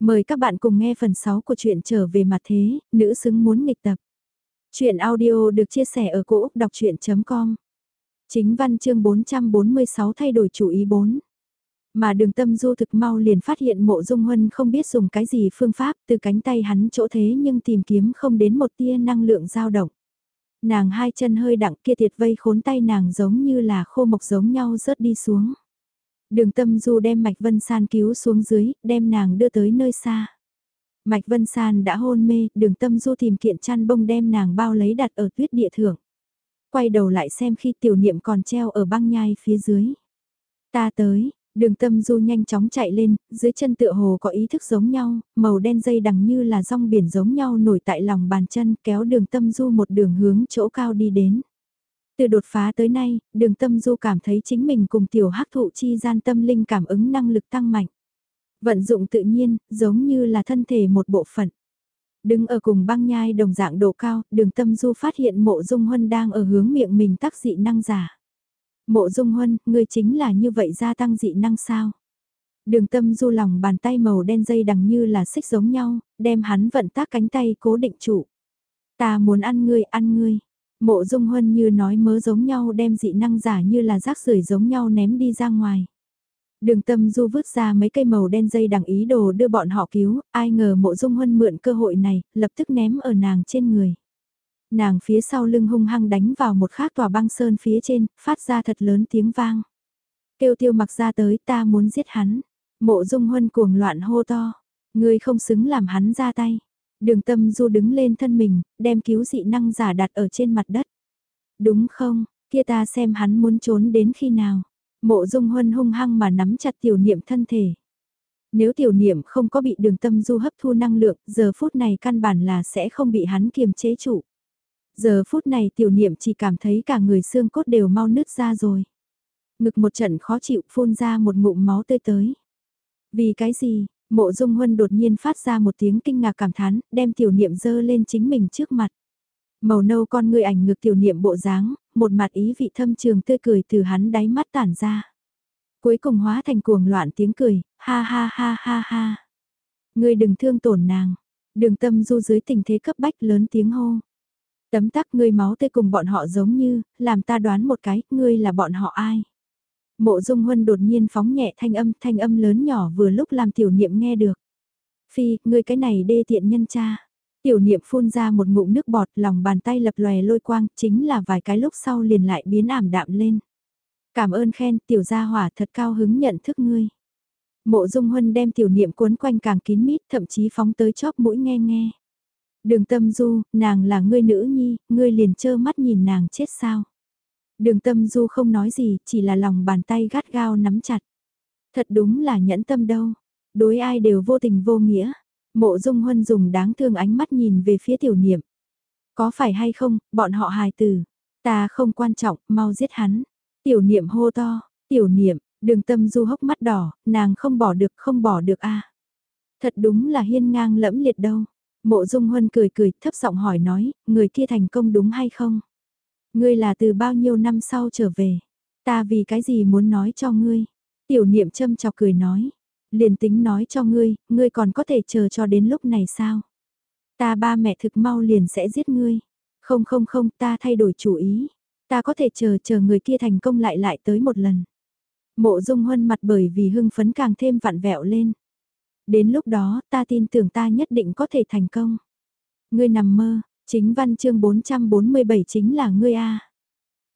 Mời các bạn cùng nghe phần 6 của truyện trở về mặt thế, nữ xứng muốn nghịch tập. Chuyện audio được chia sẻ ở cỗ đọc chuyện.com Chính văn chương 446 thay đổi chủ ý 4. Mà đường tâm du thực mau liền phát hiện mộ dung huân không biết dùng cái gì phương pháp từ cánh tay hắn chỗ thế nhưng tìm kiếm không đến một tia năng lượng dao động. Nàng hai chân hơi đặng kia thiệt vây khốn tay nàng giống như là khô mộc giống nhau rớt đi xuống. Đường tâm du đem Mạch Vân San cứu xuống dưới, đem nàng đưa tới nơi xa. Mạch Vân San đã hôn mê, đường tâm du tìm kiện chăn bông đem nàng bao lấy đặt ở tuyết địa thượng. Quay đầu lại xem khi tiểu niệm còn treo ở băng nhai phía dưới. Ta tới, đường tâm du nhanh chóng chạy lên, dưới chân tựa hồ có ý thức giống nhau, màu đen dây đằng như là rong biển giống nhau nổi tại lòng bàn chân kéo đường tâm du một đường hướng chỗ cao đi đến. Từ đột phá tới nay, đường tâm du cảm thấy chính mình cùng tiểu hắc thụ chi gian tâm linh cảm ứng năng lực tăng mạnh. Vận dụng tự nhiên, giống như là thân thể một bộ phận. Đứng ở cùng băng nhai đồng dạng độ cao, đường tâm du phát hiện mộ dung huân đang ở hướng miệng mình tác dị năng giả. Mộ dung huân, người chính là như vậy gia tăng dị năng sao? Đường tâm du lòng bàn tay màu đen dây đằng như là xích giống nhau, đem hắn vận tác cánh tay cố định trụ. Ta muốn ăn ngươi, ăn ngươi. Mộ dung huân như nói mớ giống nhau đem dị năng giả như là rác rưởi giống nhau ném đi ra ngoài. Đường tâm du vứt ra mấy cây màu đen dây đằng ý đồ đưa bọn họ cứu, ai ngờ mộ dung huân mượn cơ hội này, lập tức ném ở nàng trên người. Nàng phía sau lưng hung hăng đánh vào một khác tòa băng sơn phía trên, phát ra thật lớn tiếng vang. Kêu tiêu mặc ra tới ta muốn giết hắn. Mộ dung huân cuồng loạn hô to. Ngươi không xứng làm hắn ra tay. Đường tâm du đứng lên thân mình, đem cứu dị năng giả đặt ở trên mặt đất. Đúng không, kia ta xem hắn muốn trốn đến khi nào. Mộ dung huân hung hăng mà nắm chặt tiểu niệm thân thể. Nếu tiểu niệm không có bị đường tâm du hấp thu năng lượng, giờ phút này căn bản là sẽ không bị hắn kiềm chế trụ. Giờ phút này tiểu niệm chỉ cảm thấy cả người xương cốt đều mau nứt ra rồi. Ngực một trận khó chịu phun ra một ngụm máu tươi tới. Vì cái gì, Mộ Dung Huân đột nhiên phát ra một tiếng kinh ngạc cảm thán, đem tiểu niệm dơ lên chính mình trước mặt. Màu nâu con người ảnh ngược tiểu niệm bộ dáng, một mặt ý vị thâm trường tươi cười từ hắn đáy mắt tản ra. Cuối cùng hóa thành cuồng loạn tiếng cười, ha ha ha ha ha. Ngươi đừng thương tổn nàng, đường tâm du dưới tình thế cấp bách lớn tiếng hô. Tấm tắc ngươi máu tươi cùng bọn họ giống như, làm ta đoán một cái, ngươi là bọn họ ai. Mộ dung huân đột nhiên phóng nhẹ thanh âm, thanh âm lớn nhỏ vừa lúc làm tiểu niệm nghe được. Phi, ngươi cái này đê tiện nhân cha. Tiểu niệm phun ra một ngụm nước bọt, lòng bàn tay lập lòe lôi quang, chính là vài cái lúc sau liền lại biến ảm đạm lên. Cảm ơn khen, tiểu gia hỏa thật cao hứng nhận thức ngươi. Mộ dung huân đem tiểu niệm cuốn quanh càng kín mít, thậm chí phóng tới chóp mũi nghe nghe. Đường tâm du, nàng là ngươi nữ nhi, ngươi liền trơ mắt nhìn nàng chết sao. Đường tâm du không nói gì, chỉ là lòng bàn tay gắt gao nắm chặt. Thật đúng là nhẫn tâm đâu. Đối ai đều vô tình vô nghĩa. Mộ dung huân dùng đáng thương ánh mắt nhìn về phía tiểu niệm. Có phải hay không, bọn họ hài tử. Ta không quan trọng, mau giết hắn. Tiểu niệm hô to, tiểu niệm, đường tâm du hốc mắt đỏ, nàng không bỏ được, không bỏ được a Thật đúng là hiên ngang lẫm liệt đâu. Mộ dung huân cười cười, thấp giọng hỏi nói, người kia thành công đúng hay không? Ngươi là từ bao nhiêu năm sau trở về? Ta vì cái gì muốn nói cho ngươi? Tiểu niệm châm chọc cười nói. Liền tính nói cho ngươi, ngươi còn có thể chờ cho đến lúc này sao? Ta ba mẹ thực mau liền sẽ giết ngươi. Không không không, ta thay đổi chủ ý. Ta có thể chờ chờ người kia thành công lại lại tới một lần. Mộ dung huân mặt bởi vì hưng phấn càng thêm vặn vẹo lên. Đến lúc đó, ta tin tưởng ta nhất định có thể thành công. Ngươi nằm mơ, Chính văn chương 447 chính là ngươi A.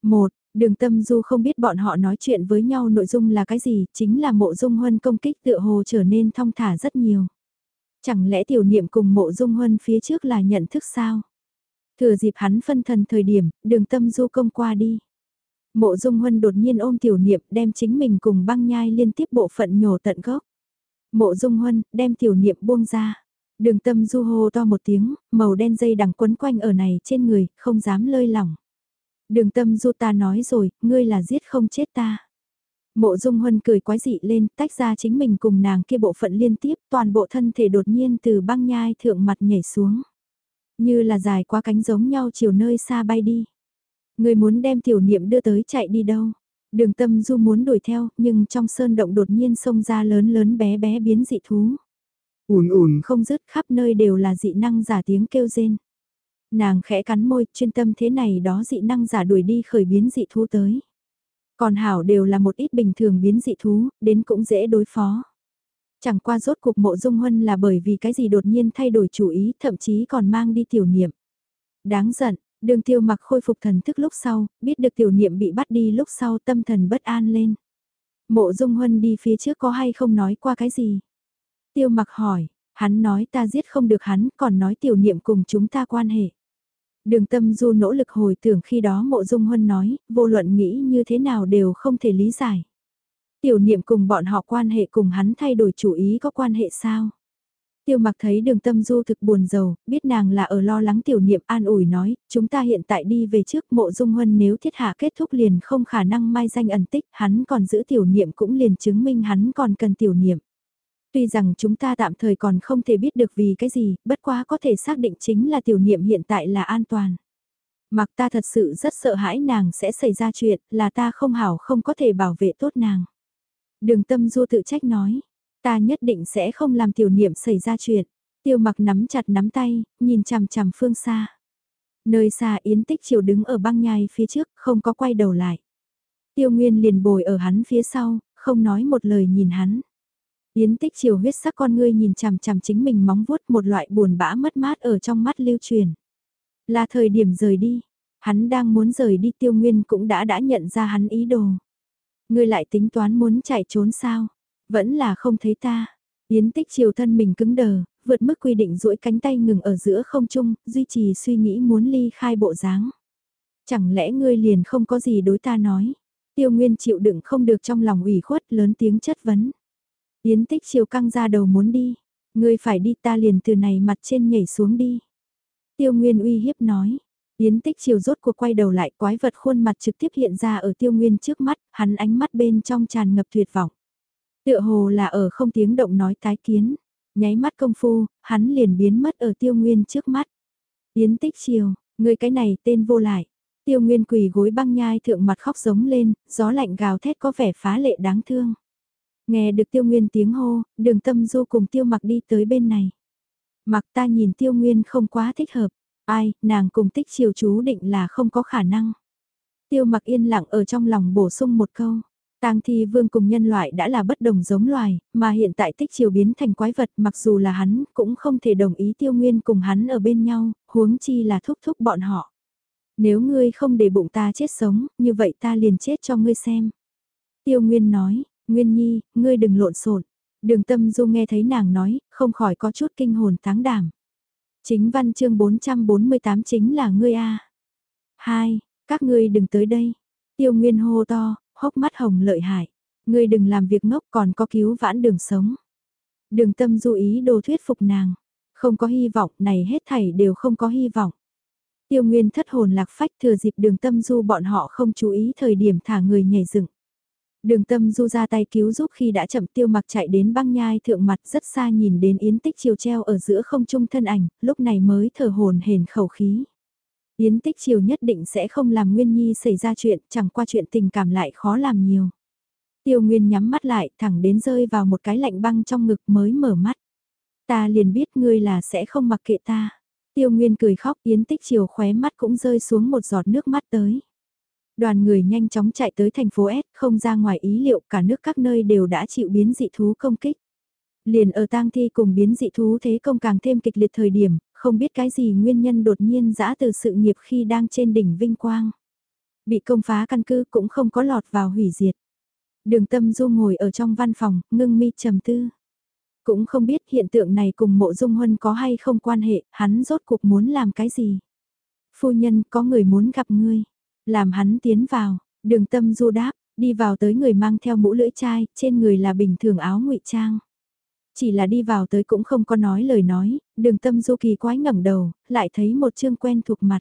một Đường tâm du không biết bọn họ nói chuyện với nhau nội dung là cái gì, chính là mộ dung huân công kích tựa hồ trở nên thong thả rất nhiều. Chẳng lẽ tiểu niệm cùng mộ dung huân phía trước là nhận thức sao? Thừa dịp hắn phân thần thời điểm, đường tâm du công qua đi. Mộ dung huân đột nhiên ôm tiểu niệm đem chính mình cùng băng nhai liên tiếp bộ phận nhổ tận gốc. Mộ dung huân đem tiểu niệm buông ra. Đường tâm du hô to một tiếng, màu đen dây đằng quấn quanh ở này trên người, không dám lơi lỏng. Đường tâm du ta nói rồi, ngươi là giết không chết ta. Mộ dung huân cười quái dị lên, tách ra chính mình cùng nàng kia bộ phận liên tiếp, toàn bộ thân thể đột nhiên từ băng nhai thượng mặt nhảy xuống. Như là dài qua cánh giống nhau chiều nơi xa bay đi. Người muốn đem tiểu niệm đưa tới chạy đi đâu. Đường tâm du muốn đuổi theo, nhưng trong sơn động đột nhiên xông ra lớn lớn bé bé biến dị thú ùn ùn không dứt khắp nơi đều là dị năng giả tiếng kêu rên. Nàng khẽ cắn môi, chuyên tâm thế này đó dị năng giả đuổi đi khởi biến dị thú tới. Còn hảo đều là một ít bình thường biến dị thú, đến cũng dễ đối phó. Chẳng qua rốt cuộc mộ dung huân là bởi vì cái gì đột nhiên thay đổi chủ ý, thậm chí còn mang đi tiểu niệm. Đáng giận, đường tiêu mặc khôi phục thần thức lúc sau, biết được tiểu niệm bị bắt đi lúc sau tâm thần bất an lên. Mộ dung huân đi phía trước có hay không nói qua cái gì? Tiêu mặc hỏi, hắn nói ta giết không được hắn, còn nói tiểu niệm cùng chúng ta quan hệ. Đường tâm du nỗ lực hồi tưởng khi đó mộ dung huân nói, vô luận nghĩ như thế nào đều không thể lý giải. Tiểu niệm cùng bọn họ quan hệ cùng hắn thay đổi chủ ý có quan hệ sao? Tiêu mặc thấy đường tâm du thực buồn giàu, biết nàng là ở lo lắng tiểu niệm an ủi nói, chúng ta hiện tại đi về trước mộ dung huân nếu thiết hạ kết thúc liền không khả năng mai danh ẩn tích, hắn còn giữ tiểu niệm cũng liền chứng minh hắn còn cần tiểu niệm. Tuy rằng chúng ta tạm thời còn không thể biết được vì cái gì, bất quá có thể xác định chính là tiểu niệm hiện tại là an toàn. Mặc ta thật sự rất sợ hãi nàng sẽ xảy ra chuyện, là ta không hảo không có thể bảo vệ tốt nàng. Đường tâm du tự trách nói, ta nhất định sẽ không làm tiểu niệm xảy ra chuyện. Tiêu mặc nắm chặt nắm tay, nhìn chằm chằm phương xa. Nơi xa Yến Tích Triều đứng ở băng nhai phía trước, không có quay đầu lại. Tiêu Nguyên liền bồi ở hắn phía sau, không nói một lời nhìn hắn. Yến Tích Triều huyết sắc con ngươi nhìn chằm chằm chính mình móng vuốt một loại buồn bã mất mát ở trong mắt lưu truyền. Là thời điểm rời đi, hắn đang muốn rời đi Tiêu Nguyên cũng đã đã nhận ra hắn ý đồ. Ngươi lại tính toán muốn chạy trốn sao? Vẫn là không thấy ta. Yến tích chiều thân mình cứng đờ, vượt mức quy định duỗi cánh tay ngừng ở giữa không trung, duy trì suy nghĩ muốn ly khai bộ dáng. Chẳng lẽ ngươi liền không có gì đối ta nói? Tiêu Nguyên chịu đựng không được trong lòng ủy khuất lớn tiếng chất vấn. Yến tích chiều căng ra đầu muốn đi. Ngươi phải đi ta liền từ này mặt trên nhảy xuống đi. Tiêu Nguyên uy hiếp nói. Yến tích chiều rốt cuộc quay đầu lại quái vật khuôn mặt trực tiếp hiện ra ở tiêu nguyên trước mắt, hắn ánh mắt bên trong tràn ngập tuyệt vọng. Tựa hồ là ở không tiếng động nói tái kiến, nháy mắt công phu, hắn liền biến mất ở tiêu nguyên trước mắt. Yến tích chiều, người cái này tên vô lại. Tiêu nguyên quỳ gối băng nhai thượng mặt khóc giống lên, gió lạnh gào thét có vẻ phá lệ đáng thương. Nghe được tiêu nguyên tiếng hô, đường tâm du cùng tiêu mặc đi tới bên này. Mặc ta nhìn tiêu nguyên không quá thích hợp. Ai, nàng cùng tích chiều chú định là không có khả năng. Tiêu mặc yên lặng ở trong lòng bổ sung một câu. Tang thi vương cùng nhân loại đã là bất đồng giống loài, mà hiện tại tích chiều biến thành quái vật mặc dù là hắn cũng không thể đồng ý tiêu nguyên cùng hắn ở bên nhau, huống chi là thúc thúc bọn họ. Nếu ngươi không để bụng ta chết sống, như vậy ta liền chết cho ngươi xem. Tiêu nguyên nói, Nguyên nhi, ngươi đừng lộn xộn. Đường tâm du nghe thấy nàng nói, không khỏi có chút kinh hồn táng đảm. Chính văn chương 448 chính là ngươi a. Hai, các ngươi đừng tới đây. Tiêu Nguyên hô to, hốc mắt hồng lợi hại. Ngươi đừng làm việc ngốc còn có cứu vãn đường sống. Đường tâm du ý đồ thuyết phục nàng. Không có hy vọng, này hết thảy đều không có hy vọng. Tiêu Nguyên thất hồn lạc phách thừa dịp đường tâm du bọn họ không chú ý thời điểm thả người nhảy dựng. Đường tâm du ra tay cứu giúp khi đã chậm tiêu mặc chạy đến băng nhai thượng mặt rất xa nhìn đến yến tích chiều treo ở giữa không trung thân ảnh, lúc này mới thở hồn hển khẩu khí. Yến tích chiều nhất định sẽ không làm Nguyên Nhi xảy ra chuyện, chẳng qua chuyện tình cảm lại khó làm nhiều. Tiêu Nguyên nhắm mắt lại, thẳng đến rơi vào một cái lạnh băng trong ngực mới mở mắt. Ta liền biết ngươi là sẽ không mặc kệ ta. Tiêu Nguyên cười khóc, Yến tích chiều khóe mắt cũng rơi xuống một giọt nước mắt tới. Đoàn người nhanh chóng chạy tới thành phố S, không ra ngoài ý liệu cả nước các nơi đều đã chịu biến dị thú công kích. Liền ở tang thi cùng biến dị thú thế công càng thêm kịch liệt thời điểm, không biết cái gì nguyên nhân đột nhiên dã từ sự nghiệp khi đang trên đỉnh vinh quang. Bị công phá căn cứ cũng không có lọt vào hủy diệt. Đường tâm du ngồi ở trong văn phòng, ngưng mi trầm tư. Cũng không biết hiện tượng này cùng mộ dung huân có hay không quan hệ, hắn rốt cuộc muốn làm cái gì. Phu nhân có người muốn gặp ngươi. Làm hắn tiến vào, đường tâm du đáp, đi vào tới người mang theo mũ lưỡi chai, trên người là bình thường áo ngụy trang. Chỉ là đi vào tới cũng không có nói lời nói, đường tâm du kỳ quái ngẩng đầu, lại thấy một chương quen thuộc mặt.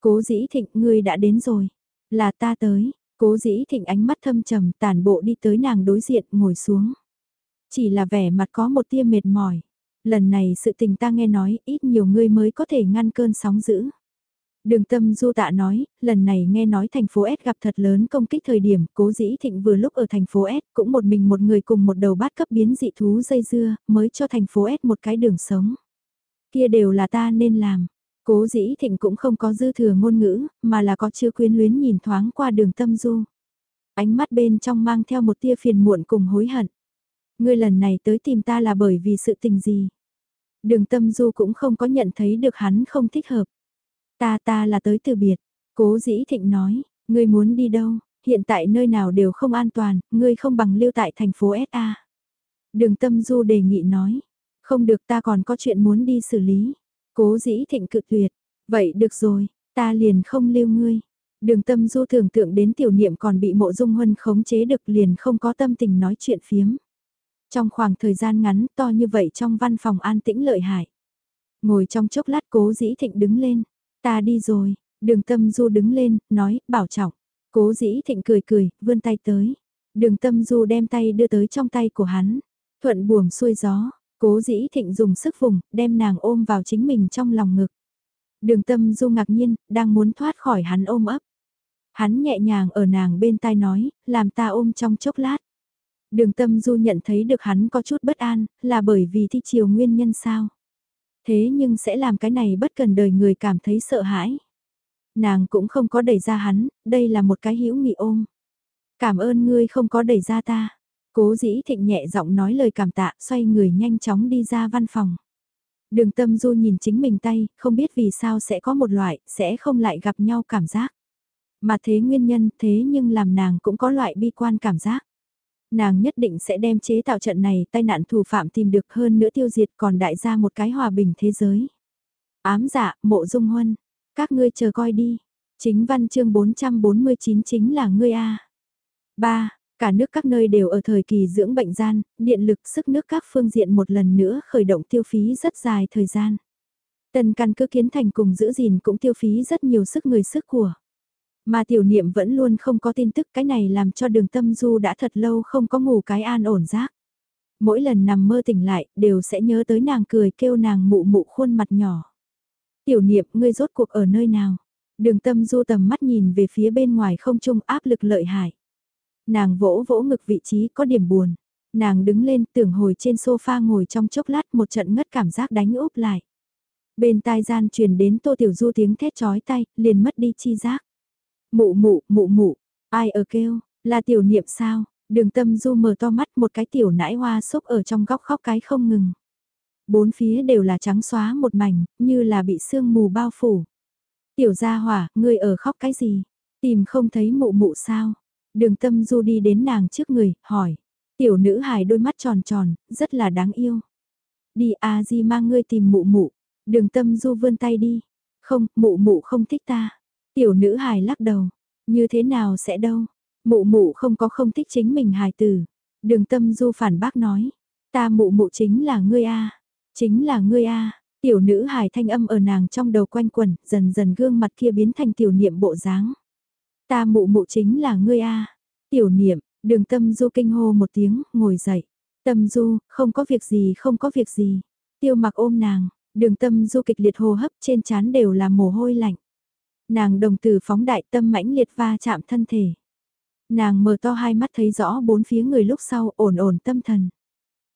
Cố dĩ thịnh ngươi đã đến rồi, là ta tới, cố dĩ thịnh ánh mắt thâm trầm tàn bộ đi tới nàng đối diện ngồi xuống. Chỉ là vẻ mặt có một tia mệt mỏi. Lần này sự tình ta nghe nói ít nhiều ngươi mới có thể ngăn cơn sóng dữ. Đường tâm du tạ nói, lần này nghe nói thành phố S gặp thật lớn công kích thời điểm, cố dĩ thịnh vừa lúc ở thành phố S, cũng một mình một người cùng một đầu bát cấp biến dị thú dây dưa, mới cho thành phố S một cái đường sống. Kia đều là ta nên làm. Cố dĩ thịnh cũng không có dư thừa ngôn ngữ, mà là có chưa quyến luyến nhìn thoáng qua đường tâm du. Ánh mắt bên trong mang theo một tia phiền muộn cùng hối hận. Ngươi lần này tới tìm ta là bởi vì sự tình gì? Đường tâm du cũng không có nhận thấy được hắn không thích hợp. Ta ta là tới từ biệt. Cố dĩ thịnh nói, ngươi muốn đi đâu? Hiện tại nơi nào đều không an toàn, ngươi không bằng lưu tại thành phố SA. Đường tâm du đề nghị nói, không được ta còn có chuyện muốn đi xử lý. Cố dĩ thịnh cự tuyệt, vậy được rồi, ta liền không lưu ngươi. Đường tâm du tưởng tượng đến tiểu niệm còn bị mộ dung huân khống chế được liền không có tâm tình nói chuyện phiếm. Trong khoảng thời gian ngắn to như vậy trong văn phòng an tĩnh lợi hại. Ngồi trong chốc lát cố dĩ thịnh đứng lên. Ta đi rồi, đường tâm du đứng lên, nói, bảo trọng. Cố dĩ thịnh cười cười, vươn tay tới. Đường tâm du đem tay đưa tới trong tay của hắn. Thuận buồm xuôi gió, cố dĩ thịnh dùng sức vùng, đem nàng ôm vào chính mình trong lòng ngực. Đường tâm du ngạc nhiên, đang muốn thoát khỏi hắn ôm ấp. Hắn nhẹ nhàng ở nàng bên tai nói, làm ta ôm trong chốc lát. Đường tâm du nhận thấy được hắn có chút bất an, là bởi vì thi chiều nguyên nhân sao. Thế nhưng sẽ làm cái này bất cần đời người cảm thấy sợ hãi. Nàng cũng không có đẩy ra hắn, đây là một cái hữu nghị ôm. Cảm ơn ngươi không có đẩy ra ta. Cố dĩ thịnh nhẹ giọng nói lời cảm tạ, xoay người nhanh chóng đi ra văn phòng. Đường tâm du nhìn chính mình tay, không biết vì sao sẽ có một loại, sẽ không lại gặp nhau cảm giác. Mà thế nguyên nhân thế nhưng làm nàng cũng có loại bi quan cảm giác. Nàng nhất định sẽ đem chế tạo trận này tai nạn thủ phạm tìm được hơn nữa tiêu diệt còn đại gia một cái hòa bình thế giới. Ám dạ, mộ dung huân, các ngươi chờ coi đi. Chính văn chương 449 chính là ngươi A. 3. Cả nước các nơi đều ở thời kỳ dưỡng bệnh gian, điện lực sức nước các phương diện một lần nữa khởi động tiêu phí rất dài thời gian. Tần căn cứ kiến thành cùng giữ gìn cũng tiêu phí rất nhiều sức người sức của. Mà tiểu niệm vẫn luôn không có tin tức cái này làm cho đường tâm du đã thật lâu không có ngủ cái an ổn giác Mỗi lần nằm mơ tỉnh lại đều sẽ nhớ tới nàng cười kêu nàng mụ mụ khuôn mặt nhỏ. Tiểu niệm ngươi rốt cuộc ở nơi nào? Đường tâm du tầm mắt nhìn về phía bên ngoài không trung áp lực lợi hại. Nàng vỗ vỗ ngực vị trí có điểm buồn. Nàng đứng lên tưởng hồi trên sofa ngồi trong chốc lát một trận ngất cảm giác đánh úp lại. Bên tai gian truyền đến tô tiểu du tiếng thét chói tay, liền mất đi chi giác. Mụ mụ, mụ mụ, ai ở kêu, là tiểu niệm sao? Đường tâm du mở to mắt một cái tiểu nãi hoa xúc ở trong góc khóc cái không ngừng. Bốn phía đều là trắng xóa một mảnh, như là bị sương mù bao phủ. Tiểu gia hỏa, ngươi ở khóc cái gì? Tìm không thấy mụ mụ sao? Đường tâm du đi đến nàng trước người, hỏi. Tiểu nữ hài đôi mắt tròn tròn, rất là đáng yêu. Đi a di mang ngươi tìm mụ mụ. Đường tâm du vươn tay đi. Không, mụ mụ không thích ta. Tiểu nữ hài lắc đầu, như thế nào sẽ đâu, mụ mụ không có không thích chính mình hài tử. Đường tâm du phản bác nói, ta mụ mụ chính là ngươi a chính là ngươi a tiểu nữ hài thanh âm ở nàng trong đầu quanh quẩn, dần dần gương mặt kia biến thành tiểu niệm bộ dáng. Ta mụ mụ chính là ngươi a tiểu niệm, đường tâm du kinh hô một tiếng, ngồi dậy. Tâm du, không có việc gì không có việc gì. Tiêu mặc ôm nàng, đường tâm du kịch liệt hô hấp trên trán đều là mồ hôi lạnh. Nàng đồng tử phóng đại tâm mãnh liệt va chạm thân thể. Nàng mở to hai mắt thấy rõ bốn phía người lúc sau ổn ổn tâm thần.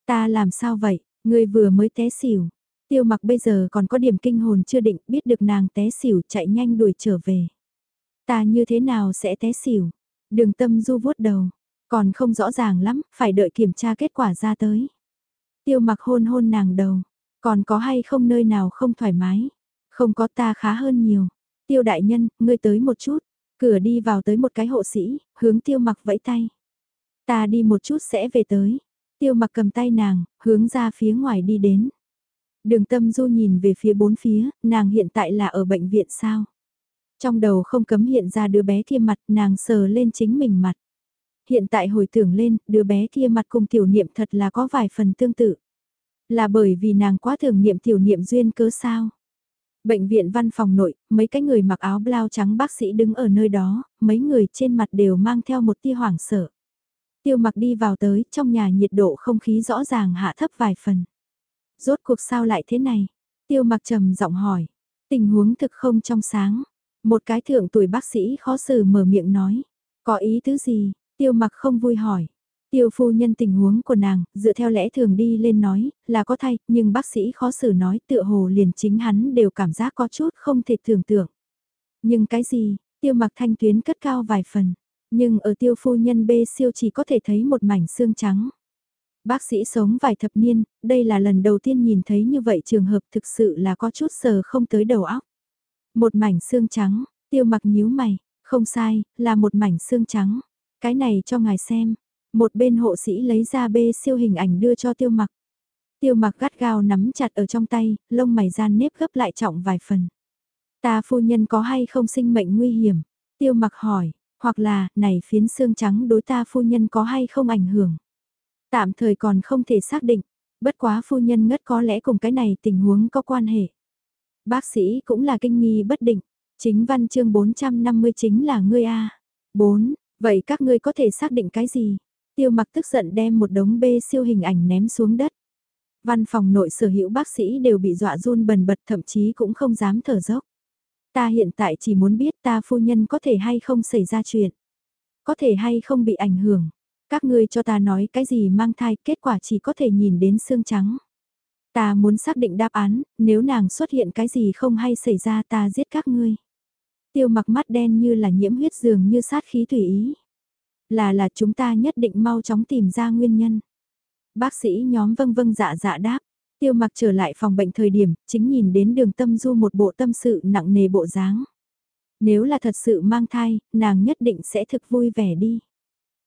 Ta làm sao vậy, người vừa mới té xỉu. Tiêu mặc bây giờ còn có điểm kinh hồn chưa định biết được nàng té xỉu chạy nhanh đuổi trở về. Ta như thế nào sẽ té xỉu? Đường tâm du vuốt đầu. Còn không rõ ràng lắm, phải đợi kiểm tra kết quả ra tới. Tiêu mặc hôn hôn nàng đầu. Còn có hay không nơi nào không thoải mái? Không có ta khá hơn nhiều. Tiêu đại nhân, ngươi tới một chút. Cửa đi vào tới một cái hộ sĩ, hướng tiêu mặc vẫy tay. Ta đi một chút sẽ về tới. Tiêu mặc cầm tay nàng, hướng ra phía ngoài đi đến. Đường tâm du nhìn về phía bốn phía, nàng hiện tại là ở bệnh viện sao? Trong đầu không cấm hiện ra đứa bé kia mặt, nàng sờ lên chính mình mặt. Hiện tại hồi tưởng lên, đứa bé kia mặt cùng tiểu niệm thật là có vài phần tương tự. Là bởi vì nàng quá thường niệm tiểu niệm duyên cớ sao? Bệnh viện văn phòng nội, mấy cái người mặc áo blau trắng bác sĩ đứng ở nơi đó, mấy người trên mặt đều mang theo một tia hoảng sợ. Tiêu mặc đi vào tới, trong nhà nhiệt độ không khí rõ ràng hạ thấp vài phần. Rốt cuộc sao lại thế này? Tiêu mặc trầm giọng hỏi. Tình huống thực không trong sáng. Một cái thượng tuổi bác sĩ khó xử mở miệng nói. Có ý tứ gì? Tiêu mặc không vui hỏi. Tiêu phu nhân tình huống của nàng, dựa theo lẽ thường đi lên nói, là có thay, nhưng bác sĩ khó xử nói tựa hồ liền chính hắn đều cảm giác có chút không thể tưởng tượng. Nhưng cái gì, tiêu mặc thanh tuyến cất cao vài phần, nhưng ở tiêu phu nhân B siêu chỉ có thể thấy một mảnh xương trắng. Bác sĩ sống vài thập niên, đây là lần đầu tiên nhìn thấy như vậy trường hợp thực sự là có chút sờ không tới đầu óc. Một mảnh xương trắng, tiêu mặc nhíu mày, không sai, là một mảnh xương trắng. Cái này cho ngài xem. Một bên hộ sĩ lấy ra bê siêu hình ảnh đưa cho tiêu mặc. Tiêu mặc gắt gao nắm chặt ở trong tay, lông mày gian nếp gấp lại trọng vài phần. Ta phu nhân có hay không sinh mệnh nguy hiểm? Tiêu mặc hỏi, hoặc là, này phiến xương trắng đối ta phu nhân có hay không ảnh hưởng? Tạm thời còn không thể xác định, bất quá phu nhân ngất có lẽ cùng cái này tình huống có quan hệ. Bác sĩ cũng là kinh nghi bất định, chính văn chương 450 chính là ngươi A. 4. Vậy các ngươi có thể xác định cái gì? Tiêu mặc tức giận đem một đống bê siêu hình ảnh ném xuống đất. Văn phòng nội sở hữu bác sĩ đều bị dọa run bần bật thậm chí cũng không dám thở dốc. Ta hiện tại chỉ muốn biết ta phu nhân có thể hay không xảy ra chuyện. Có thể hay không bị ảnh hưởng. Các ngươi cho ta nói cái gì mang thai kết quả chỉ có thể nhìn đến xương trắng. Ta muốn xác định đáp án, nếu nàng xuất hiện cái gì không hay xảy ra ta giết các ngươi. Tiêu mặc mắt đen như là nhiễm huyết dường như sát khí tùy ý. Là là chúng ta nhất định mau chóng tìm ra nguyên nhân. Bác sĩ nhóm vâng vâng dạ dạ đáp. Tiêu mặc trở lại phòng bệnh thời điểm, chính nhìn đến đường tâm du một bộ tâm sự nặng nề bộ dáng. Nếu là thật sự mang thai, nàng nhất định sẽ thực vui vẻ đi.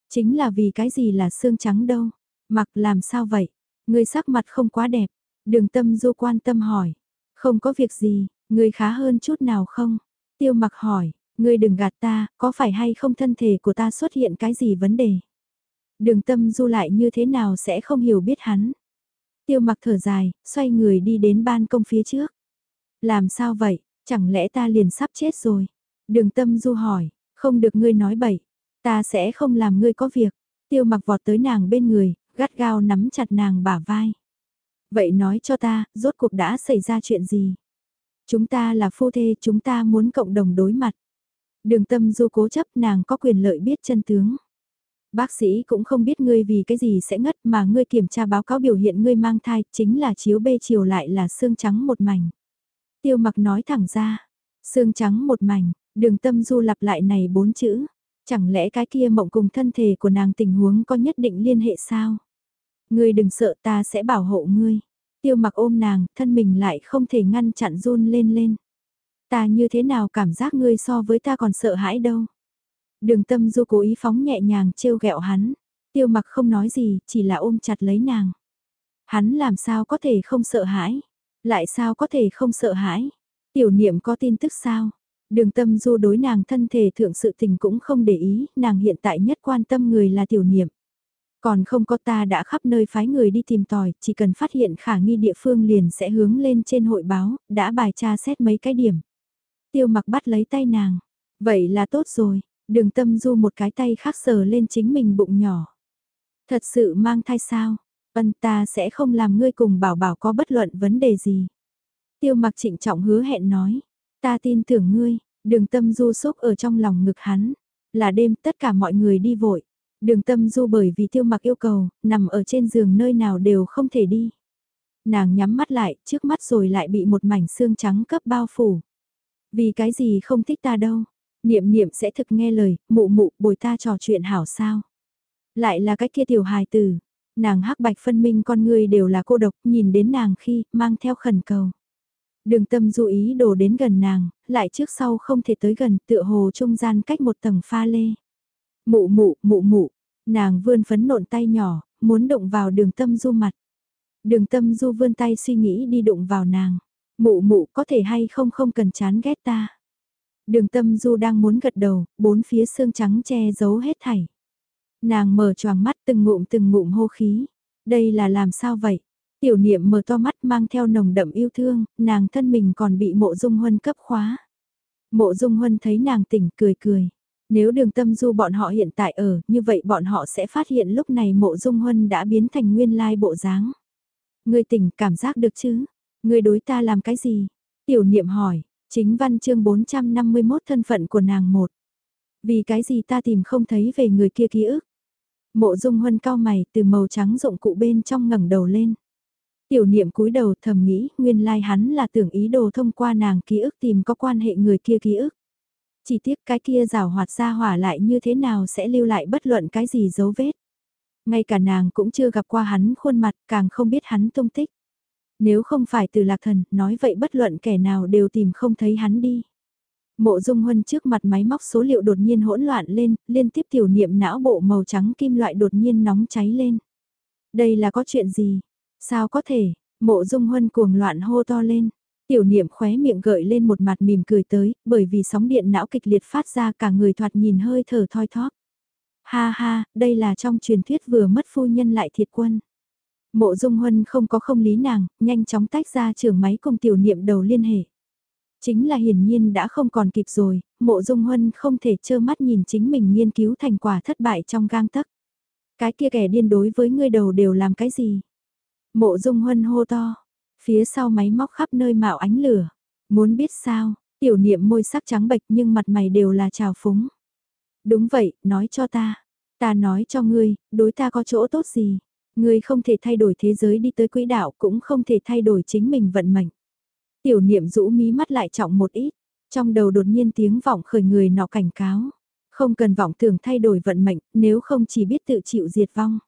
Chính là vì cái gì là xương trắng đâu. Mặc làm sao vậy? Người sắc mặt không quá đẹp. Đường tâm du quan tâm hỏi. Không có việc gì, người khá hơn chút nào không? Tiêu mặc hỏi, ngươi đừng gạt ta, có phải hay không thân thể của ta xuất hiện cái gì vấn đề? Đường tâm du lại như thế nào sẽ không hiểu biết hắn? Tiêu mặc thở dài, xoay người đi đến ban công phía trước. Làm sao vậy, chẳng lẽ ta liền sắp chết rồi? Đường tâm du hỏi, không được ngươi nói bậy, ta sẽ không làm ngươi có việc. Tiêu mặc vọt tới nàng bên người, gắt gao nắm chặt nàng bả vai. Vậy nói cho ta, rốt cuộc đã xảy ra chuyện gì? Chúng ta là phu thê, chúng ta muốn cộng đồng đối mặt. Đường tâm du cố chấp nàng có quyền lợi biết chân tướng. Bác sĩ cũng không biết ngươi vì cái gì sẽ ngất mà ngươi kiểm tra báo cáo biểu hiện ngươi mang thai chính là chiếu bê chiều lại là xương trắng một mảnh. Tiêu mặc nói thẳng ra, xương trắng một mảnh, đường tâm du lặp lại này bốn chữ. Chẳng lẽ cái kia mộng cùng thân thể của nàng tình huống có nhất định liên hệ sao? Ngươi đừng sợ ta sẽ bảo hộ ngươi. Tiêu mặc ôm nàng, thân mình lại không thể ngăn chặn run lên lên. Ta như thế nào cảm giác ngươi so với ta còn sợ hãi đâu. Đường tâm du cố ý phóng nhẹ nhàng trêu ghẹo hắn. Tiêu mặc không nói gì, chỉ là ôm chặt lấy nàng. Hắn làm sao có thể không sợ hãi? Lại sao có thể không sợ hãi? Tiểu niệm có tin tức sao? Đường tâm du đối nàng thân thể thượng sự tình cũng không để ý, nàng hiện tại nhất quan tâm người là tiểu niệm. Còn không có ta đã khắp nơi phái người đi tìm tòi, chỉ cần phát hiện khả nghi địa phương liền sẽ hướng lên trên hội báo, đã bài tra xét mấy cái điểm. Tiêu mặc bắt lấy tay nàng. Vậy là tốt rồi, đường tâm du một cái tay khác sờ lên chính mình bụng nhỏ. Thật sự mang thai sao? Ân ta sẽ không làm ngươi cùng bảo bảo có bất luận vấn đề gì. Tiêu mặc trịnh trọng hứa hẹn nói. Ta tin tưởng ngươi, đường tâm du xúc ở trong lòng ngực hắn. Là đêm tất cả mọi người đi vội. Đường tâm du bởi vì tiêu mặc yêu cầu, nằm ở trên giường nơi nào đều không thể đi. Nàng nhắm mắt lại, trước mắt rồi lại bị một mảnh xương trắng cấp bao phủ. Vì cái gì không thích ta đâu. Niệm niệm sẽ thực nghe lời, mụ mụ bồi ta trò chuyện hảo sao. Lại là cái kia tiểu hài tử. Nàng hắc bạch phân minh con người đều là cô độc, nhìn đến nàng khi, mang theo khẩn cầu. Đường tâm du ý đồ đến gần nàng, lại trước sau không thể tới gần tựa hồ trung gian cách một tầng pha lê. Mụ mụ, mụ mụ, nàng vươn phấn nộn tay nhỏ, muốn đụng vào đường tâm du mặt. Đường tâm du vươn tay suy nghĩ đi đụng vào nàng. Mụ mụ có thể hay không không cần chán ghét ta. Đường tâm du đang muốn gật đầu, bốn phía xương trắng che giấu hết thảy. Nàng mở choàng mắt từng ngụm từng ngụm hô khí. Đây là làm sao vậy? Tiểu niệm mở to mắt mang theo nồng đậm yêu thương, nàng thân mình còn bị mộ dung huân cấp khóa. Mộ dung huân thấy nàng tỉnh cười cười. Nếu đường tâm du bọn họ hiện tại ở, như vậy bọn họ sẽ phát hiện lúc này mộ dung huân đã biến thành nguyên lai bộ dáng. Người tỉnh cảm giác được chứ? Người đối ta làm cái gì? Tiểu niệm hỏi, Chính văn chương 451 thân phận của nàng một. Vì cái gì ta tìm không thấy về người kia ký ức. Mộ dung huân cao mày từ màu trắng rộng cụ bên trong ngẩng đầu lên. Tiểu niệm cúi đầu thầm nghĩ nguyên lai hắn là tưởng ý đồ thông qua nàng ký ức tìm có quan hệ người kia ký ức. Chỉ tiếc cái kia rào hoạt ra hỏa lại như thế nào sẽ lưu lại bất luận cái gì dấu vết. Ngay cả nàng cũng chưa gặp qua hắn khuôn mặt càng không biết hắn tung tích. Nếu không phải từ lạc thần, nói vậy bất luận kẻ nào đều tìm không thấy hắn đi. Mộ dung huân trước mặt máy móc số liệu đột nhiên hỗn loạn lên, liên tiếp tiểu niệm não bộ màu trắng kim loại đột nhiên nóng cháy lên. Đây là có chuyện gì? Sao có thể? Mộ dung huân cuồng loạn hô to lên. Tiểu niệm khóe miệng gợi lên một mặt mỉm cười tới, bởi vì sóng điện não kịch liệt phát ra cả người thoạt nhìn hơi thở thoi thóp. Ha ha, đây là trong truyền thuyết vừa mất phu nhân lại thiệt quân. Mộ Dung Huân không có không lý nàng, nhanh chóng tách ra trưởng máy cùng tiểu niệm đầu liên hệ. Chính là hiển nhiên đã không còn kịp rồi, mộ Dung Huân không thể trơ mắt nhìn chính mình nghiên cứu thành quả thất bại trong gang tấc. Cái kia kẻ điên đối với ngươi đầu đều làm cái gì? Mộ Dung Huân hô to, phía sau máy móc khắp nơi mạo ánh lửa. Muốn biết sao, tiểu niệm môi sắc trắng bệch nhưng mặt mày đều là trào phúng. Đúng vậy, nói cho ta. Ta nói cho ngươi, đối ta có chỗ tốt gì. Ngươi không thể thay đổi thế giới đi tới quỹ đạo cũng không thể thay đổi chính mình vận mệnh. Tiểu niệm rũ mí mắt lại trọng một ít. Trong đầu đột nhiên tiếng vọng khởi người nọ cảnh cáo. Không cần vọng tưởng thay đổi vận mệnh, nếu không chỉ biết tự chịu diệt vong.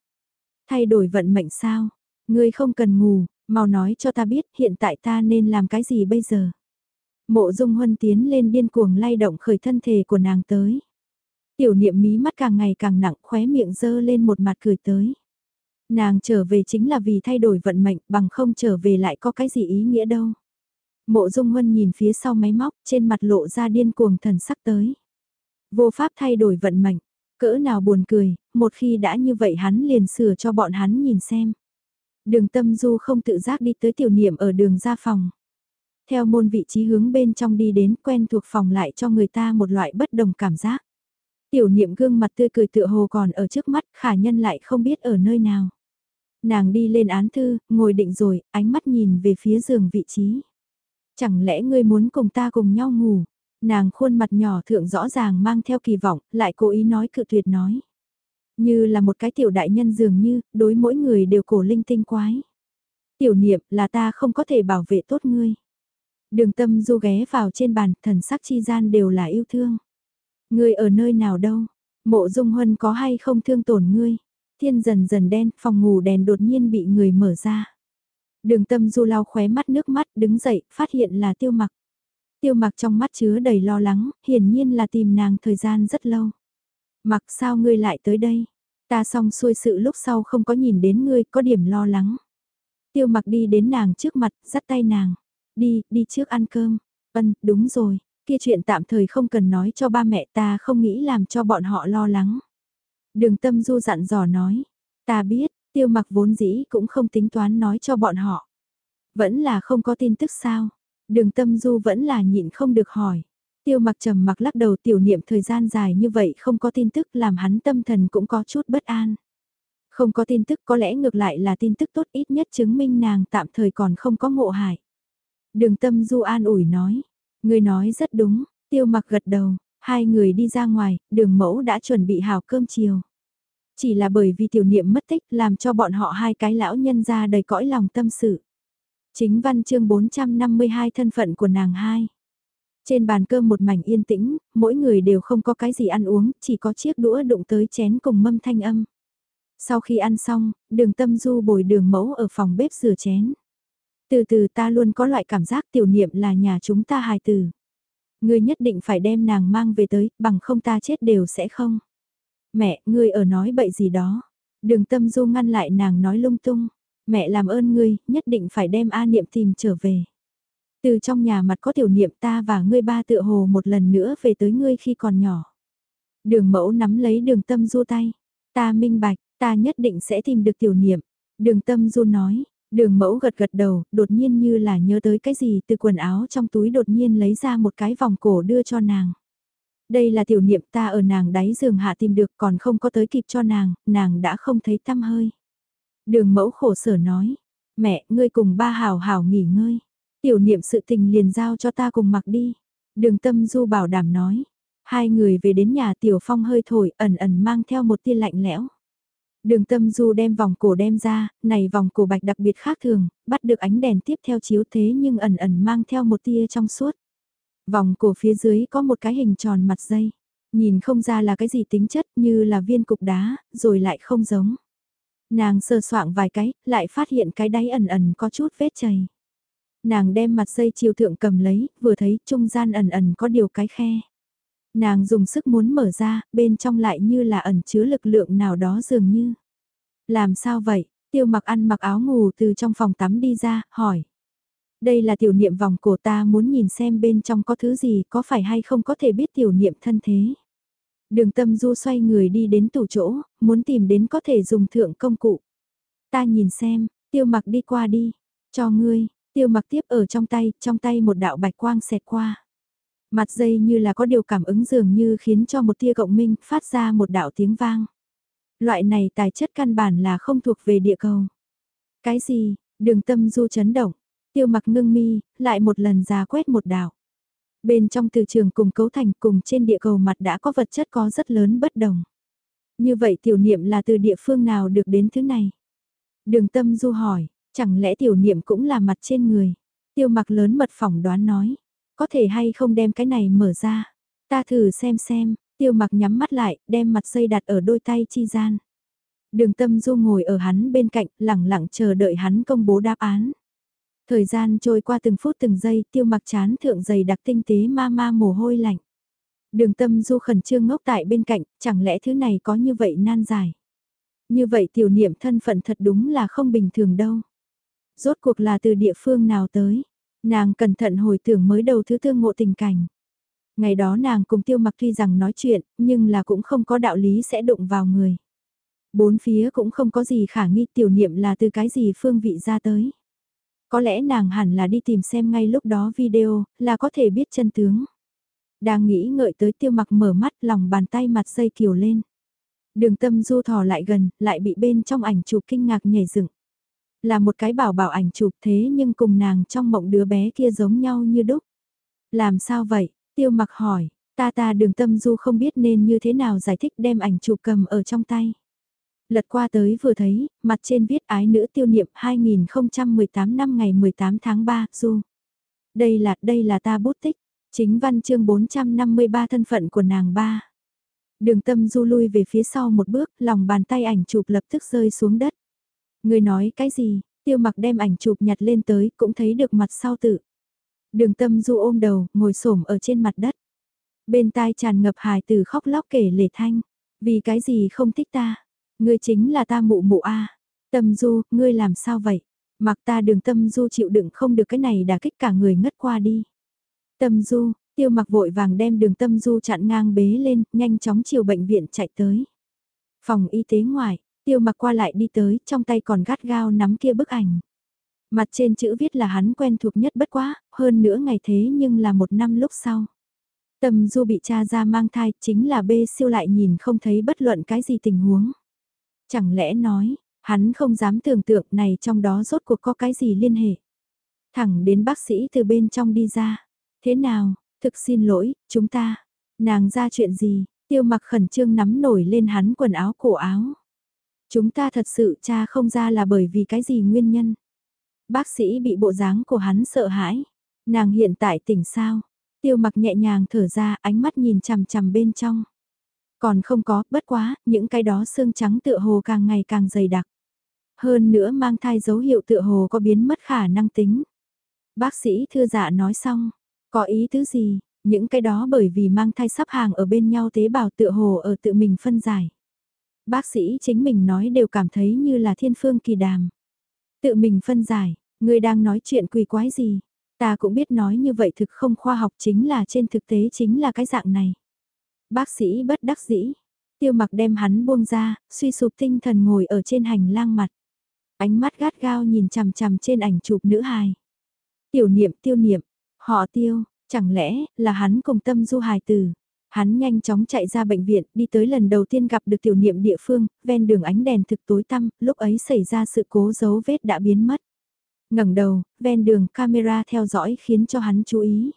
Thay đổi vận mệnh sao? Ngươi không cần ngủ, mau nói cho ta biết hiện tại ta nên làm cái gì bây giờ. Mộ dung huân tiến lên điên cuồng lay động khởi thân thể của nàng tới. Tiểu niệm mí mắt càng ngày càng nặng khóe miệng dơ lên một mặt cười tới. Nàng trở về chính là vì thay đổi vận mệnh bằng không trở về lại có cái gì ý nghĩa đâu. Mộ dung huân nhìn phía sau máy móc trên mặt lộ ra điên cuồng thần sắc tới. Vô pháp thay đổi vận mệnh, cỡ nào buồn cười, một khi đã như vậy hắn liền sửa cho bọn hắn nhìn xem. Đường tâm du không tự giác đi tới tiểu niệm ở đường ra phòng. Theo môn vị trí hướng bên trong đi đến quen thuộc phòng lại cho người ta một loại bất đồng cảm giác. Tiểu niệm gương mặt tươi cười tựa hồ còn ở trước mắt, khả nhân lại không biết ở nơi nào. Nàng đi lên án thư, ngồi định rồi, ánh mắt nhìn về phía giường vị trí. Chẳng lẽ ngươi muốn cùng ta cùng nhau ngủ? Nàng khuôn mặt nhỏ thượng rõ ràng mang theo kỳ vọng, lại cố ý nói cự tuyệt nói. Như là một cái tiểu đại nhân dường như, đối mỗi người đều cổ linh tinh quái. Tiểu niệm là ta không có thể bảo vệ tốt ngươi. Đường tâm du ghé vào trên bàn, thần sắc chi gian đều là yêu thương. Ngươi ở nơi nào đâu? Mộ dung huân có hay không thương tổn ngươi? Thiên dần dần đen, phòng ngủ đèn đột nhiên bị người mở ra. Đường tâm du lau khóe mắt nước mắt đứng dậy, phát hiện là tiêu mặc. Tiêu mặc trong mắt chứa đầy lo lắng, hiển nhiên là tìm nàng thời gian rất lâu. Mặc sao ngươi lại tới đây? Ta xong xuôi sự lúc sau không có nhìn đến ngươi, có điểm lo lắng. Tiêu mặc đi đến nàng trước mặt, dắt tay nàng. Đi, đi trước ăn cơm. vân đúng rồi, kia chuyện tạm thời không cần nói cho ba mẹ ta không nghĩ làm cho bọn họ lo lắng. Đường tâm du dặn dò nói. Ta biết, tiêu mặc vốn dĩ cũng không tính toán nói cho bọn họ. Vẫn là không có tin tức sao. Đường tâm du vẫn là nhịn không được hỏi. Tiêu mặc trầm mặc lắc đầu tiểu niệm thời gian dài như vậy không có tin tức làm hắn tâm thần cũng có chút bất an. Không có tin tức có lẽ ngược lại là tin tức tốt ít nhất chứng minh nàng tạm thời còn không có ngộ hại. Đường tâm du an ủi nói. Người nói rất đúng, tiêu mặc gật đầu, hai người đi ra ngoài, đường mẫu đã chuẩn bị hào cơm chiều. Chỉ là bởi vì tiểu niệm mất tích làm cho bọn họ hai cái lão nhân ra đầy cõi lòng tâm sự. Chính văn chương 452 thân phận của nàng hai. Trên bàn cơm một mảnh yên tĩnh, mỗi người đều không có cái gì ăn uống, chỉ có chiếc đũa đụng tới chén cùng mâm thanh âm. Sau khi ăn xong, đường tâm du bồi đường mẫu ở phòng bếp rửa chén. Từ từ ta luôn có loại cảm giác tiểu niệm là nhà chúng ta hài từ. Ngươi nhất định phải đem nàng mang về tới, bằng không ta chết đều sẽ không. Mẹ, ngươi ở nói bậy gì đó. Đường tâm du ngăn lại nàng nói lung tung. Mẹ làm ơn ngươi, nhất định phải đem A niệm tìm trở về. Từ trong nhà mặt có tiểu niệm ta và ngươi ba tựa hồ một lần nữa về tới ngươi khi còn nhỏ. Đường mẫu nắm lấy đường tâm du tay. Ta minh bạch, ta nhất định sẽ tìm được tiểu niệm. Đường tâm du nói, đường mẫu gật gật đầu, đột nhiên như là nhớ tới cái gì từ quần áo trong túi đột nhiên lấy ra một cái vòng cổ đưa cho nàng. Đây là tiểu niệm ta ở nàng đáy giường hạ tìm được còn không có tới kịp cho nàng, nàng đã không thấy tâm hơi. Đường mẫu khổ sở nói, mẹ, ngươi cùng ba hào hào nghỉ ngơi. Tiểu niệm sự tình liền giao cho ta cùng mặc đi. Đường tâm du bảo đảm nói. Hai người về đến nhà tiểu phong hơi thổi ẩn ẩn mang theo một tia lạnh lẽo. Đường tâm du đem vòng cổ đem ra, này vòng cổ bạch đặc biệt khác thường, bắt được ánh đèn tiếp theo chiếu thế nhưng ẩn ẩn mang theo một tia trong suốt. Vòng cổ phía dưới có một cái hình tròn mặt dây, nhìn không ra là cái gì tính chất như là viên cục đá, rồi lại không giống. Nàng sơ soạng vài cái, lại phát hiện cái đáy ẩn ẩn có chút vết chảy. Nàng đem mặt dây chiều thượng cầm lấy, vừa thấy trung gian ẩn ẩn có điều cái khe. Nàng dùng sức muốn mở ra, bên trong lại như là ẩn chứa lực lượng nào đó dường như. Làm sao vậy? Tiêu mặc ăn mặc áo ngủ từ trong phòng tắm đi ra, hỏi. Đây là tiểu niệm vòng cổ ta muốn nhìn xem bên trong có thứ gì có phải hay không có thể biết tiểu niệm thân thế. Đường tâm du xoay người đi đến tủ chỗ, muốn tìm đến có thể dùng thượng công cụ. Ta nhìn xem, tiêu mặc đi qua đi, cho ngươi, tiêu mặc tiếp ở trong tay, trong tay một đạo bạch quang xẹt qua. Mặt dây như là có điều cảm ứng dường như khiến cho một tia cộng minh phát ra một đạo tiếng vang. Loại này tài chất căn bản là không thuộc về địa cầu. Cái gì, đường tâm du chấn động, tiêu mặc ngưng mi, lại một lần ra quét một đạo. Bên trong từ trường cùng cấu thành cùng trên địa cầu mặt đã có vật chất có rất lớn bất đồng. Như vậy tiểu niệm là từ địa phương nào được đến thứ này? Đường tâm du hỏi, chẳng lẽ tiểu niệm cũng là mặt trên người? Tiêu mặc lớn mật phỏng đoán nói, có thể hay không đem cái này mở ra. Ta thử xem xem, tiêu mặc nhắm mắt lại, đem mặt dây đặt ở đôi tay chi gian. Đường tâm du ngồi ở hắn bên cạnh, lẳng lặng chờ đợi hắn công bố đáp án. Thời gian trôi qua từng phút từng giây, tiêu mặc chán thượng dày đặc tinh tế ma ma mồ hôi lạnh. Đường tâm du khẩn trương ngốc tại bên cạnh, chẳng lẽ thứ này có như vậy nan giải. Như vậy tiểu niệm thân phận thật đúng là không bình thường đâu. Rốt cuộc là từ địa phương nào tới. Nàng cẩn thận hồi tưởng mới đầu thứ thương ngộ tình cảnh. Ngày đó nàng cùng tiêu mặc tuy rằng nói chuyện, nhưng là cũng không có đạo lý sẽ đụng vào người. Bốn phía cũng không có gì khả nghi tiểu niệm là từ cái gì phương vị ra tới. Có lẽ nàng hẳn là đi tìm xem ngay lúc đó video, là có thể biết chân tướng. Đang nghĩ ngợi tới tiêu mặc mở mắt lòng bàn tay mặt dây kiều lên. Đường tâm du thò lại gần, lại bị bên trong ảnh chụp kinh ngạc nhảy dựng. Là một cái bảo bảo ảnh chụp thế nhưng cùng nàng trong mộng đứa bé kia giống nhau như đúc. Làm sao vậy? Tiêu mặc hỏi, ta ta đường tâm du không biết nên như thế nào giải thích đem ảnh chụp cầm ở trong tay. Lật qua tới vừa thấy, mặt trên viết ái nữ tiêu niệm 2018 năm ngày 18 tháng 3, du. Đây là, đây là ta bút tích, chính văn chương 453 thân phận của nàng ba. Đường tâm du lui về phía sau một bước, lòng bàn tay ảnh chụp lập tức rơi xuống đất. Người nói cái gì, tiêu mặc đem ảnh chụp nhặt lên tới, cũng thấy được mặt sau tự. Đường tâm du ôm đầu, ngồi xổm ở trên mặt đất. Bên tai tràn ngập hài từ khóc lóc kể lể thanh. Vì cái gì không thích ta? Ngươi chính là ta mụ mụ a. Tâm du, ngươi làm sao vậy? Mặc ta đường tâm du chịu đựng không được cái này đã kích cả người ngất qua đi. Tâm du, tiêu mặc vội vàng đem đường tâm du chặn ngang bế lên, nhanh chóng chiều bệnh viện chạy tới. Phòng y tế ngoài, tiêu mặc qua lại đi tới, trong tay còn gắt gao nắm kia bức ảnh. Mặt trên chữ viết là hắn quen thuộc nhất bất quá, hơn nữa ngày thế nhưng là một năm lúc sau. Tầm du bị cha ra mang thai chính là bê siêu lại nhìn không thấy bất luận cái gì tình huống. Chẳng lẽ nói, hắn không dám tưởng tượng này trong đó rốt cuộc có cái gì liên hệ. Thẳng đến bác sĩ từ bên trong đi ra. Thế nào, thực xin lỗi, chúng ta, nàng ra chuyện gì, tiêu mặc khẩn trương nắm nổi lên hắn quần áo cổ áo. Chúng ta thật sự cha không ra là bởi vì cái gì nguyên nhân. Bác sĩ bị bộ dáng của hắn sợ hãi. Nàng hiện tại tỉnh sao? Tiêu mặc nhẹ nhàng thở ra ánh mắt nhìn chằm chằm bên trong. Còn không có, bất quá, những cái đó xương trắng tựa hồ càng ngày càng dày đặc. Hơn nữa mang thai dấu hiệu tựa hồ có biến mất khả năng tính. Bác sĩ thưa dạ nói xong, có ý tứ gì, những cái đó bởi vì mang thai sắp hàng ở bên nhau tế bào tựa hồ ở tự mình phân giải. Bác sĩ chính mình nói đều cảm thấy như là thiên phương kỳ đàm. Tự mình phân giải, người đang nói chuyện quỷ quái gì, ta cũng biết nói như vậy thực không khoa học chính là trên thực tế chính là cái dạng này. Bác sĩ bất đắc dĩ. Tiêu mặc đem hắn buông ra, suy sụp tinh thần ngồi ở trên hành lang mặt. Ánh mắt gắt gao nhìn chằm chằm trên ảnh chụp nữ hài. Tiểu niệm tiêu niệm, họ tiêu, chẳng lẽ là hắn cùng tâm du hài tử. Hắn nhanh chóng chạy ra bệnh viện, đi tới lần đầu tiên gặp được tiểu niệm địa phương, ven đường ánh đèn thực tối tăm, lúc ấy xảy ra sự cố dấu vết đã biến mất. ngẩng đầu, ven đường camera theo dõi khiến cho hắn chú ý.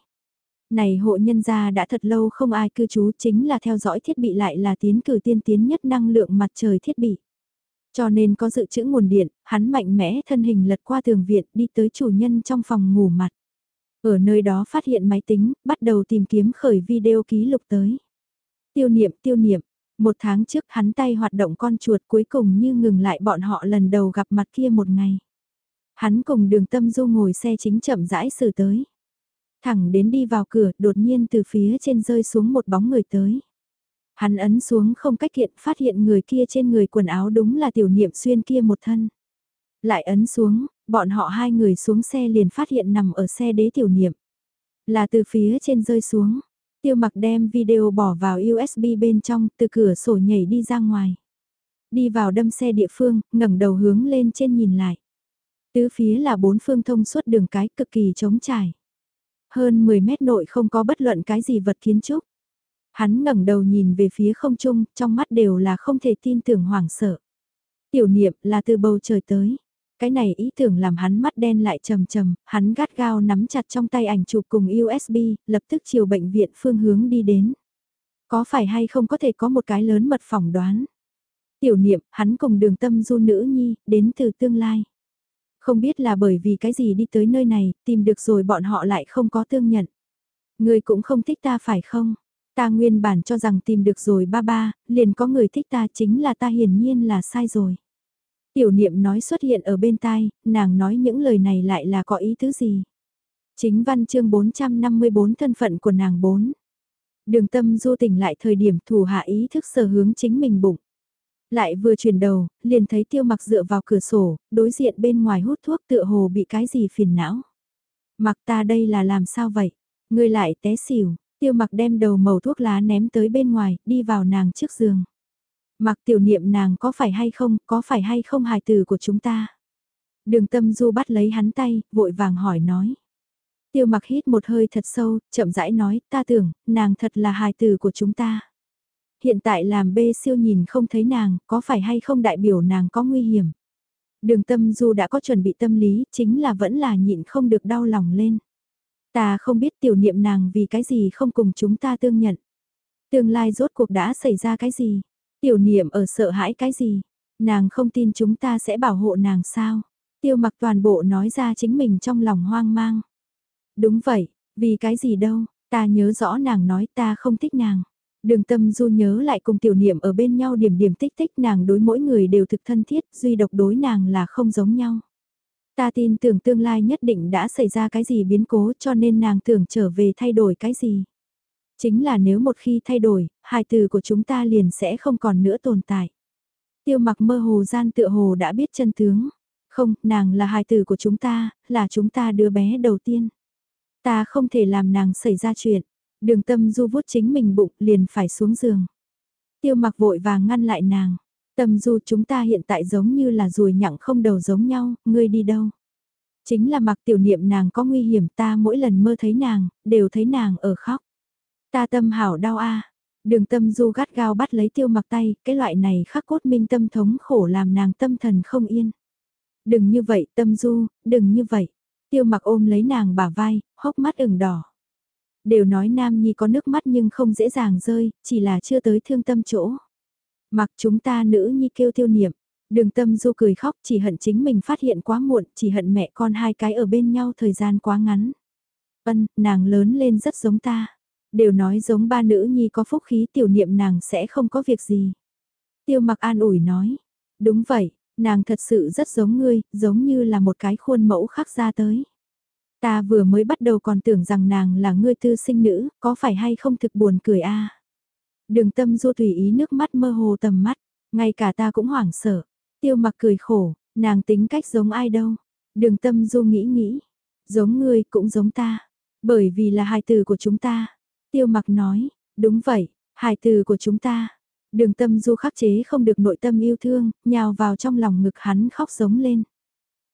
Này hộ nhân gia đã thật lâu không ai cư trú chính là theo dõi thiết bị lại là tiến cử tiên tiến nhất năng lượng mặt trời thiết bị. Cho nên có dự trữ nguồn điện, hắn mạnh mẽ thân hình lật qua tường viện đi tới chủ nhân trong phòng ngủ mặt. Ở nơi đó phát hiện máy tính, bắt đầu tìm kiếm khởi video ký lục tới. Tiêu niệm tiêu niệm, một tháng trước hắn tay hoạt động con chuột cuối cùng như ngừng lại bọn họ lần đầu gặp mặt kia một ngày. Hắn cùng đường tâm du ngồi xe chính chậm rãi xử tới. Thẳng đến đi vào cửa, đột nhiên từ phía trên rơi xuống một bóng người tới. Hắn ấn xuống không cách hiện phát hiện người kia trên người quần áo đúng là tiểu niệm xuyên kia một thân. Lại ấn xuống, bọn họ hai người xuống xe liền phát hiện nằm ở xe đế tiểu niệm. Là từ phía trên rơi xuống, tiêu mặc đem video bỏ vào USB bên trong từ cửa sổ nhảy đi ra ngoài. Đi vào đâm xe địa phương, ngẩng đầu hướng lên trên nhìn lại. Tứ phía là bốn phương thông suốt đường cái cực kỳ trống trải. Hơn 10 mét nội không có bất luận cái gì vật kiến trúc. Hắn ngẩng đầu nhìn về phía không trung, trong mắt đều là không thể tin tưởng hoảng sợ. Tiểu niệm là từ bầu trời tới. Cái này ý tưởng làm hắn mắt đen lại trầm trầm, hắn gắt gao nắm chặt trong tay ảnh chụp cùng USB, lập tức chiều bệnh viện phương hướng đi đến. Có phải hay không có thể có một cái lớn mật phỏng đoán. Tiểu niệm, hắn cùng đường tâm du nữ nhi, đến từ tương lai. Không biết là bởi vì cái gì đi tới nơi này, tìm được rồi bọn họ lại không có tương nhận. Người cũng không thích ta phải không? Ta nguyên bản cho rằng tìm được rồi ba ba, liền có người thích ta chính là ta hiển nhiên là sai rồi. Tiểu niệm nói xuất hiện ở bên tai, nàng nói những lời này lại là có ý tứ gì? Chính văn chương 454 thân phận của nàng 4. Đường tâm du tỉnh lại thời điểm thủ hạ ý thức sở hướng chính mình bụng. Lại vừa chuyển đầu, liền thấy tiêu mặc dựa vào cửa sổ, đối diện bên ngoài hút thuốc tựa hồ bị cái gì phiền não. Mặc ta đây là làm sao vậy? Ngươi lại té xỉu, tiêu mặc đem đầu màu thuốc lá ném tới bên ngoài, đi vào nàng trước giường. Mặc tiểu niệm nàng có phải hay không, có phải hay không hài từ của chúng ta? Đường tâm du bắt lấy hắn tay, vội vàng hỏi nói. Tiêu mặc hít một hơi thật sâu, chậm rãi nói, ta tưởng, nàng thật là hài từ của chúng ta. Hiện tại làm bê siêu nhìn không thấy nàng, có phải hay không đại biểu nàng có nguy hiểm. Đường tâm du đã có chuẩn bị tâm lý, chính là vẫn là nhịn không được đau lòng lên. Ta không biết tiểu niệm nàng vì cái gì không cùng chúng ta tương nhận. Tương lai rốt cuộc đã xảy ra cái gì? Tiểu niệm ở sợ hãi cái gì? Nàng không tin chúng ta sẽ bảo hộ nàng sao? Tiêu mặc toàn bộ nói ra chính mình trong lòng hoang mang. Đúng vậy, vì cái gì đâu, ta nhớ rõ nàng nói ta không thích nàng. Đường tâm du nhớ lại cùng tiểu niệm ở bên nhau điểm điểm tích tích nàng đối mỗi người đều thực thân thiết, duy độc đối nàng là không giống nhau. Ta tin tưởng tương lai nhất định đã xảy ra cái gì biến cố cho nên nàng tưởng trở về thay đổi cái gì. Chính là nếu một khi thay đổi, hài từ của chúng ta liền sẽ không còn nữa tồn tại. Tiêu mặc mơ hồ gian tựa hồ đã biết chân tướng. Không, nàng là hài từ của chúng ta, là chúng ta đứa bé đầu tiên. Ta không thể làm nàng xảy ra chuyện. Đường tâm du vuốt chính mình bụng liền phải xuống giường. Tiêu mặc vội vàng ngăn lại nàng. Tâm du chúng ta hiện tại giống như là ruồi nhặng không đầu giống nhau, ngươi đi đâu? Chính là mặc tiểu niệm nàng có nguy hiểm ta mỗi lần mơ thấy nàng, đều thấy nàng ở khóc. Ta tâm hảo đau a Đường tâm du gắt gao bắt lấy tiêu mặc tay, cái loại này khắc cốt minh tâm thống khổ làm nàng tâm thần không yên. Đừng như vậy tâm du, đừng như vậy. Tiêu mặc ôm lấy nàng bả vai, hốc mắt ửng đỏ. Đều nói nam nhi có nước mắt nhưng không dễ dàng rơi, chỉ là chưa tới thương tâm chỗ. Mặc chúng ta nữ nhi kêu tiêu niệm. Đường tâm du cười khóc chỉ hận chính mình phát hiện quá muộn, chỉ hận mẹ con hai cái ở bên nhau thời gian quá ngắn. Ân, nàng lớn lên rất giống ta. Đều nói giống ba nữ nhi có phúc khí tiểu niệm nàng sẽ không có việc gì. Tiêu mặc an ủi nói. Đúng vậy, nàng thật sự rất giống ngươi, giống như là một cái khuôn mẫu khắc ra tới. Ta vừa mới bắt đầu còn tưởng rằng nàng là ngươi tư sinh nữ, có phải hay không thực buồn cười a Đường tâm du tùy ý nước mắt mơ hồ tầm mắt, ngay cả ta cũng hoảng sợ. Tiêu mặc cười khổ, nàng tính cách giống ai đâu. Đường tâm du nghĩ nghĩ, giống ngươi cũng giống ta, bởi vì là hai từ của chúng ta. Tiêu mặc nói, đúng vậy, hài từ của chúng ta. Đường tâm du khắc chế không được nội tâm yêu thương, nhào vào trong lòng ngực hắn khóc giống lên.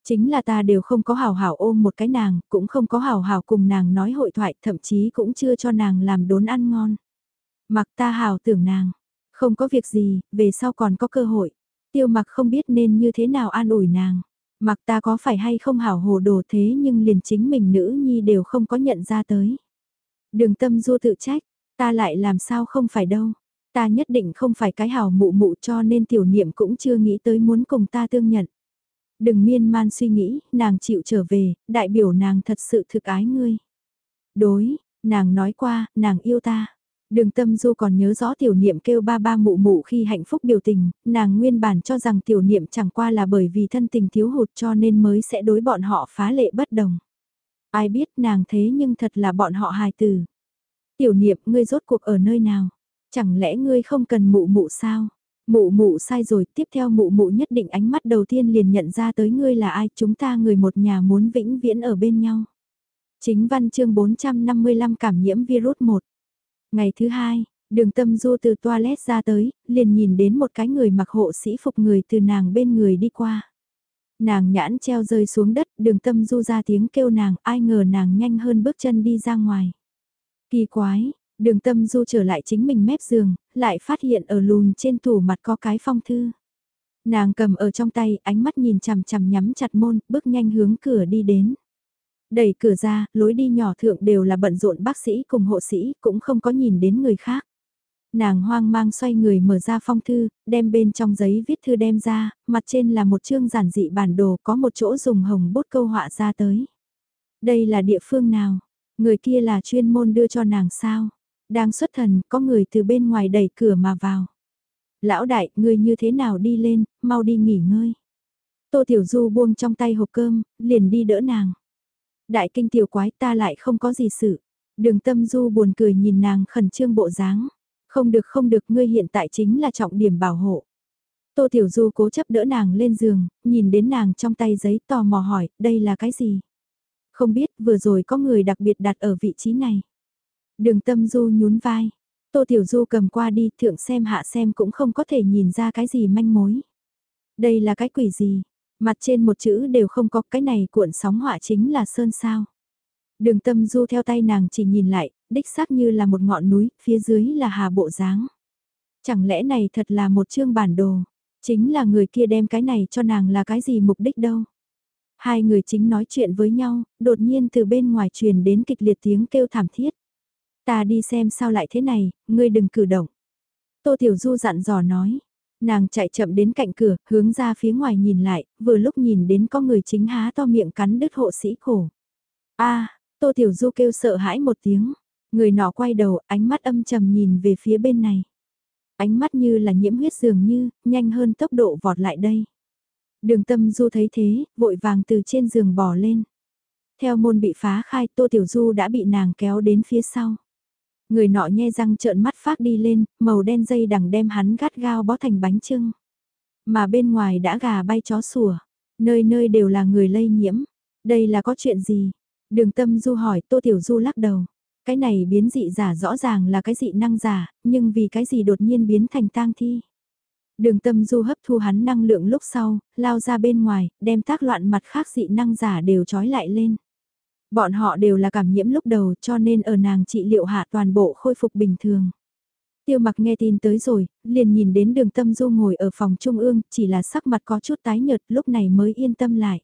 Chính là ta đều không có hào hảo ôm một cái nàng, cũng không có hào hảo cùng nàng nói hội thoại, thậm chí cũng chưa cho nàng làm đốn ăn ngon. Mặc ta hào tưởng nàng, không có việc gì, về sau còn có cơ hội. Tiêu mặc không biết nên như thế nào an ủi nàng. Mặc ta có phải hay không hảo hồ đồ thế nhưng liền chính mình nữ nhi đều không có nhận ra tới. Đường tâm du tự trách, ta lại làm sao không phải đâu. Ta nhất định không phải cái hảo mụ mụ cho nên tiểu niệm cũng chưa nghĩ tới muốn cùng ta tương nhận. Đừng miên man suy nghĩ, nàng chịu trở về, đại biểu nàng thật sự thực ái ngươi. Đối, nàng nói qua, nàng yêu ta. Đường tâm du còn nhớ rõ tiểu niệm kêu ba ba mụ mụ khi hạnh phúc biểu tình, nàng nguyên bản cho rằng tiểu niệm chẳng qua là bởi vì thân tình thiếu hụt cho nên mới sẽ đối bọn họ phá lệ bất đồng. Ai biết nàng thế nhưng thật là bọn họ hài tử. Tiểu niệm ngươi rốt cuộc ở nơi nào? Chẳng lẽ ngươi không cần mụ mụ sao? Mụ mụ sai rồi, tiếp theo mụ mụ nhất định ánh mắt đầu tiên liền nhận ra tới ngươi là ai, chúng ta người một nhà muốn vĩnh viễn ở bên nhau. Chính văn chương 455 cảm nhiễm virus 1. Ngày thứ hai, đường tâm du từ toilet ra tới, liền nhìn đến một cái người mặc hộ sĩ phục người từ nàng bên người đi qua. Nàng nhãn treo rơi xuống đất, đường tâm du ra tiếng kêu nàng, ai ngờ nàng nhanh hơn bước chân đi ra ngoài. Kỳ quái, đường tâm du trở lại chính mình mép giường, lại phát hiện ở lùn trên tủ mặt có cái phong thư. Nàng cầm ở trong tay, ánh mắt nhìn chằm chằm nhắm chặt môn, bước nhanh hướng cửa đi đến. Đẩy cửa ra, lối đi nhỏ thượng đều là bận rộn bác sĩ cùng hộ sĩ, cũng không có nhìn đến người khác. Nàng hoang mang xoay người mở ra phong thư, đem bên trong giấy viết thư đem ra, mặt trên là một chương giản dị bản đồ có một chỗ dùng hồng bút câu họa ra tới. Đây là địa phương nào? Người kia là chuyên môn đưa cho nàng sao? Đang xuất thần, có người từ bên ngoài đẩy cửa mà vào. Lão đại, người như thế nào đi lên, mau đi nghỉ ngơi. Tô Tiểu Du buông trong tay hộp cơm, liền đi đỡ nàng. Đại kinh tiểu quái ta lại không có gì sự. Đường tâm du buồn cười nhìn nàng khẩn trương bộ dáng. Không được không được ngươi hiện tại chính là trọng điểm bảo hộ. Tô Tiểu Du cố chấp đỡ nàng lên giường, nhìn đến nàng trong tay giấy tò mò hỏi, đây là cái gì? Không biết vừa rồi có người đặc biệt đặt ở vị trí này. Đường tâm Du nhún vai. Tô Tiểu Du cầm qua đi thượng xem hạ xem cũng không có thể nhìn ra cái gì manh mối. Đây là cái quỷ gì? Mặt trên một chữ đều không có cái này cuộn sóng họa chính là sơn sao. Đường tâm du theo tay nàng chỉ nhìn lại, đích xác như là một ngọn núi, phía dưới là hà bộ dáng. Chẳng lẽ này thật là một chương bản đồ, chính là người kia đem cái này cho nàng là cái gì mục đích đâu. Hai người chính nói chuyện với nhau, đột nhiên từ bên ngoài truyền đến kịch liệt tiếng kêu thảm thiết. Ta đi xem sao lại thế này, ngươi đừng cử động. Tô Tiểu Du dặn dò nói, Nàng chạy chậm đến cạnh cửa, hướng ra phía ngoài nhìn lại, vừa lúc nhìn đến có người chính há to miệng cắn đứt hộ sĩ cổ. a Tô Tiểu Du kêu sợ hãi một tiếng. Người nọ quay đầu, ánh mắt âm trầm nhìn về phía bên này. Ánh mắt như là nhiễm huyết dường như, nhanh hơn tốc độ vọt lại đây. Đường tâm Du thấy thế, vội vàng từ trên giường bò lên. Theo môn bị phá khai, Tô Tiểu Du đã bị nàng kéo đến phía sau. Người nọ nhe răng trợn mắt phát đi lên, màu đen dây đằng đem hắn gắt gao bó thành bánh trưng. Mà bên ngoài đã gà bay chó sủa, nơi nơi đều là người lây nhiễm. Đây là có chuyện gì? Đường tâm du hỏi, Tô Tiểu Du lắc đầu. Cái này biến dị giả rõ ràng là cái dị năng giả, nhưng vì cái gì đột nhiên biến thành tang thi? Đường tâm du hấp thu hắn năng lượng lúc sau, lao ra bên ngoài, đem tác loạn mặt khác dị năng giả đều trói lại lên. Bọn họ đều là cảm nhiễm lúc đầu cho nên ở nàng trị liệu hạ toàn bộ khôi phục bình thường. Tiêu mặc nghe tin tới rồi, liền nhìn đến đường tâm du ngồi ở phòng trung ương, chỉ là sắc mặt có chút tái nhợt lúc này mới yên tâm lại.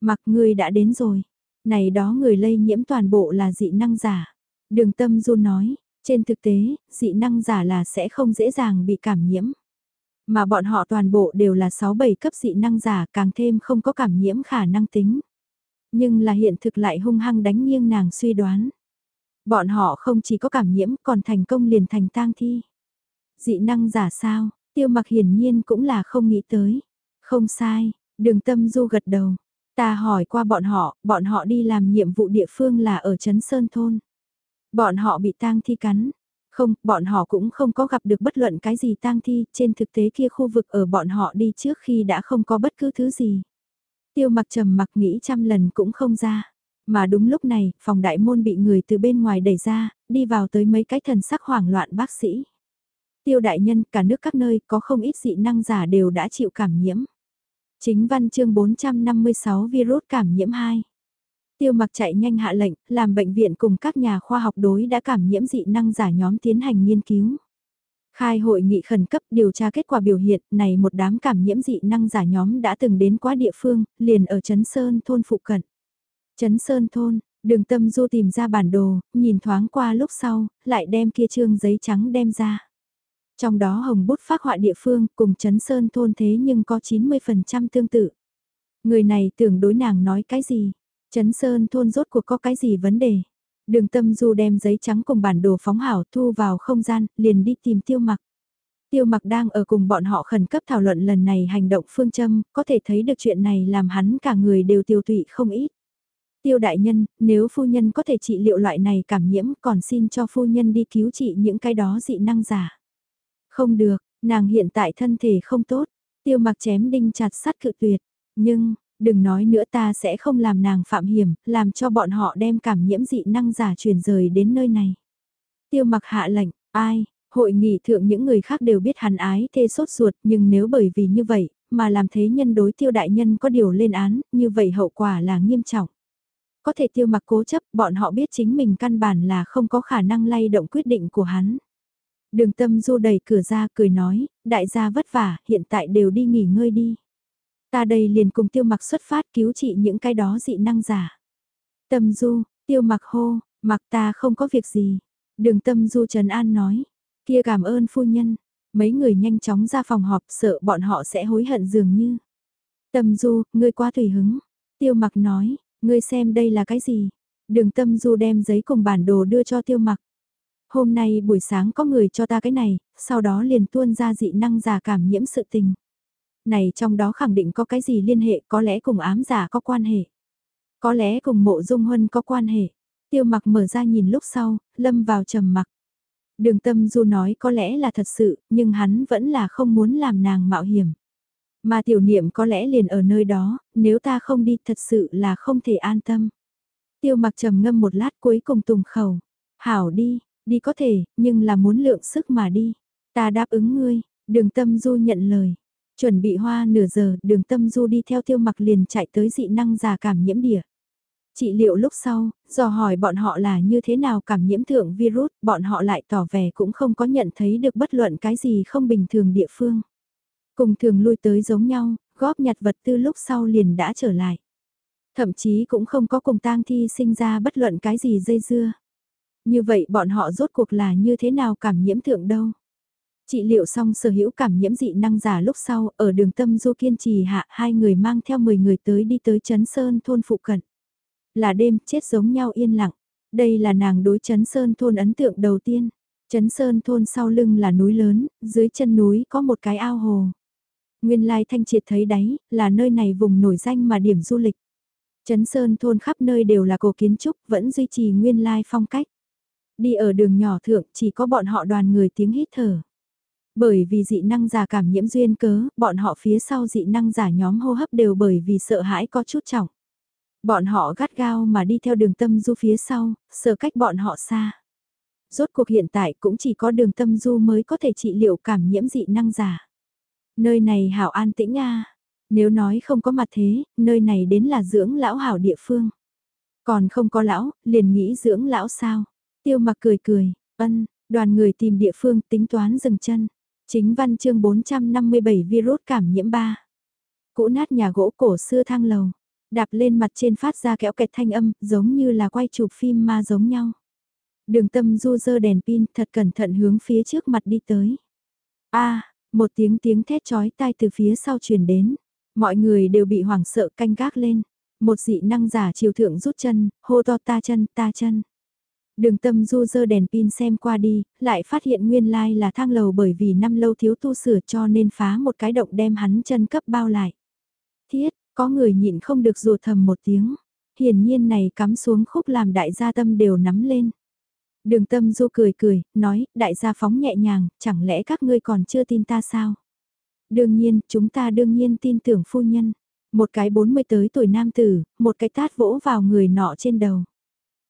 Mặc người đã đến rồi, này đó người lây nhiễm toàn bộ là dị năng giả. Đường tâm du nói, trên thực tế, dị năng giả là sẽ không dễ dàng bị cảm nhiễm. Mà bọn họ toàn bộ đều là 6-7 cấp dị năng giả càng thêm không có cảm nhiễm khả năng tính. Nhưng là hiện thực lại hung hăng đánh nghiêng nàng suy đoán. Bọn họ không chỉ có cảm nhiễm còn thành công liền thành tang thi. Dị năng giả sao, tiêu mặc hiển nhiên cũng là không nghĩ tới. Không sai, đường tâm du gật đầu. Ta hỏi qua bọn họ, bọn họ đi làm nhiệm vụ địa phương là ở Trấn Sơn Thôn. Bọn họ bị tang thi cắn. Không, bọn họ cũng không có gặp được bất luận cái gì tang thi, trên thực tế kia khu vực ở bọn họ đi trước khi đã không có bất cứ thứ gì. Tiêu mặc trầm mặc nghĩ trăm lần cũng không ra. Mà đúng lúc này, phòng đại môn bị người từ bên ngoài đẩy ra, đi vào tới mấy cái thần sắc hoảng loạn bác sĩ. Tiêu đại nhân, cả nước các nơi có không ít dị năng giả đều đã chịu cảm nhiễm. Chính văn chương 456 virus cảm nhiễm 2. Tiêu mặc chạy nhanh hạ lệnh, làm bệnh viện cùng các nhà khoa học đối đã cảm nhiễm dị năng giả nhóm tiến hành nghiên cứu. Khai hội nghị khẩn cấp điều tra kết quả biểu hiện này một đám cảm nhiễm dị năng giả nhóm đã từng đến quá địa phương, liền ở Trấn Sơn thôn phụ cận. Trấn Sơn thôn, đường tâm du tìm ra bản đồ, nhìn thoáng qua lúc sau, lại đem kia trương giấy trắng đem ra. Trong đó hồng bút phát họa địa phương cùng Trấn Sơn thôn thế nhưng có 90% tương tự. Người này tưởng đối nàng nói cái gì? Trấn Sơn thôn rốt cuộc có cái gì vấn đề? Đường tâm du đem giấy trắng cùng bản đồ phóng hảo thu vào không gian, liền đi tìm tiêu mặc. Tiêu mặc đang ở cùng bọn họ khẩn cấp thảo luận lần này hành động phương châm, có thể thấy được chuyện này làm hắn cả người đều tiêu tụy không ít. Tiêu đại nhân, nếu phu nhân có thể trị liệu loại này cảm nhiễm còn xin cho phu nhân đi cứu trị những cái đó dị năng giả. Không được, nàng hiện tại thân thể không tốt, tiêu mặc chém đinh chặt sắt cự tuyệt, nhưng, đừng nói nữa ta sẽ không làm nàng phạm hiểm, làm cho bọn họ đem cảm nhiễm dị năng giả truyền rời đến nơi này. Tiêu mặc hạ lệnh, ai, hội nghị thượng những người khác đều biết hắn ái thê sốt ruột nhưng nếu bởi vì như vậy, mà làm thế nhân đối tiêu đại nhân có điều lên án, như vậy hậu quả là nghiêm trọng. Có thể tiêu mặc cố chấp, bọn họ biết chính mình căn bản là không có khả năng lay động quyết định của hắn. Đường tâm du đẩy cửa ra cười nói, đại gia vất vả, hiện tại đều đi nghỉ ngơi đi. Ta đây liền cùng tiêu mặc xuất phát cứu trị những cái đó dị năng giả. Tâm du, tiêu mặc hô, mặc ta không có việc gì. Đường tâm du Trần An nói, kia cảm ơn phu nhân. Mấy người nhanh chóng ra phòng họp sợ bọn họ sẽ hối hận dường như. Tâm du, ngươi quá tùy hứng. Tiêu mặc nói, ngươi xem đây là cái gì. Đường tâm du đem giấy cùng bản đồ đưa cho tiêu mặc. Hôm nay buổi sáng có người cho ta cái này, sau đó liền tuôn ra dị năng giả cảm nhiễm sự tình này trong đó khẳng định có cái gì liên hệ có lẽ cùng ám giả có quan hệ. Có lẽ cùng mộ dung huân có quan hệ. Tiêu mặc mở ra nhìn lúc sau, lâm vào trầm mặc. Đường tâm du nói có lẽ là thật sự, nhưng hắn vẫn là không muốn làm nàng mạo hiểm. Mà tiểu niệm có lẽ liền ở nơi đó, nếu ta không đi thật sự là không thể an tâm. Tiêu mặc trầm ngâm một lát cuối cùng tùng khẩu. Hảo đi, đi có thể, nhưng là muốn lượng sức mà đi. Ta đáp ứng ngươi, đường tâm du nhận lời. Chuẩn bị hoa nửa giờ, đường tâm du đi theo tiêu mặc liền chạy tới dị năng già cảm nhiễm địa. Trị liệu lúc sau, dò hỏi bọn họ là như thế nào cảm nhiễm thượng virus, bọn họ lại tỏ vẻ cũng không có nhận thấy được bất luận cái gì không bình thường địa phương. Cùng thường lui tới giống nhau, góp nhặt vật tư lúc sau liền đã trở lại. Thậm chí cũng không có cùng tang thi sinh ra bất luận cái gì dây dưa. Như vậy bọn họ rốt cuộc là như thế nào cảm nhiễm thượng đâu. Trị liệu xong sở hữu cảm nhiễm dị năng giả lúc sau, ở đường tâm du kiên trì hạ hai người mang theo 10 người tới đi tới Trấn Sơn thôn phụ cận. Là đêm, chết giống nhau yên lặng. Đây là nàng đối Trấn Sơn thôn ấn tượng đầu tiên. Trấn Sơn thôn sau lưng là núi lớn, dưới chân núi có một cái ao hồ. Nguyên lai thanh triệt thấy đáy, là nơi này vùng nổi danh mà điểm du lịch. Trấn Sơn thôn khắp nơi đều là cổ kiến trúc, vẫn duy trì nguyên lai phong cách. Đi ở đường nhỏ thượng chỉ có bọn họ đoàn người tiếng hít thở. Bởi vì dị năng giả cảm nhiễm duyên cớ, bọn họ phía sau dị năng giả nhóm hô hấp đều bởi vì sợ hãi có chút trọng. Bọn họ gắt gao mà đi theo đường tâm du phía sau, sợ cách bọn họ xa. Rốt cuộc hiện tại cũng chỉ có đường tâm du mới có thể trị liệu cảm nhiễm dị năng giả. Nơi này hảo an tĩnh a Nếu nói không có mặt thế, nơi này đến là dưỡng lão hảo địa phương. Còn không có lão, liền nghĩ dưỡng lão sao. Tiêu mặc cười cười, ân, đoàn người tìm địa phương tính toán dừng chân. Chính văn chương 457 virus cảm nhiễm 3. Cũ nát nhà gỗ cổ xưa thang lầu. Đạp lên mặt trên phát ra kéo kẹt thanh âm, giống như là quay chụp phim ma giống nhau. Đường tâm du dơ đèn pin thật cẩn thận hướng phía trước mặt đi tới. a một tiếng tiếng thét chói tai từ phía sau truyền đến. Mọi người đều bị hoảng sợ canh gác lên. Một dị năng giả chiều thượng rút chân, hô to ta chân, ta chân. Đường tâm du dơ đèn pin xem qua đi, lại phát hiện nguyên lai là thang lầu bởi vì năm lâu thiếu tu sửa cho nên phá một cái động đem hắn chân cấp bao lại. Thiết, có người nhịn không được rùa thầm một tiếng. Hiển nhiên này cắm xuống khúc làm đại gia tâm đều nắm lên. Đường tâm du cười cười, nói, đại gia phóng nhẹ nhàng, chẳng lẽ các ngươi còn chưa tin ta sao? Đương nhiên, chúng ta đương nhiên tin tưởng phu nhân. Một cái 40 tới tuổi nam tử, một cái tát vỗ vào người nọ trên đầu.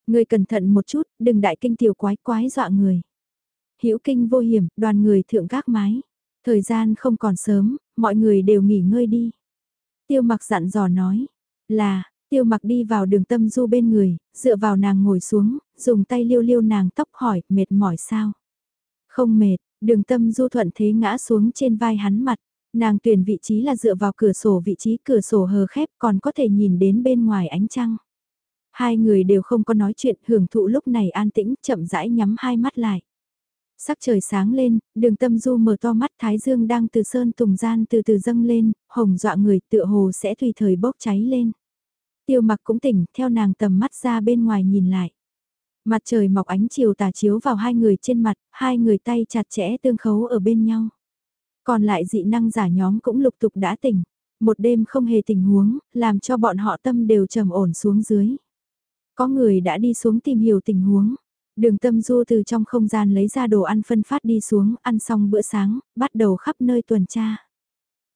Người cẩn thận một chút, đừng đại kinh tiểu quái quái dọa người. Hữu kinh vô hiểm, đoàn người thượng gác mái. Thời gian không còn sớm, mọi người đều nghỉ ngơi đi. Tiêu mặc dặn dò nói, là, tiêu mặc đi vào đường tâm du bên người, dựa vào nàng ngồi xuống, dùng tay liêu liêu nàng tóc hỏi, mệt mỏi sao? Không mệt, Đường tâm du thuận thế ngã xuống trên vai hắn mặt. Nàng tuyển vị trí là dựa vào cửa sổ vị trí cửa sổ hờ khép còn có thể nhìn đến bên ngoài ánh trăng. Hai người đều không có nói chuyện hưởng thụ lúc này an tĩnh chậm rãi nhắm hai mắt lại. Sắc trời sáng lên, đường tâm du mở to mắt Thái Dương đang từ sơn tùng gian từ từ dâng lên, hồng dọa người tựa hồ sẽ tùy thời bốc cháy lên. Tiêu mặc cũng tỉnh, theo nàng tầm mắt ra bên ngoài nhìn lại. Mặt trời mọc ánh chiều tà chiếu vào hai người trên mặt, hai người tay chặt chẽ tương khấu ở bên nhau. Còn lại dị năng giả nhóm cũng lục tục đã tỉnh. Một đêm không hề tình huống, làm cho bọn họ tâm đều trầm ổn xuống dưới. Có người đã đi xuống tìm hiểu tình huống. Đường tâm du từ trong không gian lấy ra đồ ăn phân phát đi xuống, ăn xong bữa sáng, bắt đầu khắp nơi tuần tra.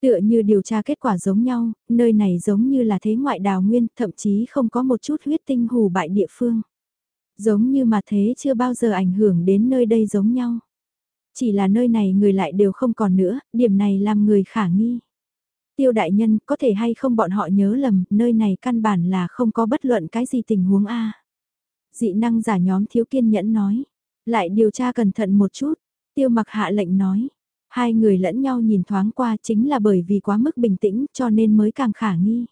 Tựa như điều tra kết quả giống nhau, nơi này giống như là thế ngoại đào nguyên, thậm chí không có một chút huyết tinh hù bại địa phương. Giống như mà thế chưa bao giờ ảnh hưởng đến nơi đây giống nhau. Chỉ là nơi này người lại đều không còn nữa, điểm này làm người khả nghi. Tiêu đại nhân có thể hay không bọn họ nhớ lầm, nơi này căn bản là không có bất luận cái gì tình huống A. Dị năng giả nhóm thiếu kiên nhẫn nói. Lại điều tra cẩn thận một chút. Tiêu mặc hạ lệnh nói. Hai người lẫn nhau nhìn thoáng qua chính là bởi vì quá mức bình tĩnh cho nên mới càng khả nghi.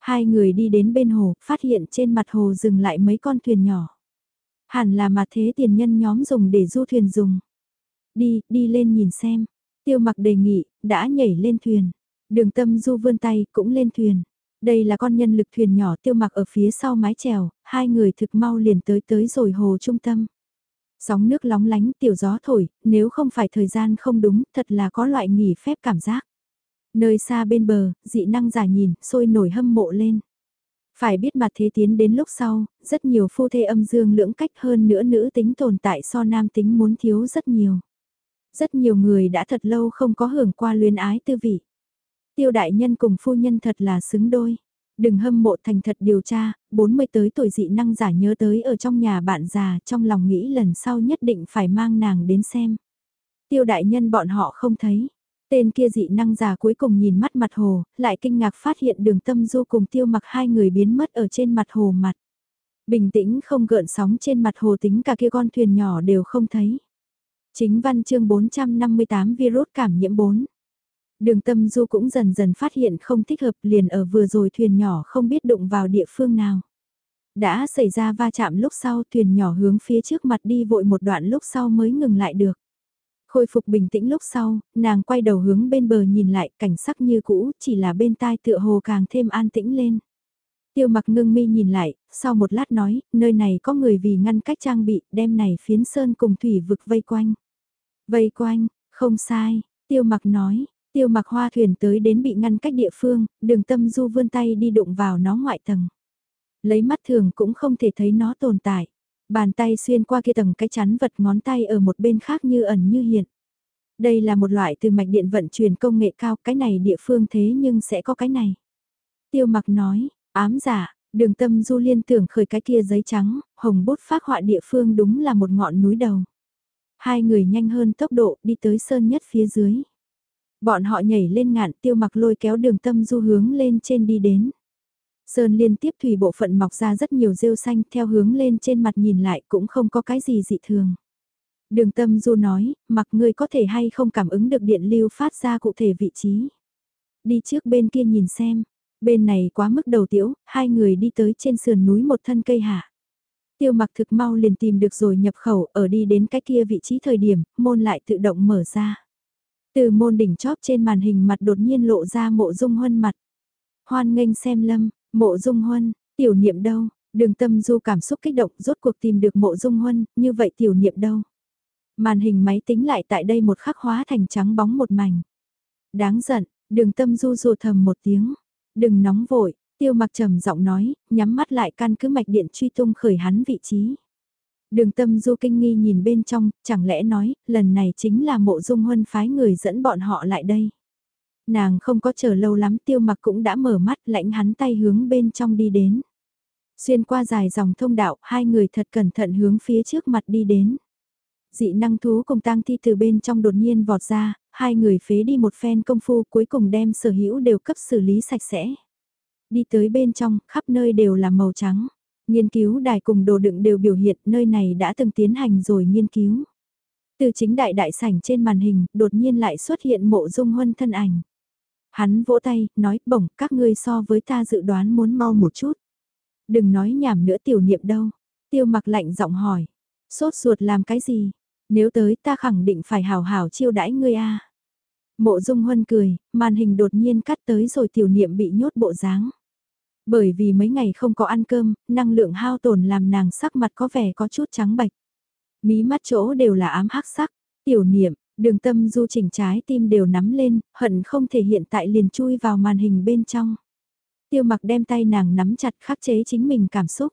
Hai người đi đến bên hồ, phát hiện trên mặt hồ dừng lại mấy con thuyền nhỏ. Hẳn là mà thế tiền nhân nhóm dùng để du thuyền dùng. Đi, đi lên nhìn xem. Tiêu mặc đề nghị, đã nhảy lên thuyền. Đường tâm du vươn tay, cũng lên thuyền. Đây là con nhân lực thuyền nhỏ tiêu mặc ở phía sau mái chèo, hai người thực mau liền tới tới rồi hồ trung tâm. Sóng nước lóng lánh tiểu gió thổi, nếu không phải thời gian không đúng, thật là có loại nghỉ phép cảm giác. Nơi xa bên bờ, dị năng giả nhìn, sôi nổi hâm mộ lên. Phải biết mặt thế tiến đến lúc sau, rất nhiều phu thê âm dương lưỡng cách hơn nữa nữ tính tồn tại so nam tính muốn thiếu rất nhiều. Rất nhiều người đã thật lâu không có hưởng qua luyến ái tư vị. Tiêu đại nhân cùng phu nhân thật là xứng đôi. Đừng hâm mộ thành thật điều tra, 40 tới tuổi dị năng giả nhớ tới ở trong nhà bạn già trong lòng nghĩ lần sau nhất định phải mang nàng đến xem. Tiêu đại nhân bọn họ không thấy. Tên kia dị năng giả cuối cùng nhìn mắt mặt hồ, lại kinh ngạc phát hiện đường tâm du cùng tiêu mặc hai người biến mất ở trên mặt hồ mặt. Bình tĩnh không gợn sóng trên mặt hồ tính cả kia con thuyền nhỏ đều không thấy. Chính văn chương 458 virus cảm nhiễm 4. Đường tâm du cũng dần dần phát hiện không thích hợp liền ở vừa rồi thuyền nhỏ không biết đụng vào địa phương nào. Đã xảy ra va chạm lúc sau thuyền nhỏ hướng phía trước mặt đi vội một đoạn lúc sau mới ngừng lại được. Khôi phục bình tĩnh lúc sau, nàng quay đầu hướng bên bờ nhìn lại cảnh sắc như cũ, chỉ là bên tai tựa hồ càng thêm an tĩnh lên. Tiêu mặc ngưng mi nhìn lại, sau một lát nói, nơi này có người vì ngăn cách trang bị, đem này phiến sơn cùng thủy vực vây quanh. Vây quanh, không sai, tiêu mặc nói, tiêu mặc hoa thuyền tới đến bị ngăn cách địa phương, đường tâm du vươn tay đi đụng vào nó ngoại tầng. Lấy mắt thường cũng không thể thấy nó tồn tại. Bàn tay xuyên qua kia tầng cái chắn vật ngón tay ở một bên khác như ẩn như hiện. Đây là một loại từ mạch điện vận chuyển công nghệ cao, cái này địa phương thế nhưng sẽ có cái này. Tiêu mặc nói, ám giả, đường tâm du liên tưởng khởi cái kia giấy trắng, hồng bút phát họa địa phương đúng là một ngọn núi đầu. Hai người nhanh hơn tốc độ đi tới sơn nhất phía dưới. Bọn họ nhảy lên ngạn tiêu mặc lôi kéo đường tâm du hướng lên trên đi đến. Sơn liên tiếp thủy bộ phận mọc ra rất nhiều rêu xanh theo hướng lên trên mặt nhìn lại cũng không có cái gì dị thường. Đường tâm du nói, mặc ngươi có thể hay không cảm ứng được điện lưu phát ra cụ thể vị trí. Đi trước bên kia nhìn xem, bên này quá mức đầu tiễu, hai người đi tới trên sườn núi một thân cây hạ. Tiêu mặc thực mau liền tìm được rồi nhập khẩu ở đi đến cái kia vị trí thời điểm, môn lại tự động mở ra. Từ môn đỉnh chóp trên màn hình mặt đột nhiên lộ ra mộ dung huân mặt. Hoan nghênh xem lâm, mộ dung huân, tiểu niệm đâu, đường tâm du cảm xúc kích động rốt cuộc tìm được mộ dung huân, như vậy tiểu niệm đâu. Màn hình máy tính lại tại đây một khắc hóa thành trắng bóng một mảnh. Đáng giận, đường tâm du rù thầm một tiếng. Đừng nóng vội, tiêu mặc trầm giọng nói, nhắm mắt lại căn cứ mạch điện truy tung khởi hắn vị trí. Đường tâm du kinh nghi nhìn bên trong, chẳng lẽ nói, lần này chính là mộ dung huân phái người dẫn bọn họ lại đây. Nàng không có chờ lâu lắm tiêu mặc cũng đã mở mắt lãnh hắn tay hướng bên trong đi đến. Xuyên qua dài dòng thông đạo, hai người thật cẩn thận hướng phía trước mặt đi đến. Dị năng thú cùng tang thi từ bên trong đột nhiên vọt ra, hai người phế đi một phen công phu cuối cùng đem sở hữu đều cấp xử lý sạch sẽ. Đi tới bên trong, khắp nơi đều là màu trắng. Nghiên cứu đài cùng đồ đựng đều biểu hiện nơi này đã từng tiến hành rồi nghiên cứu. Từ chính đại đại sảnh trên màn hình, đột nhiên lại xuất hiện mộ dung huân thân ảnh. Hắn vỗ tay, nói bổng, các ngươi so với ta dự đoán muốn mau một chút. Đừng nói nhảm nữa tiểu niệm đâu. Tiêu mặc lạnh giọng hỏi. Sốt ruột làm cái gì? Nếu tới ta khẳng định phải hào hào chiêu đãi ngươi a. Mộ dung huân cười, màn hình đột nhiên cắt tới rồi tiểu niệm bị nhốt bộ dáng. Bởi vì mấy ngày không có ăn cơm, năng lượng hao tổn làm nàng sắc mặt có vẻ có chút trắng bạch. Mí mắt chỗ đều là ám hắc sắc, tiểu niệm, đường tâm du chỉnh trái tim đều nắm lên, hận không thể hiện tại liền chui vào màn hình bên trong. Tiêu mặc đem tay nàng nắm chặt khắc chế chính mình cảm xúc.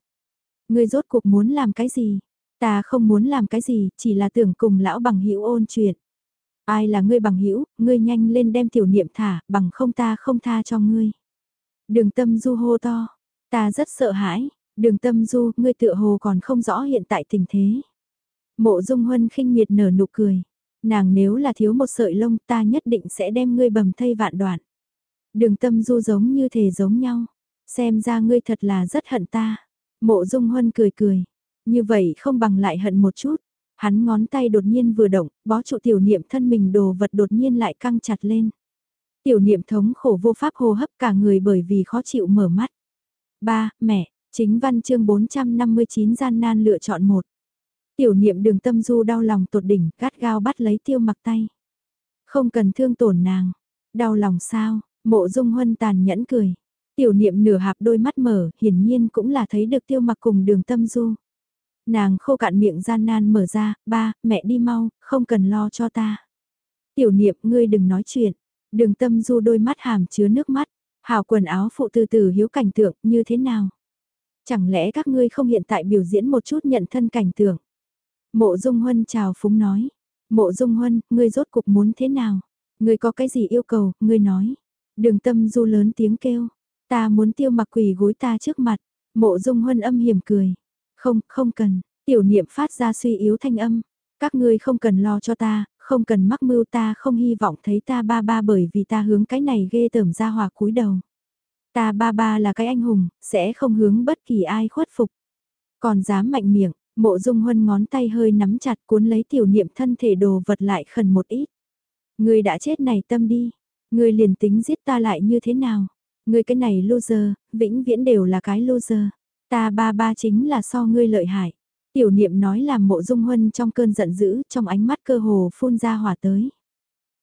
Ngươi rốt cuộc muốn làm cái gì? Ta không muốn làm cái gì, chỉ là tưởng cùng lão bằng hữu ôn chuyện. Ai là ngươi bằng hữu, ngươi nhanh lên đem tiểu niệm thả, bằng không ta không tha cho ngươi. Đường tâm du hô to, ta rất sợ hãi, đường tâm du, ngươi tựa hồ còn không rõ hiện tại tình thế. Mộ dung huân khinh miệt nở nụ cười, nàng nếu là thiếu một sợi lông ta nhất định sẽ đem ngươi bầm thây vạn đoạn. Đường tâm du giống như thể giống nhau, xem ra ngươi thật là rất hận ta. Mộ dung huân cười cười, như vậy không bằng lại hận một chút. Hắn ngón tay đột nhiên vừa động, bó trụ tiểu niệm thân mình đồ vật đột nhiên lại căng chặt lên. Tiểu niệm thống khổ vô pháp hô hấp cả người bởi vì khó chịu mở mắt. Ba, mẹ, chính văn chương 459 gian nan lựa chọn một. Tiểu niệm đường tâm du đau lòng tột đỉnh, gắt gao bắt lấy tiêu mặc tay. Không cần thương tổn nàng. Đau lòng sao, mộ dung huân tàn nhẫn cười. Tiểu niệm nửa hạp đôi mắt mở, hiển nhiên cũng là thấy được tiêu mặc cùng đường tâm du. Nàng khô cạn miệng gian nan mở ra, ba, mẹ đi mau, không cần lo cho ta. Tiểu niệm ngươi đừng nói chuyện, đường tâm du đôi mắt hàm chứa nước mắt, hào quần áo phụ từ từ hiếu cảnh tượng như thế nào. Chẳng lẽ các ngươi không hiện tại biểu diễn một chút nhận thân cảnh tượng. Mộ Dung Huân chào phúng nói, Mộ Dung Huân, ngươi rốt cục muốn thế nào? Ngươi có cái gì yêu cầu, ngươi nói. Đường tâm du lớn tiếng kêu, ta muốn tiêu mặc quỳ gối ta trước mặt. Mộ Dung Huân âm hiểm cười, không, không cần, tiểu niệm phát ra suy yếu thanh âm. Các ngươi không cần lo cho ta, không cần mắc mưu ta không hy vọng thấy ta ba ba bởi vì ta hướng cái này ghê tởm ra hòa cúi đầu. Ta ba ba là cái anh hùng, sẽ không hướng bất kỳ ai khuất phục. Còn dám mạnh miệng, mộ dung huân ngón tay hơi nắm chặt cuốn lấy tiểu niệm thân thể đồ vật lại khẩn một ít. Người đã chết này tâm đi, người liền tính giết ta lại như thế nào? Người cái này loser, vĩnh viễn đều là cái loser. Ta ba ba chính là so ngươi lợi hại. Tiểu niệm nói làm mộ dung huân trong cơn giận dữ, trong ánh mắt cơ hồ phun ra hỏa tới.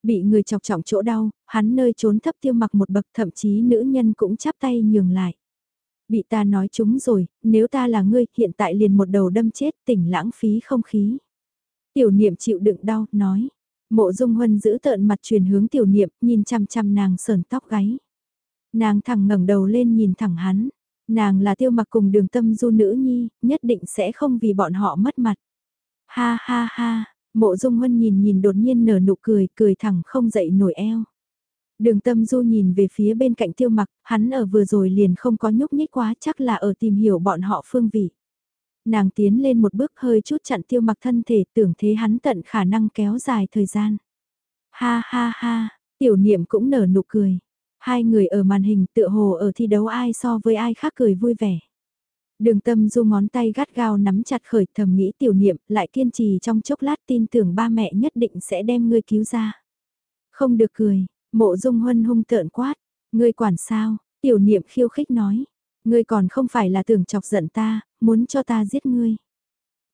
Bị người chọc trọng chỗ đau, hắn nơi trốn thấp tiêu mặc một bậc thậm chí nữ nhân cũng chắp tay nhường lại. Bị ta nói chúng rồi, nếu ta là ngươi, hiện tại liền một đầu đâm chết, tỉnh lãng phí không khí. Tiểu niệm chịu đựng đau, nói. Mộ dung huân giữ tợn mặt truyền hướng tiểu niệm, nhìn chăm chăm nàng sờn tóc gáy. Nàng thẳng ngẩng đầu lên nhìn thẳng hắn. Nàng là tiêu mặc cùng đường tâm du nữ nhi, nhất định sẽ không vì bọn họ mất mặt. Ha ha ha, mộ dung huân nhìn nhìn đột nhiên nở nụ cười, cười thẳng không dậy nổi eo. Đường tâm du nhìn về phía bên cạnh tiêu mặc, hắn ở vừa rồi liền không có nhúc nhích quá chắc là ở tìm hiểu bọn họ phương vị. Nàng tiến lên một bước hơi chút chặn tiêu mặc thân thể tưởng thế hắn tận khả năng kéo dài thời gian. Ha ha ha, tiểu niệm cũng nở nụ cười. Hai người ở màn hình tựa hồ ở thi đấu ai so với ai khác cười vui vẻ. Đường tâm du ngón tay gắt gao nắm chặt khởi thầm nghĩ tiểu niệm lại kiên trì trong chốc lát tin tưởng ba mẹ nhất định sẽ đem ngươi cứu ra. Không được cười, mộ dung huân hung tợn quát, ngươi quản sao, tiểu niệm khiêu khích nói. Ngươi còn không phải là tưởng chọc giận ta, muốn cho ta giết ngươi.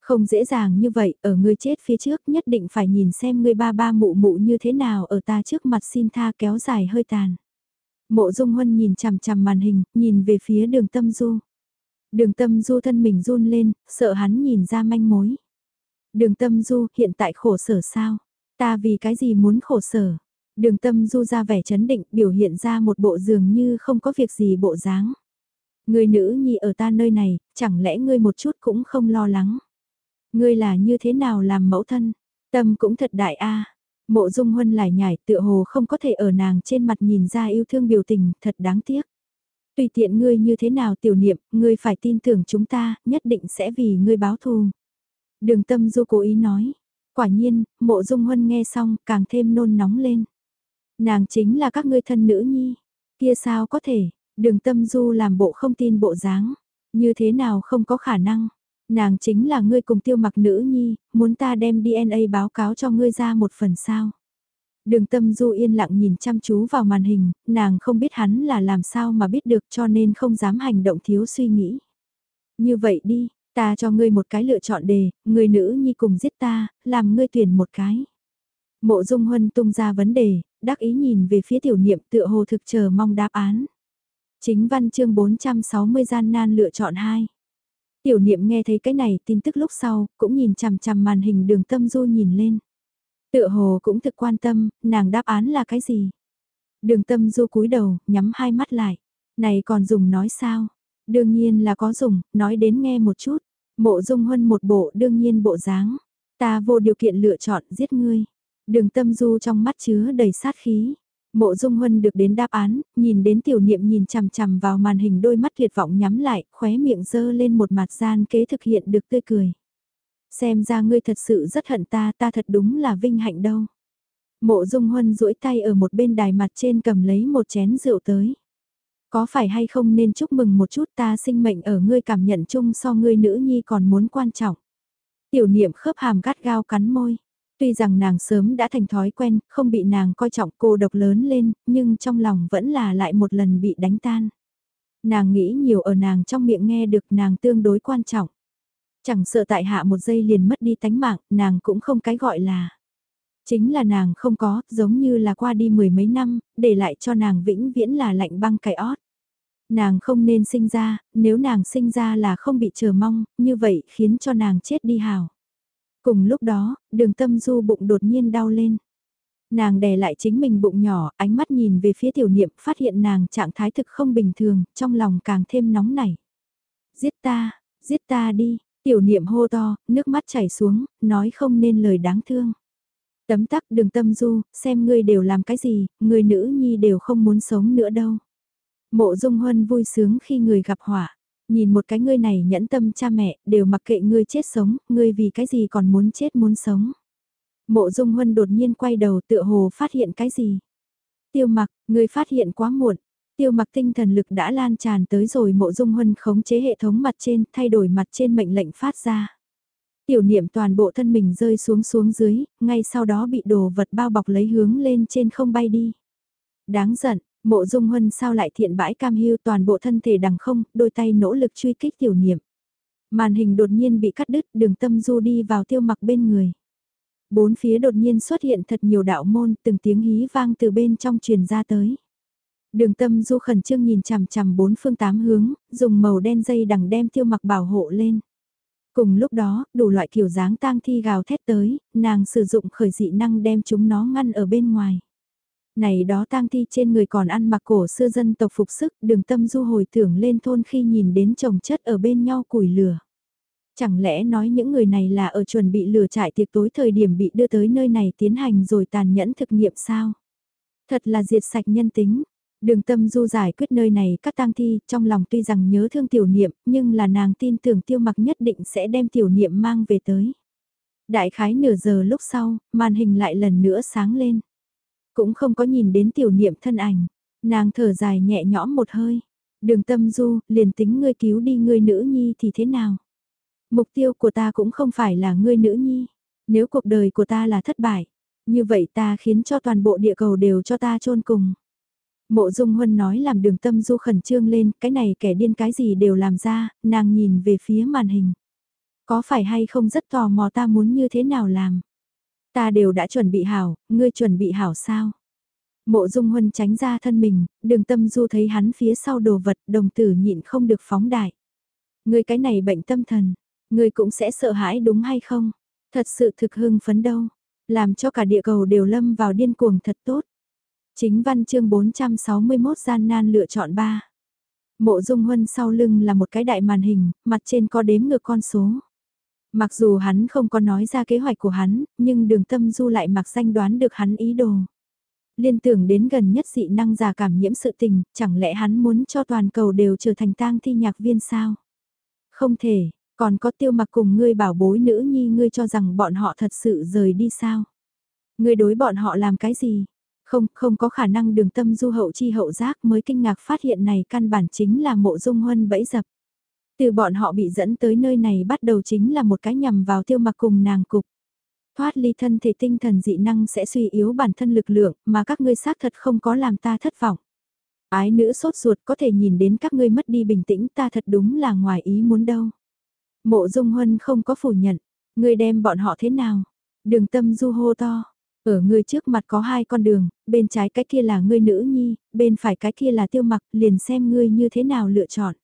Không dễ dàng như vậy, ở ngươi chết phía trước nhất định phải nhìn xem ngươi ba ba mụ mụ như thế nào ở ta trước mặt xin tha kéo dài hơi tàn. Mộ Dung Huân nhìn chằm chằm màn hình, nhìn về phía đường tâm du. Đường tâm du thân mình run lên, sợ hắn nhìn ra manh mối. Đường tâm du, hiện tại khổ sở sao? Ta vì cái gì muốn khổ sở? Đường tâm du ra vẻ chấn định, biểu hiện ra một bộ dường như không có việc gì bộ dáng. Người nữ nhi ở ta nơi này, chẳng lẽ ngươi một chút cũng không lo lắng? Ngươi là như thế nào làm mẫu thân? Tâm cũng thật đại a. Mộ dung huân lại nhảy tựa hồ không có thể ở nàng trên mặt nhìn ra yêu thương biểu tình, thật đáng tiếc. Tùy tiện ngươi như thế nào tiểu niệm, ngươi phải tin tưởng chúng ta, nhất định sẽ vì ngươi báo thù. Đường tâm du cố ý nói. Quả nhiên, mộ dung huân nghe xong, càng thêm nôn nóng lên. Nàng chính là các ngươi thân nữ nhi. Kia sao có thể, đường tâm du làm bộ không tin bộ dáng. Như thế nào không có khả năng. Nàng chính là ngươi cùng tiêu mặc nữ nhi, muốn ta đem DNA báo cáo cho ngươi ra một phần sao. Đường tâm du yên lặng nhìn chăm chú vào màn hình, nàng không biết hắn là làm sao mà biết được cho nên không dám hành động thiếu suy nghĩ. Như vậy đi, ta cho ngươi một cái lựa chọn đề, người nữ nhi cùng giết ta, làm ngươi tuyển một cái. Mộ dung huân tung ra vấn đề, đắc ý nhìn về phía tiểu niệm tựa hồ thực chờ mong đáp án. Chính văn chương 460 gian nan lựa chọn hai. Tiểu niệm nghe thấy cái này tin tức lúc sau, cũng nhìn chằm chằm màn hình đường tâm du nhìn lên. Tựa hồ cũng thực quan tâm, nàng đáp án là cái gì? Đường tâm du cúi đầu, nhắm hai mắt lại. Này còn dùng nói sao? Đương nhiên là có dùng, nói đến nghe một chút. Mộ dung huân một bộ đương nhiên bộ dáng. Ta vô điều kiện lựa chọn giết ngươi. Đường tâm du trong mắt chứa đầy sát khí. Mộ Dung Huân được đến đáp án, nhìn đến tiểu niệm nhìn chằm chằm vào màn hình đôi mắt tuyệt vọng nhắm lại, khóe miệng dơ lên một mặt gian kế thực hiện được tươi cười. Xem ra ngươi thật sự rất hận ta, ta thật đúng là vinh hạnh đâu. Mộ Dung Huân duỗi tay ở một bên đài mặt trên cầm lấy một chén rượu tới. Có phải hay không nên chúc mừng một chút ta sinh mệnh ở ngươi cảm nhận chung so ngươi nữ nhi còn muốn quan trọng. Tiểu niệm khớp hàm gắt gao cắn môi. Tuy rằng nàng sớm đã thành thói quen, không bị nàng coi trọng cô độc lớn lên, nhưng trong lòng vẫn là lại một lần bị đánh tan. Nàng nghĩ nhiều ở nàng trong miệng nghe được nàng tương đối quan trọng. Chẳng sợ tại hạ một giây liền mất đi tánh mạng, nàng cũng không cái gọi là. Chính là nàng không có, giống như là qua đi mười mấy năm, để lại cho nàng vĩnh viễn là lạnh băng cái ót. Nàng không nên sinh ra, nếu nàng sinh ra là không bị chờ mong, như vậy khiến cho nàng chết đi hào. Cùng lúc đó, đường tâm du bụng đột nhiên đau lên. Nàng đè lại chính mình bụng nhỏ, ánh mắt nhìn về phía tiểu niệm, phát hiện nàng trạng thái thực không bình thường, trong lòng càng thêm nóng nảy. Giết ta, giết ta đi, tiểu niệm hô to, nước mắt chảy xuống, nói không nên lời đáng thương. Tấm tắc đường tâm du, xem ngươi đều làm cái gì, người nữ nhi đều không muốn sống nữa đâu. Mộ dung huân vui sướng khi người gặp họa. Nhìn một cái ngươi này nhẫn tâm cha mẹ, đều mặc kệ ngươi chết sống, ngươi vì cái gì còn muốn chết muốn sống. Mộ dung huân đột nhiên quay đầu tựa hồ phát hiện cái gì. Tiêu mặc, ngươi phát hiện quá muộn. Tiêu mặc tinh thần lực đã lan tràn tới rồi mộ dung huân khống chế hệ thống mặt trên, thay đổi mặt trên mệnh lệnh phát ra. Tiểu niệm toàn bộ thân mình rơi xuống xuống dưới, ngay sau đó bị đồ vật bao bọc lấy hướng lên trên không bay đi. Đáng giận, Mộ Dung Huân sao lại thiện bãi cam hưu toàn bộ thân thể đằng không, đôi tay nỗ lực truy kích tiểu niệm. Màn hình đột nhiên bị cắt đứt, đường tâm du đi vào tiêu mặc bên người. Bốn phía đột nhiên xuất hiện thật nhiều đạo môn, từng tiếng hí vang từ bên trong truyền ra tới. Đường tâm du khẩn trương nhìn chằm chằm bốn phương tám hướng, dùng màu đen dây đằng đem tiêu mặc bảo hộ lên. Cùng lúc đó, đủ loại kiểu dáng tang thi gào thét tới, nàng sử dụng khởi dị năng đem chúng nó ngăn ở bên ngoài này đó tang thi trên người còn ăn mặc cổ xưa dân tộc phục sức, đường tâm du hồi tưởng lên thôn khi nhìn đến chồng chất ở bên nhau củi lửa. Chẳng lẽ nói những người này là ở chuẩn bị lửa trại tiệc tối thời điểm bị đưa tới nơi này tiến hành rồi tàn nhẫn thực nghiệm sao? Thật là diệt sạch nhân tính. Đường tâm du giải quyết nơi này các tang thi, trong lòng tuy rằng nhớ thương tiểu niệm, nhưng là nàng tin tưởng tiêu mặc nhất định sẽ đem tiểu niệm mang về tới. Đại khái nửa giờ lúc sau, màn hình lại lần nữa sáng lên. Cũng không có nhìn đến tiểu niệm thân ảnh. Nàng thở dài nhẹ nhõm một hơi. Đường tâm du, liền tính ngươi cứu đi ngươi nữ nhi thì thế nào? Mục tiêu của ta cũng không phải là ngươi nữ nhi. Nếu cuộc đời của ta là thất bại, như vậy ta khiến cho toàn bộ địa cầu đều cho ta chôn cùng. Mộ Dung Huân nói làm đường tâm du khẩn trương lên, cái này kẻ điên cái gì đều làm ra, nàng nhìn về phía màn hình. Có phải hay không rất tò mò ta muốn như thế nào làm? Ta đều đã chuẩn bị hảo, ngươi chuẩn bị hảo sao? Mộ dung huân tránh ra thân mình, đường tâm du thấy hắn phía sau đồ vật đồng tử nhịn không được phóng đại. Ngươi cái này bệnh tâm thần, ngươi cũng sẽ sợ hãi đúng hay không? Thật sự thực hưng phấn đâu, làm cho cả địa cầu đều lâm vào điên cuồng thật tốt. Chính văn chương 461 gian nan lựa chọn ba. Mộ dung huân sau lưng là một cái đại màn hình, mặt trên có đếm ngược con số. Mặc dù hắn không có nói ra kế hoạch của hắn, nhưng đường tâm du lại mặc danh đoán được hắn ý đồ. Liên tưởng đến gần nhất dị năng giả cảm nhiễm sự tình, chẳng lẽ hắn muốn cho toàn cầu đều trở thành tang thi nhạc viên sao? Không thể, còn có tiêu mặc cùng ngươi bảo bối nữ nhi ngươi cho rằng bọn họ thật sự rời đi sao? Ngươi đối bọn họ làm cái gì? Không, không có khả năng đường tâm du hậu chi hậu giác mới kinh ngạc phát hiện này căn bản chính là mộ dung huân bẫy dập. Từ bọn họ bị dẫn tới nơi này bắt đầu chính là một cái nhằm vào tiêu mặc cùng nàng cục. Thoát ly thân thể tinh thần dị năng sẽ suy yếu bản thân lực lượng mà các ngươi xác thật không có làm ta thất vọng. Ái nữ sốt ruột có thể nhìn đến các ngươi mất đi bình tĩnh ta thật đúng là ngoài ý muốn đâu. Mộ Dung Huân không có phủ nhận, ngươi đem bọn họ thế nào? Đường tâm du hô to, ở ngươi trước mặt có hai con đường, bên trái cái kia là ngươi nữ nhi, bên phải cái kia là tiêu mặc, liền xem ngươi như thế nào lựa chọn.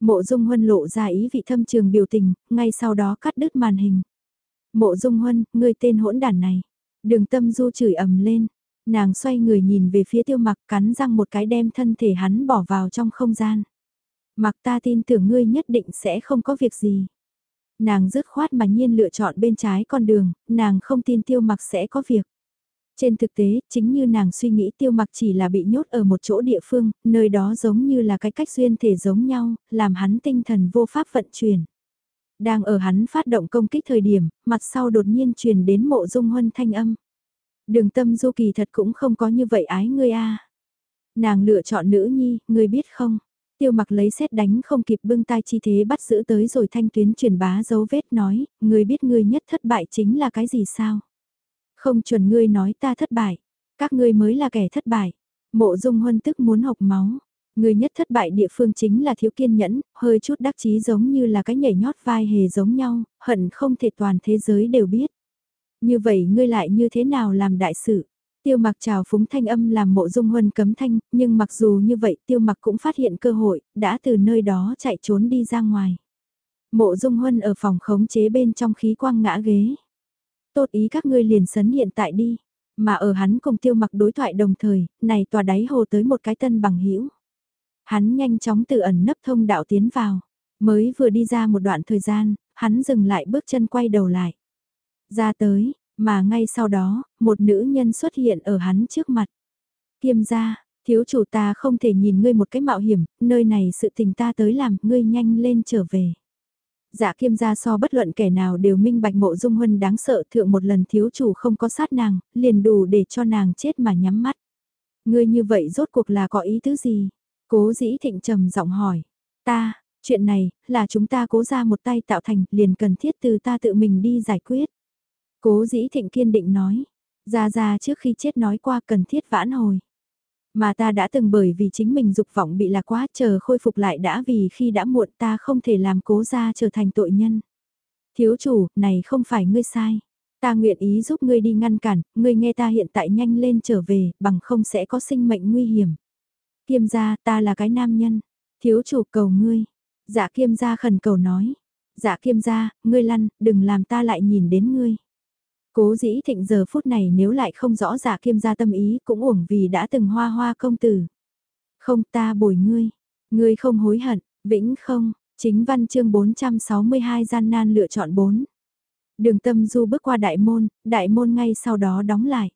Mộ Dung Huân lộ ra ý vị thâm trường biểu tình, ngay sau đó cắt đứt màn hình. Mộ Dung Huân, ngươi tên hỗn đản này. Đường tâm du chửi ầm lên, nàng xoay người nhìn về phía tiêu mặc cắn răng một cái đem thân thể hắn bỏ vào trong không gian. Mặc ta tin tưởng ngươi nhất định sẽ không có việc gì. Nàng dứt khoát mà nhiên lựa chọn bên trái con đường, nàng không tin tiêu mặc sẽ có việc. Trên thực tế, chính như nàng suy nghĩ tiêu mặc chỉ là bị nhốt ở một chỗ địa phương, nơi đó giống như là cái cách duyên thể giống nhau, làm hắn tinh thần vô pháp vận chuyển. Đang ở hắn phát động công kích thời điểm, mặt sau đột nhiên truyền đến mộ dung huân thanh âm. Đường tâm du kỳ thật cũng không có như vậy ái ngươi a Nàng lựa chọn nữ nhi, ngươi biết không? Tiêu mặc lấy xét đánh không kịp bưng tai chi thế bắt giữ tới rồi thanh tuyến truyền bá dấu vết nói, ngươi biết ngươi nhất thất bại chính là cái gì sao? Không chuẩn ngươi nói ta thất bại, các ngươi mới là kẻ thất bại. Mộ dung huân tức muốn học máu. Người nhất thất bại địa phương chính là thiếu kiên nhẫn, hơi chút đắc chí giống như là cái nhảy nhót vai hề giống nhau, hận không thể toàn thế giới đều biết. Như vậy ngươi lại như thế nào làm đại sự? Tiêu mặc trào phúng thanh âm làm mộ dung huân cấm thanh, nhưng mặc dù như vậy tiêu mặc cũng phát hiện cơ hội, đã từ nơi đó chạy trốn đi ra ngoài. Mộ dung huân ở phòng khống chế bên trong khí quang ngã ghế. Tốt ý các ngươi liền sấn hiện tại đi. Mà ở hắn cùng tiêu mặc đối thoại đồng thời, này tòa đáy hồ tới một cái tân bằng hữu Hắn nhanh chóng tự ẩn nấp thông đạo tiến vào. Mới vừa đi ra một đoạn thời gian, hắn dừng lại bước chân quay đầu lại. Ra tới, mà ngay sau đó, một nữ nhân xuất hiện ở hắn trước mặt. Kiêm gia, thiếu chủ ta không thể nhìn ngươi một cái mạo hiểm, nơi này sự tình ta tới làm, ngươi nhanh lên trở về. Dạ kiêm gia so bất luận kẻ nào đều minh bạch mộ dung huân đáng sợ thượng một lần thiếu chủ không có sát nàng, liền đủ để cho nàng chết mà nhắm mắt. Ngươi như vậy rốt cuộc là có ý tứ gì? Cố dĩ thịnh trầm giọng hỏi. Ta, chuyện này, là chúng ta cố ra một tay tạo thành, liền cần thiết từ ta tự mình đi giải quyết. Cố dĩ thịnh kiên định nói. Ra ra trước khi chết nói qua cần thiết vãn hồi. Mà ta đã từng bởi vì chính mình dục vọng bị lạc quá chờ khôi phục lại đã vì khi đã muộn ta không thể làm cố ra trở thành tội nhân. Thiếu chủ, này không phải ngươi sai. Ta nguyện ý giúp ngươi đi ngăn cản, ngươi nghe ta hiện tại nhanh lên trở về, bằng không sẽ có sinh mệnh nguy hiểm. Kiêm gia, ta là cái nam nhân. Thiếu chủ cầu ngươi. Dạ kiêm gia khẩn cầu nói. Dạ kiêm gia, ngươi lăn, đừng làm ta lại nhìn đến ngươi. Cố dĩ thịnh giờ phút này nếu lại không rõ giả kiêm gia tâm ý cũng uổng vì đã từng hoa hoa công tử. Không ta bồi ngươi. Ngươi không hối hận, vĩnh không, chính văn chương 462 gian nan lựa chọn 4. Đường tâm du bước qua đại môn, đại môn ngay sau đó đóng lại.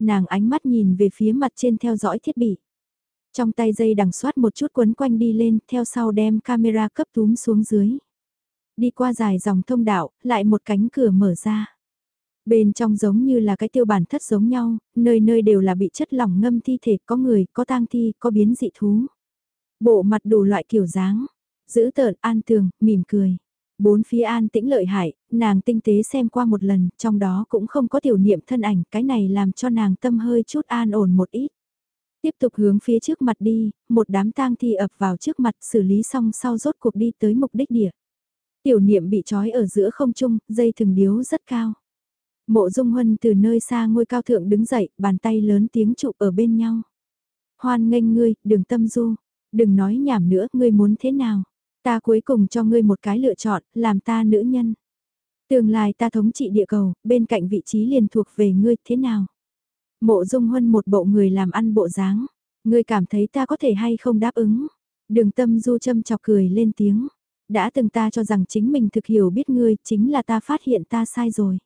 Nàng ánh mắt nhìn về phía mặt trên theo dõi thiết bị. Trong tay dây đằng xoát một chút quấn quanh đi lên, theo sau đem camera cấp túm xuống dưới. Đi qua dài dòng thông đạo, lại một cánh cửa mở ra. Bên trong giống như là cái tiêu bản thất giống nhau, nơi nơi đều là bị chất lỏng ngâm thi thể, có người, có tang thi, có biến dị thú. Bộ mặt đủ loại kiểu dáng, giữ tợn, an tường, mỉm cười. Bốn phía an tĩnh lợi hại, nàng tinh tế xem qua một lần, trong đó cũng không có tiểu niệm thân ảnh, cái này làm cho nàng tâm hơi chút an ổn một ít. Tiếp tục hướng phía trước mặt đi, một đám tang thi ập vào trước mặt xử lý xong sau rốt cuộc đi tới mục đích địa. Tiểu niệm bị trói ở giữa không trung, dây thừng điếu rất cao. Mộ dung huân từ nơi xa ngôi cao thượng đứng dậy, bàn tay lớn tiếng chụp ở bên nhau. Hoan nghênh ngươi, đừng tâm du, đừng nói nhảm nữa, ngươi muốn thế nào. Ta cuối cùng cho ngươi một cái lựa chọn, làm ta nữ nhân. Tương lai ta thống trị địa cầu, bên cạnh vị trí liền thuộc về ngươi, thế nào? Mộ dung huân một bộ người làm ăn bộ dáng. Ngươi cảm thấy ta có thể hay không đáp ứng. Đường tâm du châm chọc cười lên tiếng. Đã từng ta cho rằng chính mình thực hiểu biết ngươi, chính là ta phát hiện ta sai rồi.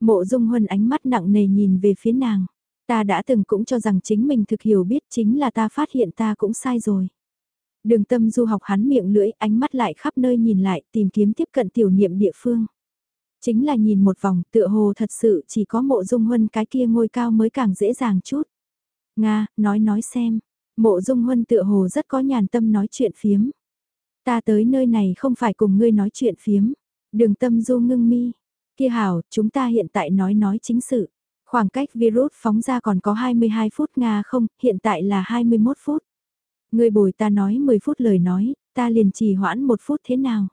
Mộ dung huân ánh mắt nặng nề nhìn về phía nàng. Ta đã từng cũng cho rằng chính mình thực hiểu biết chính là ta phát hiện ta cũng sai rồi. Đường tâm du học hắn miệng lưỡi ánh mắt lại khắp nơi nhìn lại tìm kiếm tiếp cận tiểu niệm địa phương. Chính là nhìn một vòng tựa hồ thật sự chỉ có mộ dung huân cái kia ngôi cao mới càng dễ dàng chút. Nga, nói nói xem. Mộ dung huân tựa hồ rất có nhàn tâm nói chuyện phiếm. Ta tới nơi này không phải cùng ngươi nói chuyện phiếm. Đường tâm du ngưng mi. Kia hảo, chúng ta hiện tại nói nói chính sự. Khoảng cách virus phóng ra còn có 22 phút Nga không, hiện tại là 21 phút. Người bồi ta nói 10 phút lời nói, ta liền trì hoãn một phút thế nào.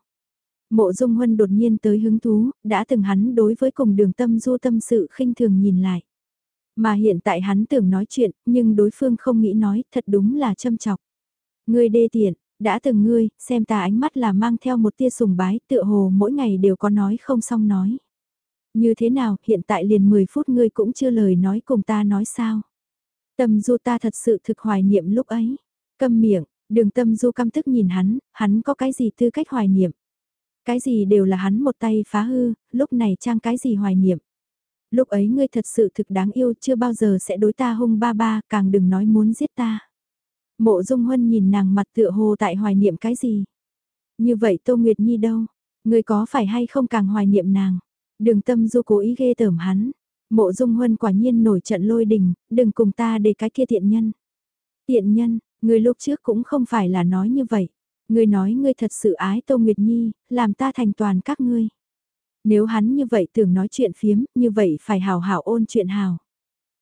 Mộ Dung Huân đột nhiên tới hứng thú, đã từng hắn đối với cùng đường tâm du tâm sự khinh thường nhìn lại. Mà hiện tại hắn tưởng nói chuyện, nhưng đối phương không nghĩ nói, thật đúng là châm chọc. Ngươi đê tiện, đã từng ngươi, xem ta ánh mắt là mang theo một tia sùng bái, tựa hồ mỗi ngày đều có nói không xong nói. Như thế nào, hiện tại liền 10 phút ngươi cũng chưa lời nói cùng ta nói sao. Tâm du ta thật sự thực hoài niệm lúc ấy. Câm miệng, đường tâm du căm tức nhìn hắn, hắn có cái gì tư cách hoài niệm. Cái gì đều là hắn một tay phá hư, lúc này trang cái gì hoài niệm. Lúc ấy ngươi thật sự thực đáng yêu chưa bao giờ sẽ đối ta hung ba ba, càng đừng nói muốn giết ta. Mộ Dung Huân nhìn nàng mặt tựa hồ tại hoài niệm cái gì. Như vậy Tô Nguyệt Nhi đâu? Ngươi có phải hay không càng hoài niệm nàng? Đường tâm du cố ý ghê tởm hắn. Mộ Dung Huân quả nhiên nổi trận lôi đình, đừng cùng ta để cái kia tiện nhân. Tiện nhân, người lúc trước cũng không phải là nói như vậy. người nói ngươi thật sự ái Tô Nguyệt Nhi, làm ta thành toàn các ngươi. Nếu hắn như vậy tưởng nói chuyện phiếm, như vậy phải hào hảo ôn chuyện hào.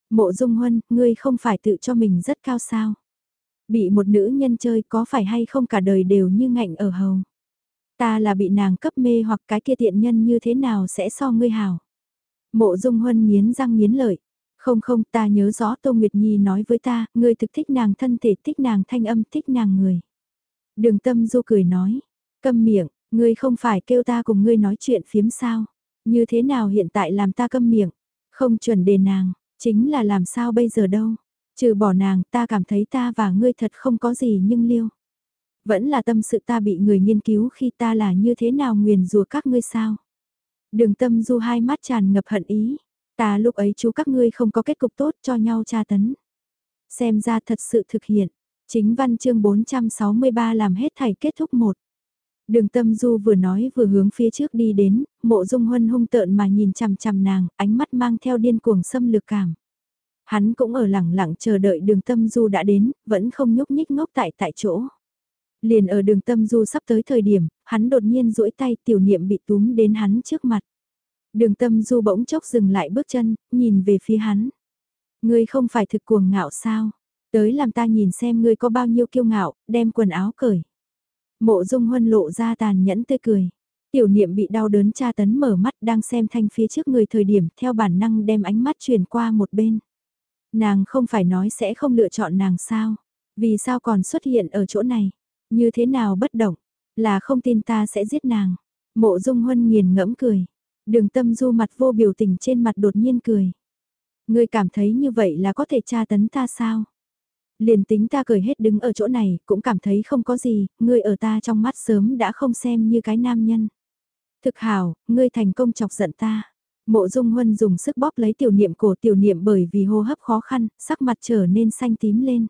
Mộ Dung Huân, ngươi không phải tự cho mình rất cao sao? Bị một nữ nhân chơi có phải hay không cả đời đều như ngạnh ở hầu? Ta là bị nàng cấp mê hoặc cái kia tiện nhân như thế nào sẽ so ngươi hào? Mộ Dung Huân nghiến răng nghiến lợi. Không không ta nhớ rõ Tô Nguyệt Nhi nói với ta, ngươi thực thích nàng thân thể, thích nàng thanh âm, thích nàng người. Đường tâm du cười nói, câm miệng, ngươi không phải kêu ta cùng ngươi nói chuyện phiếm sao, như thế nào hiện tại làm ta câm miệng, không chuẩn đề nàng, chính là làm sao bây giờ đâu, trừ bỏ nàng ta cảm thấy ta và ngươi thật không có gì nhưng liêu. Vẫn là tâm sự ta bị người nghiên cứu khi ta là như thế nào nguyền rùa các ngươi sao. Đường tâm du hai mắt tràn ngập hận ý, ta lúc ấy chú các ngươi không có kết cục tốt cho nhau tra tấn. Xem ra thật sự thực hiện, Chính văn chương 463 làm hết thảy kết thúc một. Đường tâm du vừa nói vừa hướng phía trước đi đến, mộ dung huân hung tợn mà nhìn chằm chằm nàng, ánh mắt mang theo điên cuồng xâm lược cảm. Hắn cũng ở lẳng lặng chờ đợi đường tâm du đã đến, vẫn không nhúc nhích ngốc tại tại chỗ. Liền ở đường tâm du sắp tới thời điểm, hắn đột nhiên duỗi tay tiểu niệm bị túm đến hắn trước mặt. Đường tâm du bỗng chốc dừng lại bước chân, nhìn về phía hắn. Ngươi không phải thực cuồng ngạo sao? Tới làm ta nhìn xem ngươi có bao nhiêu kiêu ngạo, đem quần áo cởi. Mộ dung huân lộ ra tàn nhẫn tươi cười. Tiểu niệm bị đau đớn tra tấn mở mắt đang xem thanh phía trước người thời điểm theo bản năng đem ánh mắt chuyển qua một bên. Nàng không phải nói sẽ không lựa chọn nàng sao? Vì sao còn xuất hiện ở chỗ này? Như thế nào bất động? Là không tin ta sẽ giết nàng. Mộ dung huân nghiền ngẫm cười. Đường tâm du mặt vô biểu tình trên mặt đột nhiên cười. Ngươi cảm thấy như vậy là có thể tra tấn ta sao? Liền tính ta cười hết đứng ở chỗ này, cũng cảm thấy không có gì, ngươi ở ta trong mắt sớm đã không xem như cái nam nhân. Thực hảo, ngươi thành công chọc giận ta. Mộ Dung Huân dùng sức bóp lấy tiểu niệm cổ tiểu niệm bởi vì hô hấp khó khăn, sắc mặt trở nên xanh tím lên.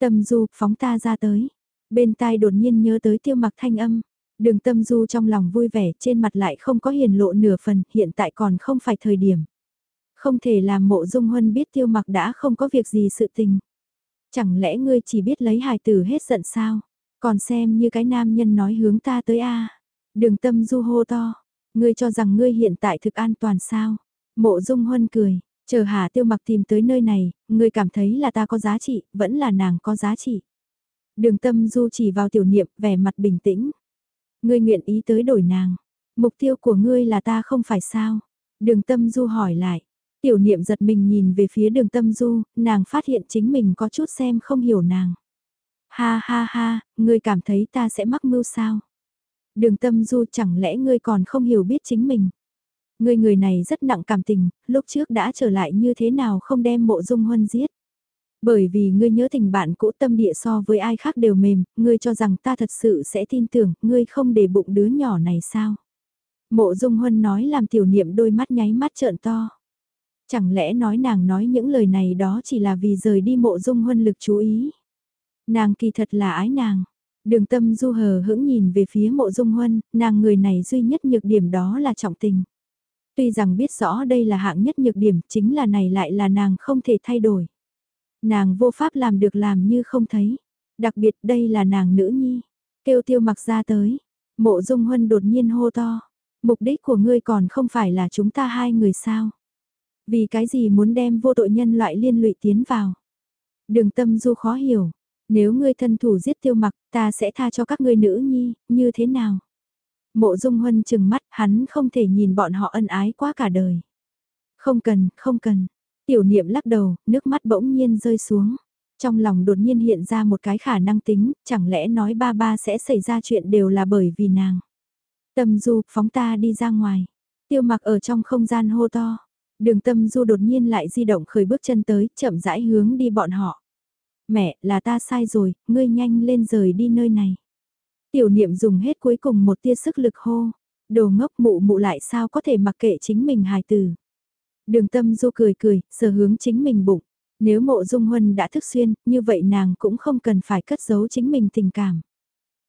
Tâm du, phóng ta ra tới. Bên tai đột nhiên nhớ tới tiêu mặc thanh âm. Đường tâm du trong lòng vui vẻ, trên mặt lại không có hiền lộ nửa phần, hiện tại còn không phải thời điểm. Không thể làm mộ dung huân biết tiêu mặc đã không có việc gì sự tình. Chẳng lẽ ngươi chỉ biết lấy hài tử hết giận sao? Còn xem như cái nam nhân nói hướng ta tới a Đường tâm du hô to. Ngươi cho rằng ngươi hiện tại thực an toàn sao? Mộ dung huân cười. Chờ hà tiêu mặc tìm tới nơi này, ngươi cảm thấy là ta có giá trị, vẫn là nàng có giá trị. Đường tâm du chỉ vào tiểu niệm, vẻ mặt bình tĩnh. Ngươi nguyện ý tới đổi nàng. Mục tiêu của ngươi là ta không phải sao? Đường tâm du hỏi lại. Tiểu niệm giật mình nhìn về phía đường tâm du, nàng phát hiện chính mình có chút xem không hiểu nàng. Ha ha ha, ngươi cảm thấy ta sẽ mắc mưu sao? Đường tâm du chẳng lẽ ngươi còn không hiểu biết chính mình? Ngươi người này rất nặng cảm tình, lúc trước đã trở lại như thế nào không đem mộ dung huân giết? Bởi vì ngươi nhớ tình bạn cũ tâm địa so với ai khác đều mềm, ngươi cho rằng ta thật sự sẽ tin tưởng, ngươi không để bụng đứa nhỏ này sao? Mộ dung huân nói làm tiểu niệm đôi mắt nháy mắt trợn to. Chẳng lẽ nói nàng nói những lời này đó chỉ là vì rời đi mộ dung huân lực chú ý. Nàng kỳ thật là ái nàng. Đường tâm du hờ hững nhìn về phía mộ dung huân, nàng người này duy nhất nhược điểm đó là trọng tình. Tuy rằng biết rõ đây là hạng nhất nhược điểm, chính là này lại là nàng không thể thay đổi. Nàng vô pháp làm được làm như không thấy. Đặc biệt đây là nàng nữ nhi. Kêu tiêu mặc ra tới, mộ dung huân đột nhiên hô to. Mục đích của ngươi còn không phải là chúng ta hai người sao? Vì cái gì muốn đem vô tội nhân loại liên lụy tiến vào? Đường tâm du khó hiểu. Nếu ngươi thân thủ giết tiêu mặc, ta sẽ tha cho các ngươi nữ nhi, như thế nào? Mộ dung huân chừng mắt, hắn không thể nhìn bọn họ ân ái quá cả đời. Không cần, không cần. Tiểu niệm lắc đầu, nước mắt bỗng nhiên rơi xuống. Trong lòng đột nhiên hiện ra một cái khả năng tính, chẳng lẽ nói ba ba sẽ xảy ra chuyện đều là bởi vì nàng. Tâm du, phóng ta đi ra ngoài. Tiêu mặc ở trong không gian hô to. Đường tâm du đột nhiên lại di động khởi bước chân tới, chậm rãi hướng đi bọn họ. Mẹ, là ta sai rồi, ngươi nhanh lên rời đi nơi này. Tiểu niệm dùng hết cuối cùng một tia sức lực hô. Đồ ngốc mụ mụ lại sao có thể mặc kệ chính mình hài tử. Đường tâm du cười cười, sờ hướng chính mình bụng. Nếu mộ dung huân đã thức xuyên, như vậy nàng cũng không cần phải cất giấu chính mình tình cảm.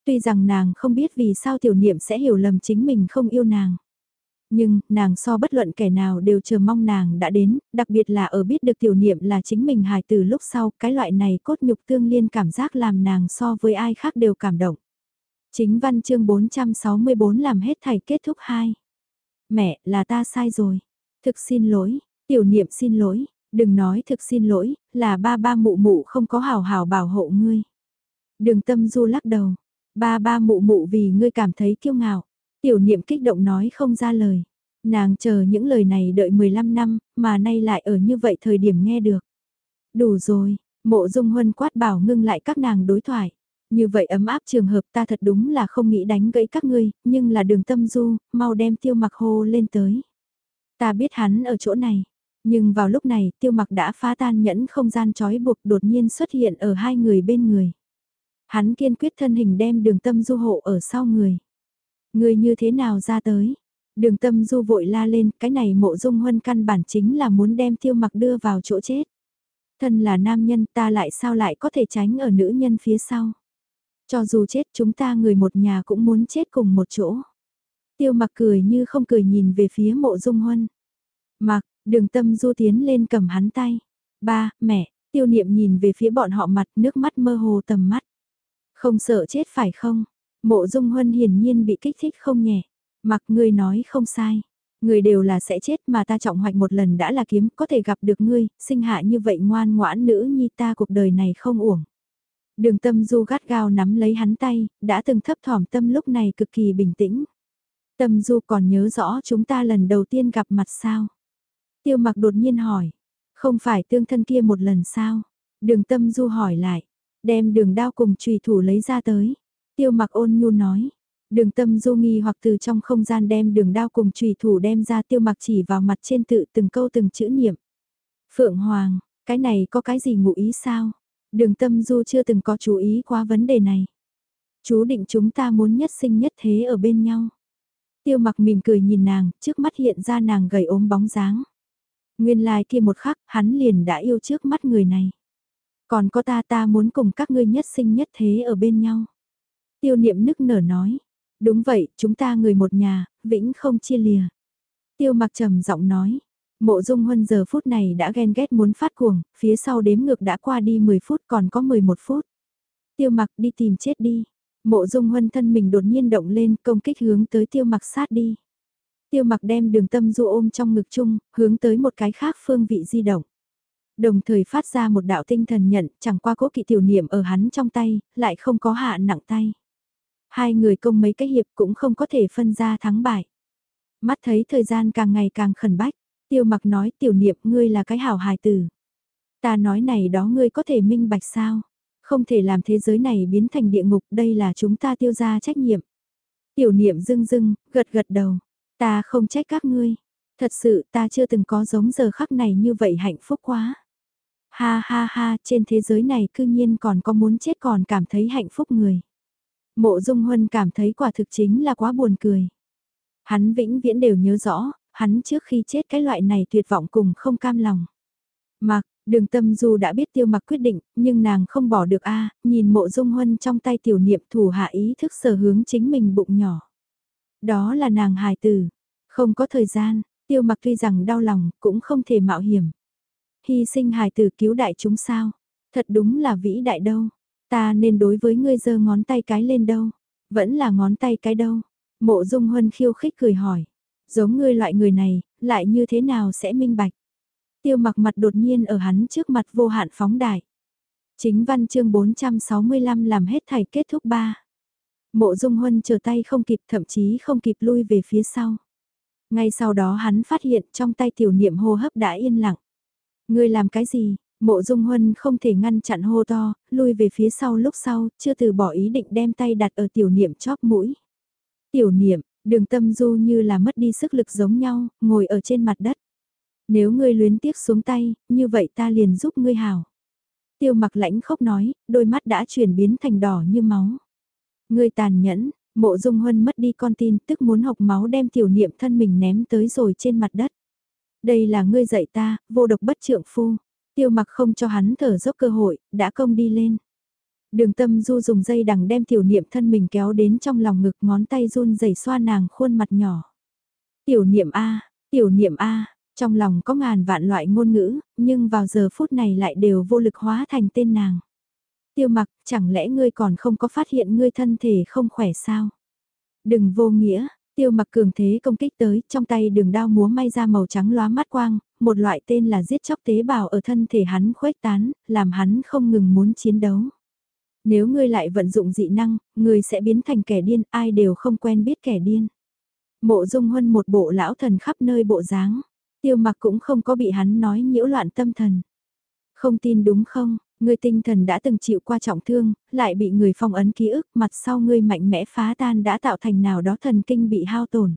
Tuy rằng nàng không biết vì sao tiểu niệm sẽ hiểu lầm chính mình không yêu nàng. Nhưng, nàng so bất luận kẻ nào đều chờ mong nàng đã đến, đặc biệt là ở biết được tiểu niệm là chính mình hài từ lúc sau, cái loại này cốt nhục tương liên cảm giác làm nàng so với ai khác đều cảm động. Chính văn chương 464 làm hết thầy kết thúc 2. Mẹ, là ta sai rồi. Thực xin lỗi, tiểu niệm xin lỗi, đừng nói thực xin lỗi, là ba ba mụ mụ không có hào hào bảo hộ ngươi. Đường tâm du lắc đầu, ba ba mụ mụ vì ngươi cảm thấy kiêu ngạo. Tiểu niệm kích động nói không ra lời. Nàng chờ những lời này đợi 15 năm, mà nay lại ở như vậy thời điểm nghe được. Đủ rồi, mộ dung huân quát bảo ngưng lại các nàng đối thoại. Như vậy ấm áp trường hợp ta thật đúng là không nghĩ đánh gãy các ngươi, nhưng là đường tâm du, mau đem tiêu mặc hô lên tới. Ta biết hắn ở chỗ này, nhưng vào lúc này tiêu mặc đã phá tan nhẫn không gian trói buộc đột nhiên xuất hiện ở hai người bên người. Hắn kiên quyết thân hình đem đường tâm du hộ ở sau người. Người như thế nào ra tới? Đường tâm du vội la lên, cái này mộ dung huân căn bản chính là muốn đem tiêu mặc đưa vào chỗ chết. Thân là nam nhân ta lại sao lại có thể tránh ở nữ nhân phía sau. Cho dù chết chúng ta người một nhà cũng muốn chết cùng một chỗ. Tiêu mặc cười như không cười nhìn về phía mộ dung huân. Mặc, đường tâm du tiến lên cầm hắn tay. Ba, mẹ, tiêu niệm nhìn về phía bọn họ mặt nước mắt mơ hồ tầm mắt. Không sợ chết phải không? Mộ dung huân hiển nhiên bị kích thích không nhẹ. Mặc ngươi nói không sai. Người đều là sẽ chết mà ta trọng hoạch một lần đã là kiếm có thể gặp được ngươi, sinh hạ như vậy ngoan ngoãn nữ nhi ta cuộc đời này không uổng. Đường tâm du gắt gao nắm lấy hắn tay, đã từng thấp thỏm tâm lúc này cực kỳ bình tĩnh. Tâm du còn nhớ rõ chúng ta lần đầu tiên gặp mặt sao? Tiêu mặc đột nhiên hỏi, không phải tương thân kia một lần sao? Đường tâm du hỏi lại, đem đường đao cùng trùy thủ lấy ra tới. Tiêu mặc ôn nhu nói, đường tâm du nghi hoặc từ trong không gian đem đường đao cùng trùy thủ đem ra tiêu mặc chỉ vào mặt trên tự từng câu từng chữ niệm. Phượng Hoàng, cái này có cái gì ngụ ý sao? Đường tâm du chưa từng có chú ý qua vấn đề này. Chú định chúng ta muốn nhất sinh nhất thế ở bên nhau. Tiêu mặc mỉm cười nhìn nàng, trước mắt hiện ra nàng gầy ốm bóng dáng. Nguyên lai like kia một khắc, hắn liền đã yêu trước mắt người này. Còn có ta ta muốn cùng các ngươi nhất sinh nhất thế ở bên nhau. Tiêu niệm nức nở nói. Đúng vậy, chúng ta người một nhà, vĩnh không chia lìa. Tiêu mặc trầm giọng nói. Mộ dung huân giờ phút này đã ghen ghét muốn phát cuồng, phía sau đếm ngược đã qua đi 10 phút còn có 11 phút. Tiêu mặc đi tìm chết đi. Mộ dung huân thân mình đột nhiên động lên công kích hướng tới tiêu mặc sát đi. Tiêu mặc đem đường tâm du ôm trong ngực chung, hướng tới một cái khác phương vị di động. Đồng thời phát ra một đạo tinh thần nhận, chẳng qua cố kỵ tiểu niệm ở hắn trong tay, lại không có hạ nặng tay. Hai người công mấy cái hiệp cũng không có thể phân ra thắng bại. Mắt thấy thời gian càng ngày càng khẩn bách, tiêu mặc nói tiểu niệm ngươi là cái hảo hài tử. Ta nói này đó ngươi có thể minh bạch sao? Không thể làm thế giới này biến thành địa ngục, đây là chúng ta tiêu ra trách nhiệm. Tiểu niệm dưng dưng, gật gật đầu. Ta không trách các ngươi. Thật sự ta chưa từng có giống giờ khắc này như vậy hạnh phúc quá. Ha ha ha, trên thế giới này cư nhiên còn có muốn chết còn cảm thấy hạnh phúc người. Mộ Dung Huân cảm thấy quả thực chính là quá buồn cười. Hắn vĩnh viễn đều nhớ rõ, hắn trước khi chết cái loại này tuyệt vọng cùng không cam lòng. Mặc, đường tâm du đã biết tiêu mặc quyết định, nhưng nàng không bỏ được a nhìn mộ dung huân trong tay tiểu niệm thủ hạ ý thức sở hướng chính mình bụng nhỏ. Đó là nàng hài tử, không có thời gian, tiêu mặc tuy rằng đau lòng, cũng không thể mạo hiểm. Hy sinh hài tử cứu đại chúng sao, thật đúng là vĩ đại đâu, ta nên đối với ngươi giơ ngón tay cái lên đâu. Vẫn là ngón tay cái đâu. Mộ dung huân khiêu khích cười hỏi. Giống ngươi loại người này, lại như thế nào sẽ minh bạch. Tiêu mặc mặt đột nhiên ở hắn trước mặt vô hạn phóng đại. Chính văn chương 465 làm hết thảy kết thúc ba. Mộ dung huân chờ tay không kịp thậm chí không kịp lui về phía sau. Ngay sau đó hắn phát hiện trong tay tiểu niệm hô hấp đã yên lặng. Ngươi làm cái gì? Mộ dung huân không thể ngăn chặn hô to, lui về phía sau lúc sau, chưa từ bỏ ý định đem tay đặt ở tiểu niệm chóp mũi. Tiểu niệm, đường tâm du như là mất đi sức lực giống nhau, ngồi ở trên mặt đất. Nếu ngươi luyến tiếc xuống tay, như vậy ta liền giúp ngươi hảo. Tiêu mặc lãnh khóc nói, đôi mắt đã chuyển biến thành đỏ như máu. Ngươi tàn nhẫn, mộ dung huân mất đi con tin tức muốn học máu đem tiểu niệm thân mình ném tới rồi trên mặt đất. Đây là ngươi dạy ta, vô độc bất trượng phu. Tiêu mặc không cho hắn thở dốc cơ hội, đã công đi lên. Đường tâm du dùng dây đằng đem tiểu niệm thân mình kéo đến trong lòng ngực ngón tay run rẩy xoa nàng khuôn mặt nhỏ. Tiểu niệm A, tiểu niệm A, trong lòng có ngàn vạn loại ngôn ngữ, nhưng vào giờ phút này lại đều vô lực hóa thành tên nàng. Tiêu mặc, chẳng lẽ ngươi còn không có phát hiện ngươi thân thể không khỏe sao? Đừng vô nghĩa, tiêu mặc cường thế công kích tới, trong tay đường đao múa may ra màu trắng lóa mắt quang, một loại tên là giết chóc tế bào ở thân thể hắn khuếch tán, làm hắn không ngừng muốn chiến đấu. Nếu ngươi lại vận dụng dị năng, ngươi sẽ biến thành kẻ điên, ai đều không quen biết kẻ điên. Mộ dung huân một bộ lão thần khắp nơi bộ dáng, tiêu mặc cũng không có bị hắn nói nhiễu loạn tâm thần. Không tin đúng không, ngươi tinh thần đã từng chịu qua trọng thương, lại bị người phong ấn ký ức, mặt sau ngươi mạnh mẽ phá tan đã tạo thành nào đó thần kinh bị hao tổn.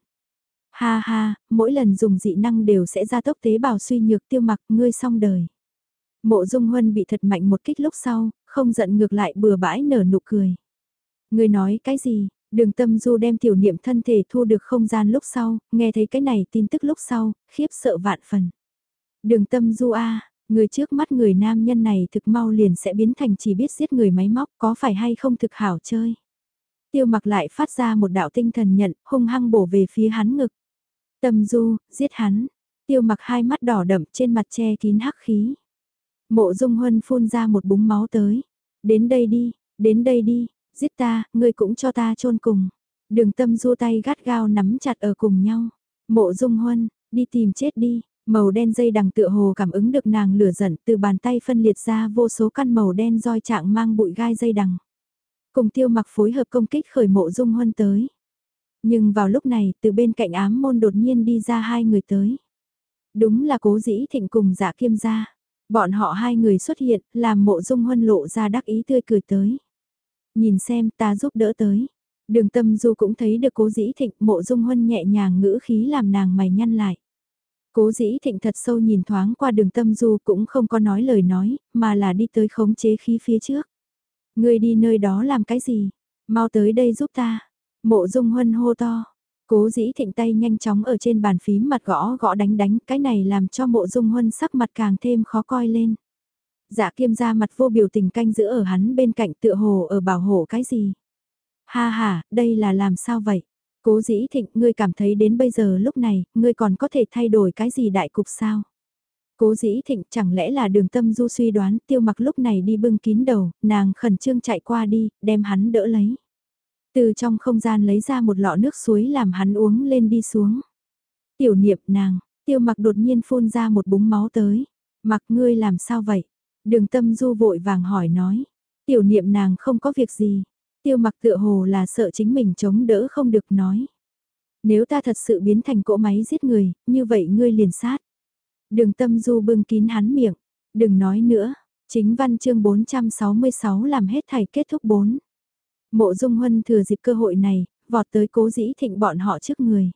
Ha ha, mỗi lần dùng dị năng đều sẽ ra tốc tế bào suy nhược tiêu mặc ngươi xong đời. Mộ dung huân bị thật mạnh một kích lúc sau, không giận ngược lại bừa bãi nở nụ cười. Ngươi nói cái gì, đường tâm du đem tiểu niệm thân thể thu được không gian lúc sau, nghe thấy cái này tin tức lúc sau, khiếp sợ vạn phần. Đường tâm du a người trước mắt người nam nhân này thực mau liền sẽ biến thành chỉ biết giết người máy móc có phải hay không thực hảo chơi. Tiêu mặc lại phát ra một đạo tinh thần nhận, hung hăng bổ về phía hắn ngực. Tâm du, giết hắn. Tiêu mặc hai mắt đỏ đậm trên mặt che kín hắc khí. Mộ dung huân phun ra một búng máu tới. Đến đây đi, đến đây đi, giết ta, ngươi cũng cho ta chôn cùng. Đường tâm du tay gắt gao nắm chặt ở cùng nhau. Mộ dung huân, đi tìm chết đi. Màu đen dây đằng tựa hồ cảm ứng được nàng lửa giận từ bàn tay phân liệt ra vô số căn màu đen roi trạng mang bụi gai dây đằng. Cùng tiêu mặc phối hợp công kích khởi mộ dung huân tới. Nhưng vào lúc này, từ bên cạnh ám môn đột nhiên đi ra hai người tới. Đúng là cố dĩ thịnh cùng giả kiêm gia. Bọn họ hai người xuất hiện, làm mộ dung huân lộ ra đắc ý tươi cười tới. Nhìn xem ta giúp đỡ tới. Đường tâm du cũng thấy được cố dĩ thịnh mộ dung huân nhẹ nhàng ngữ khí làm nàng mày nhăn lại. Cố dĩ thịnh thật sâu nhìn thoáng qua đường tâm du cũng không có nói lời nói, mà là đi tới khống chế khí phía trước. Người đi nơi đó làm cái gì? Mau tới đây giúp ta. Mộ dung huân hô to. Cố dĩ thịnh tay nhanh chóng ở trên bàn phím mặt gõ gõ đánh đánh, cái này làm cho mộ dung huân sắc mặt càng thêm khó coi lên. Dạ kiêm ra mặt vô biểu tình canh giữ ở hắn bên cạnh tựa hồ ở bảo hộ cái gì. Ha ha, đây là làm sao vậy? Cố dĩ thịnh, ngươi cảm thấy đến bây giờ lúc này, ngươi còn có thể thay đổi cái gì đại cục sao? Cố dĩ thịnh chẳng lẽ là đường tâm du suy đoán tiêu mặc lúc này đi bưng kín đầu, nàng khẩn trương chạy qua đi, đem hắn đỡ lấy. Từ trong không gian lấy ra một lọ nước suối làm hắn uống lên đi xuống. Tiểu niệm nàng, tiêu mặc đột nhiên phun ra một búng máu tới. Mặc ngươi làm sao vậy? Đường tâm du vội vàng hỏi nói. Tiểu niệm nàng không có việc gì. Tiêu mặc tựa hồ là sợ chính mình chống đỡ không được nói. Nếu ta thật sự biến thành cỗ máy giết người, như vậy ngươi liền sát. Đường tâm du bưng kín hắn miệng. Đừng nói nữa. Chính văn chương 466 làm hết thảy kết thúc 4. Mộ Dung Huân thừa dịp cơ hội này, vọt tới cố dĩ thịnh bọn họ trước người.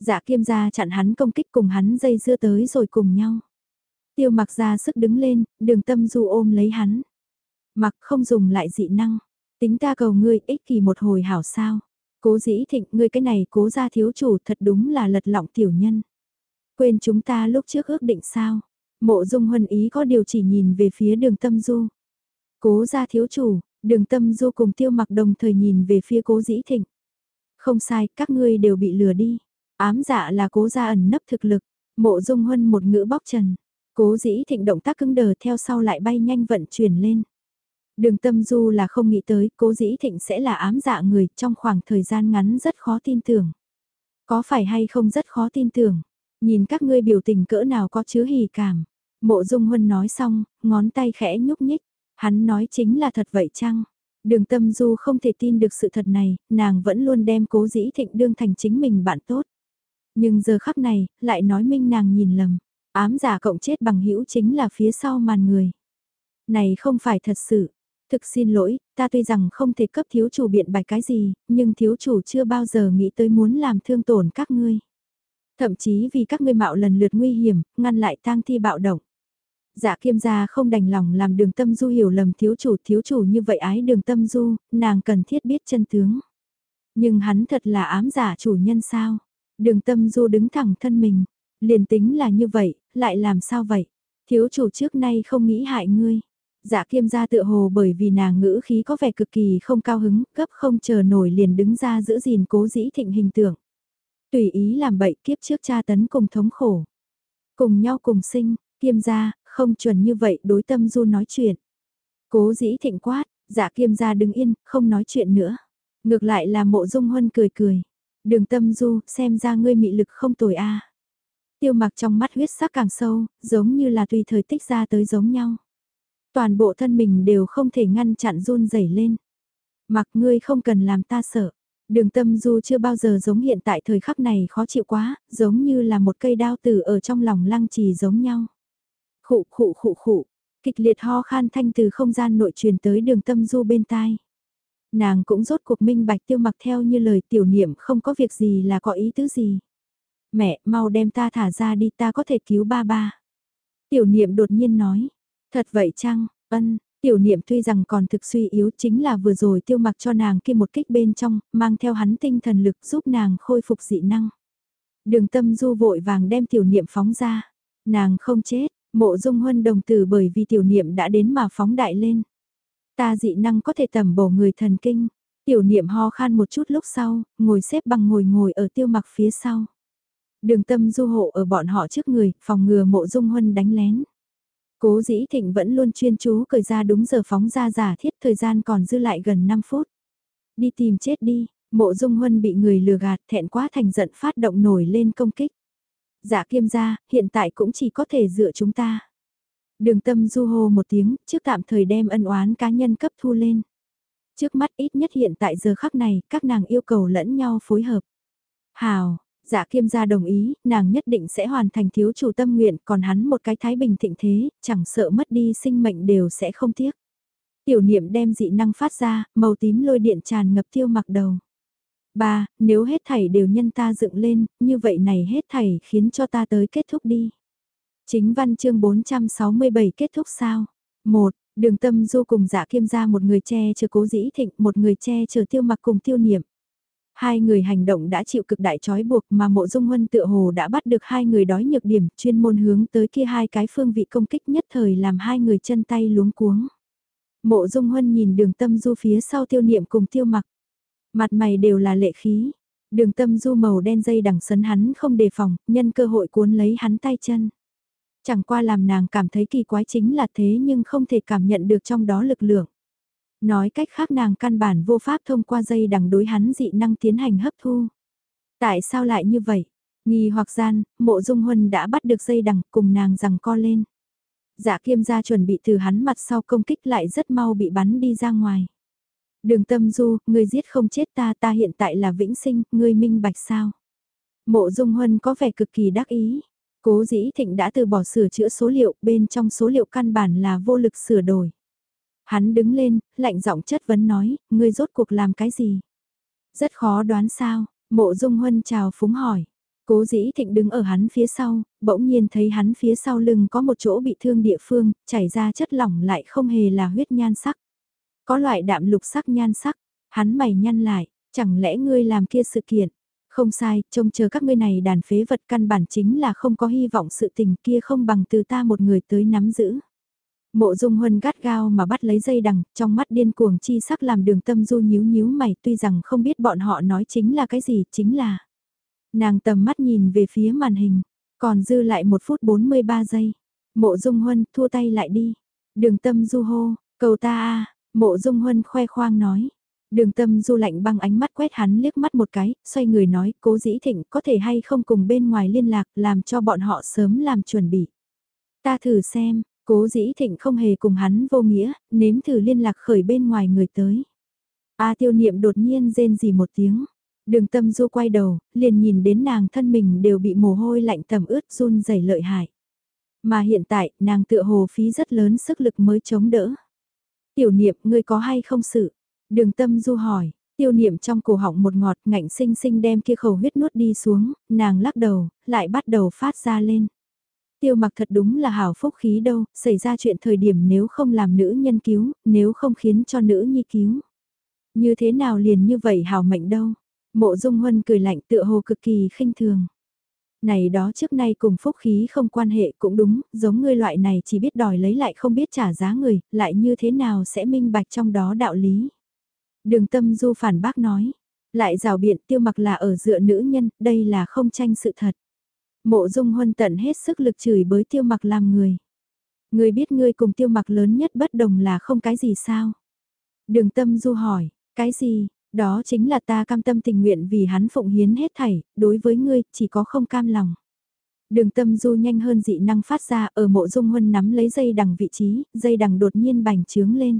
Dạ kiêm gia chặn hắn công kích cùng hắn dây dưa tới rồi cùng nhau. Tiêu mặc ra sức đứng lên, đường tâm du ôm lấy hắn. Mặc không dùng lại dị năng. Tính ta cầu ngươi ích kỳ một hồi hảo sao. Cố dĩ thịnh ngươi cái này cố ra thiếu chủ thật đúng là lật lọng tiểu nhân. Quên chúng ta lúc trước ước định sao. Mộ dung huân ý có điều chỉ nhìn về phía đường tâm du. Cố ra thiếu chủ, Đường tâm du cùng tiêu mặc đồng thời nhìn về phía cố dĩ thịnh. Không sai, các ngươi đều bị lừa đi. Ám dạ là cố gia ẩn nấp thực lực, mộ dung huân một ngữ bóc trần. Cố dĩ thịnh động tác cứng đờ theo sau lại bay nhanh vận chuyển lên. Đường tâm du là không nghĩ tới cố dĩ thịnh sẽ là ám dạ người trong khoảng thời gian ngắn rất khó tin tưởng. Có phải hay không rất khó tin tưởng, nhìn các ngươi biểu tình cỡ nào có chứa hỉ cảm. Mộ dung huân nói xong, ngón tay khẽ nhúc nhích, hắn nói chính là thật vậy chăng? Đường tâm du không thể tin được sự thật này, nàng vẫn luôn đem cố dĩ thịnh đương thành chính mình bạn tốt. Nhưng giờ khắc này, lại nói minh nàng nhìn lầm, ám giả cộng chết bằng hữu chính là phía sau màn người. Này không phải thật sự, thực xin lỗi, ta tuy rằng không thể cấp thiếu chủ biện bạch cái gì, nhưng thiếu chủ chưa bao giờ nghĩ tới muốn làm thương tổn các ngươi. Thậm chí vì các ngươi mạo lần lượt nguy hiểm, ngăn lại tang thi bạo động. Dạ kiêm gia không đành lòng làm đường tâm du hiểu lầm thiếu chủ thiếu chủ như vậy ái đường tâm du, nàng cần thiết biết chân tướng. Nhưng hắn thật là ám giả chủ nhân sao? Đường tâm du đứng thẳng thân mình, liền tính là như vậy, lại làm sao vậy? Thiếu chủ trước nay không nghĩ hại ngươi. Dạ kiêm gia tựa hồ bởi vì nàng ngữ khí có vẻ cực kỳ không cao hứng, cấp không chờ nổi liền đứng ra giữ gìn cố dĩ thịnh hình tượng. Tùy ý làm bậy kiếp trước cha tấn cùng thống khổ. Cùng nhau cùng sinh, kiêm gia, không chuẩn như vậy đối tâm du nói chuyện. Cố dĩ thịnh quát, dạ kiêm gia đứng yên, không nói chuyện nữa. Ngược lại là mộ dung huân cười cười. Đường tâm du, xem ra ngươi mị lực không tồi a. Tiêu mặc trong mắt huyết sắc càng sâu, giống như là tùy thời tích ra tới giống nhau. Toàn bộ thân mình đều không thể ngăn chặn run rẩy lên. Mặc ngươi không cần làm ta sợ. Đường tâm du chưa bao giờ giống hiện tại thời khắc này khó chịu quá, giống như là một cây đao tử ở trong lòng lăng trì giống nhau. Khụ khụ khụ khụ, kịch liệt ho khan thanh từ không gian nội truyền tới đường tâm du bên tai. Nàng cũng rốt cuộc minh bạch tiêu mặc theo như lời tiểu niệm không có việc gì là có ý tứ gì. Mẹ, mau đem ta thả ra đi ta có thể cứu ba ba. Tiểu niệm đột nhiên nói, thật vậy chăng, ân, Tiểu niệm tuy rằng còn thực suy yếu chính là vừa rồi tiêu mặc cho nàng kia một kích bên trong, mang theo hắn tinh thần lực giúp nàng khôi phục dị năng. Đường tâm du vội vàng đem tiểu niệm phóng ra. Nàng không chết, mộ dung huân đồng tử bởi vì tiểu niệm đã đến mà phóng đại lên. Ta dị năng có thể tầm bổ người thần kinh. Tiểu niệm ho khan một chút lúc sau, ngồi xếp bằng ngồi ngồi ở tiêu mặc phía sau. Đường tâm du hộ ở bọn họ trước người, phòng ngừa mộ dung huân đánh lén. Cố dĩ thịnh vẫn luôn chuyên chú cởi ra đúng giờ phóng ra giả thiết thời gian còn dư lại gần 5 phút. Đi tìm chết đi, mộ dung huân bị người lừa gạt thẹn quá thành giận phát động nổi lên công kích. Giả kiêm gia, hiện tại cũng chỉ có thể dựa chúng ta. Đường tâm du hô một tiếng, trước tạm thời đem ân oán cá nhân cấp thu lên. Trước mắt ít nhất hiện tại giờ khắc này, các nàng yêu cầu lẫn nhau phối hợp. Hào, dạ kiêm gia đồng ý, nàng nhất định sẽ hoàn thành thiếu chủ tâm nguyện, còn hắn một cái thái bình thịnh thế, chẳng sợ mất đi sinh mệnh đều sẽ không tiếc. Tiểu niệm đem dị năng phát ra, màu tím lôi điện tràn ngập tiêu mặc đầu. Ba, nếu hết thảy đều nhân ta dựng lên, như vậy này hết thảy khiến cho ta tới kết thúc đi. Chính văn chương 467 kết thúc sao? một Đường tâm du cùng dạ kiêm gia một người che chờ cố dĩ thịnh, một người che chờ tiêu mặc cùng tiêu niệm. Hai người hành động đã chịu cực đại trói buộc mà mộ dung huân tựa hồ đã bắt được hai người đói nhược điểm chuyên môn hướng tới kia hai cái phương vị công kích nhất thời làm hai người chân tay luống cuống. Mộ dung huân nhìn đường tâm du phía sau tiêu niệm cùng tiêu mặc. Mặt mày đều là lệ khí. Đường tâm du màu đen dây đằng sấn hắn không đề phòng, nhân cơ hội cuốn lấy hắn tay chân. Chẳng qua làm nàng cảm thấy kỳ quái chính là thế nhưng không thể cảm nhận được trong đó lực lượng. Nói cách khác nàng căn bản vô pháp thông qua dây đằng đối hắn dị năng tiến hành hấp thu. Tại sao lại như vậy? Nghi hoặc gian, mộ dung huân đã bắt được dây đằng cùng nàng rằng co lên. Dạ kiêm gia chuẩn bị từ hắn mặt sau công kích lại rất mau bị bắn đi ra ngoài. Đường tâm du, ngươi giết không chết ta ta hiện tại là vĩnh sinh, ngươi minh bạch sao? Mộ dung huân có vẻ cực kỳ đắc ý. Cố dĩ thịnh đã từ bỏ sửa chữa số liệu, bên trong số liệu căn bản là vô lực sửa đổi. Hắn đứng lên, lạnh giọng chất vấn nói, ngươi rốt cuộc làm cái gì? Rất khó đoán sao, mộ dung huân chào phúng hỏi. Cố dĩ thịnh đứng ở hắn phía sau, bỗng nhiên thấy hắn phía sau lưng có một chỗ bị thương địa phương, chảy ra chất lỏng lại không hề là huyết nhan sắc. Có loại đạm lục sắc nhan sắc, hắn mày nhăn lại, chẳng lẽ ngươi làm kia sự kiện? Không sai, trông chờ các ngươi này đàn phế vật căn bản chính là không có hy vọng sự tình kia không bằng từ ta một người tới nắm giữ. Mộ dung huân gắt gao mà bắt lấy dây đằng, trong mắt điên cuồng chi sắc làm đường tâm du nhíu nhíu mày tuy rằng không biết bọn họ nói chính là cái gì, chính là. Nàng tầm mắt nhìn về phía màn hình, còn dư lại một phút 43 giây. Mộ dung huân thua tay lại đi. Đường tâm du hô, cầu ta a Mộ Dung Huân khoe khoang nói. Đường tâm du lạnh băng ánh mắt quét hắn liếc mắt một cái, xoay người nói cố dĩ thịnh có thể hay không cùng bên ngoài liên lạc làm cho bọn họ sớm làm chuẩn bị. Ta thử xem, cố dĩ thịnh không hề cùng hắn vô nghĩa, nếm thử liên lạc khởi bên ngoài người tới. A tiêu niệm đột nhiên rên gì một tiếng. Đường tâm du quay đầu, liền nhìn đến nàng thân mình đều bị mồ hôi lạnh tầm ướt run rẩy lợi hại. Mà hiện tại, nàng tựa hồ phí rất lớn sức lực mới chống đỡ. Tiểu niệm, ngươi có hay không sự? Đường tâm du hỏi, tiêu niệm trong cổ họng một ngọt ngạnh sinh sinh đem kia khẩu huyết nuốt đi xuống, nàng lắc đầu, lại bắt đầu phát ra lên. Tiêu mặc thật đúng là hảo phúc khí đâu, xảy ra chuyện thời điểm nếu không làm nữ nhân cứu, nếu không khiến cho nữ nhi cứu. Như thế nào liền như vậy hảo mệnh đâu. Mộ dung huân cười lạnh tựa hồ cực kỳ khinh thường. Này đó trước nay cùng phúc khí không quan hệ cũng đúng, giống ngươi loại này chỉ biết đòi lấy lại không biết trả giá người, lại như thế nào sẽ minh bạch trong đó đạo lý. Đường tâm du phản bác nói, lại rào biện tiêu mặc là ở dựa nữ nhân, đây là không tranh sự thật. Mộ dung huân tận hết sức lực chửi bới tiêu mặc làm người. Ngươi biết ngươi cùng tiêu mặc lớn nhất bất đồng là không cái gì sao? Đường tâm du hỏi, cái gì, đó chính là ta cam tâm tình nguyện vì hắn phụng hiến hết thảy, đối với ngươi chỉ có không cam lòng. Đường tâm du nhanh hơn dị năng phát ra ở mộ dung huân nắm lấy dây đằng vị trí, dây đằng đột nhiên bành trướng lên.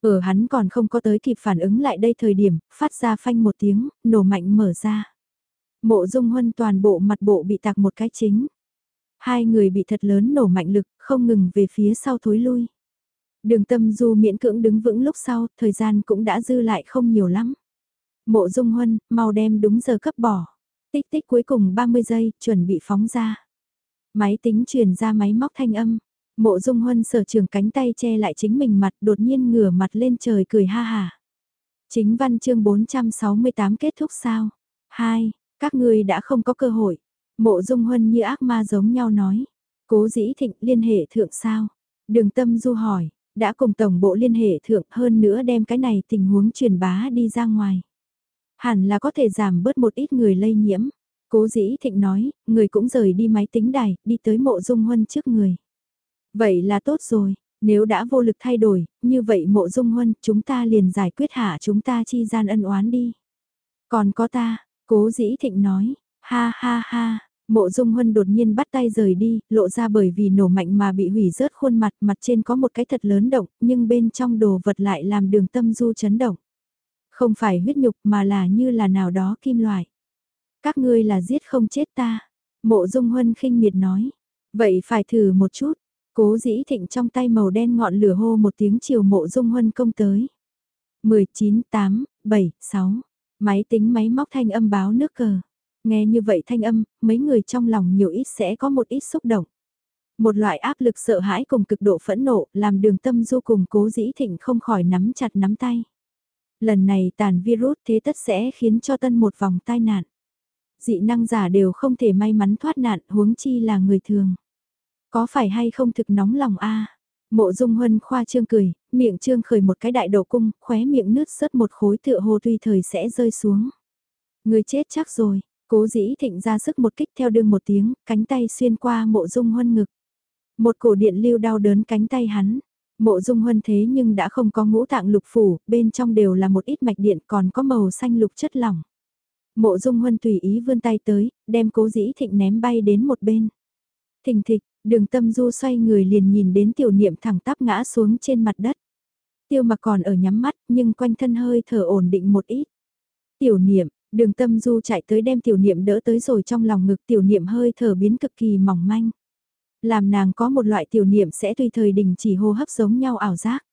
Ở hắn còn không có tới kịp phản ứng lại đây thời điểm, phát ra phanh một tiếng, nổ mạnh mở ra. Mộ dung huân toàn bộ mặt bộ bị tạc một cái chính. Hai người bị thật lớn nổ mạnh lực, không ngừng về phía sau thối lui. Đường tâm du miễn cưỡng đứng vững lúc sau, thời gian cũng đã dư lại không nhiều lắm. Mộ dung huân, mau đem đúng giờ cấp bỏ. Tích tích cuối cùng 30 giây, chuẩn bị phóng ra. Máy tính truyền ra máy móc thanh âm. Mộ dung huân sở trường cánh tay che lại chính mình mặt đột nhiên ngửa mặt lên trời cười ha hà. Chính văn chương 468 kết thúc sao? 2. Các ngươi đã không có cơ hội. Mộ dung huân như ác ma giống nhau nói. Cố dĩ thịnh liên hệ thượng sao? Đường tâm du hỏi, đã cùng tổng bộ liên hệ thượng hơn nữa đem cái này tình huống truyền bá đi ra ngoài. Hẳn là có thể giảm bớt một ít người lây nhiễm. Cố dĩ thịnh nói, người cũng rời đi máy tính đài, đi tới mộ dung huân trước người. Vậy là tốt rồi, nếu đã vô lực thay đổi, như vậy mộ dung huân, chúng ta liền giải quyết hạ chúng ta chi gian ân oán đi. Còn có ta, cố dĩ thịnh nói, ha ha ha, Mộ Dung Huân đột nhiên bắt tay rời đi, lộ ra bởi vì nổ mạnh mà bị hủy rớt khuôn mặt, mặt trên có một cái thật lớn động, nhưng bên trong đồ vật lại làm đường tâm du chấn động. Không phải huyết nhục mà là như là nào đó kim loại. Các ngươi là giết không chết ta. Mộ Dung Huân khinh miệt nói. Vậy phải thử một chút. Cố dĩ thịnh trong tay màu đen ngọn lửa hô một tiếng chiều mộ Dung Huân công tới. 19, 8, 7, 6. Máy tính máy móc thanh âm báo nước cờ. Nghe như vậy thanh âm, mấy người trong lòng nhiều ít sẽ có một ít xúc động. Một loại áp lực sợ hãi cùng cực độ phẫn nộ làm đường tâm du cùng cố dĩ thịnh không khỏi nắm chặt nắm tay. Lần này tàn virus thế tất sẽ khiến cho tân một vòng tai nạn. Dị năng giả đều không thể may mắn thoát nạn huống chi là người thường. Có phải hay không thực nóng lòng a Mộ dung huân khoa trương cười, miệng trương khởi một cái đại đầu cung, khóe miệng nứt sớt một khối tựa hồ tuy thời sẽ rơi xuống. Người chết chắc rồi, Cố dĩ thịnh ra sức một kích theo đương một tiếng, cánh tay xuyên qua mộ dung huân ngực. Một cổ điện lưu đau đớn cánh tay hắn. Mộ dung huân thế nhưng đã không có ngũ tạng lục phủ, bên trong đều là một ít mạch điện còn có màu xanh lục chất lỏng. Mộ dung huân tùy ý vươn tay tới, đem cố dĩ thịnh ném bay đến một bên. Thình thịch, đường tâm du xoay người liền nhìn đến tiểu niệm thẳng tắp ngã xuống trên mặt đất. Tiêu mặc còn ở nhắm mắt nhưng quanh thân hơi thở ổn định một ít. Tiểu niệm, Đường tâm du chạy tới đem tiểu niệm đỡ tới rồi trong lòng ngực tiểu niệm hơi thở biến cực kỳ mỏng manh. Làm nàng có một loại tiểu niệm sẽ tùy thời đình chỉ hô hấp giống nhau ảo giác.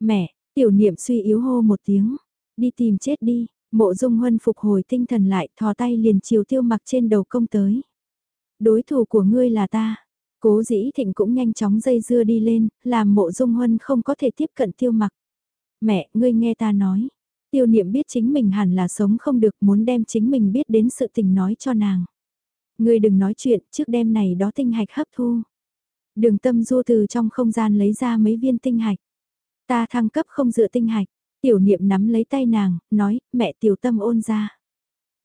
Mẹ, tiểu niệm suy yếu hô một tiếng. Đi tìm chết đi, mộ dung huân phục hồi tinh thần lại thò tay liền chiều tiêu mặc trên đầu công tới. Đối thủ của ngươi là ta. Cố dĩ thịnh cũng nhanh chóng dây dưa đi lên, làm mộ dung huân không có thể tiếp cận tiêu mặc. Mẹ, ngươi nghe ta nói. Tiêu niệm biết chính mình hẳn là sống không được muốn đem chính mình biết đến sự tình nói cho nàng. Ngươi đừng nói chuyện trước đêm này đó tinh hạch hấp thu. Đường tâm du từ trong không gian lấy ra mấy viên tinh hạch. Ta thăng cấp không dựa tinh hạch. Tiểu niệm nắm lấy tay nàng, nói, mẹ tiểu tâm ôn ra.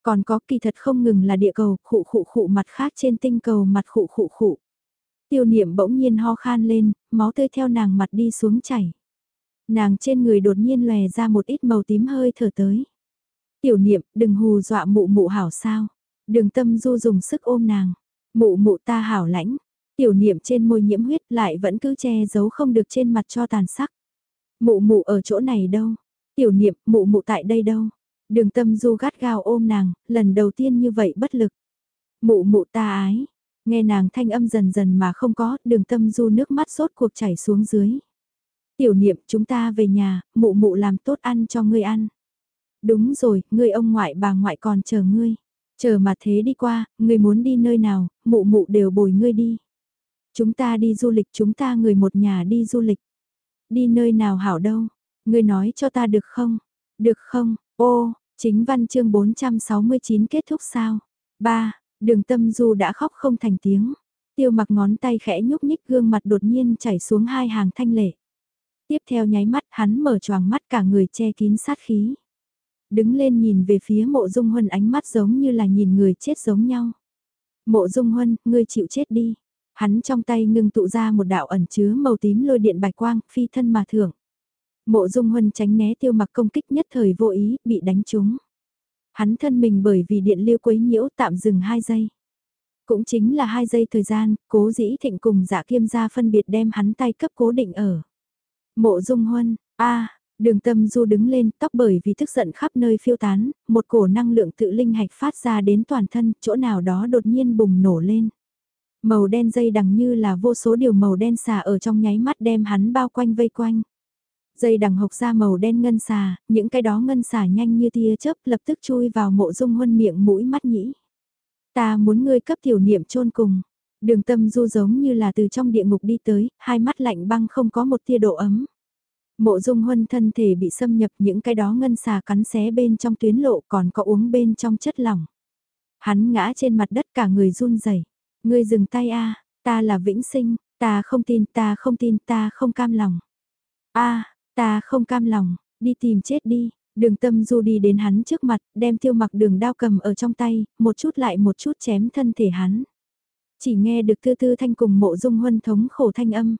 Còn có kỳ thật không ngừng là địa cầu, khụ khụ khụ mặt khác trên tinh cầu mặt khụ khụ khụ. Tiêu niệm bỗng nhiên ho khan lên, máu tươi theo nàng mặt đi xuống chảy. Nàng trên người đột nhiên lòe ra một ít màu tím hơi thở tới. Tiểu niệm, đừng hù dọa mụ mụ hảo sao. Đường tâm du dùng sức ôm nàng. Mụ mụ ta hảo lãnh. Tiểu niệm trên môi nhiễm huyết lại vẫn cứ che giấu không được trên mặt cho tàn sắc. Mụ mụ ở chỗ này đâu? Tiểu niệm, mụ mụ tại đây đâu? Đường tâm du gắt gao ôm nàng, lần đầu tiên như vậy bất lực. Mụ mụ ta ái. Nghe nàng thanh âm dần dần mà không có, đường tâm du nước mắt sốt cuộc chảy xuống dưới. Tiểu niệm chúng ta về nhà, mụ mụ làm tốt ăn cho ngươi ăn. Đúng rồi, ngươi ông ngoại bà ngoại còn chờ ngươi. Chờ mà thế đi qua, ngươi muốn đi nơi nào, mụ mụ đều bồi ngươi đi. Chúng ta đi du lịch, chúng ta người một nhà đi du lịch. Đi nơi nào hảo đâu, ngươi nói cho ta được không? Được không? Ô, chính văn chương 469 kết thúc sao? 3. Đường tâm du đã khóc không thành tiếng. Tiêu mặc ngón tay khẽ nhúc nhích gương mặt đột nhiên chảy xuống hai hàng thanh lệ. Tiếp theo nháy mắt hắn mở choàng mắt cả người che kín sát khí. Đứng lên nhìn về phía mộ dung huân ánh mắt giống như là nhìn người chết giống nhau. Mộ dung huân, ngươi chịu chết đi. Hắn trong tay ngưng tụ ra một đạo ẩn chứa màu tím lôi điện bạch quang, phi thân mà thưởng. Mộ dung huân tránh né tiêu mặc công kích nhất thời vô ý, bị đánh trúng. Hắn thân mình bởi vì điện lưu quấy nhiễu tạm dừng 2 giây. Cũng chính là 2 giây thời gian, cố dĩ thịnh cùng dạ kiêm gia phân biệt đem hắn tay cấp cố định ở. Mộ dung huân, a đường tâm du đứng lên tóc bởi vì tức giận khắp nơi phiêu tán, một cổ năng lượng tự linh hạch phát ra đến toàn thân, chỗ nào đó đột nhiên bùng nổ lên. Màu đen dây đằng như là vô số điều màu đen xà ở trong nháy mắt đem hắn bao quanh vây quanh. Dây đằng hộc ra màu đen ngân xà, những cái đó ngân xà nhanh như tia chớp lập tức chui vào mộ dung huân miệng mũi mắt nhĩ. Ta muốn ngươi cấp tiểu niệm chôn cùng. Đường tâm du giống như là từ trong địa ngục đi tới, hai mắt lạnh băng không có một tia độ ấm. Mộ dung huân thân thể bị xâm nhập những cái đó ngân xà cắn xé bên trong tuyến lộ còn có uống bên trong chất lỏng. Hắn ngã trên mặt đất cả người run rẩy. Ngươi dừng tay a, ta là vĩnh sinh, ta không tin, ta không tin, ta không cam lòng. A, Ta không cam lòng, đi tìm chết đi, đường tâm du đi đến hắn trước mặt, đem tiêu mặc đường đao cầm ở trong tay, một chút lại một chút chém thân thể hắn. Chỉ nghe được tư tư thanh cùng mộ dung huân thống khổ thanh âm.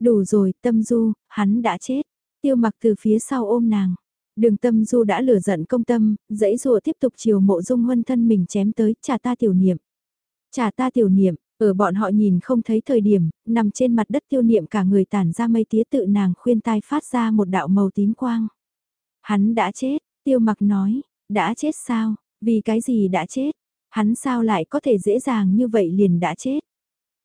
Đủ rồi, tâm du, hắn đã chết. Tiêu mặc từ phía sau ôm nàng. Đường tâm du đã lửa giận công tâm, dãy rùa tiếp tục chiều mộ dung huân thân mình chém tới, trả ta tiểu niệm. Trả ta tiểu niệm, ở bọn họ nhìn không thấy thời điểm, nằm trên mặt đất tiêu niệm cả người tản ra mây tía tự nàng khuyên tai phát ra một đạo màu tím quang. Hắn đã chết, tiêu mặc nói, đã chết sao, vì cái gì đã chết, hắn sao lại có thể dễ dàng như vậy liền đã chết.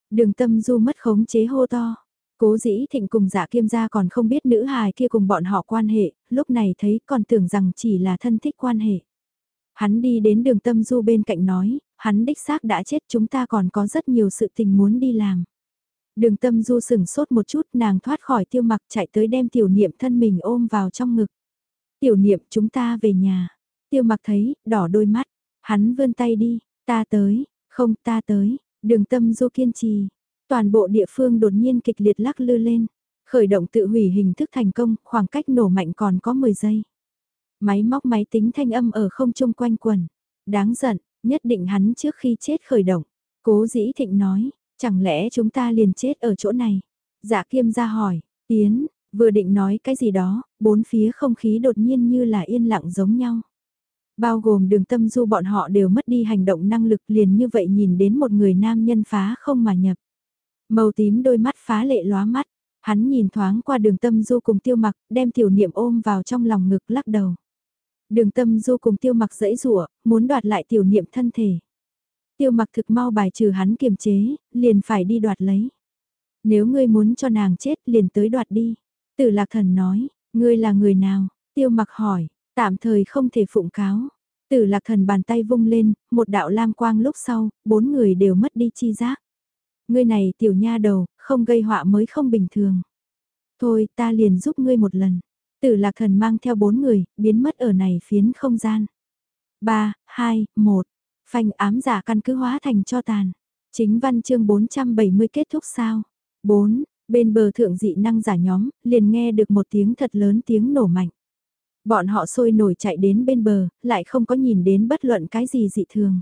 Đường tâm du mất khống chế hô to. Cố dĩ thịnh cùng dạ kiêm gia còn không biết nữ hài kia cùng bọn họ quan hệ, lúc này thấy còn tưởng rằng chỉ là thân thích quan hệ. Hắn đi đến đường tâm du bên cạnh nói, hắn đích xác đã chết chúng ta còn có rất nhiều sự tình muốn đi làm. Đường tâm du sửng sốt một chút nàng thoát khỏi tiêu mặc chạy tới đem tiểu niệm thân mình ôm vào trong ngực. Tiểu niệm chúng ta về nhà. Tiêu mặc thấy, đỏ đôi mắt. Hắn vươn tay đi, ta tới, không ta tới. Đường tâm du kiên trì. Toàn bộ địa phương đột nhiên kịch liệt lắc lư lên. Khởi động tự hủy hình thức thành công, khoảng cách nổ mạnh còn có 10 giây. Máy móc máy tính thanh âm ở không trung quanh quần. Đáng giận, nhất định hắn trước khi chết khởi động. Cố dĩ thịnh nói, chẳng lẽ chúng ta liền chết ở chỗ này? Dạ kiêm ra hỏi, tiến, vừa định nói cái gì đó, bốn phía không khí đột nhiên như là yên lặng giống nhau. Bao gồm đường tâm du bọn họ đều mất đi hành động năng lực liền như vậy nhìn đến một người nam nhân phá không mà nhập. Màu tím đôi mắt phá lệ lóa mắt, hắn nhìn thoáng qua đường tâm du cùng tiêu mặc, đem tiểu niệm ôm vào trong lòng ngực lắc đầu. Đường tâm du cùng tiêu mặc dẫy rủa muốn đoạt lại tiểu niệm thân thể. Tiêu mặc thực mau bài trừ hắn kiềm chế, liền phải đi đoạt lấy. Nếu ngươi muốn cho nàng chết liền tới đoạt đi. Tử lạc thần nói, ngươi là người nào? Tiêu mặc hỏi, tạm thời không thể phụng cáo. Tử lạc thần bàn tay vung lên, một đạo lam quang lúc sau, bốn người đều mất đi chi giác. Ngươi này tiểu nha đầu, không gây họa mới không bình thường. Thôi ta liền giúp ngươi một lần. Tử lạc thần mang theo bốn người, biến mất ở này phiến không gian. 3, 2, 1. Phanh ám giả căn cứ hóa thành cho tàn. Chính văn chương 470 kết thúc sao? 4. Bên bờ thượng dị năng giả nhóm, liền nghe được một tiếng thật lớn tiếng nổ mạnh. Bọn họ sôi nổi chạy đến bên bờ, lại không có nhìn đến bất luận cái gì dị thường.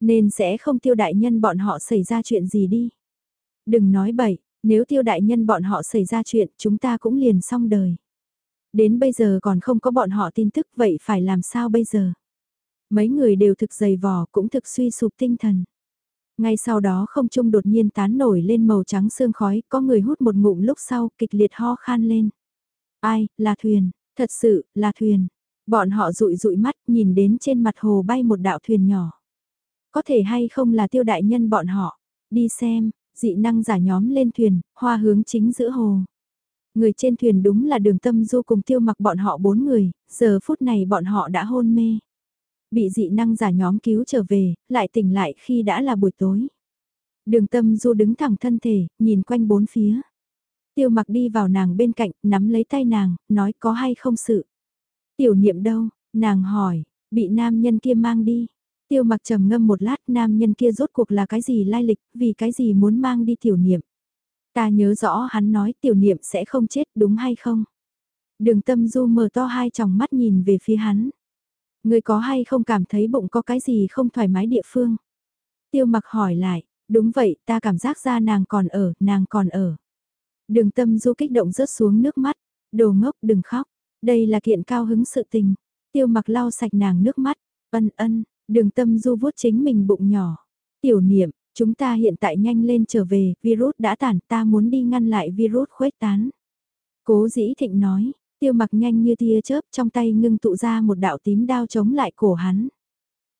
Nên sẽ không tiêu đại nhân bọn họ xảy ra chuyện gì đi. Đừng nói bậy, nếu tiêu đại nhân bọn họ xảy ra chuyện chúng ta cũng liền xong đời. Đến bây giờ còn không có bọn họ tin tức vậy phải làm sao bây giờ? Mấy người đều thực dày vò cũng thực suy sụp tinh thần. Ngay sau đó không trung đột nhiên tán nổi lên màu trắng sương khói, có người hút một ngụm lúc sau kịch liệt ho khan lên. Ai, là thuyền, thật sự, là thuyền. Bọn họ rụi rụi mắt nhìn đến trên mặt hồ bay một đạo thuyền nhỏ. Có thể hay không là tiêu đại nhân bọn họ, đi xem, dị năng giả nhóm lên thuyền, hoa hướng chính giữa hồ. Người trên thuyền đúng là đường tâm du cùng tiêu mặc bọn họ bốn người, giờ phút này bọn họ đã hôn mê. Bị dị năng giả nhóm cứu trở về, lại tỉnh lại khi đã là buổi tối. Đường tâm du đứng thẳng thân thể, nhìn quanh bốn phía. Tiêu mặc đi vào nàng bên cạnh, nắm lấy tay nàng, nói có hay không sự. Tiểu niệm đâu, nàng hỏi, bị nam nhân kia mang đi. Tiêu mặc trầm ngâm một lát nam nhân kia rốt cuộc là cái gì lai lịch, vì cái gì muốn mang đi tiểu niệm. Ta nhớ rõ hắn nói tiểu niệm sẽ không chết đúng hay không? Đường tâm du mở to hai tròng mắt nhìn về phía hắn. Người có hay không cảm thấy bụng có cái gì không thoải mái địa phương? Tiêu mặc hỏi lại, đúng vậy ta cảm giác ra nàng còn ở, nàng còn ở. Đường tâm du kích động rớt xuống nước mắt, đồ ngốc đừng khóc, đây là kiện cao hứng sự tình. Tiêu mặc lau sạch nàng nước mắt, ân ân, đường tâm du vuốt chính mình bụng nhỏ. Tiểu niệm, chúng ta hiện tại nhanh lên trở về, virus đã tản ta muốn đi ngăn lại virus khuếch tán. Cố dĩ thịnh nói, tiêu mặc nhanh như tia chớp trong tay ngưng tụ ra một đạo tím đao chống lại cổ hắn.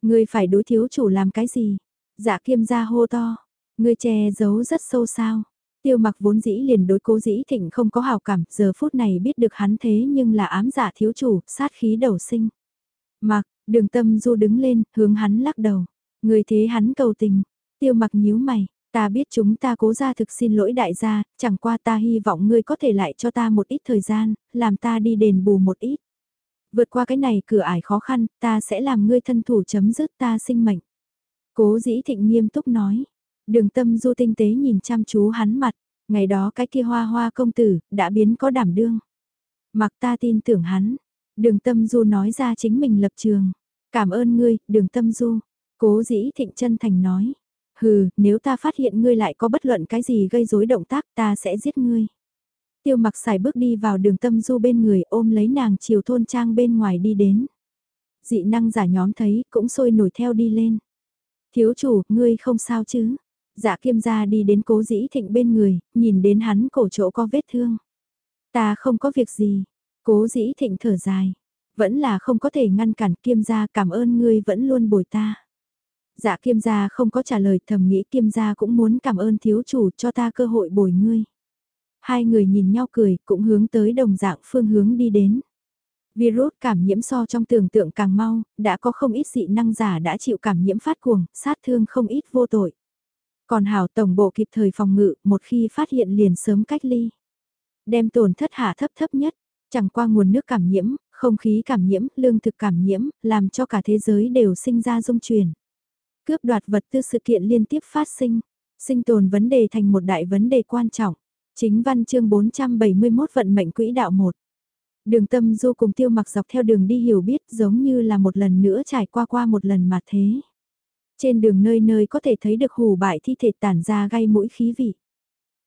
Ngươi phải đối thiếu chủ làm cái gì? Dạ kiêm gia hô to. Ngươi che giấu rất sâu sao. Tiêu mặc vốn dĩ liền đối cố dĩ thịnh không có hào cảm, giờ phút này biết được hắn thế nhưng là ám giả dạ thiếu chủ, sát khí đầu sinh. Mặc, đường tâm du đứng lên, hướng hắn lắc đầu. Người thế hắn cầu tình. Tiêu mặc nhíu mày, ta biết chúng ta cố ra thực xin lỗi đại gia, chẳng qua ta hy vọng ngươi có thể lại cho ta một ít thời gian, làm ta đi đền bù một ít. Vượt qua cái này cửa ải khó khăn, ta sẽ làm ngươi thân thủ chấm dứt ta sinh mệnh. Cố dĩ thịnh nghiêm túc nói, Đường tâm du tinh tế nhìn chăm chú hắn mặt, ngày đó cái kia hoa hoa công tử, đã biến có đảm đương. Mặc ta tin tưởng hắn, đường tâm du nói ra chính mình lập trường. Cảm ơn ngươi, đường tâm du. Cố dĩ thịnh chân thành nói. Hừ, nếu ta phát hiện ngươi lại có bất luận cái gì gây rối động tác ta sẽ giết ngươi. Tiêu mặc xài bước đi vào đường tâm du bên người ôm lấy nàng chiều thôn trang bên ngoài đi đến. Dị năng giả nhóm thấy cũng sôi nổi theo đi lên. Thiếu chủ, ngươi không sao chứ? Dạ kiêm gia đi đến cố dĩ thịnh bên người, nhìn đến hắn cổ chỗ có vết thương. Ta không có việc gì. Cố dĩ thịnh thở dài. Vẫn là không có thể ngăn cản kiêm gia cảm ơn ngươi vẫn luôn bồi ta. Dạ kiêm gia không có trả lời thầm nghĩ kiêm gia cũng muốn cảm ơn thiếu chủ cho ta cơ hội bồi ngươi. Hai người nhìn nhau cười cũng hướng tới đồng dạng phương hướng đi đến. Virus cảm nhiễm so trong tưởng tượng càng mau, đã có không ít dị năng giả đã chịu cảm nhiễm phát cuồng, sát thương không ít vô tội. Còn hảo tổng bộ kịp thời phòng ngự, một khi phát hiện liền sớm cách ly. Đem tổn thất hạ thấp thấp nhất, chẳng qua nguồn nước cảm nhiễm, không khí cảm nhiễm, lương thực cảm nhiễm, làm cho cả thế giới đều sinh ra dung truyền Cướp đoạt vật tư sự kiện liên tiếp phát sinh, sinh tồn vấn đề thành một đại vấn đề quan trọng. Chính văn chương 471 vận mệnh quỹ đạo 1. Đường tâm du cùng tiêu mặc dọc theo đường đi hiểu biết giống như là một lần nữa trải qua qua một lần mà thế. Trên đường nơi nơi có thể thấy được hù bại thi thể tản ra gây mũi khí vị.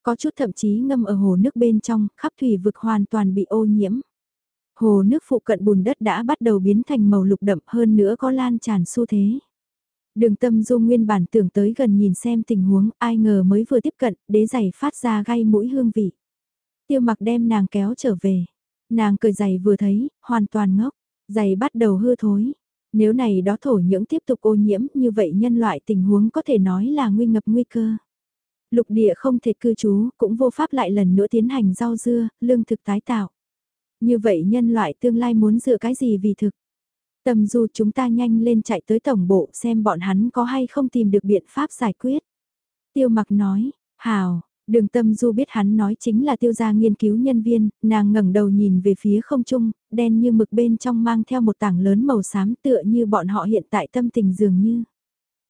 Có chút thậm chí ngâm ở hồ nước bên trong, khắp thủy vực hoàn toàn bị ô nhiễm. Hồ nước phụ cận bùn đất đã bắt đầu biến thành màu lục đậm hơn nữa có lan tràn xu thế. Đường tâm du nguyên bản tưởng tới gần nhìn xem tình huống ai ngờ mới vừa tiếp cận, đế giày phát ra gây mũi hương vị. Tiêu mặc đem nàng kéo trở về. Nàng cười giày vừa thấy, hoàn toàn ngốc. Giày bắt đầu hư thối. Nếu này đó thổ nhưỡng tiếp tục ô nhiễm như vậy nhân loại tình huống có thể nói là nguy ngập nguy cơ. Lục địa không thể cư trú, cũng vô pháp lại lần nữa tiến hành rau dưa, lương thực tái tạo. Như vậy nhân loại tương lai muốn dựa cái gì vì thực? Tầm du chúng ta nhanh lên chạy tới tổng bộ xem bọn hắn có hay không tìm được biện pháp giải quyết. Tiêu mặc nói, hào, Đường tâm du biết hắn nói chính là tiêu gia nghiên cứu nhân viên, nàng ngẩng đầu nhìn về phía không trung, đen như mực bên trong mang theo một tảng lớn màu xám tựa như bọn họ hiện tại tâm tình dường như.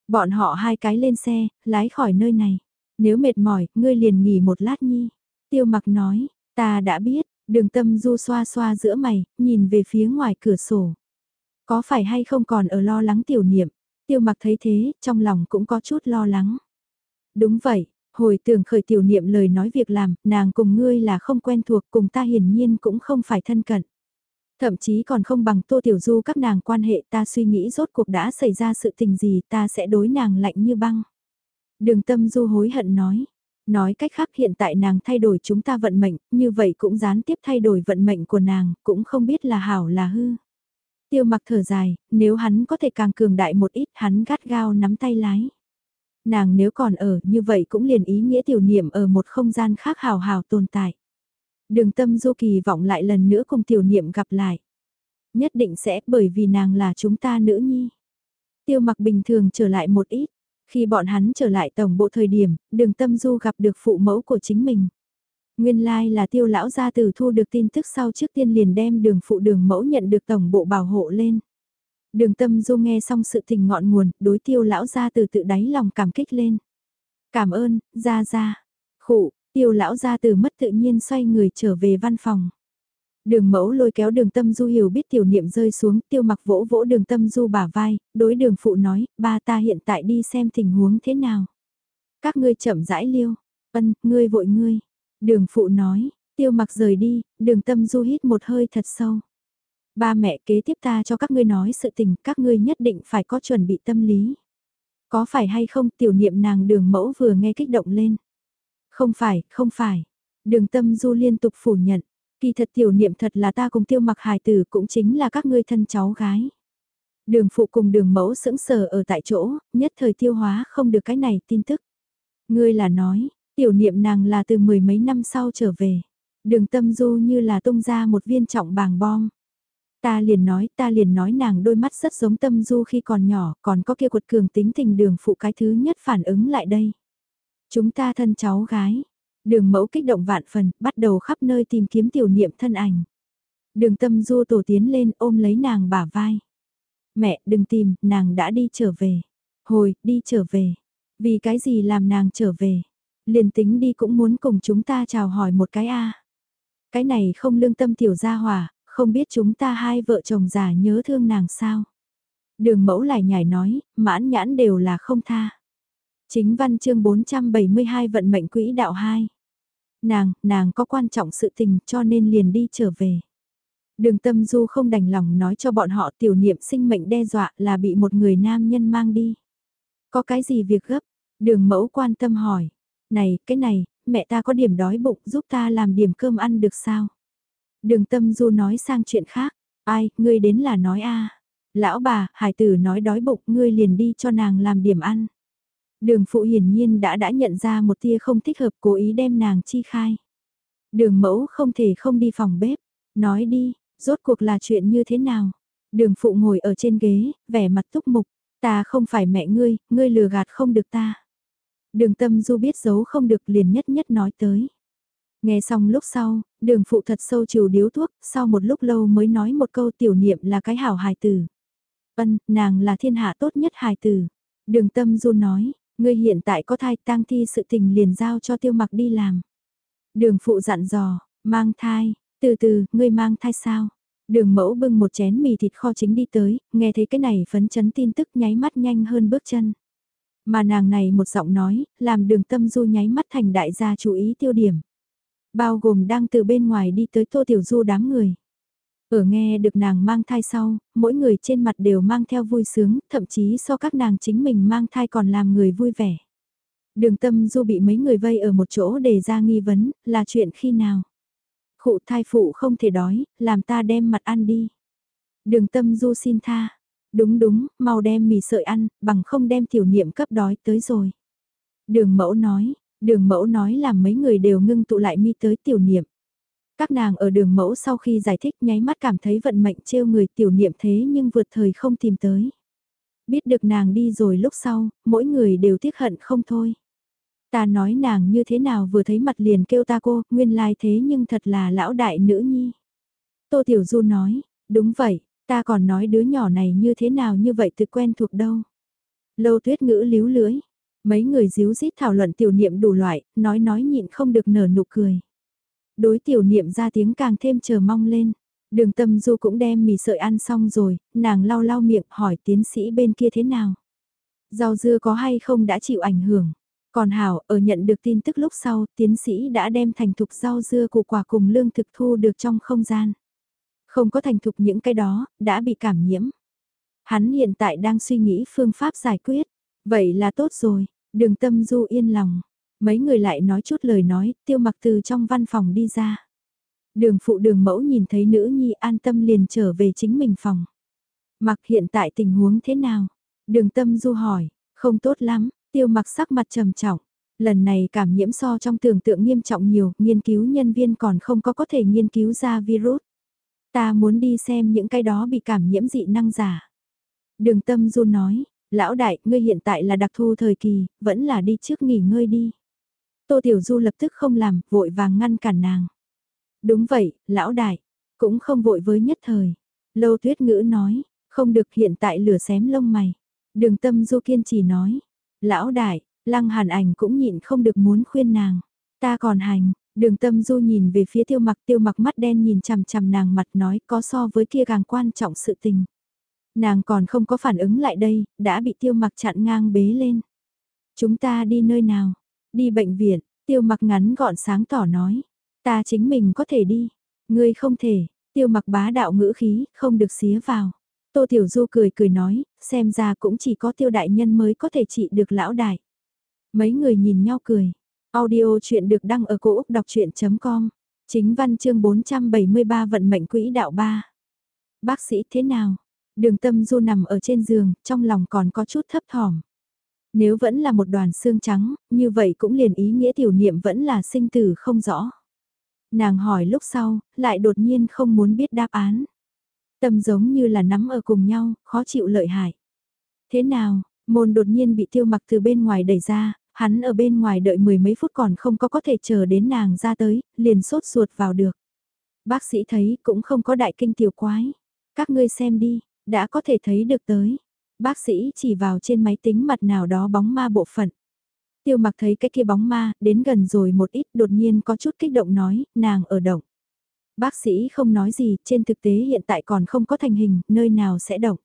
Bọn họ hai cái lên xe, lái khỏi nơi này. Nếu mệt mỏi, ngươi liền nghỉ một lát nhi. Tiêu mặc nói, ta đã biết, đường tâm du xoa xoa giữa mày, nhìn về phía ngoài cửa sổ. Có phải hay không còn ở lo lắng tiểu niệm? Tiêu mặc thấy thế, trong lòng cũng có chút lo lắng. Đúng vậy, Hồi tưởng khởi tiểu niệm lời nói việc làm, nàng cùng ngươi là không quen thuộc cùng ta hiển nhiên cũng không phải thân cận. Thậm chí còn không bằng Tô Tiểu Du các nàng quan hệ ta suy nghĩ rốt cuộc đã xảy ra sự tình gì ta sẽ đối nàng lạnh như băng. Đường tâm Du hối hận nói. Nói cách khác hiện tại nàng thay đổi chúng ta vận mệnh, như vậy cũng gián tiếp thay đổi vận mệnh của nàng, cũng không biết là hảo là hư. Tiêu mặc thở dài, nếu hắn có thể càng cường đại một ít hắn gắt gao nắm tay lái. Nàng nếu còn ở như vậy cũng liền ý nghĩa tiểu niệm ở một không gian khác hào hào tồn tại. Đường tâm du kỳ vọng lại lần nữa cùng tiểu niệm gặp lại. Nhất định sẽ bởi vì nàng là chúng ta nữ nhi. Tiêu mặc bình thường trở lại một ít. Khi bọn hắn trở lại tổng bộ thời điểm, đường tâm du gặp được phụ mẫu của chính mình. Nguyên lai like là tiêu lão gia tử thu được tin tức sau trước tiên liền đem đường phụ đường mẫu nhận được tổng bộ bảo hộ lên. Đường tâm du nghe xong sự tình ngọn nguồn, đối tiêu lão gia tử tự đáy lòng cảm kích lên. Cảm ơn, gia gia Khụ, tiêu lão gia tử mất tự nhiên xoay người trở về văn phòng. Đường mẫu lôi kéo đường tâm du hiểu biết tiểu niệm rơi xuống, tiêu mặc vỗ vỗ đường tâm du bả vai, đối đường phụ nói, ba ta hiện tại đi xem tình huống thế nào. Các ngươi chậm rãi liêu, ân, ngươi vội ngươi. Đường phụ nói, tiêu mặc rời đi, đường tâm du hít một hơi thật sâu. Ba mẹ kế tiếp ta cho các ngươi nói sự tình, các ngươi nhất định phải có chuẩn bị tâm lý. Có phải hay không tiểu niệm nàng đường mẫu vừa nghe kích động lên. Không phải, không phải. Đường tâm du liên tục phủ nhận. Kỳ thật tiểu niệm thật là ta cùng tiêu mặc hài tử cũng chính là các ngươi thân cháu gái. Đường phụ cùng đường mẫu sững sờ ở tại chỗ, nhất thời tiêu hóa không được cái này tin tức. Ngươi là nói, tiểu niệm nàng là từ mười mấy năm sau trở về. Đường tâm du như là tung ra một viên trọng bàng bom. Ta liền nói, ta liền nói nàng đôi mắt rất giống tâm du khi còn nhỏ, còn có kia quật cường tính tình đường phụ cái thứ nhất phản ứng lại đây. Chúng ta thân cháu gái, Đường mẫu kích động vạn phần, bắt đầu khắp nơi tìm kiếm tiểu niệm thân ảnh. Đường tâm du tổ tiến lên ôm lấy nàng bả vai. Mẹ, đừng tìm, nàng đã đi trở về. Hồi, đi trở về. Vì cái gì làm nàng trở về? Liền tính đi cũng muốn cùng chúng ta chào hỏi một cái a. Cái này không lương tâm tiểu gia hòa, không biết chúng ta hai vợ chồng già nhớ thương nàng sao? Đường mẫu lại nhảy nói, mãn nhãn đều là không tha. Chính văn chương 472 vận mệnh quỹ đạo 2. Nàng, nàng có quan trọng sự tình cho nên liền đi trở về. Đường tâm du không đành lòng nói cho bọn họ tiểu niệm sinh mệnh đe dọa là bị một người nam nhân mang đi. Có cái gì việc gấp? Đường mẫu quan tâm hỏi. Này, cái này, mẹ ta có điểm đói bụng giúp ta làm điểm cơm ăn được sao? Đường tâm du nói sang chuyện khác. Ai, ngươi đến là nói a Lão bà, hải tử nói đói bụng ngươi liền đi cho nàng làm điểm ăn. Đường phụ hiển nhiên đã đã nhận ra một tia không thích hợp cố ý đem nàng chi khai. Đường mẫu không thể không đi phòng bếp, nói đi, rốt cuộc là chuyện như thế nào. Đường phụ ngồi ở trên ghế, vẻ mặt túc mục, ta không phải mẹ ngươi, ngươi lừa gạt không được ta. Đường tâm du biết giấu không được liền nhất nhất nói tới. Nghe xong lúc sau, đường phụ thật sâu chiều điếu thuốc, sau một lúc lâu mới nói một câu tiểu niệm là cái hảo hài tử. Ân, nàng là thiên hạ tốt nhất hài tử. Đường tâm du nói, Ngươi hiện tại có thai tang thi sự tình liền giao cho tiêu mặc đi làm. Đường phụ dặn dò, mang thai, từ từ, ngươi mang thai sao? Đường mẫu bưng một chén mì thịt kho chính đi tới, nghe thấy cái này phấn chấn tin tức nháy mắt nhanh hơn bước chân. Mà nàng này một giọng nói, làm đường tâm du nháy mắt thành đại gia chú ý tiêu điểm. Bao gồm đang từ bên ngoài đi tới tô tiểu du đám người. Ở nghe được nàng mang thai sau, mỗi người trên mặt đều mang theo vui sướng, thậm chí so các nàng chính mình mang thai còn làm người vui vẻ. Đường tâm du bị mấy người vây ở một chỗ để ra nghi vấn, là chuyện khi nào? Khụ thai phụ không thể đói, làm ta đem mặt ăn đi. Đường tâm du xin tha. Đúng đúng, mau đem mì sợi ăn, bằng không đem tiểu niệm cấp đói tới rồi. Đường mẫu nói, đường mẫu nói làm mấy người đều ngưng tụ lại mi tới tiểu niệm. Các nàng ở đường mẫu sau khi giải thích nháy mắt cảm thấy vận mệnh trêu người tiểu niệm thế nhưng vượt thời không tìm tới. Biết được nàng đi rồi lúc sau, mỗi người đều tiếc hận không thôi. Ta nói nàng như thế nào vừa thấy mặt liền kêu ta cô, nguyên lai thế nhưng thật là lão đại nữ nhi. Tô Tiểu Du nói, đúng vậy, ta còn nói đứa nhỏ này như thế nào như vậy từ quen thuộc đâu. Lâu tuyết ngữ líu lưới, mấy người díu dít thảo luận tiểu niệm đủ loại, nói nói nhịn không được nở nụ cười đối tiểu niệm ra tiếng càng thêm chờ mong lên. Đường tâm du cũng đem mì sợi ăn xong rồi, nàng lau lau miệng hỏi tiến sĩ bên kia thế nào. Rau dưa có hay không đã chịu ảnh hưởng. Còn Hảo, ở nhận được tin tức lúc sau, tiến sĩ đã đem thành thục rau dưa củ quả cùng lương thực thu được trong không gian. Không có thành thục những cái đó, đã bị cảm nhiễm. Hắn hiện tại đang suy nghĩ phương pháp giải quyết. Vậy là tốt rồi, đường tâm du yên lòng. Mấy người lại nói chút lời nói, tiêu mặc từ trong văn phòng đi ra. Đường phụ đường mẫu nhìn thấy nữ nhi an tâm liền trở về chính mình phòng. Mặc hiện tại tình huống thế nào? Đường tâm du hỏi, không tốt lắm, tiêu mặc sắc mặt trầm trọng. Lần này cảm nhiễm so trong tưởng tượng nghiêm trọng nhiều, nghiên cứu nhân viên còn không có có thể nghiên cứu ra virus. Ta muốn đi xem những cái đó bị cảm nhiễm dị năng giả. Đường tâm du nói, lão đại, ngươi hiện tại là đặc thu thời kỳ, vẫn là đi trước nghỉ ngơi đi. Tô Tiểu Du lập tức không làm, vội vàng ngăn cản nàng. Đúng vậy, lão đại, cũng không vội với nhất thời. Lâu tuyết ngữ nói, không được hiện tại lửa xém lông mày. Đường tâm du kiên trì nói, lão đại, lăng hàn ảnh cũng nhịn không được muốn khuyên nàng. Ta còn hành, đường tâm du nhìn về phía tiêu mặc tiêu mặc mắt đen nhìn chằm chằm nàng mặt nói có so với kia càng quan trọng sự tình. Nàng còn không có phản ứng lại đây, đã bị tiêu mặc chặn ngang bế lên. Chúng ta đi nơi nào? Đi bệnh viện, tiêu mặc ngắn gọn sáng tỏ nói. Ta chính mình có thể đi. Ngươi không thể, tiêu mặc bá đạo ngữ khí, không được xía vào. Tô Tiểu Du cười cười nói, xem ra cũng chỉ có tiêu đại nhân mới có thể trị được lão đại. Mấy người nhìn nhau cười. Audio chuyện được đăng ở cổ Úc đọc chuyện.com. Chính văn chương 473 vận mệnh quỹ đạo 3. Bác sĩ thế nào? Đường tâm du nằm ở trên giường, trong lòng còn có chút thấp thỏm. Nếu vẫn là một đoàn xương trắng, như vậy cũng liền ý nghĩa tiểu niệm vẫn là sinh tử không rõ. Nàng hỏi lúc sau, lại đột nhiên không muốn biết đáp án. Tâm giống như là nắm ở cùng nhau, khó chịu lợi hại. Thế nào, môn đột nhiên bị tiêu mặc từ bên ngoài đẩy ra, hắn ở bên ngoài đợi mười mấy phút còn không có có thể chờ đến nàng ra tới, liền sốt ruột vào được. Bác sĩ thấy cũng không có đại kinh tiểu quái. Các ngươi xem đi, đã có thể thấy được tới. Bác sĩ chỉ vào trên máy tính mặt nào đó bóng ma bộ phận. Tiêu mặc thấy cái kia bóng ma, đến gần rồi một ít đột nhiên có chút kích động nói, nàng ở động. Bác sĩ không nói gì, trên thực tế hiện tại còn không có thành hình, nơi nào sẽ động.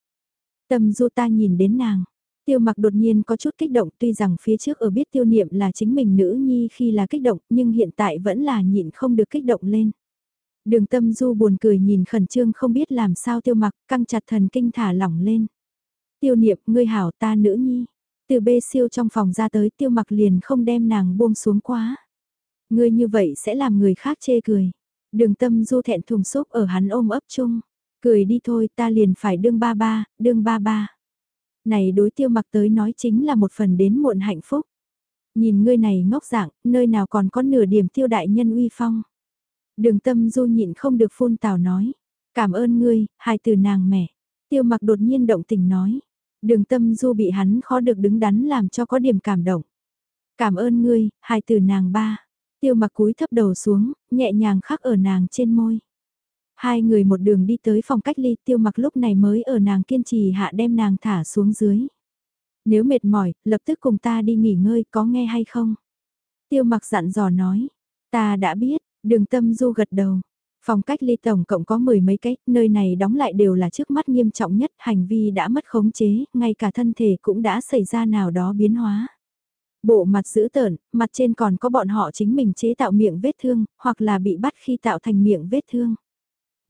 Tâm du ta nhìn đến nàng. Tiêu mặc đột nhiên có chút kích động tuy rằng phía trước ở biết tiêu niệm là chính mình nữ nhi khi là kích động nhưng hiện tại vẫn là nhịn không được kích động lên. Đường tâm du buồn cười nhìn khẩn trương không biết làm sao tiêu mặc căng chặt thần kinh thả lỏng lên. Tiêu niệm ngươi hảo ta nữ nhi. Từ bê siêu trong phòng ra tới tiêu mặc liền không đem nàng buông xuống quá. Ngươi như vậy sẽ làm người khác chê cười. Đường tâm du thẹn thùng xúc ở hắn ôm ấp chung. Cười đi thôi ta liền phải đương ba ba, đương ba ba. Này đối tiêu mặc tới nói chính là một phần đến muộn hạnh phúc. Nhìn ngươi này ngốc dạng, nơi nào còn có nửa điểm tiêu đại nhân uy phong. Đường tâm du nhịn không được phun tào nói. Cảm ơn ngươi, hai từ nàng mẹ. Tiêu mặc đột nhiên động tình nói. Đường tâm du bị hắn khó được đứng đắn làm cho có điểm cảm động. Cảm ơn ngươi, hai từ nàng ba. Tiêu mặc cúi thấp đầu xuống, nhẹ nhàng khắc ở nàng trên môi. Hai người một đường đi tới phòng cách ly tiêu mặc lúc này mới ở nàng kiên trì hạ đem nàng thả xuống dưới. Nếu mệt mỏi, lập tức cùng ta đi nghỉ ngơi có nghe hay không? Tiêu mặc dặn dò nói, ta đã biết, đường tâm du gật đầu. Phòng cách ly tổng cộng có mười mấy cái, nơi này đóng lại đều là trước mắt nghiêm trọng nhất, hành vi đã mất khống chế, ngay cả thân thể cũng đã xảy ra nào đó biến hóa. Bộ mặt dữ tợn, mặt trên còn có bọn họ chính mình chế tạo miệng vết thương, hoặc là bị bắt khi tạo thành miệng vết thương.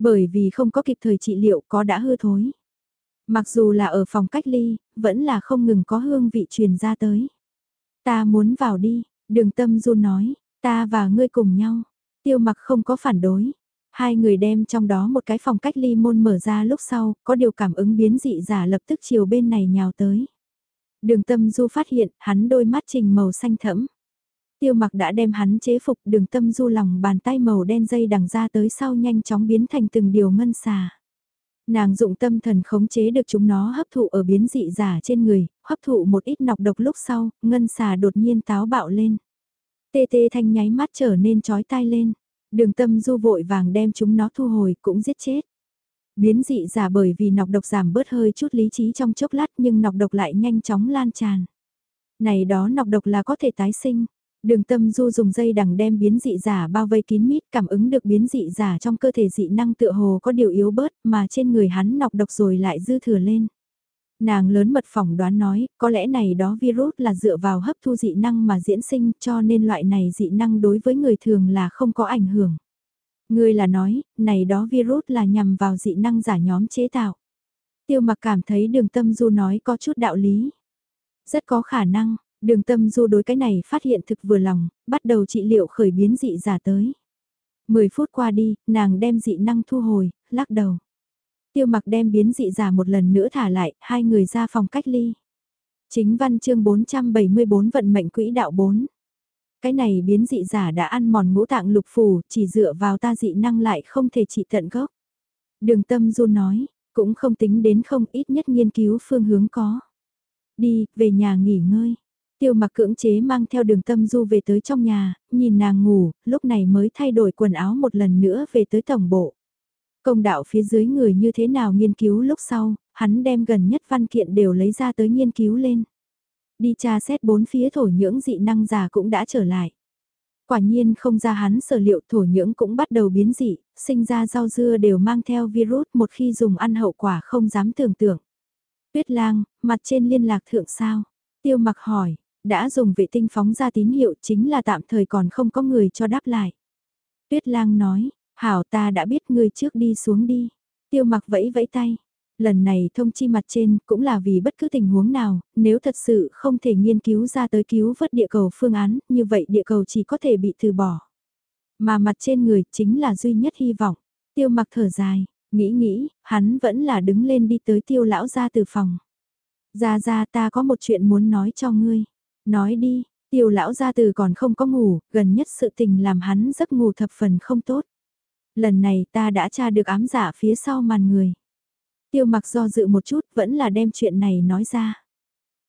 Bởi vì không có kịp thời trị liệu có đã hư thối. Mặc dù là ở phòng cách ly, vẫn là không ngừng có hương vị truyền ra tới. Ta muốn vào đi, đường tâm du nói, ta và ngươi cùng nhau. Tiêu mặc không có phản đối. Hai người đem trong đó một cái phòng cách ly môn mở ra lúc sau, có điều cảm ứng biến dị giả lập tức chiều bên này nhào tới. Đường tâm du phát hiện, hắn đôi mắt trình màu xanh thẫm. Tiêu mặc đã đem hắn chế phục đường tâm du lòng bàn tay màu đen dây đằng ra tới sau nhanh chóng biến thành từng điều ngân xà. Nàng dụng tâm thần khống chế được chúng nó hấp thụ ở biến dị giả trên người, hấp thụ một ít nọc độc lúc sau, ngân xà đột nhiên táo bạo lên. Tê tê thanh nháy mắt trở nên chói tai lên. Đường tâm du vội vàng đem chúng nó thu hồi cũng giết chết. Biến dị giả bởi vì nọc độc giảm bớt hơi chút lý trí trong chốc lát nhưng nọc độc lại nhanh chóng lan tràn. Này đó nọc độc là có thể tái sinh. Đường tâm du dùng dây đằng đem biến dị giả bao vây kín mít cảm ứng được biến dị giả trong cơ thể dị năng tựa hồ có điều yếu bớt mà trên người hắn nọc độc rồi lại dư thừa lên. Nàng lớn mật phỏng đoán nói, có lẽ này đó virus là dựa vào hấp thu dị năng mà diễn sinh cho nên loại này dị năng đối với người thường là không có ảnh hưởng. người là nói, này đó virus là nhằm vào dị năng giả nhóm chế tạo. Tiêu mặc cảm thấy đường tâm du nói có chút đạo lý. Rất có khả năng, đường tâm du đối cái này phát hiện thực vừa lòng, bắt đầu trị liệu khởi biến dị giả tới. 10 phút qua đi, nàng đem dị năng thu hồi, lắc đầu. Tiêu mặc đem biến dị giả một lần nữa thả lại, hai người ra phòng cách ly. Chính văn chương 474 vận mệnh quỹ đạo 4. Cái này biến dị giả đã ăn mòn ngũ tạng lục phủ, chỉ dựa vào ta dị năng lại không thể trị tận gốc. Đường tâm du nói, cũng không tính đến không ít nhất nghiên cứu phương hướng có. Đi, về nhà nghỉ ngơi. Tiêu mặc cưỡng chế mang theo đường tâm du về tới trong nhà, nhìn nàng ngủ, lúc này mới thay đổi quần áo một lần nữa về tới tổng bộ. Công đạo phía dưới người như thế nào nghiên cứu lúc sau, hắn đem gần nhất văn kiện đều lấy ra tới nghiên cứu lên. Đi tra xét bốn phía thổ nhưỡng dị năng già cũng đã trở lại. Quả nhiên không ra hắn sở liệu thổ nhưỡng cũng bắt đầu biến dị, sinh ra rau dưa đều mang theo virus một khi dùng ăn hậu quả không dám tưởng tượng. Tuyết lang, mặt trên liên lạc thượng sao? Tiêu mặc hỏi, đã dùng vệ tinh phóng ra tín hiệu chính là tạm thời còn không có người cho đáp lại. Tuyết lang nói, hảo ta đã biết ngươi trước đi xuống đi. Tiêu mặc vẫy vẫy tay. Lần này thông chi mặt trên cũng là vì bất cứ tình huống nào, nếu thật sự không thể nghiên cứu ra tới cứu vớt địa cầu phương án, như vậy địa cầu chỉ có thể bị từ bỏ. Mà mặt trên người chính là duy nhất hy vọng. Tiêu mặc thở dài, nghĩ nghĩ, hắn vẫn là đứng lên đi tới tiêu lão ra từ phòng. Ra ra ta có một chuyện muốn nói cho ngươi. Nói đi, tiêu lão gia từ còn không có ngủ, gần nhất sự tình làm hắn giấc ngủ thập phần không tốt. Lần này ta đã tra được ám giả phía sau màn người. Tiêu mặc do dự một chút vẫn là đem chuyện này nói ra.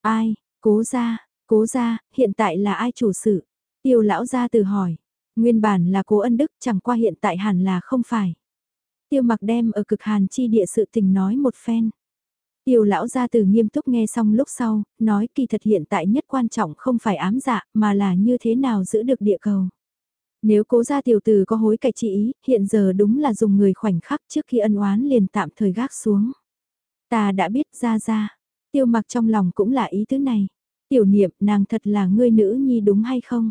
Ai, cố ra, cố ra, hiện tại là ai chủ sự? Tiêu lão gia từ hỏi. Nguyên bản là cố ân đức chẳng qua hiện tại hẳn là không phải. Tiêu mặc đem ở cực hàn chi địa sự tình nói một phen. Tiêu lão gia từ nghiêm túc nghe xong lúc sau, nói kỳ thật hiện tại nhất quan trọng không phải ám dạ, mà là như thế nào giữ được địa cầu. Nếu cố gia tiểu tử có hối cải trị ý, hiện giờ đúng là dùng người khoảnh khắc trước khi ân oán liền tạm thời gác xuống. Ta đã biết ra ra, tiêu mặc trong lòng cũng là ý thứ này. Tiểu niệm nàng thật là ngươi nữ nhi đúng hay không?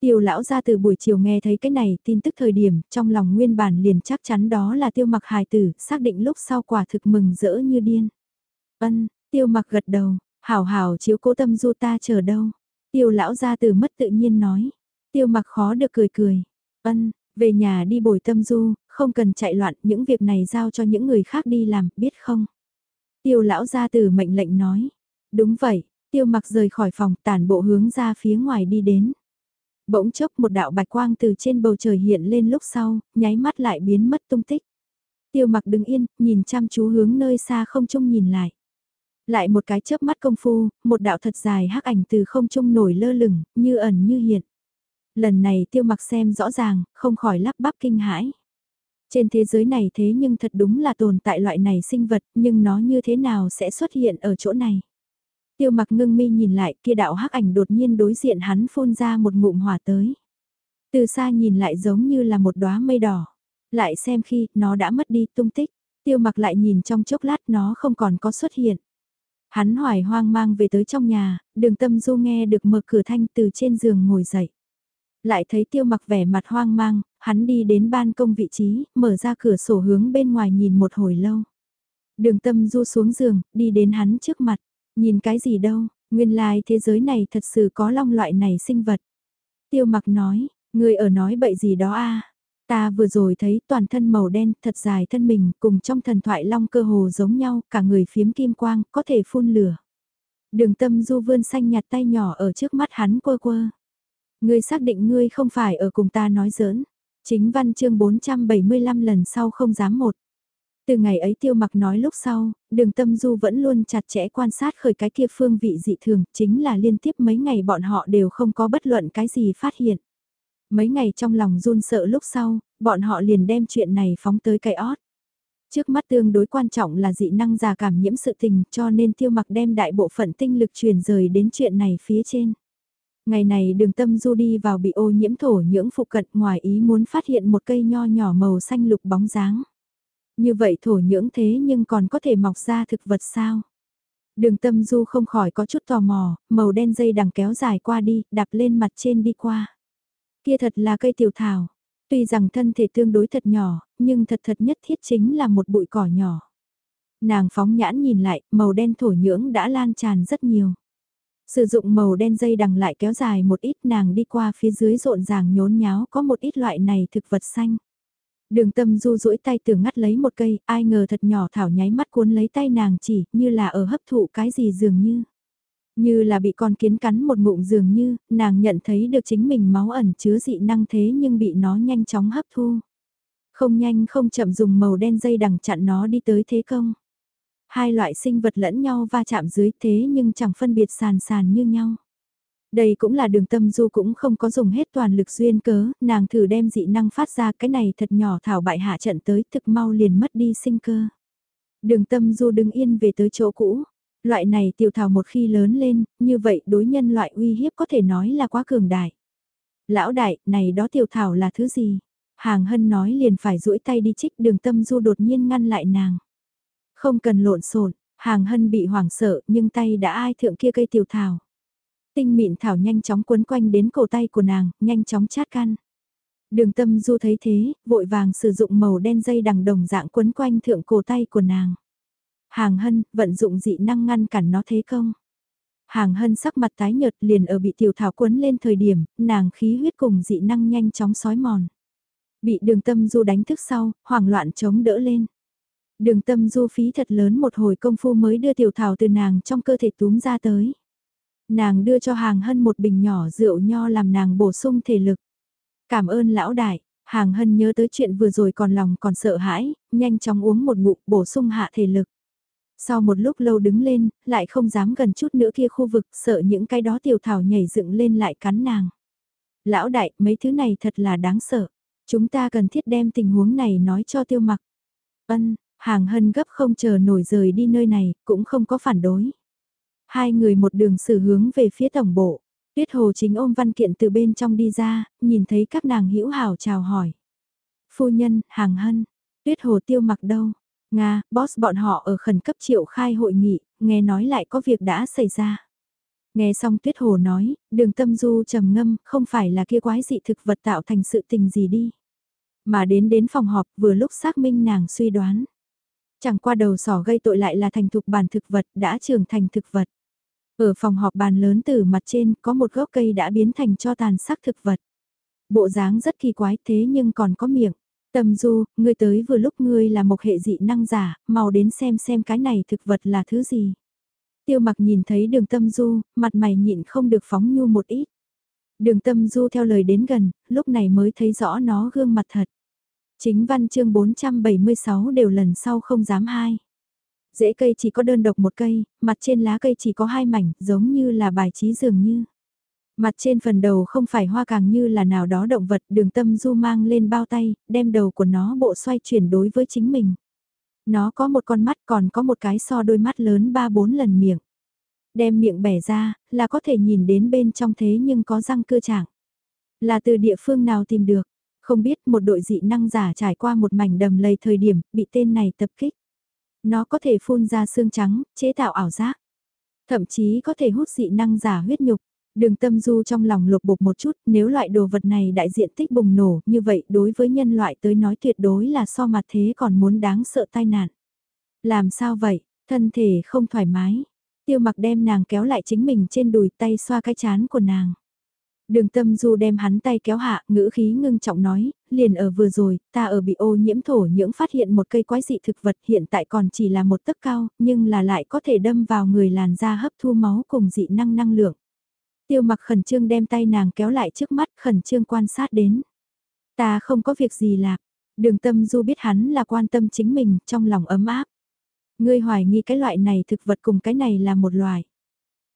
Tiêu lão ra từ buổi chiều nghe thấy cái này tin tức thời điểm trong lòng nguyên bản liền chắc chắn đó là tiêu mặc hài tử, xác định lúc sau quả thực mừng rỡ như điên. Ân, tiêu mặc gật đầu, hảo hảo chiếu cố tâm du ta chờ đâu. Tiêu lão ra từ mất tự nhiên nói. Tiêu mặc khó được cười cười. Ân, về nhà đi bồi tâm du, không cần chạy loạn những việc này giao cho những người khác đi làm, biết không? Tiêu lão ra từ mệnh lệnh nói. Đúng vậy, tiêu mặc rời khỏi phòng tản bộ hướng ra phía ngoài đi đến. Bỗng chốc một đạo bạch quang từ trên bầu trời hiện lên lúc sau, nháy mắt lại biến mất tung tích. Tiêu mặc đứng yên, nhìn chăm chú hướng nơi xa không trông nhìn lại. Lại một cái chớp mắt công phu, một đạo thật dài hắc ảnh từ không trung nổi lơ lửng, như ẩn như hiện. Lần này tiêu mặc xem rõ ràng, không khỏi lắp bắp kinh hãi. Trên thế giới này thế nhưng thật đúng là tồn tại loại này sinh vật, nhưng nó như thế nào sẽ xuất hiện ở chỗ này? Tiêu mặc ngưng mi nhìn lại kia đạo hắc ảnh đột nhiên đối diện hắn phun ra một ngụm hỏa tới. Từ xa nhìn lại giống như là một đóa mây đỏ. Lại xem khi nó đã mất đi tung tích, tiêu mặc lại nhìn trong chốc lát nó không còn có xuất hiện. Hắn hoài hoang mang về tới trong nhà, đường tâm du nghe được mở cửa thanh từ trên giường ngồi dậy. Lại thấy tiêu mặc vẻ mặt hoang mang, hắn đi đến ban công vị trí, mở ra cửa sổ hướng bên ngoài nhìn một hồi lâu. Đường tâm du xuống giường, đi đến hắn trước mặt, nhìn cái gì đâu, nguyên lai thế giới này thật sự có long loại này sinh vật. Tiêu mặc nói, người ở nói bậy gì đó a Ta vừa rồi thấy toàn thân màu đen thật dài thân mình cùng trong thần thoại long cơ hồ giống nhau, cả người phiếm kim quang, có thể phun lửa. Đường tâm du vươn xanh nhạt tay nhỏ ở trước mắt hắn quơ quơ. Ngươi xác định ngươi không phải ở cùng ta nói giỡn. Chính văn chương 475 lần sau không dám một. Từ ngày ấy tiêu mặc nói lúc sau, đường tâm du vẫn luôn chặt chẽ quan sát khởi cái kia phương vị dị thường, chính là liên tiếp mấy ngày bọn họ đều không có bất luận cái gì phát hiện. Mấy ngày trong lòng run sợ lúc sau, bọn họ liền đem chuyện này phóng tới cái ót. Trước mắt tương đối quan trọng là dị năng già cảm nhiễm sự tình cho nên tiêu mặc đem đại bộ phận tinh lực truyền rời đến chuyện này phía trên. Ngày này đường tâm du đi vào bị ô nhiễm thổ nhưỡng phụ cận ngoài ý muốn phát hiện một cây nho nhỏ màu xanh lục bóng dáng. Như vậy thổ nhưỡng thế nhưng còn có thể mọc ra thực vật sao? Đường tâm du không khỏi có chút tò mò, màu đen dây đằng kéo dài qua đi, đạp lên mặt trên đi qua. Kia thật là cây tiểu thảo. Tuy rằng thân thể tương đối thật nhỏ, nhưng thật thật nhất thiết chính là một bụi cỏ nhỏ. Nàng phóng nhãn nhìn lại, màu đen thổ nhưỡng đã lan tràn rất nhiều. Sử dụng màu đen dây đằng lại kéo dài một ít nàng đi qua phía dưới rộn ràng nhốn nháo có một ít loại này thực vật xanh. Đường tâm du duỗi tay tưởng ngắt lấy một cây, ai ngờ thật nhỏ thảo nháy mắt cuốn lấy tay nàng chỉ, như là ở hấp thụ cái gì dường như. Như là bị con kiến cắn một ngụm dường như, nàng nhận thấy được chính mình máu ẩn chứa dị năng thế nhưng bị nó nhanh chóng hấp thu. Không nhanh không chậm dùng màu đen dây đằng chặn nó đi tới thế công. Hai loại sinh vật lẫn nhau va chạm dưới thế nhưng chẳng phân biệt sàn sàn như nhau. Đây cũng là đường tâm du cũng không có dùng hết toàn lực duyên cớ, nàng thử đem dị năng phát ra cái này thật nhỏ thảo bại hạ trận tới thực mau liền mất đi sinh cơ. Đường tâm du đứng yên về tới chỗ cũ, loại này tiểu thảo một khi lớn lên, như vậy đối nhân loại uy hiếp có thể nói là quá cường đại. Lão đại, này đó tiểu thảo là thứ gì? Hàng hân nói liền phải duỗi tay đi trích đường tâm du đột nhiên ngăn lại nàng. Không cần lộn xộn hàng hân bị hoảng sợ nhưng tay đã ai thượng kia cây tiểu thảo. Tinh mịn thảo nhanh chóng quấn quanh đến cổ tay của nàng, nhanh chóng chát căn. Đường tâm du thấy thế, vội vàng sử dụng màu đen dây đằng đồng dạng quấn quanh thượng cổ tay của nàng. Hàng hân, vận dụng dị năng ngăn cản nó thế công. Hàng hân sắc mặt tái nhợt liền ở bị tiểu thảo quấn lên thời điểm, nàng khí huyết cùng dị năng nhanh chóng sói mòn. Bị đường tâm du đánh thức sau, hoảng loạn chống đỡ lên. Đường tâm du phí thật lớn một hồi công phu mới đưa tiểu thảo từ nàng trong cơ thể túm ra tới. Nàng đưa cho hàng hân một bình nhỏ rượu nho làm nàng bổ sung thể lực. Cảm ơn lão đại, hàng hân nhớ tới chuyện vừa rồi còn lòng còn sợ hãi, nhanh chóng uống một ngụm bổ sung hạ thể lực. Sau một lúc lâu đứng lên, lại không dám gần chút nữa kia khu vực sợ những cái đó tiểu thảo nhảy dựng lên lại cắn nàng. Lão đại, mấy thứ này thật là đáng sợ. Chúng ta cần thiết đem tình huống này nói cho tiêu mặc. Ân, hàng hân gấp không chờ nổi rời đi nơi này, cũng không có phản đối. Hai người một đường xử hướng về phía tổng bộ. Tuyết Hồ chính ôm văn kiện từ bên trong đi ra, nhìn thấy các nàng hữu hảo chào hỏi. Phu nhân, hàng hân, Tuyết Hồ tiêu mặc đâu? Nga, boss bọn họ ở khẩn cấp triệu khai hội nghị, nghe nói lại có việc đã xảy ra. Nghe xong Tuyết Hồ nói, đường tâm du trầm ngâm, không phải là kia quái dị thực vật tạo thành sự tình gì đi. Mà đến đến phòng họp vừa lúc xác minh nàng suy đoán. Chẳng qua đầu sỏ gây tội lại là thành thục bản thực vật đã trưởng thành thực vật. Ở phòng họp bàn lớn từ mặt trên có một gốc cây đã biến thành cho tàn sắc thực vật. Bộ dáng rất kỳ quái thế nhưng còn có miệng. Tâm du, ngươi tới vừa lúc ngươi là một hệ dị năng giả, mau đến xem xem cái này thực vật là thứ gì. Tiêu mặc nhìn thấy đường tâm du, mặt mày nhịn không được phóng nhu một ít. Đường tâm du theo lời đến gần, lúc này mới thấy rõ nó gương mặt thật. Chính văn chương 476 đều lần sau không dám hai. Rễ cây chỉ có đơn độc một cây, mặt trên lá cây chỉ có hai mảnh, giống như là bài trí dường như. Mặt trên phần đầu không phải hoa càng như là nào đó động vật đường tâm du mang lên bao tay, đem đầu của nó bộ xoay chuyển đối với chính mình. Nó có một con mắt còn có một cái so đôi mắt lớn 3-4 lần miệng. Đem miệng bẻ ra, là có thể nhìn đến bên trong thế nhưng có răng cưa trạng. Là từ địa phương nào tìm được, không biết một đội dị năng giả trải qua một mảnh đầm lầy thời điểm, bị tên này tập kích. Nó có thể phun ra xương trắng, chế tạo ảo giác. Thậm chí có thể hút dị năng giả huyết nhục. Đường tâm du trong lòng lục bục một chút, nếu loại đồ vật này đại diện tích bùng nổ, như vậy đối với nhân loại tới nói tuyệt đối là so mặt thế còn muốn đáng sợ tai nạn. Làm sao vậy, thân thể không thoải mái. Tiêu mặc đem nàng kéo lại chính mình trên đùi tay xoa cái chán của nàng. Đường tâm du đem hắn tay kéo hạ, ngữ khí ngưng trọng nói, liền ở vừa rồi, ta ở bị ô nhiễm thổ nhưỡng phát hiện một cây quái dị thực vật hiện tại còn chỉ là một tấc cao, nhưng là lại có thể đâm vào người làn da hấp thu máu cùng dị năng năng lượng. Tiêu mặc khẩn trương đem tay nàng kéo lại trước mắt khẩn trương quan sát đến. Ta không có việc gì lạc, đường tâm du biết hắn là quan tâm chính mình trong lòng ấm áp. Ngươi hoài nghi cái loại này thực vật cùng cái này là một loài.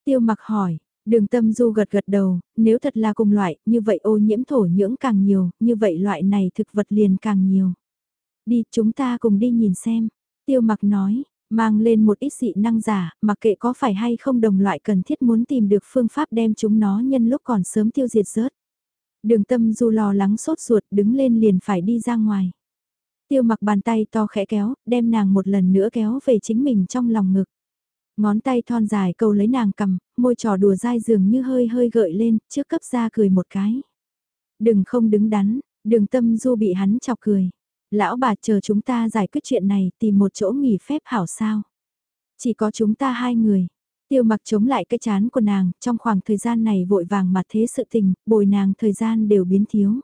Tiêu mặc hỏi, Đường tâm du gật gật đầu, nếu thật là cùng loại, như vậy ô nhiễm thổ nhưỡng càng nhiều, như vậy loại này thực vật liền càng nhiều. Đi, chúng ta cùng đi nhìn xem. Tiêu mặc nói, mang lên một ít dị năng giả, mặc kệ có phải hay không đồng loại cần thiết muốn tìm được phương pháp đem chúng nó nhân lúc còn sớm tiêu diệt rớt. Đường tâm du lo lắng sốt ruột đứng lên liền phải đi ra ngoài. Tiêu mặc bàn tay to khẽ kéo, đem nàng một lần nữa kéo về chính mình trong lòng ngực. Ngón tay thon dài câu lấy nàng cầm, môi trò đùa dai dường như hơi hơi gợi lên, trước cấp ra cười một cái. Đừng không đứng đắn, Đường tâm du bị hắn chọc cười. Lão bà chờ chúng ta giải quyết chuyện này tìm một chỗ nghỉ phép hảo sao. Chỉ có chúng ta hai người. Tiêu mặc chống lại cái chán của nàng, trong khoảng thời gian này vội vàng mặt thế sự tình, bồi nàng thời gian đều biến thiếu.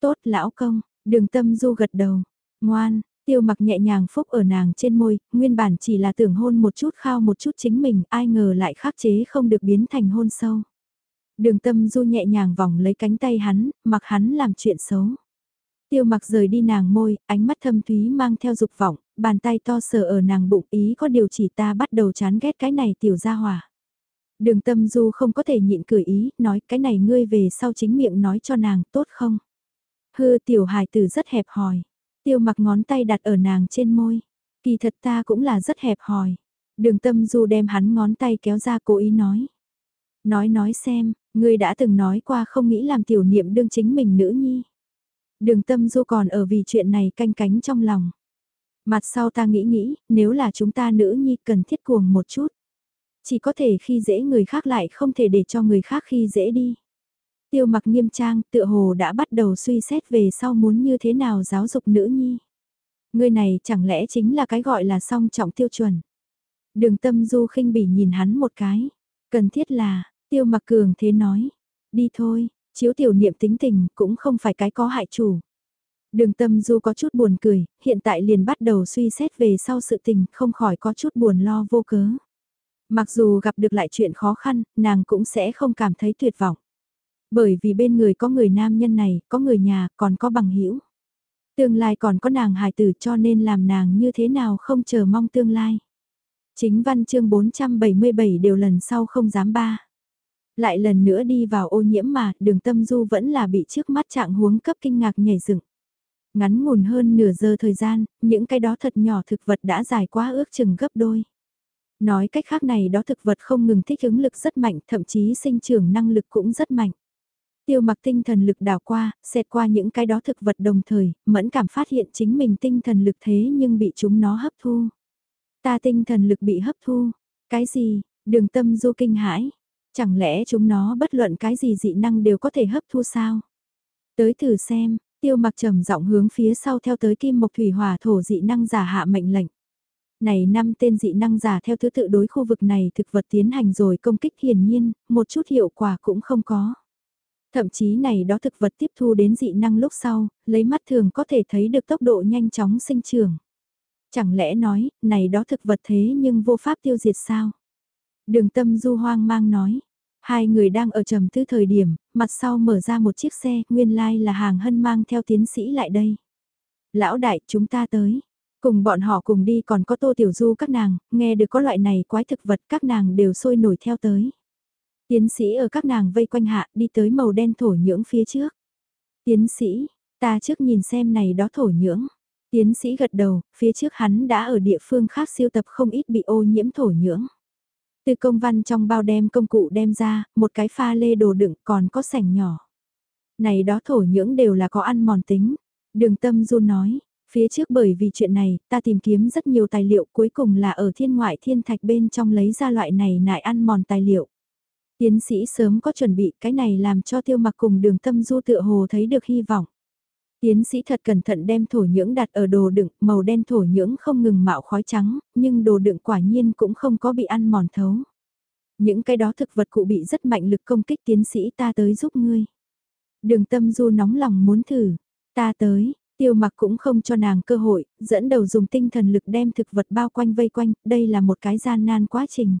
Tốt lão công, đường tâm du gật đầu, ngoan, tiêu mặc nhẹ nhàng phúc ở nàng trên môi, nguyên bản chỉ là tưởng hôn một chút khao một chút chính mình, ai ngờ lại khắc chế không được biến thành hôn sâu. Đường tâm du nhẹ nhàng vòng lấy cánh tay hắn, mặc hắn làm chuyện xấu. Tiêu mặc rời đi nàng môi, ánh mắt thâm thúy mang theo dục vọng, bàn tay to sờ ở nàng bụng ý có điều chỉ ta bắt đầu chán ghét cái này tiểu gia hòa Đường tâm du không có thể nhịn cười ý, nói cái này ngươi về sau chính miệng nói cho nàng tốt không? Hư tiểu hài tử rất hẹp hòi. Tiêu mặc ngón tay đặt ở nàng trên môi. Kỳ thật ta cũng là rất hẹp hòi. Đường tâm du đem hắn ngón tay kéo ra cố ý nói. Nói nói xem, ngươi đã từng nói qua không nghĩ làm tiểu niệm đương chính mình nữ nhi. Đường tâm du còn ở vì chuyện này canh cánh trong lòng. Mặt sau ta nghĩ nghĩ, nếu là chúng ta nữ nhi cần thiết cuồng một chút. Chỉ có thể khi dễ người khác lại không thể để cho người khác khi dễ đi. Tiêu mặc nghiêm trang tựa hồ đã bắt đầu suy xét về sau muốn như thế nào giáo dục nữ nhi. Người này chẳng lẽ chính là cái gọi là song trọng tiêu chuẩn. Đường tâm du khinh bỉ nhìn hắn một cái. Cần thiết là, tiêu mặc cường thế nói. Đi thôi, chiếu tiểu niệm tính tình cũng không phải cái có hại chủ. Đường tâm du có chút buồn cười, hiện tại liền bắt đầu suy xét về sau sự tình, không khỏi có chút buồn lo vô cớ. Mặc dù gặp được lại chuyện khó khăn, nàng cũng sẽ không cảm thấy tuyệt vọng. Bởi vì bên người có người nam nhân này, có người nhà, còn có bằng hữu Tương lai còn có nàng hài tử cho nên làm nàng như thế nào không chờ mong tương lai. Chính văn chương 477 đều lần sau không dám ba. Lại lần nữa đi vào ô nhiễm mà, đường tâm du vẫn là bị trước mắt trạng huống cấp kinh ngạc nhảy dựng. Ngắn ngủn hơn nửa giờ thời gian, những cái đó thật nhỏ thực vật đã dài quá ước chừng gấp đôi. Nói cách khác này đó thực vật không ngừng thích ứng lực rất mạnh, thậm chí sinh trưởng năng lực cũng rất mạnh. Tiêu mặc tinh thần lực đảo qua, xẹt qua những cái đó thực vật đồng thời, mẫn cảm phát hiện chính mình tinh thần lực thế nhưng bị chúng nó hấp thu. Ta tinh thần lực bị hấp thu. Cái gì? Đường tâm du kinh hãi. Chẳng lẽ chúng nó bất luận cái gì dị năng đều có thể hấp thu sao? Tới thử xem, tiêu mặc trầm giọng hướng phía sau theo tới kim mộc thủy hỏa thổ dị năng giả hạ mệnh lệnh. Này năm tên dị năng giả theo thứ tự đối khu vực này thực vật tiến hành rồi công kích hiển nhiên, một chút hiệu quả cũng không có. Thậm chí này đó thực vật tiếp thu đến dị năng lúc sau, lấy mắt thường có thể thấy được tốc độ nhanh chóng sinh trưởng. Chẳng lẽ nói, này đó thực vật thế nhưng vô pháp tiêu diệt sao? Đường tâm du hoang mang nói. Hai người đang ở trầm tư thời điểm, mặt sau mở ra một chiếc xe, nguyên lai là hàng hân mang theo tiến sĩ lại đây. Lão đại, chúng ta tới. Cùng bọn họ cùng đi còn có tô tiểu du các nàng, nghe được có loại này quái thực vật các nàng đều sôi nổi theo tới. Tiến sĩ ở các nàng vây quanh hạ đi tới màu đen thổ nhưỡng phía trước. Tiến sĩ, ta trước nhìn xem này đó thổ nhưỡng. Tiến sĩ gật đầu, phía trước hắn đã ở địa phương khác siêu tập không ít bị ô nhiễm thổ nhưỡng. Từ công văn trong bao đem công cụ đem ra, một cái pha lê đồ đựng còn có sảnh nhỏ. Này đó thổ nhưỡng đều là có ăn mòn tính. Đường tâm du nói, phía trước bởi vì chuyện này, ta tìm kiếm rất nhiều tài liệu cuối cùng là ở thiên ngoại thiên thạch bên trong lấy ra loại này nại ăn mòn tài liệu. Tiến sĩ sớm có chuẩn bị cái này làm cho tiêu mặc cùng đường tâm du tựa hồ thấy được hy vọng. Tiến sĩ thật cẩn thận đem thổ nhưỡng đặt ở đồ đựng, màu đen thổ nhưỡng không ngừng mạo khói trắng, nhưng đồ đựng quả nhiên cũng không có bị ăn mòn thấu. Những cái đó thực vật cụ bị rất mạnh lực công kích tiến sĩ ta tới giúp ngươi. Đường tâm du nóng lòng muốn thử, ta tới, tiêu mặc cũng không cho nàng cơ hội, dẫn đầu dùng tinh thần lực đem thực vật bao quanh vây quanh, đây là một cái gian nan quá trình.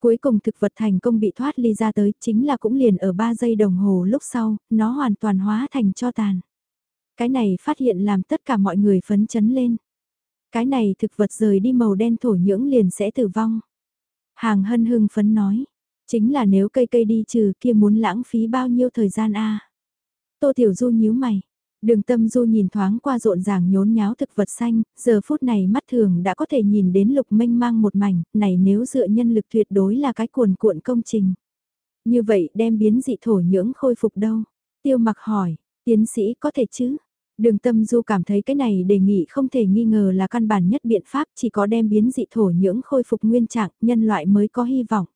Cuối cùng thực vật thành công bị thoát ly ra tới, chính là cũng liền ở 3 giây đồng hồ lúc sau, nó hoàn toàn hóa thành cho tàn. Cái này phát hiện làm tất cả mọi người phấn chấn lên. Cái này thực vật rời đi màu đen thổ nhưỡng liền sẽ tử vong. Hàng hân hưng phấn nói, chính là nếu cây cây đi trừ kia muốn lãng phí bao nhiêu thời gian a Tô Tiểu Du nhíu mày, Đường tâm du nhìn thoáng qua rộn ràng nhốn nháo thực vật xanh, giờ phút này mắt thường đã có thể nhìn đến lục mênh mang một mảnh, này nếu dựa nhân lực tuyệt đối là cái cuồn cuộn công trình. Như vậy đem biến dị thổ nhưỡng khôi phục đâu? Tiêu mặc hỏi, tiến sĩ có thể chứ? Đường tâm du cảm thấy cái này đề nghị không thể nghi ngờ là căn bản nhất biện pháp chỉ có đem biến dị thổ nhưỡng khôi phục nguyên trạng, nhân loại mới có hy vọng.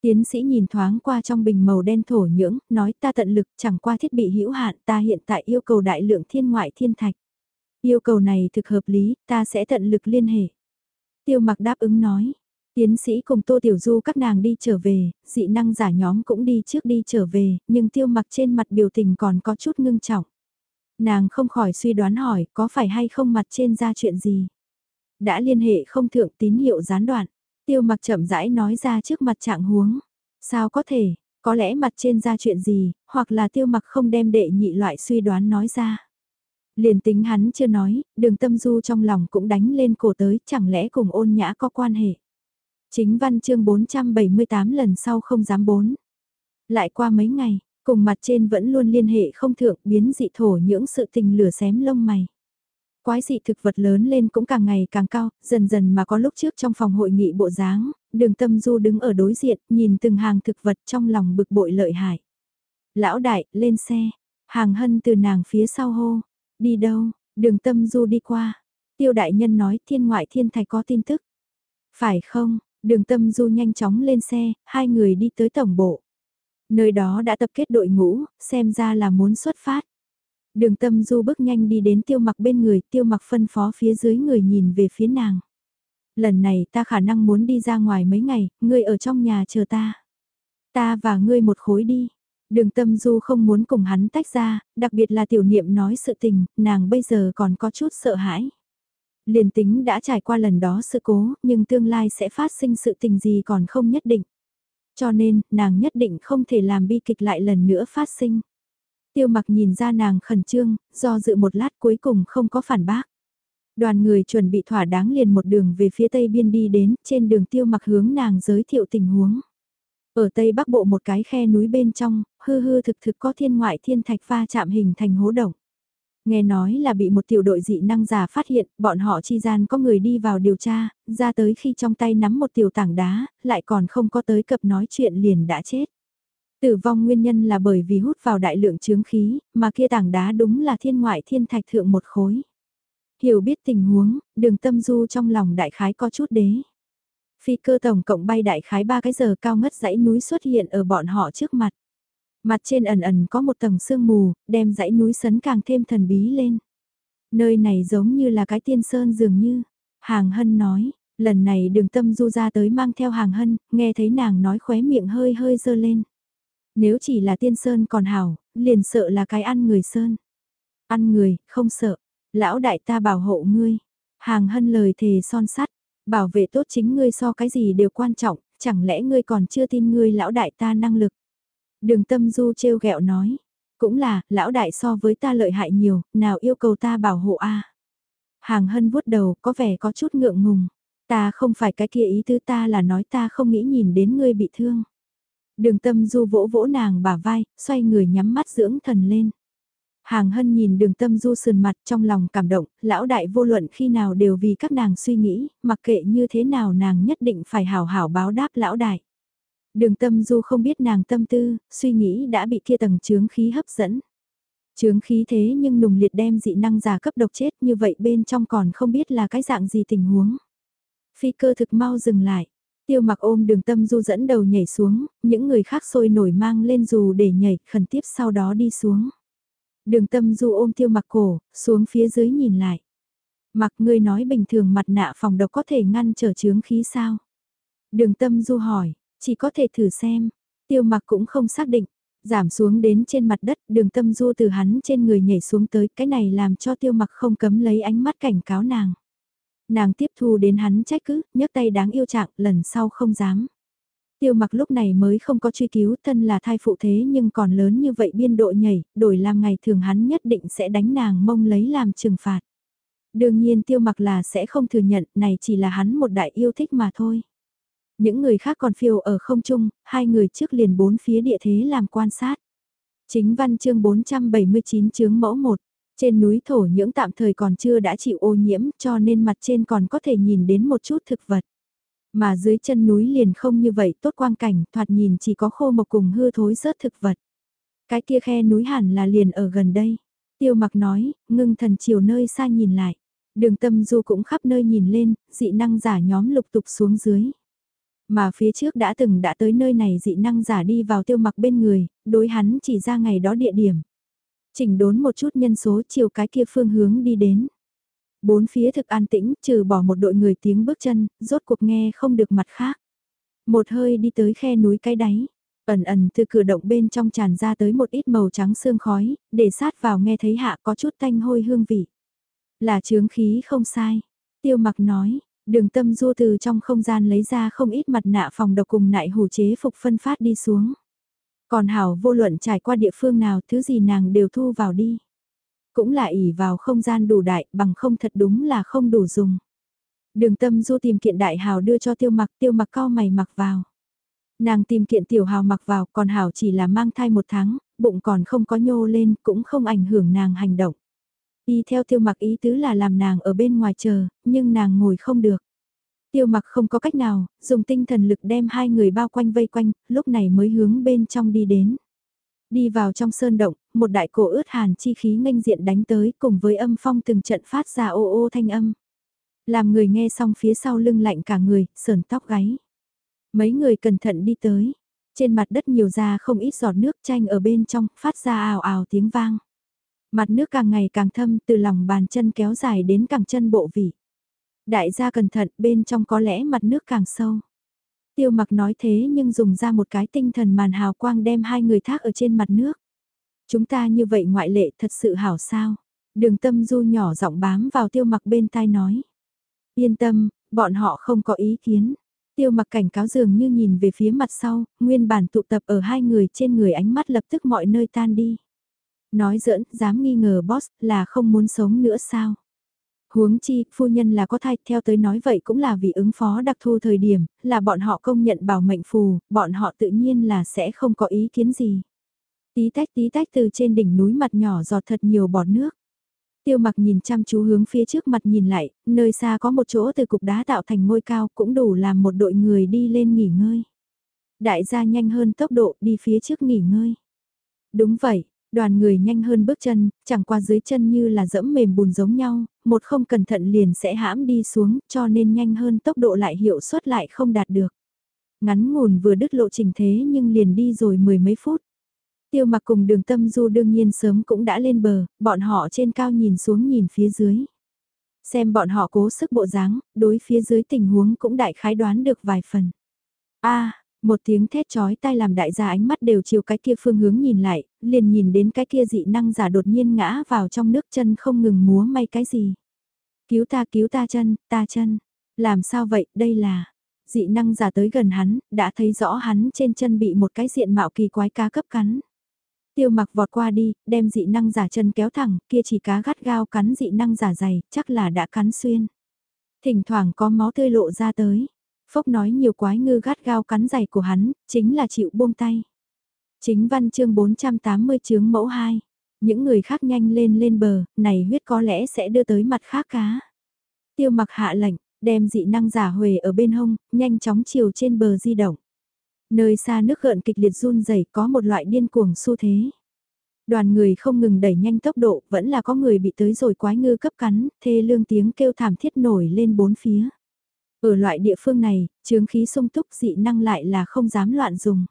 Tiến sĩ nhìn thoáng qua trong bình màu đen thổ nhưỡng, nói ta tận lực chẳng qua thiết bị hữu hạn ta hiện tại yêu cầu đại lượng thiên ngoại thiên thạch. Yêu cầu này thực hợp lý, ta sẽ tận lực liên hệ. Tiêu mặc đáp ứng nói. Tiến sĩ cùng Tô Tiểu Du các nàng đi trở về, dị năng giả nhóm cũng đi trước đi trở về, nhưng tiêu mặc trên mặt biểu tình còn có chút ngưng trọng. Nàng không khỏi suy đoán hỏi có phải hay không mặt trên ra chuyện gì. Đã liên hệ không thượng tín hiệu gián đoạn, tiêu mặc chậm rãi nói ra trước mặt trạng huống. Sao có thể, có lẽ mặt trên ra chuyện gì, hoặc là tiêu mặc không đem đệ nhị loại suy đoán nói ra. Liền tính hắn chưa nói, đường tâm du trong lòng cũng đánh lên cổ tới, chẳng lẽ cùng ôn nhã có quan hệ. Chính văn chương 478 lần sau không dám bốn. Lại qua mấy ngày, cùng mặt trên vẫn luôn liên hệ không thượng biến dị thổ những sự tình lửa xém lông mày. Quái dị thực vật lớn lên cũng càng ngày càng cao, dần dần mà có lúc trước trong phòng hội nghị bộ dáng, đường tâm du đứng ở đối diện, nhìn từng hàng thực vật trong lòng bực bội lợi hại. Lão đại, lên xe, hàng hân từ nàng phía sau hô, đi đâu, đường tâm du đi qua. Tiêu đại nhân nói thiên ngoại thiên thạch có tin tức. Phải không, đường tâm du nhanh chóng lên xe, hai người đi tới tổng bộ. Nơi đó đã tập kết đội ngũ, xem ra là muốn xuất phát. Đường tâm du bước nhanh đi đến tiêu mặc bên người, tiêu mặc phân phó phía dưới người nhìn về phía nàng. Lần này ta khả năng muốn đi ra ngoài mấy ngày, ngươi ở trong nhà chờ ta. Ta và ngươi một khối đi. Đường tâm du không muốn cùng hắn tách ra, đặc biệt là tiểu niệm nói sự tình, nàng bây giờ còn có chút sợ hãi. Liền tính đã trải qua lần đó sự cố, nhưng tương lai sẽ phát sinh sự tình gì còn không nhất định. Cho nên, nàng nhất định không thể làm bi kịch lại lần nữa phát sinh. Tiêu mặc nhìn ra nàng khẩn trương, do dự một lát cuối cùng không có phản bác. Đoàn người chuẩn bị thỏa đáng liền một đường về phía tây biên đi đến, trên đường tiêu mặc hướng nàng giới thiệu tình huống. Ở tây bắc bộ một cái khe núi bên trong, hư hư thực thực có thiên ngoại thiên thạch pha chạm hình thành hố động. Nghe nói là bị một tiểu đội dị năng giả phát hiện, bọn họ chi gian có người đi vào điều tra, ra tới khi trong tay nắm một tiểu tảng đá, lại còn không có tới cập nói chuyện liền đã chết. Tử vong nguyên nhân là bởi vì hút vào đại lượng chướng khí, mà kia tảng đá đúng là thiên ngoại thiên thạch thượng một khối. Hiểu biết tình huống, đường tâm du trong lòng đại khái có chút đế. Phi cơ tổng cộng bay đại khái 3 cái giờ cao ngất dãy núi xuất hiện ở bọn họ trước mặt. Mặt trên ẩn ẩn có một tầng sương mù, đem dãy núi sấn càng thêm thần bí lên. Nơi này giống như là cái tiên sơn dường như. Hàng hân nói, lần này đường tâm du ra tới mang theo hàng hân, nghe thấy nàng nói khóe miệng hơi hơi dơ lên. Nếu chỉ là tiên sơn còn hảo, liền sợ là cái ăn người sơn. Ăn người, không sợ. Lão đại ta bảo hộ ngươi. Hàng hân lời thề son sắt, bảo vệ tốt chính ngươi so cái gì đều quan trọng, chẳng lẽ ngươi còn chưa tin ngươi lão đại ta năng lực. Đường tâm du trêu ghẹo nói, cũng là, lão đại so với ta lợi hại nhiều, nào yêu cầu ta bảo hộ a Hàng hân vuốt đầu, có vẻ có chút ngượng ngùng. Ta không phải cái kia ý tứ ta là nói ta không nghĩ nhìn đến ngươi bị thương. Đường tâm du vỗ vỗ nàng bả vai, xoay người nhắm mắt dưỡng thần lên. Hàng hân nhìn đường tâm du sườn mặt trong lòng cảm động, lão đại vô luận khi nào đều vì các nàng suy nghĩ, mặc kệ như thế nào nàng nhất định phải hảo hảo báo đáp lão đại. Đường tâm du không biết nàng tâm tư, suy nghĩ đã bị kia tầng chướng khí hấp dẫn. Chướng khí thế nhưng nùng liệt đem dị năng giả cấp độc chết như vậy bên trong còn không biết là cái dạng gì tình huống. Phi cơ thực mau dừng lại. Tiêu mặc ôm đường tâm du dẫn đầu nhảy xuống, những người khác sôi nổi mang lên dù để nhảy khẩn tiếp sau đó đi xuống. Đường tâm du ôm tiêu mặc cổ, xuống phía dưới nhìn lại. Mặc người nói bình thường mặt nạ phòng độc có thể ngăn trở chướng khí sao? Đường tâm du hỏi, chỉ có thể thử xem. Tiêu mặc cũng không xác định, giảm xuống đến trên mặt đất đường tâm du từ hắn trên người nhảy xuống tới cái này làm cho tiêu mặc không cấm lấy ánh mắt cảnh cáo nàng. Nàng tiếp thu đến hắn trách cứ, nhấc tay đáng yêu trạng, lần sau không dám. Tiêu mặc lúc này mới không có truy cứu thân là thai phụ thế nhưng còn lớn như vậy biên độ nhảy, đổi làm ngày thường hắn nhất định sẽ đánh nàng mông lấy làm trừng phạt. Đương nhiên tiêu mặc là sẽ không thừa nhận này chỉ là hắn một đại yêu thích mà thôi. Những người khác còn phiêu ở không trung, hai người trước liền bốn phía địa thế làm quan sát. Chính văn chương 479 chướng mẫu 1. Trên núi thổ nhưỡng tạm thời còn chưa đã chịu ô nhiễm cho nên mặt trên còn có thể nhìn đến một chút thực vật. Mà dưới chân núi liền không như vậy tốt quang cảnh thoạt nhìn chỉ có khô mộc cùng hư thối rớt thực vật. Cái kia khe núi hẳn là liền ở gần đây. Tiêu mặc nói, ngưng thần chiều nơi xa nhìn lại. Đường tâm du cũng khắp nơi nhìn lên, dị năng giả nhóm lục tục xuống dưới. Mà phía trước đã từng đã tới nơi này dị năng giả đi vào tiêu mặc bên người, đối hắn chỉ ra ngày đó địa điểm. Chỉnh đốn một chút nhân số chiều cái kia phương hướng đi đến. Bốn phía thực an tĩnh, trừ bỏ một đội người tiếng bước chân, rốt cuộc nghe không được mặt khác. Một hơi đi tới khe núi cái đáy, ẩn ẩn từ cửa động bên trong tràn ra tới một ít màu trắng sương khói, để sát vào nghe thấy hạ có chút tanh hôi hương vị. Là chướng khí không sai. Tiêu mặc nói, đường tâm du từ trong không gian lấy ra không ít mặt nạ phòng độc cùng nại hủ chế phục phân phát đi xuống. Còn Hảo vô luận trải qua địa phương nào thứ gì nàng đều thu vào đi. Cũng là ỉ vào không gian đủ đại bằng không thật đúng là không đủ dùng. Đường tâm du tìm kiện đại hào đưa cho tiêu mặc tiêu mặc cao mày mặc vào. Nàng tìm kiện tiểu hào mặc vào còn hảo chỉ là mang thai một tháng, bụng còn không có nhô lên cũng không ảnh hưởng nàng hành động. Y theo tiêu mặc ý tứ là làm nàng ở bên ngoài chờ, nhưng nàng ngồi không được. Tiêu mặc không có cách nào, dùng tinh thần lực đem hai người bao quanh vây quanh, lúc này mới hướng bên trong đi đến. Đi vào trong sơn động, một đại cổ ướt hàn chi khí nghênh diện đánh tới cùng với âm phong từng trận phát ra ô ô thanh âm. Làm người nghe xong phía sau lưng lạnh cả người, sờn tóc gáy. Mấy người cẩn thận đi tới. Trên mặt đất nhiều ra không ít giọt nước chanh ở bên trong, phát ra ào ào tiếng vang. Mặt nước càng ngày càng thâm từ lòng bàn chân kéo dài đến càng chân bộ vị. Đại gia cẩn thận bên trong có lẽ mặt nước càng sâu. Tiêu mặc nói thế nhưng dùng ra một cái tinh thần màn hào quang đem hai người thác ở trên mặt nước. Chúng ta như vậy ngoại lệ thật sự hảo sao. Đường tâm du nhỏ giọng bám vào tiêu mặc bên tai nói. Yên tâm, bọn họ không có ý kiến. Tiêu mặc cảnh cáo dường như nhìn về phía mặt sau, nguyên bản tụ tập ở hai người trên người ánh mắt lập tức mọi nơi tan đi. Nói giỡn, dám nghi ngờ boss là không muốn sống nữa sao? Huống chi, phu nhân là có thai, theo tới nói vậy cũng là vì ứng phó đặc thu thời điểm, là bọn họ công nhận bảo mệnh phù, bọn họ tự nhiên là sẽ không có ý kiến gì. Tí tách tí tách từ trên đỉnh núi mặt nhỏ giọt thật nhiều bọt nước. Tiêu mặc nhìn chăm chú hướng phía trước mặt nhìn lại, nơi xa có một chỗ từ cục đá tạo thành ngôi cao cũng đủ làm một đội người đi lên nghỉ ngơi. Đại gia nhanh hơn tốc độ đi phía trước nghỉ ngơi. Đúng vậy, đoàn người nhanh hơn bước chân, chẳng qua dưới chân như là dẫm mềm bùn giống nhau, một không cẩn thận liền sẽ hãm đi xuống cho nên nhanh hơn tốc độ lại hiệu suất lại không đạt được. Ngắn ngủn vừa đứt lộ trình thế nhưng liền đi rồi mười mấy phút. Tiêu mặc cùng đường tâm du đương nhiên sớm cũng đã lên bờ, bọn họ trên cao nhìn xuống nhìn phía dưới. Xem bọn họ cố sức bộ dáng, đối phía dưới tình huống cũng đại khái đoán được vài phần. a một tiếng thét chói tai làm đại gia ánh mắt đều chiều cái kia phương hướng nhìn lại, liền nhìn đến cái kia dị năng giả đột nhiên ngã vào trong nước chân không ngừng múa may cái gì. Cứu ta cứu ta chân, ta chân. Làm sao vậy, đây là... Dị năng giả tới gần hắn, đã thấy rõ hắn trên chân bị một cái diện mạo kỳ quái cá cấp cắn. Tiêu mặc vọt qua đi, đem dị năng giả chân kéo thẳng, kia chỉ cá gắt gao cắn dị năng giả dày, chắc là đã cắn xuyên. Thỉnh thoảng có máu tươi lộ ra tới. Phốc nói nhiều quái ngư gắt gao cắn giày của hắn, chính là chịu buông tay. Chính văn chương 480 chướng mẫu 2. Những người khác nhanh lên lên bờ, này huyết có lẽ sẽ đưa tới mặt khác cá. Tiêu mặc hạ lệnh, đem dị năng giả huề ở bên hông, nhanh chóng chiều trên bờ di động. Nơi xa nước gợn kịch liệt run rẩy có một loại điên cuồng xu thế. Đoàn người không ngừng đẩy nhanh tốc độ, vẫn là có người bị tới rồi quái ngư cấp cắn, thê lương tiếng kêu thảm thiết nổi lên bốn phía. Ở loại địa phương này, chướng khí sung túc dị năng lại là không dám loạn dùng.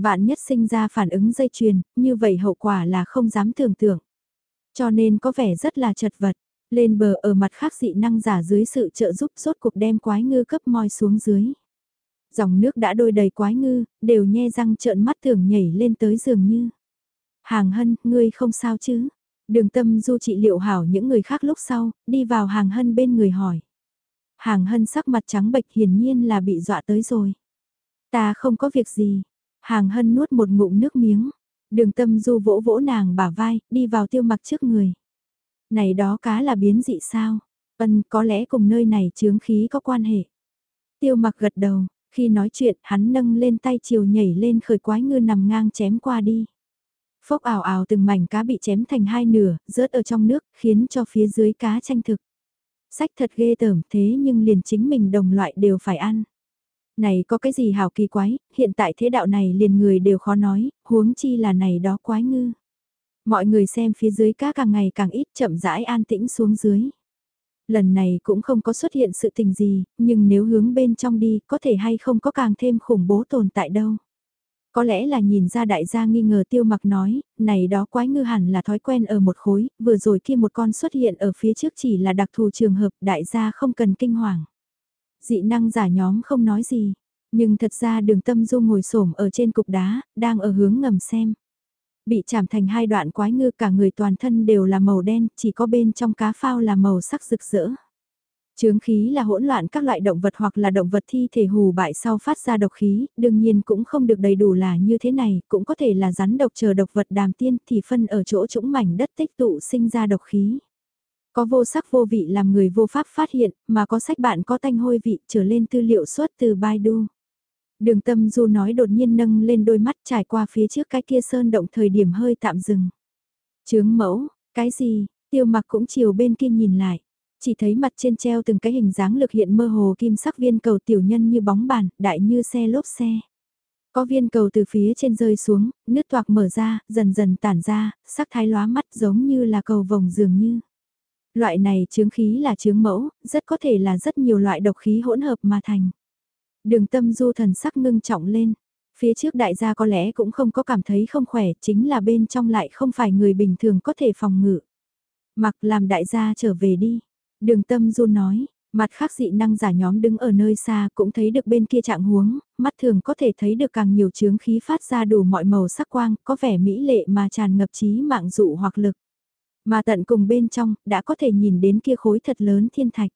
Vạn nhất sinh ra phản ứng dây chuyền, như vậy hậu quả là không dám tưởng tượng. Cho nên có vẻ rất là chật vật, lên bờ ở mặt khác dị năng giả dưới sự trợ giúp rốt cuộc đem quái ngư cấp moi xuống dưới. Dòng nước đã đôi đầy quái ngư, đều nhe răng trợn mắt thường nhảy lên tới giường như. Hàng hân, ngươi không sao chứ? Đường tâm du trị liệu hảo những người khác lúc sau, đi vào hàng hân bên người hỏi. Hàng hân sắc mặt trắng bệch hiển nhiên là bị dọa tới rồi. Ta không có việc gì. Hàng hân nuốt một ngụm nước miếng. Đường tâm du vỗ vỗ nàng bả vai, đi vào tiêu mặc trước người. Này đó cá là biến dị sao? Vân có lẽ cùng nơi này chướng khí có quan hệ. Tiêu mặc gật đầu, khi nói chuyện hắn nâng lên tay chiều nhảy lên khởi quái ngư nằm ngang chém qua đi. Phốc ảo ảo từng mảnh cá bị chém thành hai nửa, rớt ở trong nước, khiến cho phía dưới cá tranh thực. Sách thật ghê tởm thế nhưng liền chính mình đồng loại đều phải ăn. Này có cái gì hảo kỳ quái, hiện tại thế đạo này liền người đều khó nói, huống chi là này đó quái ngư. Mọi người xem phía dưới cá càng ngày càng ít chậm rãi an tĩnh xuống dưới. Lần này cũng không có xuất hiện sự tình gì, nhưng nếu hướng bên trong đi có thể hay không có càng thêm khủng bố tồn tại đâu. Có lẽ là nhìn ra đại gia nghi ngờ tiêu mặc nói, này đó quái ngư hẳn là thói quen ở một khối, vừa rồi khi một con xuất hiện ở phía trước chỉ là đặc thù trường hợp đại gia không cần kinh hoàng. Dị năng giả nhóm không nói gì, nhưng thật ra đường tâm du ngồi xổm ở trên cục đá, đang ở hướng ngầm xem. Bị chạm thành hai đoạn quái ngư cả người toàn thân đều là màu đen, chỉ có bên trong cá phao là màu sắc rực rỡ. Trướng khí là hỗn loạn các loại động vật hoặc là động vật thi thể hù bại sau phát ra độc khí, đương nhiên cũng không được đầy đủ là như thế này, cũng có thể là rắn độc chờ độc vật đàm tiên thì phân ở chỗ trũng mảnh đất tích tụ sinh ra độc khí. Có vô sắc vô vị làm người vô pháp phát hiện, mà có sách bạn có tanh hôi vị trở lên tư liệu xuất từ Baidu. Đường tâm du nói đột nhiên nâng lên đôi mắt trải qua phía trước cái kia sơn động thời điểm hơi tạm dừng. Chướng mẫu, cái gì, tiêu mặc cũng chiều bên kia nhìn lại. Chỉ thấy mặt trên treo từng cái hình dáng lực hiện mơ hồ kim sắc viên cầu tiểu nhân như bóng bàn, đại như xe lốp xe. Có viên cầu từ phía trên rơi xuống, nước toạc mở ra, dần dần tản ra, sắc thái lóa mắt giống như là cầu vồng dường như. Loại này chướng khí là chướng mẫu, rất có thể là rất nhiều loại độc khí hỗn hợp mà thành. Đường tâm du thần sắc ngưng trọng lên. Phía trước đại gia có lẽ cũng không có cảm thấy không khỏe, chính là bên trong lại không phải người bình thường có thể phòng ngự. Mặc làm đại gia trở về đi. Đường tâm du nói, mặt khác dị năng giả nhóm đứng ở nơi xa cũng thấy được bên kia trạng huống, mắt thường có thể thấy được càng nhiều chướng khí phát ra đủ mọi màu sắc quang, có vẻ mỹ lệ mà tràn ngập trí mạng dụ hoặc lực. Mà tận cùng bên trong, đã có thể nhìn đến kia khối thật lớn thiên thạch.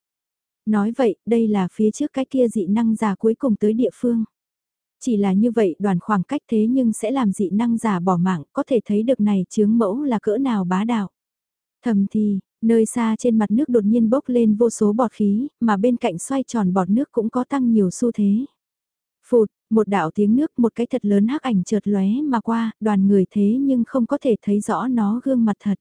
Nói vậy, đây là phía trước cái kia dị năng giả cuối cùng tới địa phương. Chỉ là như vậy đoàn khoảng cách thế nhưng sẽ làm dị năng giả bỏ mạng, có thể thấy được này chướng mẫu là cỡ nào bá đạo. Thầm thì, nơi xa trên mặt nước đột nhiên bốc lên vô số bọt khí, mà bên cạnh xoay tròn bọt nước cũng có tăng nhiều xu thế. Phụt, một đạo tiếng nước một cái thật lớn hắc ảnh chợt lóe mà qua, đoàn người thế nhưng không có thể thấy rõ nó gương mặt thật.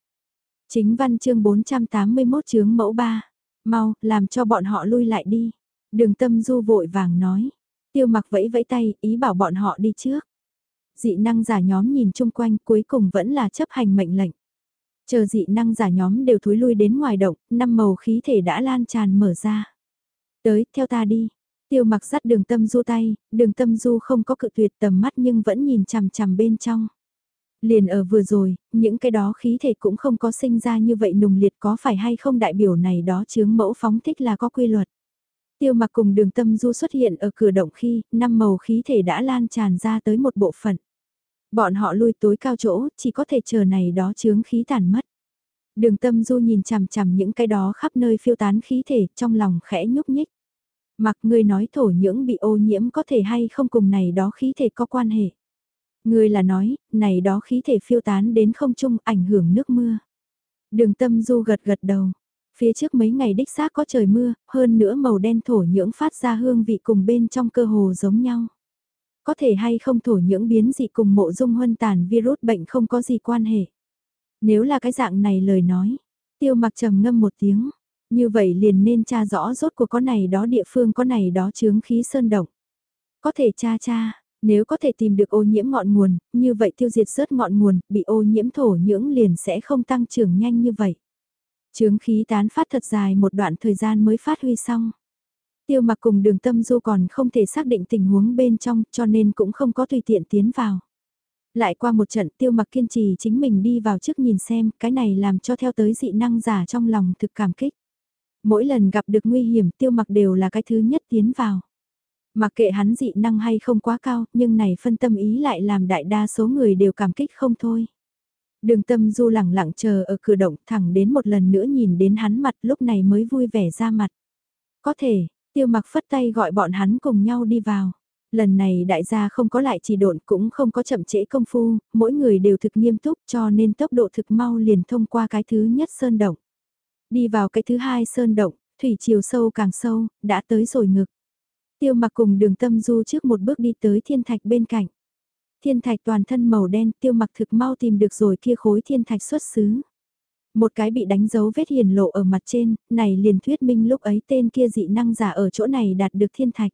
Chính văn chương 481 chướng mẫu 3. Mau, làm cho bọn họ lui lại đi. Đường tâm du vội vàng nói. Tiêu mặc vẫy vẫy tay, ý bảo bọn họ đi trước. Dị năng giả nhóm nhìn chung quanh cuối cùng vẫn là chấp hành mệnh lệnh. Chờ dị năng giả nhóm đều thối lui đến ngoài động, năm màu khí thể đã lan tràn mở ra. Tới, theo ta đi. Tiêu mặc dắt đường tâm du tay, đường tâm du không có cự tuyệt tầm mắt nhưng vẫn nhìn chằm chằm bên trong. Liền ở vừa rồi, những cái đó khí thể cũng không có sinh ra như vậy nùng liệt có phải hay không đại biểu này đó chướng mẫu phóng thích là có quy luật. Tiêu mặc cùng đường tâm du xuất hiện ở cửa động khi, năm màu khí thể đã lan tràn ra tới một bộ phận. Bọn họ lui tối cao chỗ, chỉ có thể chờ này đó chướng khí tàn mất. Đường tâm du nhìn chằm chằm những cái đó khắp nơi phiêu tán khí thể, trong lòng khẽ nhúc nhích. Mặc người nói thổ nhưỡng bị ô nhiễm có thể hay không cùng này đó khí thể có quan hệ. Người là nói, này đó khí thể phiêu tán đến không trung ảnh hưởng nước mưa. Đường tâm du gật gật đầu. Phía trước mấy ngày đích xác có trời mưa, hơn nữa màu đen thổ nhưỡng phát ra hương vị cùng bên trong cơ hồ giống nhau. Có thể hay không thổ nhưỡng biến dị cùng mộ dung huân tàn virus bệnh không có gì quan hệ. Nếu là cái dạng này lời nói, tiêu mặc trầm ngâm một tiếng, như vậy liền nên tra rõ rốt của có này đó địa phương có này đó chướng khí sơn động. Có thể tra tra, nếu có thể tìm được ô nhiễm ngọn nguồn, như vậy tiêu diệt rớt ngọn nguồn, bị ô nhiễm thổ nhưỡng liền sẽ không tăng trưởng nhanh như vậy. Trướng khí tán phát thật dài một đoạn thời gian mới phát huy xong. Tiêu mặc cùng đường tâm du còn không thể xác định tình huống bên trong cho nên cũng không có tùy tiện tiến vào. Lại qua một trận tiêu mặc kiên trì chính mình đi vào trước nhìn xem cái này làm cho theo tới dị năng giả trong lòng thực cảm kích. Mỗi lần gặp được nguy hiểm tiêu mặc đều là cái thứ nhất tiến vào. Mặc kệ hắn dị năng hay không quá cao, nhưng này phân tâm ý lại làm đại đa số người đều cảm kích không thôi. Đường tâm du lẳng lặng chờ ở cửa động thẳng đến một lần nữa nhìn đến hắn mặt lúc này mới vui vẻ ra mặt. Có thể, tiêu mặc phất tay gọi bọn hắn cùng nhau đi vào. Lần này đại gia không có lại chỉ độn cũng không có chậm trễ công phu, mỗi người đều thực nghiêm túc cho nên tốc độ thực mau liền thông qua cái thứ nhất sơn động. Đi vào cái thứ hai sơn động, thủy chiều sâu càng sâu, đã tới rồi ngực. Tiêu mặc cùng đường tâm du trước một bước đi tới thiên thạch bên cạnh. Thiên thạch toàn thân màu đen tiêu mặc thực mau tìm được rồi kia khối thiên thạch xuất xứ. Một cái bị đánh dấu vết hiền lộ ở mặt trên, này liền thuyết minh lúc ấy tên kia dị năng giả ở chỗ này đạt được thiên thạch.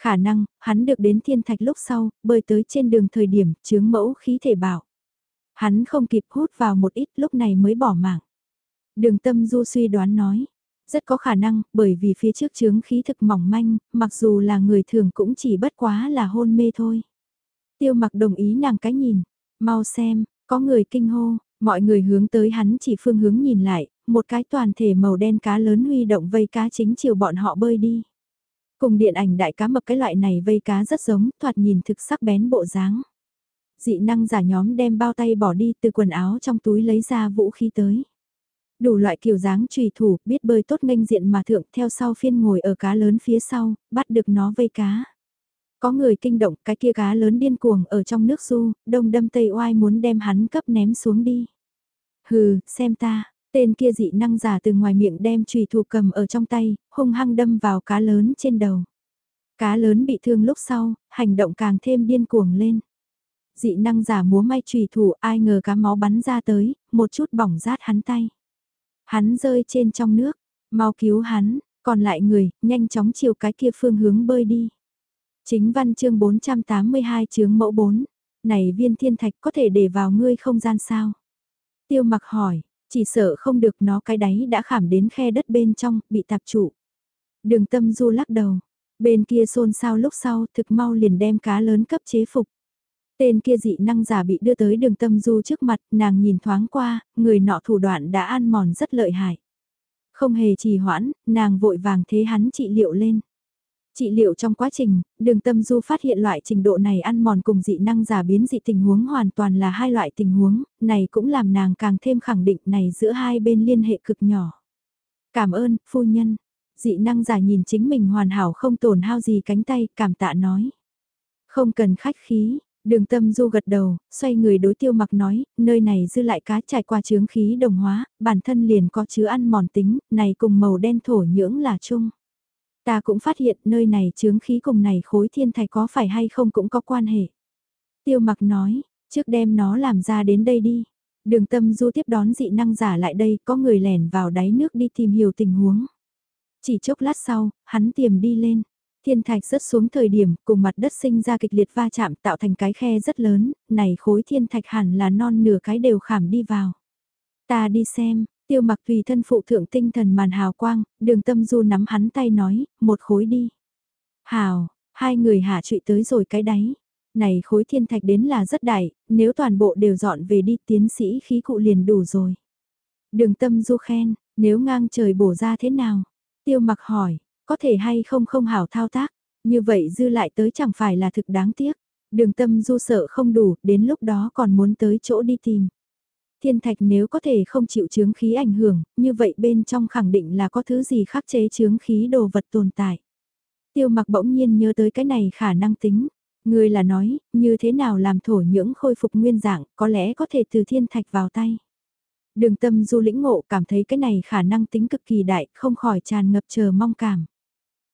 Khả năng, hắn được đến thiên thạch lúc sau, bơi tới trên đường thời điểm, chướng mẫu khí thể bảo. Hắn không kịp hút vào một ít lúc này mới bỏ mạng. Đường tâm du suy đoán nói, rất có khả năng, bởi vì phía trước chướng khí thực mỏng manh, mặc dù là người thường cũng chỉ bất quá là hôn mê thôi. Tiêu mặc đồng ý nàng cái nhìn, mau xem, có người kinh hô, mọi người hướng tới hắn chỉ phương hướng nhìn lại, một cái toàn thể màu đen cá lớn huy động vây cá chính chiều bọn họ bơi đi. Cùng điện ảnh đại cá mập cái loại này vây cá rất giống, thoạt nhìn thực sắc bén bộ dáng. Dị năng giả nhóm đem bao tay bỏ đi từ quần áo trong túi lấy ra vũ khí tới. Đủ loại kiểu dáng trùy thủ, biết bơi tốt nghênh diện mà thượng theo sau phiên ngồi ở cá lớn phía sau, bắt được nó vây cá. Có người kinh động cái kia cá lớn điên cuồng ở trong nước su, đông đâm tây oai muốn đem hắn cấp ném xuống đi. Hừ, xem ta, tên kia dị năng giả từ ngoài miệng đem trùy thủ cầm ở trong tay, hung hăng đâm vào cá lớn trên đầu. Cá lớn bị thương lúc sau, hành động càng thêm điên cuồng lên. Dị năng giả múa may trùy thủ ai ngờ cá máu bắn ra tới, một chút bỏng rát hắn tay. Hắn rơi trên trong nước, mau cứu hắn, còn lại người, nhanh chóng chiều cái kia phương hướng bơi đi. Chính văn chương 482 chướng mẫu 4, này viên thiên thạch có thể để vào ngươi không gian sao? Tiêu mặc hỏi, chỉ sợ không được nó cái đáy đã khảm đến khe đất bên trong, bị tạp trụ. Đường tâm du lắc đầu, bên kia xôn xao lúc sau thực mau liền đem cá lớn cấp chế phục. Tên kia dị năng giả bị đưa tới đường tâm du trước mặt, nàng nhìn thoáng qua, người nọ thủ đoạn đã ăn mòn rất lợi hại. Không hề trì hoãn, nàng vội vàng thế hắn trị liệu lên. Trị liệu trong quá trình, đường tâm du phát hiện loại trình độ này ăn mòn cùng dị năng giả biến dị tình huống hoàn toàn là hai loại tình huống, này cũng làm nàng càng thêm khẳng định này giữa hai bên liên hệ cực nhỏ. Cảm ơn, phu nhân. Dị năng giả nhìn chính mình hoàn hảo không tổn hao gì cánh tay, cảm tạ nói. Không cần khách khí, Đường tâm du gật đầu, xoay người đối tiêu mặc nói, nơi này dư lại cá trải qua chướng khí đồng hóa, bản thân liền có chứa ăn mòn tính, này cùng màu đen thổ nhưỡng là chung. Ta cũng phát hiện nơi này chướng khí cùng này khối thiên thạch có phải hay không cũng có quan hệ. Tiêu mặc nói, trước đem nó làm ra đến đây đi. Đường tâm du tiếp đón dị năng giả lại đây, có người lẻn vào đáy nước đi tìm hiểu tình huống. Chỉ chốc lát sau, hắn tiềm đi lên. Thiên thạch rớt xuống thời điểm cùng mặt đất sinh ra kịch liệt va chạm tạo thành cái khe rất lớn, này khối thiên thạch hẳn là non nửa cái đều khảm đi vào. Ta đi xem, tiêu mặc tùy thân phụ thượng tinh thần màn hào quang, đường tâm du nắm hắn tay nói, một khối đi. Hào, hai người hạ trụy tới rồi cái đáy. Này khối thiên thạch đến là rất đại, nếu toàn bộ đều dọn về đi tiến sĩ khí cụ liền đủ rồi. Đường tâm du khen, nếu ngang trời bổ ra thế nào? Tiêu mặc hỏi, có thể hay không không hảo thao tác, như vậy dư lại tới chẳng phải là thực đáng tiếc. Đường tâm du sợ không đủ, đến lúc đó còn muốn tới chỗ đi tìm. Thiên thạch nếu có thể không chịu chướng khí ảnh hưởng, như vậy bên trong khẳng định là có thứ gì khắc chế chướng khí đồ vật tồn tại. Tiêu mặc bỗng nhiên nhớ tới cái này khả năng tính. Người là nói, như thế nào làm thổ nhưỡng khôi phục nguyên dạng, có lẽ có thể từ thiên thạch vào tay. Đường tâm du lĩnh ngộ cảm thấy cái này khả năng tính cực kỳ đại, không khỏi tràn ngập chờ mong cảm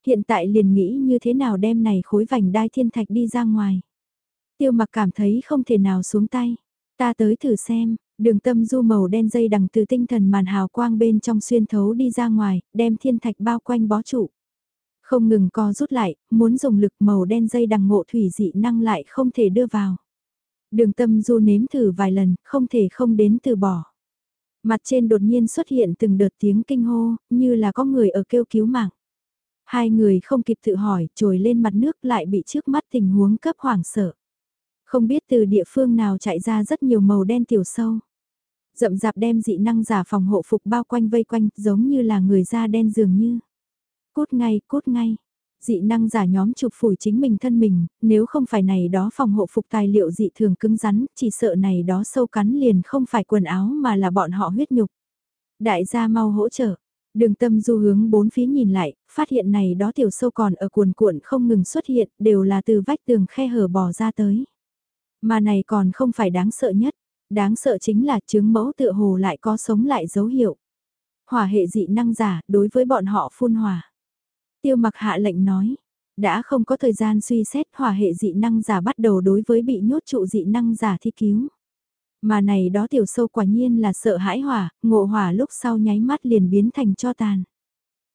hiện tại liền nghĩ như thế nào đem này khối vành đai thiên thạch đi ra ngoài. Tiêu mặc cảm thấy không thể nào xuống tay. Ta tới thử xem, đường tâm du màu đen dây đằng từ tinh thần màn hào quang bên trong xuyên thấu đi ra ngoài, đem thiên thạch bao quanh bó trụ. Không ngừng co rút lại, muốn dùng lực màu đen dây đằng ngộ thủy dị năng lại không thể đưa vào. Đường tâm du nếm thử vài lần, không thể không đến từ bỏ. Mặt trên đột nhiên xuất hiện từng đợt tiếng kinh hô, như là có người ở kêu cứu mạng. Hai người không kịp tự hỏi, trồi lên mặt nước lại bị trước mắt tình huống cấp hoảng sợ. Không biết từ địa phương nào chạy ra rất nhiều màu đen tiểu sâu. Rậm rạp đem dị năng giả phòng hộ phục bao quanh vây quanh, giống như là người da đen dường như. cốt ngay, cốt ngay. Dị năng giả nhóm chụp phủi chính mình thân mình, nếu không phải này đó phòng hộ phục tài liệu dị thường cứng rắn, chỉ sợ này đó sâu cắn liền không phải quần áo mà là bọn họ huyết nhục. Đại gia mau hỗ trợ, Đường tâm du hướng bốn phía nhìn lại, phát hiện này đó tiểu sâu còn ở cuồn cuộn không ngừng xuất hiện, đều là từ vách tường khe hở bò ra tới. Mà này còn không phải đáng sợ nhất, đáng sợ chính là chứng mẫu tựa hồ lại có sống lại dấu hiệu. Hỏa hệ dị năng giả đối với bọn họ phun hỏa. Tiêu mặc hạ lệnh nói, đã không có thời gian suy xét hỏa hệ dị năng giả bắt đầu đối với bị nhốt trụ dị năng giả thi cứu. Mà này đó tiểu sâu quả nhiên là sợ hãi hỏa, ngộ hỏa lúc sau nháy mắt liền biến thành cho tàn.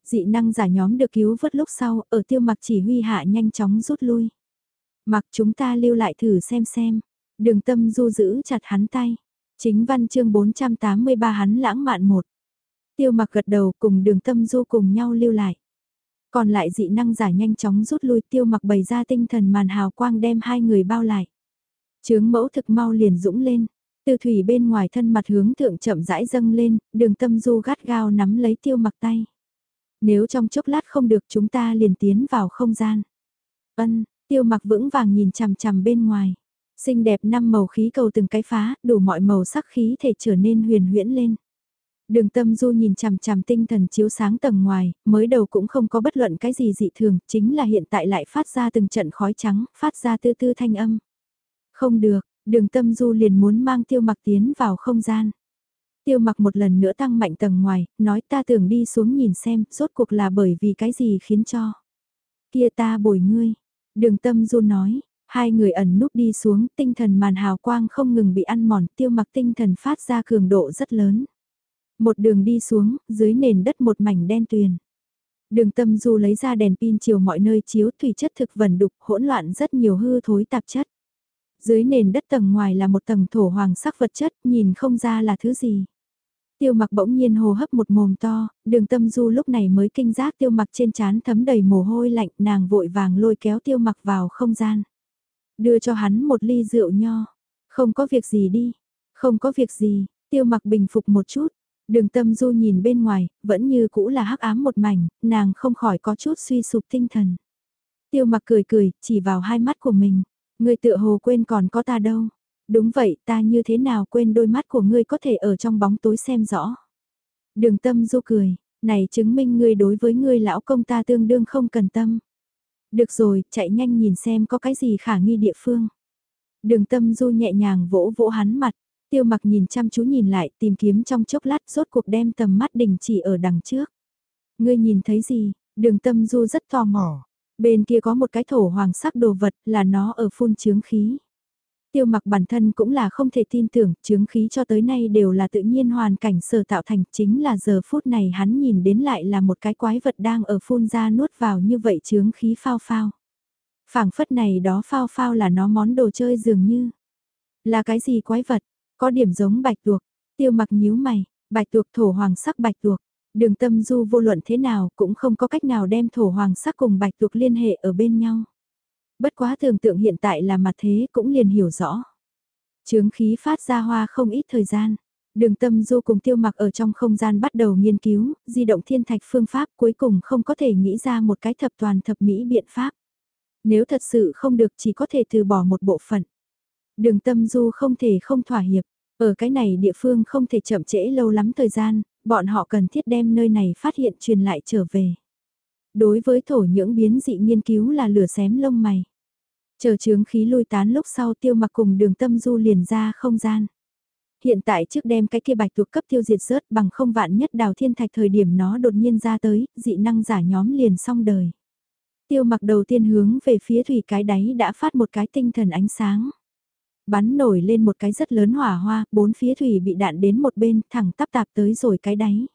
Dị năng giả nhóm được cứu vớt lúc sau, ở tiêu mặc chỉ huy hạ nhanh chóng rút lui. Mặc chúng ta lưu lại thử xem xem. Đường tâm du giữ chặt hắn tay. Chính văn chương 483 hắn lãng mạn một. Tiêu mặc gật đầu cùng đường tâm du cùng nhau lưu lại. Còn lại dị năng giả nhanh chóng rút lui tiêu mặc bày ra tinh thần màn hào quang đem hai người bao lại. Chướng mẫu thực mau liền dũng lên, từ thủy bên ngoài thân mặt hướng thượng chậm rãi dâng lên, đường tâm du gắt gao nắm lấy tiêu mặc tay. Nếu trong chốc lát không được chúng ta liền tiến vào không gian. Ân, tiêu mặc vững vàng nhìn chằm chằm bên ngoài. Xinh đẹp năm màu khí cầu từng cái phá, đủ mọi màu sắc khí thể trở nên huyền huyễn lên. Đường tâm du nhìn chằm chằm tinh thần chiếu sáng tầng ngoài, mới đầu cũng không có bất luận cái gì dị thường, chính là hiện tại lại phát ra từng trận khói trắng, phát ra tư tư thanh âm. Không được, đường tâm du liền muốn mang tiêu mặc tiến vào không gian. Tiêu mặc một lần nữa tăng mạnh tầng ngoài, nói ta tưởng đi xuống nhìn xem, rốt cuộc là bởi vì cái gì khiến cho. Kia ta bồi ngươi. Đường tâm du nói, hai người ẩn núp đi xuống, tinh thần màn hào quang không ngừng bị ăn mòn, tiêu mặc tinh thần phát ra cường độ rất lớn. Một đường đi xuống, dưới nền đất một mảnh đen tuyền. Đường tâm du lấy ra đèn pin chiều mọi nơi chiếu thủy chất thực vẩn đục hỗn loạn rất nhiều hư thối tạp chất. Dưới nền đất tầng ngoài là một tầng thổ hoàng sắc vật chất nhìn không ra là thứ gì. Tiêu mặc bỗng nhiên hồ hấp một mồm to, đường tâm du lúc này mới kinh giác tiêu mặc trên trán thấm đầy mồ hôi lạnh nàng vội vàng lôi kéo tiêu mặc vào không gian. Đưa cho hắn một ly rượu nho. Không có việc gì đi. Không có việc gì, tiêu mặc bình phục một chút. Đường tâm du nhìn bên ngoài, vẫn như cũ là hắc ám một mảnh, nàng không khỏi có chút suy sụp tinh thần. Tiêu mặc cười cười, chỉ vào hai mắt của mình. Người tự hồ quên còn có ta đâu. Đúng vậy, ta như thế nào quên đôi mắt của ngươi có thể ở trong bóng tối xem rõ. Đường tâm du cười, này chứng minh ngươi đối với ngươi lão công ta tương đương không cần tâm. Được rồi, chạy nhanh nhìn xem có cái gì khả nghi địa phương. Đường tâm du nhẹ nhàng vỗ vỗ hắn mặt, tiêu mặc nhìn chăm chú nhìn lại tìm kiếm trong chốc lát rốt cuộc đem tầm mắt đình chỉ ở đằng trước. Ngươi nhìn thấy gì, đường tâm du rất tò mò. Bên kia có một cái thổ hoàng sắc đồ vật là nó ở phun chướng khí. Tiêu mặc bản thân cũng là không thể tin tưởng, chướng khí cho tới nay đều là tự nhiên hoàn cảnh sở tạo thành, chính là giờ phút này hắn nhìn đến lại là một cái quái vật đang ở phun ra nuốt vào như vậy chướng khí phao phao. phảng phất này đó phao phao là nó món đồ chơi dường như. Là cái gì quái vật, có điểm giống bạch tuộc, tiêu mặc nhíu mày, bạch tuộc thổ hoàng sắc bạch tuộc. Đường tâm du vô luận thế nào cũng không có cách nào đem thổ hoàng sắc cùng bạch tuộc liên hệ ở bên nhau. Bất quá tưởng tượng hiện tại là mặt thế cũng liền hiểu rõ. Trướng khí phát ra hoa không ít thời gian. Đường tâm du cùng tiêu mặc ở trong không gian bắt đầu nghiên cứu, di động thiên thạch phương pháp cuối cùng không có thể nghĩ ra một cái thập toàn thập mỹ biện pháp. Nếu thật sự không được chỉ có thể từ bỏ một bộ phận. Đường tâm du không thể không thỏa hiệp, ở cái này địa phương không thể chậm trễ lâu lắm thời gian, bọn họ cần thiết đem nơi này phát hiện truyền lại trở về. Đối với thổ nhưỡng biến dị nghiên cứu là lửa xém lông mày. Chờ chướng khí lui tán lúc sau tiêu mặc cùng đường tâm du liền ra không gian. Hiện tại trước đem cái kia bạch tuộc cấp tiêu diệt rớt bằng không vạn nhất đào thiên thạch thời điểm nó đột nhiên ra tới, dị năng giả nhóm liền xong đời. Tiêu mặc đầu tiên hướng về phía thủy cái đáy đã phát một cái tinh thần ánh sáng. Bắn nổi lên một cái rất lớn hỏa hoa, bốn phía thủy bị đạn đến một bên thẳng tắp tạp tới rồi cái đáy.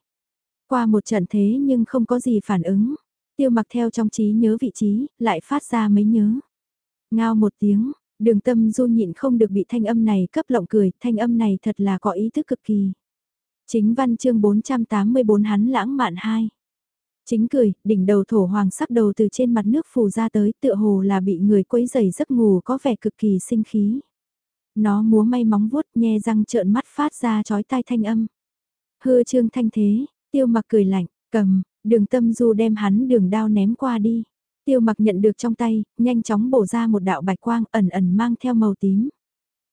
Qua một trận thế nhưng không có gì phản ứng, tiêu mặc theo trong trí nhớ vị trí, lại phát ra mấy nhớ. Ngao một tiếng, đường tâm du nhịn không được bị thanh âm này cấp lộng cười, thanh âm này thật là có ý thức cực kỳ. Chính văn chương 484 hắn lãng mạn 2. Chính cười, đỉnh đầu thổ hoàng sắc đầu từ trên mặt nước phù ra tới tựa hồ là bị người quấy giày giấc ngủ có vẻ cực kỳ sinh khí. Nó múa may móng vuốt nhe răng trợn mắt phát ra chói tai thanh âm. Hư trương thanh thế, tiêu mặc cười lạnh, cầm, đường tâm du đem hắn đường đao ném qua đi. Tiêu mặc nhận được trong tay, nhanh chóng bổ ra một đạo bạch quang ẩn ẩn mang theo màu tím.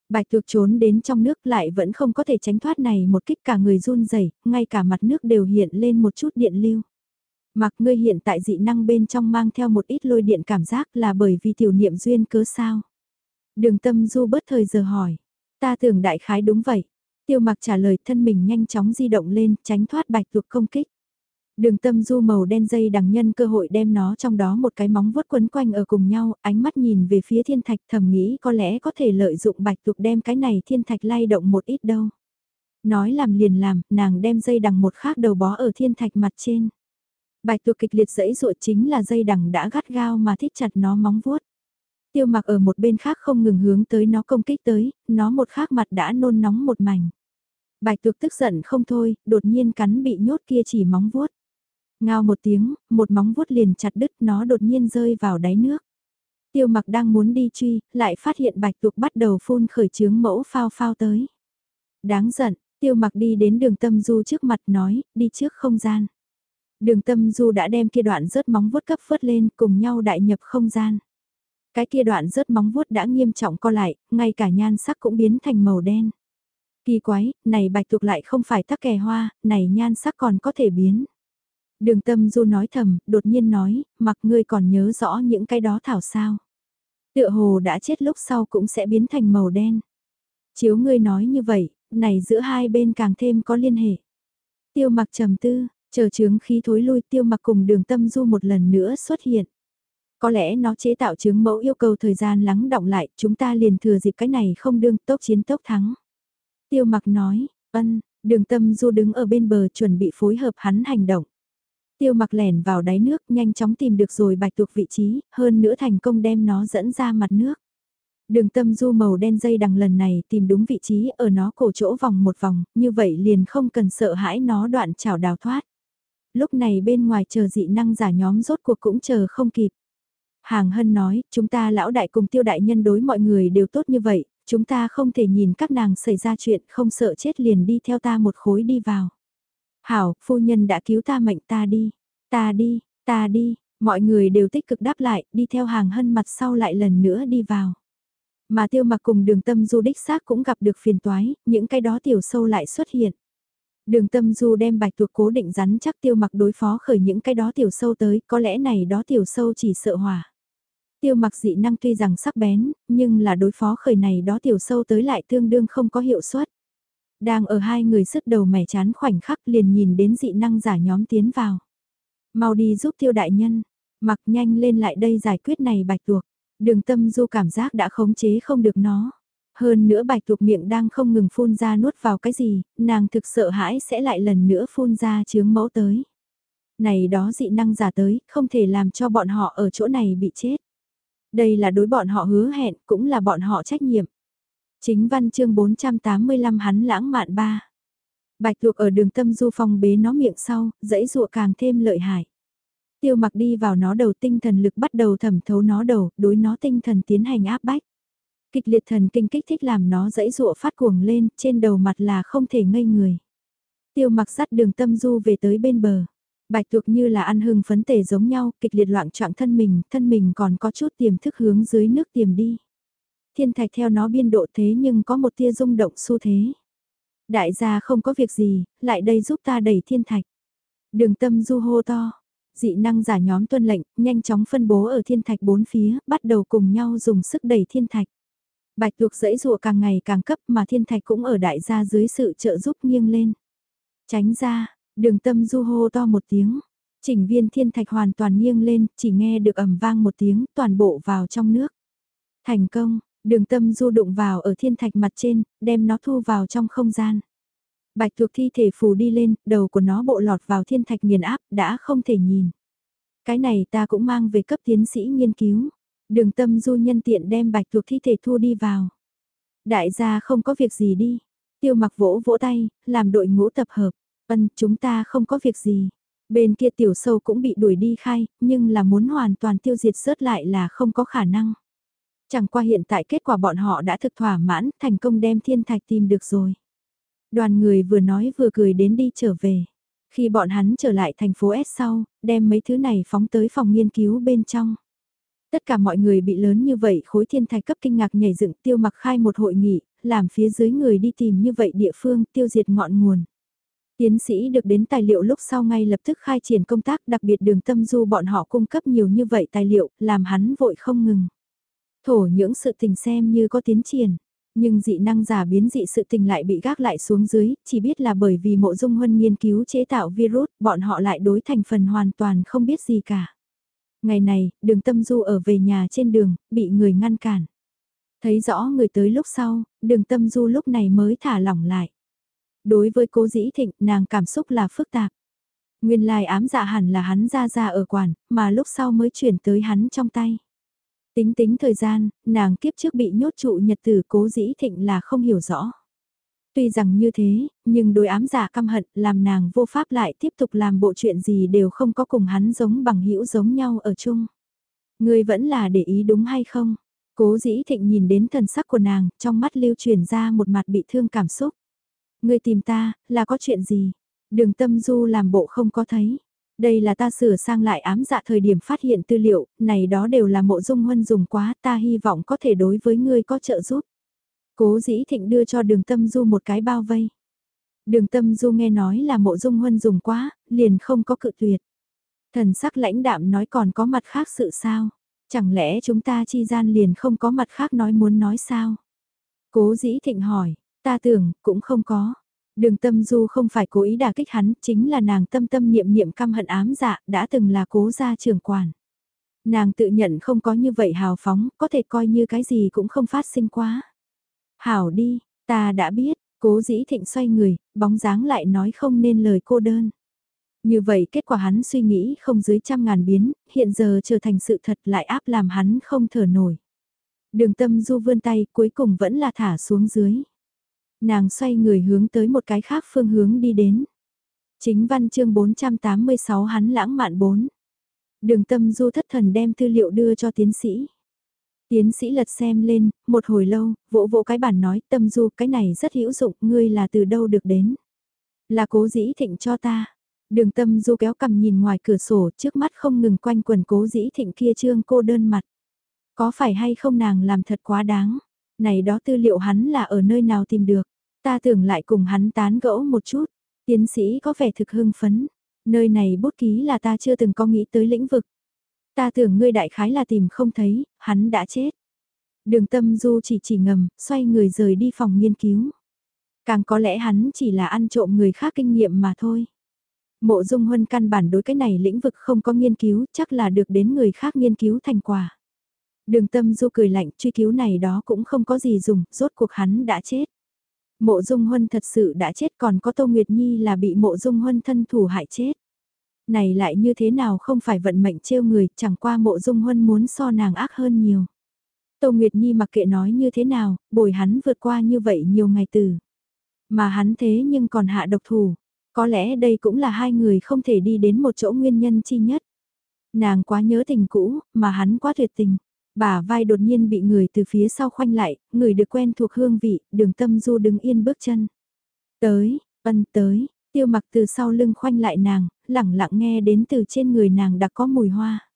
Bạch tuộc trốn đến trong nước lại vẫn không có thể tránh thoát này một kích cả người run rẩy, ngay cả mặt nước đều hiện lên một chút điện lưu. Mặc ngươi hiện tại dị năng bên trong mang theo một ít lôi điện cảm giác là bởi vì tiểu niệm duyên cớ sao. Đường tâm du bớt thời giờ hỏi. Ta tưởng đại khái đúng vậy. Tiêu mặc trả lời thân mình nhanh chóng di động lên tránh thoát bạch tuộc công kích. Đường tâm du màu đen dây đằng nhân cơ hội đem nó trong đó một cái móng vuốt quấn quanh ở cùng nhau, ánh mắt nhìn về phía thiên thạch thầm nghĩ có lẽ có thể lợi dụng bạch tuộc đem cái này thiên thạch lay động một ít đâu. Nói làm liền làm, nàng đem dây đằng một khác đầu bó ở thiên thạch mặt trên. Bạch tuộc kịch liệt dẫy dụa chính là dây đằng đã gắt gao mà thích chặt nó móng vuốt. Tiêu mặc ở một bên khác không ngừng hướng tới nó công kích tới, nó một khác mặt đã nôn nóng một mảnh. Bạch tuộc tức giận không thôi, đột nhiên cắn bị nhốt kia chỉ móng vuốt. Ngao một tiếng, một móng vuốt liền chặt đứt nó đột nhiên rơi vào đáy nước. Tiêu mặc đang muốn đi truy, lại phát hiện bạch tuộc bắt đầu phun khởi chướng mẫu phao phao tới. Đáng giận, tiêu mặc đi đến đường tâm du trước mặt nói, đi trước không gian. Đường tâm du đã đem kia đoạn rớt móng vuốt cấp phớt lên cùng nhau đại nhập không gian. Cái kia đoạn rớt móng vuốt đã nghiêm trọng co lại, ngay cả nhan sắc cũng biến thành màu đen. Kỳ quái, này bạch tuộc lại không phải tắc kè hoa, này nhan sắc còn có thể biến. Đường tâm du nói thầm, đột nhiên nói, mặc ngươi còn nhớ rõ những cái đó thảo sao. Tựa hồ đã chết lúc sau cũng sẽ biến thành màu đen. Chiếu ngươi nói như vậy, này giữa hai bên càng thêm có liên hệ. Tiêu mặc trầm tư, chờ chướng khí thối lui tiêu mặc cùng đường tâm du một lần nữa xuất hiện. Có lẽ nó chế tạo chứng mẫu yêu cầu thời gian lắng động lại, chúng ta liền thừa dịp cái này không đương tốc chiến tốc thắng. Tiêu mặc nói, ân, đường tâm du đứng ở bên bờ chuẩn bị phối hợp hắn hành động. Tiêu mặc lẻn vào đáy nước nhanh chóng tìm được rồi bạch tuộc vị trí, hơn nữa thành công đem nó dẫn ra mặt nước. Đường tâm du màu đen dây đằng lần này tìm đúng vị trí ở nó cổ chỗ vòng một vòng, như vậy liền không cần sợ hãi nó đoạn chảo đào thoát. Lúc này bên ngoài chờ dị năng giả nhóm rốt cuộc cũng chờ không kịp. Hàng Hân nói, chúng ta lão đại cùng tiêu đại nhân đối mọi người đều tốt như vậy, chúng ta không thể nhìn các nàng xảy ra chuyện không sợ chết liền đi theo ta một khối đi vào. Hảo, phu nhân đã cứu ta mệnh ta đi, ta đi, ta đi, mọi người đều tích cực đáp lại, đi theo hàng hân mặt sau lại lần nữa đi vào. Mà tiêu mặc cùng đường tâm du đích xác cũng gặp được phiền toái, những cái đó tiểu sâu lại xuất hiện. Đường tâm du đem bạch tuộc cố định rắn chắc tiêu mặc đối phó khởi những cái đó tiểu sâu tới, có lẽ này đó tiểu sâu chỉ sợ hỏa. Tiêu mặc dị năng tuy rằng sắc bén, nhưng là đối phó khởi này đó tiểu sâu tới lại tương đương không có hiệu suất. Đang ở hai người sứt đầu mẻ chán khoảnh khắc liền nhìn đến dị năng giả nhóm tiến vào. Mau đi giúp tiêu đại nhân, mặc nhanh lên lại đây giải quyết này bạch tuộc. Đường tâm du cảm giác đã khống chế không được nó. Hơn nữa bạch thuộc miệng đang không ngừng phun ra nuốt vào cái gì, nàng thực sợ hãi sẽ lại lần nữa phun ra chướng mẫu tới. Này đó dị năng giả tới, không thể làm cho bọn họ ở chỗ này bị chết. Đây là đối bọn họ hứa hẹn, cũng là bọn họ trách nhiệm. Chính văn chương 485 hắn lãng mạn ba. Bạch thuộc ở đường tâm du phong bế nó miệng sau, dãy dụa càng thêm lợi hại. Tiêu mặc đi vào nó đầu tinh thần lực bắt đầu thẩm thấu nó đầu, đối nó tinh thần tiến hành áp bách. Kịch liệt thần kinh kích thích làm nó dãy dụa phát cuồng lên, trên đầu mặt là không thể ngây người. Tiêu mặc dắt đường tâm du về tới bên bờ. Bạch tuộc như là ăn hưng phấn tề giống nhau, kịch liệt loạn trọng thân mình, thân mình còn có chút tiềm thức hướng dưới nước tiềm đi. Thiên thạch theo nó biên độ thế nhưng có một tia rung động xu thế. Đại gia không có việc gì, lại đây giúp ta đẩy thiên thạch. Đường tâm du hô to. Dị năng giả nhóm tuân lệnh, nhanh chóng phân bố ở thiên thạch bốn phía, bắt đầu cùng nhau dùng sức đẩy thiên thạch. Bạch tuộc dãy rùa càng ngày càng cấp mà thiên thạch cũng ở đại gia dưới sự trợ giúp nghiêng lên. Tránh ra, Đường tâm du hô to một tiếng, chỉnh viên thiên thạch hoàn toàn nghiêng lên, chỉ nghe được ẩm vang một tiếng, toàn bộ vào trong nước. Thành công, đường tâm du đụng vào ở thiên thạch mặt trên, đem nó thu vào trong không gian. Bạch thuộc thi thể phù đi lên, đầu của nó bộ lọt vào thiên thạch nghiền áp, đã không thể nhìn. Cái này ta cũng mang về cấp tiến sĩ nghiên cứu. Đường tâm du nhân tiện đem bạch thuộc thi thể thu đi vào. Đại gia không có việc gì đi. Tiêu mặc vỗ vỗ tay, làm đội ngũ tập hợp. Ân, chúng ta không có việc gì. Bên kia tiểu sâu cũng bị đuổi đi khai, nhưng là muốn hoàn toàn tiêu diệt rớt lại là không có khả năng. Chẳng qua hiện tại kết quả bọn họ đã thực thỏa mãn, thành công đem thiên thạch tìm được rồi. Đoàn người vừa nói vừa cười đến đi trở về. Khi bọn hắn trở lại thành phố S sau, đem mấy thứ này phóng tới phòng nghiên cứu bên trong. Tất cả mọi người bị lớn như vậy khối thiên thạch cấp kinh ngạc nhảy dựng tiêu mặc khai một hội nghị, làm phía dưới người đi tìm như vậy địa phương tiêu diệt ngọn nguồn. Tiến sĩ được đến tài liệu lúc sau ngay lập tức khai triển công tác đặc biệt đường tâm du bọn họ cung cấp nhiều như vậy tài liệu, làm hắn vội không ngừng. Thổ những sự tình xem như có tiến triển, nhưng dị năng giả biến dị sự tình lại bị gác lại xuống dưới, chỉ biết là bởi vì mộ dung huân nghiên cứu chế tạo virus, bọn họ lại đối thành phần hoàn toàn không biết gì cả. Ngày này, đường tâm du ở về nhà trên đường, bị người ngăn cản. Thấy rõ người tới lúc sau, đường tâm du lúc này mới thả lỏng lại. Đối với cố dĩ thịnh, nàng cảm xúc là phức tạp. Nguyên lai ám dạ hẳn là hắn ra ra ở quản, mà lúc sau mới chuyển tới hắn trong tay. Tính tính thời gian, nàng kiếp trước bị nhốt trụ nhật tử cố dĩ thịnh là không hiểu rõ. Tuy rằng như thế, nhưng đối ám giả căm hận làm nàng vô pháp lại tiếp tục làm bộ chuyện gì đều không có cùng hắn giống bằng hữu giống nhau ở chung. Ngươi vẫn là để ý đúng hay không? Cố dĩ thịnh nhìn đến thần sắc của nàng, trong mắt lưu truyền ra một mặt bị thương cảm xúc. Ngươi tìm ta, là có chuyện gì? Đường tâm du làm bộ không có thấy. Đây là ta sửa sang lại ám dạ thời điểm phát hiện tư liệu, này đó đều là mộ dung huân dùng quá, ta hy vọng có thể đối với ngươi có trợ giúp. Cố dĩ thịnh đưa cho đường tâm du một cái bao vây. Đường tâm du nghe nói là mộ dung huân dùng quá, liền không có cự tuyệt. Thần sắc lãnh đạm nói còn có mặt khác sự sao? Chẳng lẽ chúng ta chi gian liền không có mặt khác nói muốn nói sao? Cố dĩ thịnh hỏi, ta tưởng, cũng không có. Đường tâm du không phải cố ý đả kích hắn, chính là nàng tâm tâm niệm niệm căm hận ám dạ, đã từng là cố gia trưởng quản. Nàng tự nhận không có như vậy hào phóng, có thể coi như cái gì cũng không phát sinh quá. Hảo đi, ta đã biết, cố dĩ thịnh xoay người, bóng dáng lại nói không nên lời cô đơn. Như vậy kết quả hắn suy nghĩ không dưới trăm ngàn biến, hiện giờ trở thành sự thật lại áp làm hắn không thở nổi. Đường tâm du vươn tay cuối cùng vẫn là thả xuống dưới. Nàng xoay người hướng tới một cái khác phương hướng đi đến. Chính văn chương 486 hắn lãng mạn 4. Đường tâm du thất thần đem tư liệu đưa cho tiến sĩ. Tiến sĩ lật xem lên, một hồi lâu, vỗ vỗ cái bản nói tâm du cái này rất hữu dụng, ngươi là từ đâu được đến. Là cố dĩ thịnh cho ta. Đường tâm du kéo cầm nhìn ngoài cửa sổ trước mắt không ngừng quanh quần cố dĩ thịnh kia trương cô đơn mặt. Có phải hay không nàng làm thật quá đáng. Này đó tư liệu hắn là ở nơi nào tìm được. Ta tưởng lại cùng hắn tán gẫu một chút. Tiến sĩ có vẻ thực hưng phấn. Nơi này bút ký là ta chưa từng có nghĩ tới lĩnh vực. Ta tưởng ngươi đại khái là tìm không thấy, hắn đã chết. Đường tâm du chỉ chỉ ngầm, xoay người rời đi phòng nghiên cứu. Càng có lẽ hắn chỉ là ăn trộm người khác kinh nghiệm mà thôi. Mộ dung huân căn bản đối cái này lĩnh vực không có nghiên cứu, chắc là được đến người khác nghiên cứu thành quả. Đường tâm du cười lạnh, truy cứu này đó cũng không có gì dùng, rốt cuộc hắn đã chết. Mộ dung huân thật sự đã chết còn có Tô Nguyệt Nhi là bị mộ dung huân thân thủ hại chết. Này lại như thế nào không phải vận mệnh trêu người, chẳng qua mộ dung huân muốn so nàng ác hơn nhiều. Tô Nguyệt Nhi mặc kệ nói như thế nào, bồi hắn vượt qua như vậy nhiều ngày từ. Mà hắn thế nhưng còn hạ độc thủ, có lẽ đây cũng là hai người không thể đi đến một chỗ nguyên nhân chi nhất. Nàng quá nhớ tình cũ, mà hắn quá tuyệt tình. Bà vai đột nhiên bị người từ phía sau khoanh lại, người được quen thuộc hương vị, đường tâm du đứng yên bước chân. Tới, ân tới, tiêu mặc từ sau lưng khoanh lại nàng, lẳng lặng nghe đến từ trên người nàng đã có mùi hoa.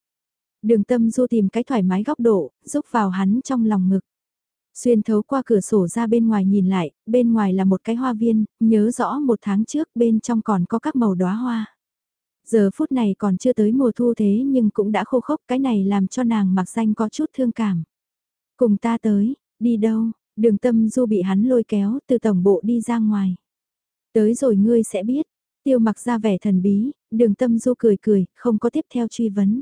Đường tâm du tìm cái thoải mái góc độ, giúp vào hắn trong lòng ngực. Xuyên thấu qua cửa sổ ra bên ngoài nhìn lại, bên ngoài là một cái hoa viên, nhớ rõ một tháng trước bên trong còn có các màu đóa hoa. Giờ phút này còn chưa tới mùa thu thế nhưng cũng đã khô khốc cái này làm cho nàng mặc danh có chút thương cảm. Cùng ta tới, đi đâu, đường tâm du bị hắn lôi kéo từ tổng bộ đi ra ngoài. Tới rồi ngươi sẽ biết, tiêu mặc ra vẻ thần bí, đường tâm du cười cười, không có tiếp theo truy vấn.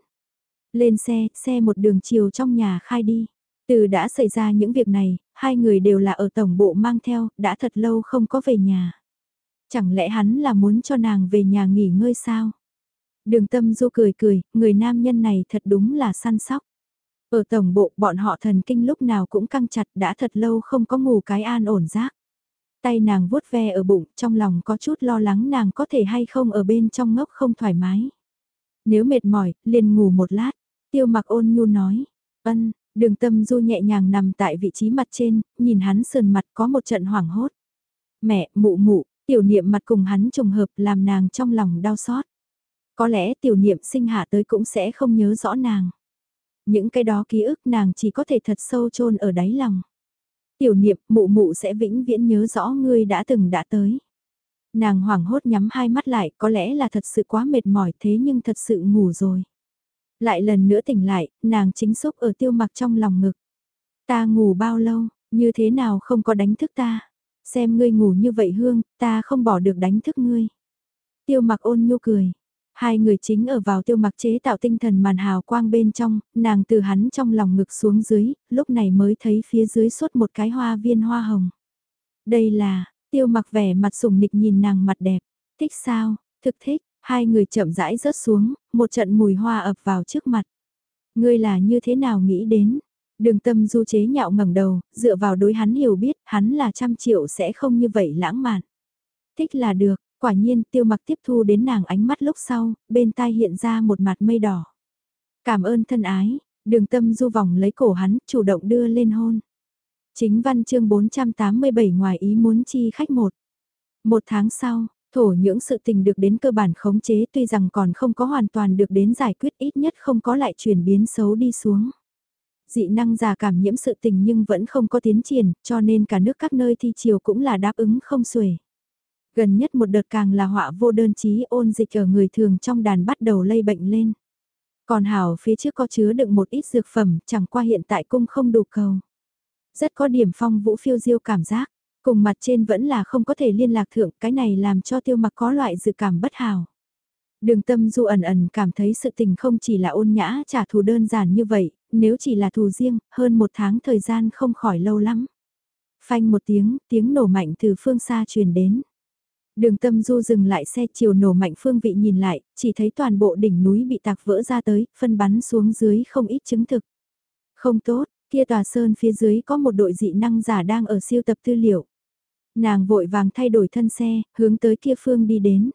Lên xe, xe một đường chiều trong nhà khai đi. Từ đã xảy ra những việc này, hai người đều là ở tổng bộ mang theo, đã thật lâu không có về nhà. Chẳng lẽ hắn là muốn cho nàng về nhà nghỉ ngơi sao? Đường tâm du cười cười, người nam nhân này thật đúng là săn sóc. Ở tổng bộ bọn họ thần kinh lúc nào cũng căng chặt đã thật lâu không có ngủ cái an ổn giác Tay nàng vuốt ve ở bụng, trong lòng có chút lo lắng nàng có thể hay không ở bên trong ngốc không thoải mái. Nếu mệt mỏi, liền ngủ một lát. Tiêu mặc ôn nhu nói, ân, đường tâm du nhẹ nhàng nằm tại vị trí mặt trên, nhìn hắn sườn mặt có một trận hoảng hốt. Mẹ, mụ mụ, tiểu niệm mặt cùng hắn trùng hợp làm nàng trong lòng đau xót. Có lẽ tiểu niệm sinh hạ tới cũng sẽ không nhớ rõ nàng. Những cái đó ký ức nàng chỉ có thể thật sâu chôn ở đáy lòng. Tiểu niệm mụ mụ sẽ vĩnh viễn nhớ rõ ngươi đã từng đã tới. Nàng hoảng hốt nhắm hai mắt lại có lẽ là thật sự quá mệt mỏi thế nhưng thật sự ngủ rồi. Lại lần nữa tỉnh lại, nàng chính xúc ở tiêu mặc trong lòng ngực. Ta ngủ bao lâu, như thế nào không có đánh thức ta. Xem ngươi ngủ như vậy hương, ta không bỏ được đánh thức ngươi. Tiêu mặc ôn nhu cười. Hai người chính ở vào tiêu mặc chế tạo tinh thần màn hào quang bên trong, nàng từ hắn trong lòng ngực xuống dưới, lúc này mới thấy phía dưới suốt một cái hoa viên hoa hồng. Đây là, tiêu mặc vẻ mặt sùng nịch nhìn nàng mặt đẹp, thích sao, thực thích, hai người chậm rãi rớt xuống, một trận mùi hoa ập vào trước mặt. Ngươi là như thế nào nghĩ đến? Đường tâm du chế nhạo ngẩng đầu, dựa vào đối hắn hiểu biết, hắn là trăm triệu sẽ không như vậy lãng mạn. Thích là được, quả nhiên tiêu mặc tiếp thu đến nàng ánh mắt lúc sau, bên tai hiện ra một mặt mây đỏ. Cảm ơn thân ái, đường tâm du vòng lấy cổ hắn, chủ động đưa lên hôn. Chính văn chương 487 ngoài ý muốn chi khách một. Một tháng sau, thổ những sự tình được đến cơ bản khống chế tuy rằng còn không có hoàn toàn được đến giải quyết ít nhất không có lại chuyển biến xấu đi xuống. Dị năng giả cảm nhiễm sự tình nhưng vẫn không có tiến triển, cho nên cả nước các nơi thi chiều cũng là đáp ứng không xuể. Gần nhất một đợt càng là họa vô đơn chí ôn dịch ở người thường trong đàn bắt đầu lây bệnh lên. Còn hảo phía trước có chứa đựng một ít dược phẩm, chẳng qua hiện tại cung không đủ cầu. Rất có điểm phong vũ phiêu diêu cảm giác, cùng mặt trên vẫn là không có thể liên lạc thượng, cái này làm cho tiêu mặc có loại dự cảm bất hảo. Đường tâm du ẩn ẩn cảm thấy sự tình không chỉ là ôn nhã trả thù đơn giản như vậy, nếu chỉ là thù riêng, hơn một tháng thời gian không khỏi lâu lắm. Phanh một tiếng, tiếng nổ mạnh từ phương xa truyền đến. Đường tâm du dừng lại xe chiều nổ mạnh phương vị nhìn lại, chỉ thấy toàn bộ đỉnh núi bị tạc vỡ ra tới, phân bắn xuống dưới không ít chứng thực. Không tốt, kia tòa sơn phía dưới có một đội dị năng giả đang ở siêu tập tư liệu. Nàng vội vàng thay đổi thân xe, hướng tới kia phương đi đến.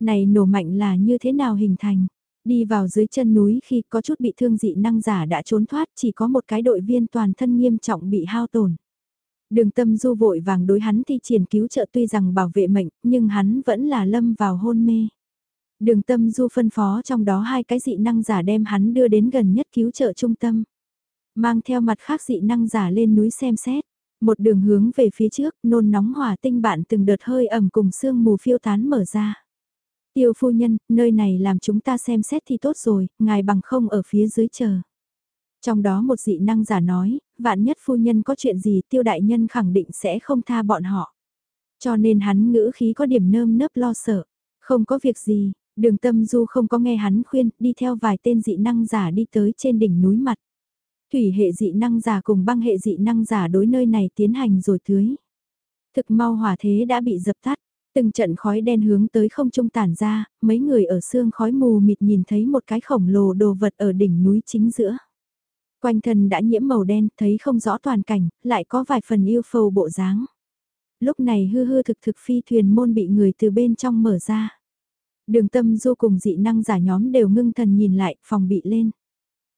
Này nổ mạnh là như thế nào hình thành? Đi vào dưới chân núi khi có chút bị thương dị năng giả đã trốn thoát chỉ có một cái đội viên toàn thân nghiêm trọng bị hao tổn. Đường tâm du vội vàng đối hắn thi triển cứu trợ tuy rằng bảo vệ mệnh, nhưng hắn vẫn là lâm vào hôn mê. Đường tâm du phân phó trong đó hai cái dị năng giả đem hắn đưa đến gần nhất cứu trợ trung tâm. Mang theo mặt khác dị năng giả lên núi xem xét. Một đường hướng về phía trước, nôn nóng hỏa tinh bạn từng đợt hơi ẩm cùng sương mù phiêu tán mở ra. Tiêu phu nhân, nơi này làm chúng ta xem xét thì tốt rồi, ngài bằng không ở phía dưới chờ. Trong đó một dị năng giả nói, vạn nhất phu nhân có chuyện gì tiêu đại nhân khẳng định sẽ không tha bọn họ. Cho nên hắn ngữ khí có điểm nơm nớp lo sợ. Không có việc gì, đường tâm du không có nghe hắn khuyên, đi theo vài tên dị năng giả đi tới trên đỉnh núi mặt. Thủy hệ dị năng giả cùng băng hệ dị năng giả đối nơi này tiến hành rồi tưới. Thực mau hỏa thế đã bị dập tắt, từng trận khói đen hướng tới không trung tản ra, mấy người ở xương khói mù mịt nhìn thấy một cái khổng lồ đồ vật ở đỉnh núi chính giữa. Quanh thân đã nhiễm màu đen, thấy không rõ toàn cảnh, lại có vài phần yêu phầu bộ dáng. Lúc này hư hư thực thực phi thuyền môn bị người từ bên trong mở ra. Đường tâm du cùng dị năng giả nhóm đều ngưng thần nhìn lại, phòng bị lên.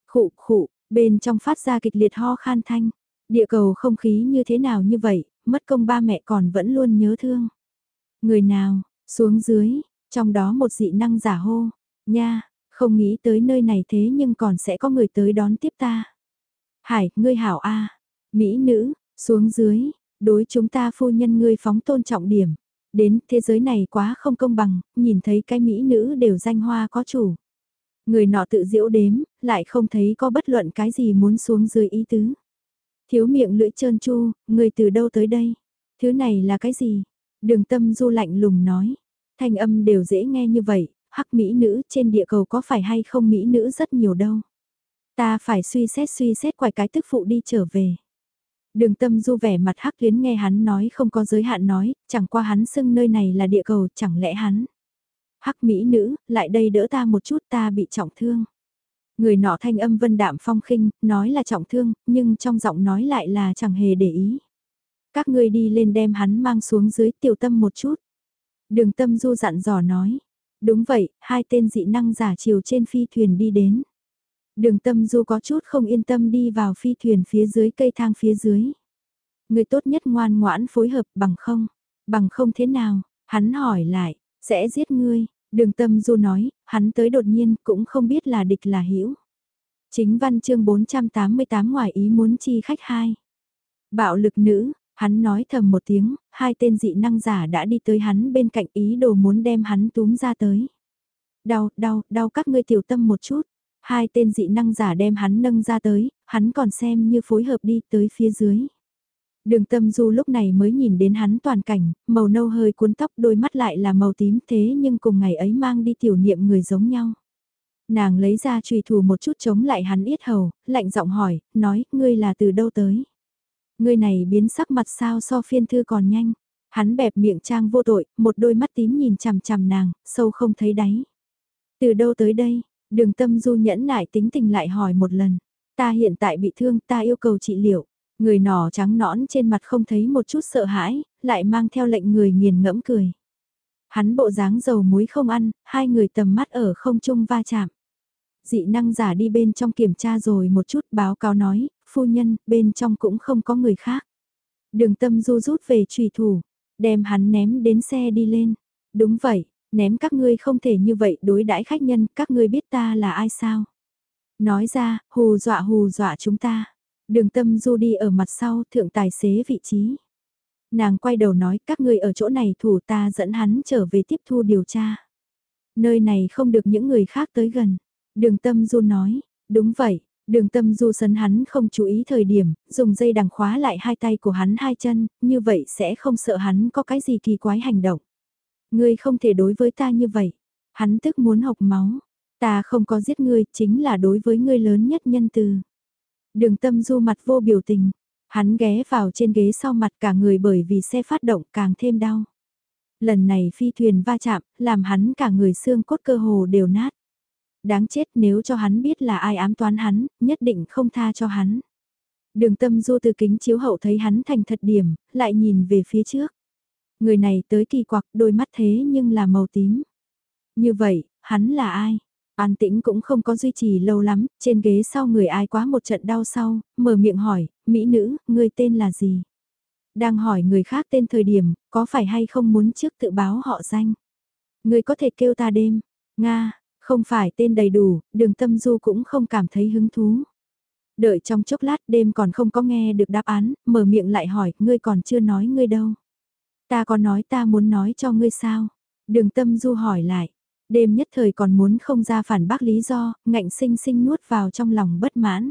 Khụ khụ, bên trong phát ra kịch liệt ho khan thanh. Địa cầu không khí như thế nào như vậy, mất công ba mẹ còn vẫn luôn nhớ thương. Người nào, xuống dưới, trong đó một dị năng giả hô, nha, không nghĩ tới nơi này thế nhưng còn sẽ có người tới đón tiếp ta. Hải, ngươi hảo A. Mỹ nữ, xuống dưới, đối chúng ta phu nhân ngươi phóng tôn trọng điểm. Đến thế giới này quá không công bằng, nhìn thấy cái Mỹ nữ đều danh hoa có chủ. Người nọ tự diễu đếm, lại không thấy có bất luận cái gì muốn xuống dưới ý tứ. Thiếu miệng lưỡi trơn chu, người từ đâu tới đây? Thứ này là cái gì? Đường tâm du lạnh lùng nói. Thanh âm đều dễ nghe như vậy, hắc mỹ nữ trên địa cầu có phải hay không mỹ nữ rất nhiều đâu. Ta phải suy xét suy xét quài cái tức phụ đi trở về. Đường tâm du vẻ mặt hắc tuyến nghe hắn nói không có giới hạn nói, chẳng qua hắn xưng nơi này là địa cầu, chẳng lẽ hắn. Hắc mỹ nữ, lại đây đỡ ta một chút ta bị trọng thương. Người nọ thanh âm vân đạm phong khinh, nói là trọng thương, nhưng trong giọng nói lại là chẳng hề để ý. Các ngươi đi lên đem hắn mang xuống dưới tiểu tâm một chút. Đường tâm du dặn dò nói. Đúng vậy, hai tên dị năng giả chiều trên phi thuyền đi đến. Đường tâm du có chút không yên tâm đi vào phi thuyền phía dưới cây thang phía dưới. Người tốt nhất ngoan ngoãn phối hợp bằng không, bằng không thế nào, hắn hỏi lại, sẽ giết ngươi, đường tâm du nói, hắn tới đột nhiên cũng không biết là địch là hiểu. Chính văn chương 488 ngoài ý muốn chi khách hai. Bạo lực nữ, hắn nói thầm một tiếng, hai tên dị năng giả đã đi tới hắn bên cạnh ý đồ muốn đem hắn túm ra tới. Đau, đau, đau các ngươi tiểu tâm một chút. Hai tên dị năng giả đem hắn nâng ra tới, hắn còn xem như phối hợp đi tới phía dưới. Đường tâm du lúc này mới nhìn đến hắn toàn cảnh, màu nâu hơi cuốn tóc đôi mắt lại là màu tím thế nhưng cùng ngày ấy mang đi tiểu niệm người giống nhau. Nàng lấy ra trùy thủ một chút chống lại hắn yết hầu, lạnh giọng hỏi, nói, ngươi là từ đâu tới? Ngươi này biến sắc mặt sao so phiên thư còn nhanh. Hắn bẹp miệng trang vô tội, một đôi mắt tím nhìn chằm chằm nàng, sâu không thấy đáy. Từ đâu tới đây, đường tâm du nhẫn nại tính tình lại hỏi một lần. Ta hiện tại bị thương, ta yêu cầu trị liệu. Người nỏ trắng nõn trên mặt không thấy một chút sợ hãi, lại mang theo lệnh người nghiền ngẫm cười. Hắn bộ dáng dầu muối không ăn, hai người tầm mắt ở không trung va chạm. Dị năng giả đi bên trong kiểm tra rồi một chút báo cáo nói, phu nhân, bên trong cũng không có người khác. Đường tâm du rút về trùy thủ, đem hắn ném đến xe đi lên. Đúng vậy, ném các ngươi không thể như vậy đối đãi khách nhân, các ngươi biết ta là ai sao? Nói ra, hù dọa hù dọa chúng ta. Đường tâm du đi ở mặt sau, thượng tài xế vị trí. Nàng quay đầu nói, các ngươi ở chỗ này thủ ta dẫn hắn trở về tiếp thu điều tra. Nơi này không được những người khác tới gần. Đường tâm du nói, đúng vậy, đường tâm du sấn hắn không chú ý thời điểm, dùng dây đằng khóa lại hai tay của hắn hai chân, như vậy sẽ không sợ hắn có cái gì kỳ quái hành động. Ngươi không thể đối với ta như vậy. Hắn tức muốn học máu. Ta không có giết ngươi, chính là đối với ngươi lớn nhất nhân từ. Đường tâm du mặt vô biểu tình. Hắn ghé vào trên ghế sau mặt cả người bởi vì xe phát động càng thêm đau. Lần này phi thuyền va chạm, làm hắn cả người xương cốt cơ hồ đều nát. Đáng chết nếu cho hắn biết là ai ám toán hắn, nhất định không tha cho hắn. Đường tâm du từ kính chiếu hậu thấy hắn thành thật điểm, lại nhìn về phía trước. Người này tới kỳ quặc đôi mắt thế nhưng là màu tím. Như vậy, hắn là ai? An tĩnh cũng không có duy trì lâu lắm, trên ghế sau người ai quá một trận đau sau, mở miệng hỏi, Mỹ nữ, người tên là gì? Đang hỏi người khác tên thời điểm, có phải hay không muốn trước tự báo họ danh? Người có thể kêu ta đêm, Nga, không phải tên đầy đủ, đường tâm du cũng không cảm thấy hứng thú. Đợi trong chốc lát đêm còn không có nghe được đáp án, mở miệng lại hỏi, ngươi còn chưa nói ngươi đâu. Ta có nói ta muốn nói cho ngươi sao? Đường tâm du hỏi lại. Đêm nhất thời còn muốn không ra phản bác lý do, ngạnh sinh sinh nuốt vào trong lòng bất mãn.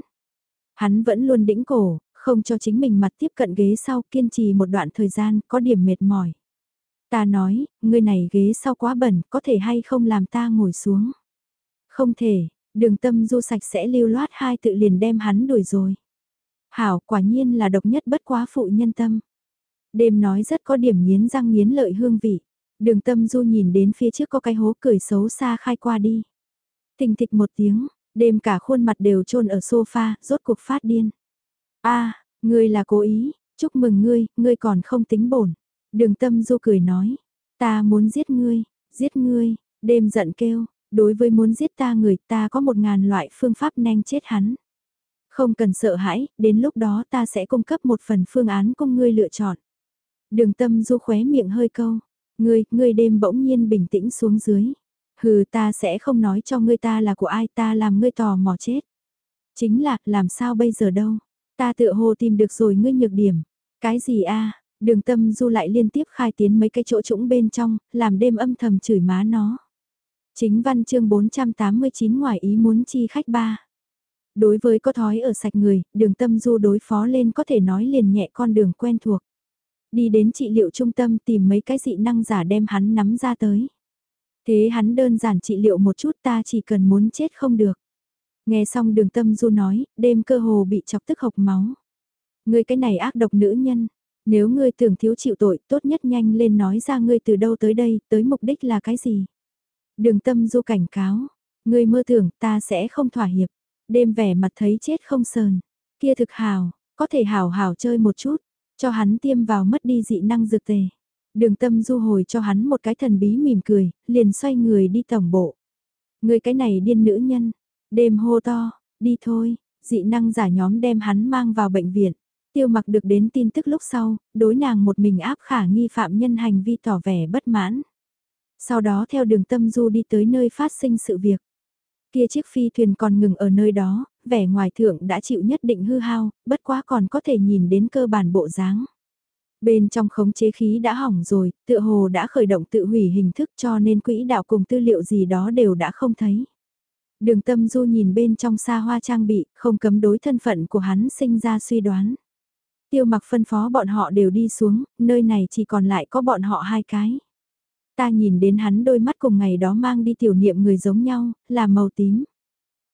Hắn vẫn luôn đĩnh cổ, không cho chính mình mặt tiếp cận ghế sau kiên trì một đoạn thời gian có điểm mệt mỏi. Ta nói, ngươi này ghế sau quá bẩn, có thể hay không làm ta ngồi xuống. Không thể, đường tâm du sạch sẽ lưu loát hai tự liền đem hắn đuổi rồi. Hảo quả nhiên là độc nhất bất quá phụ nhân tâm. Đêm nói rất có điểm nghiến răng nghiến lợi hương vị. Đường tâm du nhìn đến phía trước có cái hố cười xấu xa khai qua đi. Tình thịch một tiếng, đêm cả khuôn mặt đều trôn ở sofa, rốt cuộc phát điên. a ngươi là cố ý, chúc mừng ngươi, ngươi còn không tính bổn. Đường tâm du cười nói, ta muốn giết ngươi, giết ngươi, đêm giận kêu, đối với muốn giết ta người ta có một ngàn loại phương pháp nhanh chết hắn. Không cần sợ hãi, đến lúc đó ta sẽ cung cấp một phần phương án cung ngươi lựa chọn. Đường tâm du khóe miệng hơi câu. Ngươi, ngươi đêm bỗng nhiên bình tĩnh xuống dưới. Hừ ta sẽ không nói cho ngươi ta là của ai ta làm ngươi tò mò chết. Chính là, làm sao bây giờ đâu. Ta tựa hồ tìm được rồi ngươi nhược điểm. Cái gì a Đường tâm du lại liên tiếp khai tiến mấy cái chỗ trũng bên trong, làm đêm âm thầm chửi má nó. Chính văn chương 489 ngoài ý muốn chi khách ba. Đối với có thói ở sạch người, đường tâm du đối phó lên có thể nói liền nhẹ con đường quen thuộc. Đi đến trị liệu trung tâm tìm mấy cái dị năng giả đem hắn nắm ra tới. Thế hắn đơn giản trị liệu một chút ta chỉ cần muốn chết không được. Nghe xong đường tâm du nói, đêm cơ hồ bị chọc tức hộc máu. Ngươi cái này ác độc nữ nhân, nếu ngươi tưởng thiếu chịu tội tốt nhất nhanh lên nói ra ngươi từ đâu tới đây, tới mục đích là cái gì. Đường tâm du cảnh cáo, ngươi mơ tưởng ta sẽ không thỏa hiệp, đêm vẻ mặt thấy chết không sờn, kia thực hào, có thể hào hào chơi một chút, cho hắn tiêm vào mất đi dị năng dược tề. Đường tâm du hồi cho hắn một cái thần bí mỉm cười, liền xoay người đi tổng bộ. Người cái này điên nữ nhân, đêm hô to, đi thôi, dị năng giả nhóm đem hắn mang vào bệnh viện. Tiêu mặc được đến tin tức lúc sau, đối nàng một mình áp khả nghi phạm nhân hành vi tỏ vẻ bất mãn. Sau đó theo đường tâm du đi tới nơi phát sinh sự việc. Kia chiếc phi thuyền còn ngừng ở nơi đó, vẻ ngoài thượng đã chịu nhất định hư hao, bất quá còn có thể nhìn đến cơ bản bộ dáng. Bên trong khống chế khí đã hỏng rồi, tựa hồ đã khởi động tự hủy hình thức cho nên quỹ đạo cùng tư liệu gì đó đều đã không thấy. Đường tâm du nhìn bên trong xa hoa trang bị, không cấm đối thân phận của hắn sinh ra suy đoán. Tiêu mặc phân phó bọn họ đều đi xuống, nơi này chỉ còn lại có bọn họ hai cái. Ta nhìn đến hắn đôi mắt cùng ngày đó mang đi tiểu niệm người giống nhau, là màu tím.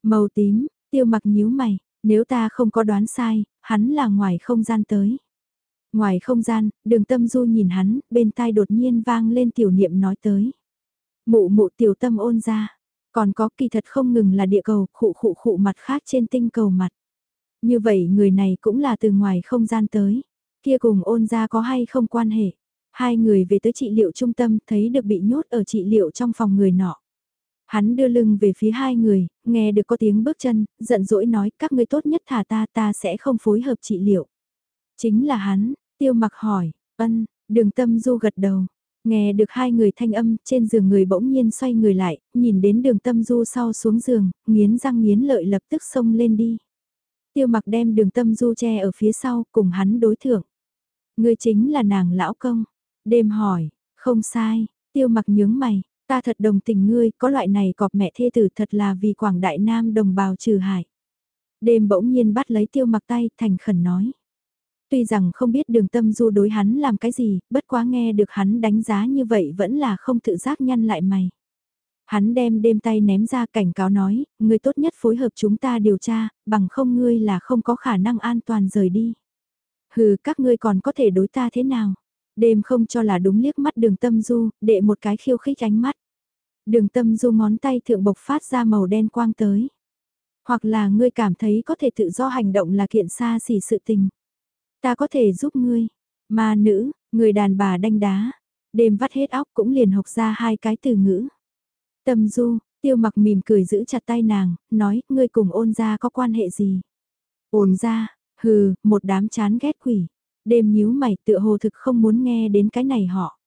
Màu tím, tiêu mặc nhíu mày, nếu ta không có đoán sai, hắn là ngoài không gian tới. Ngoài không gian, đường tâm du nhìn hắn, bên tai đột nhiên vang lên tiểu niệm nói tới. Mụ mụ tiểu tâm ôn ra, còn có kỳ thật không ngừng là địa cầu, khụ khụ khụ mặt khác trên tinh cầu mặt. Như vậy người này cũng là từ ngoài không gian tới. Kia cùng ôn ra có hay không quan hệ. Hai người về tới trị liệu trung tâm thấy được bị nhốt ở trị liệu trong phòng người nọ. Hắn đưa lưng về phía hai người, nghe được có tiếng bước chân, giận dỗi nói các ngươi tốt nhất thả ta ta sẽ không phối hợp trị liệu. Chính là hắn, tiêu mặc hỏi, ân, đường tâm du gật đầu. Nghe được hai người thanh âm, trên giường người bỗng nhiên xoay người lại, nhìn đến đường tâm du sau xuống giường, nghiến răng nghiến lợi lập tức xông lên đi. Tiêu mặc đem đường tâm du che ở phía sau, cùng hắn đối thượng. Người chính là nàng lão công. Đêm hỏi, không sai, tiêu mặc nhướng mày, ta thật đồng tình ngươi, có loại này cọp mẹ thê tử thật là vì quảng đại nam đồng bào trừ hại. Đêm bỗng nhiên bắt lấy tiêu mặc tay, thành khẩn nói. Tuy rằng không biết đường tâm du đối hắn làm cái gì, bất quá nghe được hắn đánh giá như vậy vẫn là không tự giác nhăn lại mày. Hắn đem đêm tay ném ra cảnh cáo nói, ngươi tốt nhất phối hợp chúng ta điều tra, bằng không ngươi là không có khả năng an toàn rời đi. Hừ, các ngươi còn có thể đối ta thế nào? Đêm không cho là đúng liếc mắt đường tâm du, đệ một cái khiêu khích ánh mắt. Đường tâm du ngón tay thượng bộc phát ra màu đen quang tới. Hoặc là ngươi cảm thấy có thể tự do hành động là kiện xa xỉ sự tình. Ta có thể giúp ngươi. Ma nữ, người đàn bà đanh đá. Đêm vắt hết óc cũng liền học ra hai cái từ ngữ. Tâm du, tiêu mặc mỉm cười giữ chặt tay nàng, nói, ngươi cùng ôn ra có quan hệ gì? Ôn ra, hừ, một đám chán ghét quỷ. Đêm nhíu mày tựa hồ thực không muốn nghe đến cái này họ.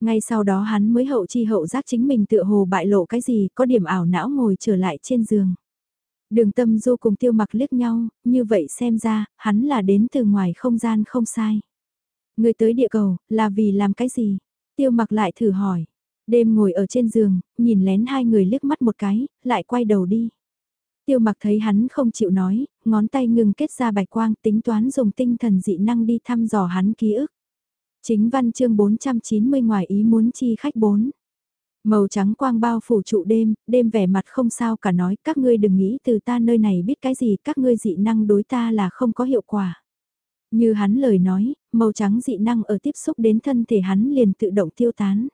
Ngay sau đó hắn mới hậu chi hậu giác chính mình tựa hồ bại lộ cái gì, có điểm ảo não ngồi trở lại trên giường. Đường tâm du cùng tiêu mặc liếc nhau, như vậy xem ra, hắn là đến từ ngoài không gian không sai. Người tới địa cầu, là vì làm cái gì? Tiêu mặc lại thử hỏi. Đêm ngồi ở trên giường, nhìn lén hai người liếc mắt một cái, lại quay đầu đi. Tiêu mặc thấy hắn không chịu nói, ngón tay ngừng kết ra bạch quang tính toán dùng tinh thần dị năng đi thăm dò hắn ký ức. Chính văn chương 490 ngoài ý muốn chi khách 4. Màu trắng quang bao phủ trụ đêm, đêm vẻ mặt không sao cả nói các ngươi đừng nghĩ từ ta nơi này biết cái gì các ngươi dị năng đối ta là không có hiệu quả. Như hắn lời nói, màu trắng dị năng ở tiếp xúc đến thân thể hắn liền tự động tiêu tán.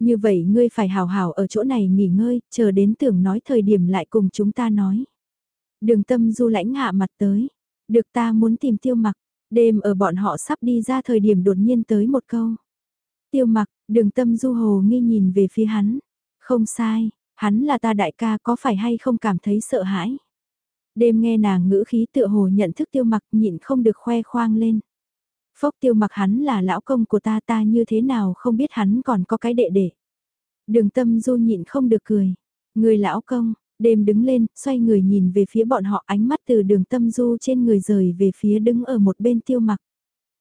Như vậy ngươi phải hào hào ở chỗ này nghỉ ngơi, chờ đến tưởng nói thời điểm lại cùng chúng ta nói. Đường tâm du lãnh hạ mặt tới, được ta muốn tìm tiêu mặc, đêm ở bọn họ sắp đi ra thời điểm đột nhiên tới một câu. Tiêu mặc, đường tâm du hồ nghi nhìn về phía hắn. Không sai, hắn là ta đại ca có phải hay không cảm thấy sợ hãi. Đêm nghe nàng ngữ khí tựa hồ nhận thức tiêu mặc nhịn không được khoe khoang lên. Phốc tiêu mặc hắn là lão công của ta ta như thế nào không biết hắn còn có cái đệ đệ. Đường tâm du nhịn không được cười. Người lão công, đêm đứng lên, xoay người nhìn về phía bọn họ ánh mắt từ đường tâm du trên người rời về phía đứng ở một bên tiêu mặc.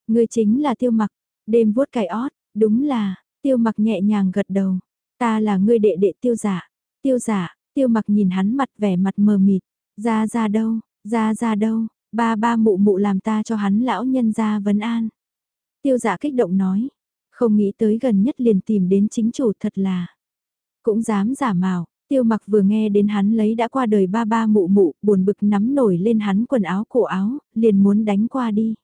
Người chính là tiêu mặc, đêm vuốt cài ót, đúng là, tiêu mặc nhẹ nhàng gật đầu. Ta là người đệ đệ tiêu giả, tiêu giả, tiêu mặc nhìn hắn mặt vẻ mặt mờ mịt, ra ra đâu, ra ra đâu, ba ba mụ mụ làm ta cho hắn lão nhân ra vấn an. Tiêu giả kích động nói, không nghĩ tới gần nhất liền tìm đến chính chủ thật là, cũng dám giả mạo. Tiêu mặc vừa nghe đến hắn lấy đã qua đời ba ba mụ mụ, buồn bực nắm nổi lên hắn quần áo cổ áo, liền muốn đánh qua đi.